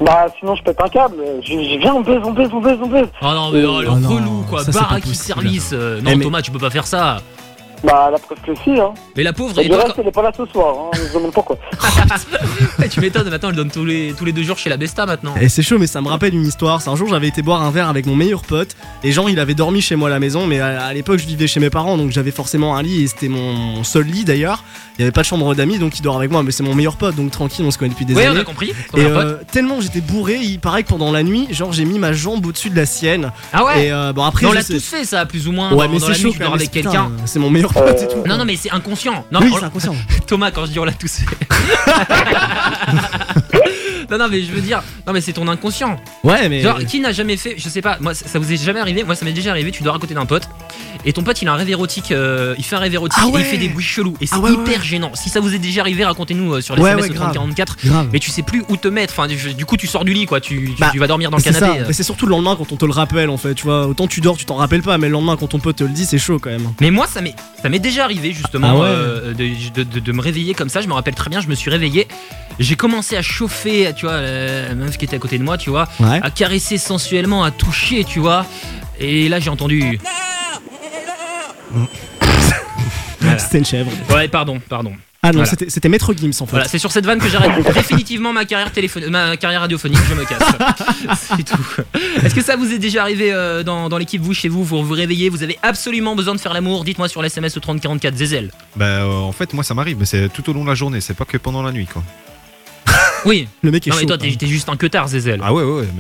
Bah, sinon, je pète un câble. Je, je viens, on baise, on baise, on baise, on baise. Oh non, mais oh, le Oh non, relou quoi, ça, bar à qui service. euh, non, Eh, mais- Thomas, tu peux pas faire ça. Bah, la preuve que si, hein. Mais la pauvre, Et et du reste, elle est pas là ce soir, hein. Se demande pourquoi. quand- tu m'étonnes, maintenant elle donne tous les, tous les deux jours chez la Besta maintenant. Et c'est chaud, mais ça me rappelle une histoire. C'est un jour, j'avais été boire un verre avec mon meilleur pote. Et genre, il avait dormi chez moi à la maison, mais à, à l'époque, je vivais chez mes parents, donc j'avais forcément un lit et c'était mon seul lit d'ailleurs. Il y avait pas de chambre d'amis, donc il dort avec moi, mais c'est mon meilleur pote, donc tranquille, on se connaît depuis des Ouais, années. on a compris. ton Et euh, tellement j'étais bourré, il paraît que pendant la nuit, genre j'ai mis ma jambe au-dessus de la sienne. Ah ouais Et euh, bon après, on je l'a tous fait ça, plus ou moins. Ouais, dans, mais dans c'est la chaud nuit, quand dors avec quelqu'un. c'est mon meilleur tout. Non, non, mais c'est inconscient. Non, Oui, on- c'est inconscient. Thomas, quand je dis on l'a tous fait. non, non, mais je veux dire, non, mais c'est ton inconscient. Ouais, mais. Genre, qui n'a jamais fait, je sais pas, moi ça ça vous est jamais arrivé, moi ça m'est déjà arrivé, tu dors à côté d'un pote et ton pote il a un rêve érotique, euh, il fait un rêve érotique Ah et il fait des bruits chelous et c'est Ah ouais, hyper ouais. gênant. Si ça vous est déjà arrivé, racontez-nous euh, sur les SMS ouais, au grave. 3044, Grave. mais tu sais plus où te mettre, enfin du, coup tu sors du lit quoi, tu, tu, Bah, tu vas dormir dans le canapé. euh. Mais c'est surtout le lendemain quand on te le rappelle en fait, tu vois. Autant tu dors, tu t'en rappelles pas, mais le lendemain quand ton pote te le dit, c'est chaud quand même. Mais moi, ça m'est, ça m'est déjà arrivé justement Ah euh, de, de- de- de me réveiller comme ça. Je me rappelle très bien, je me suis réveillé. J'ai commencé à chauffer, tu vois, la meuf qui était à côté de moi, tu vois, à caresser sensuellement, à toucher, tu vois. Et là, j'ai entendu. Voilà. C'était une chèvre. Ouais, pardon, pardon. Ah non, Voilà. c'était c'était Maître Gims en fait. Voilà, c'est sur cette vanne que j'arrête définitivement ma carrière téléphone, ma carrière radiophonique. Je me casse. c'est tout. Est-ce que ça vous est déjà arrivé euh, dans, dans l'équipe, vous, chez vous, vous vous réveillez, vous avez absolument besoin de faire l'amour Dites-moi sur l'SMS au 3044 Zézel. Bah, euh, en fait, moi, ça m'arrive, mais c'est tout au long de la journée, c'est pas que pendant la nuit, quoi. Oui. Le mec est Non, mais chaud. toi, t'es t'es juste un queutard, Zézel. Ah ouais, ouais, ouais.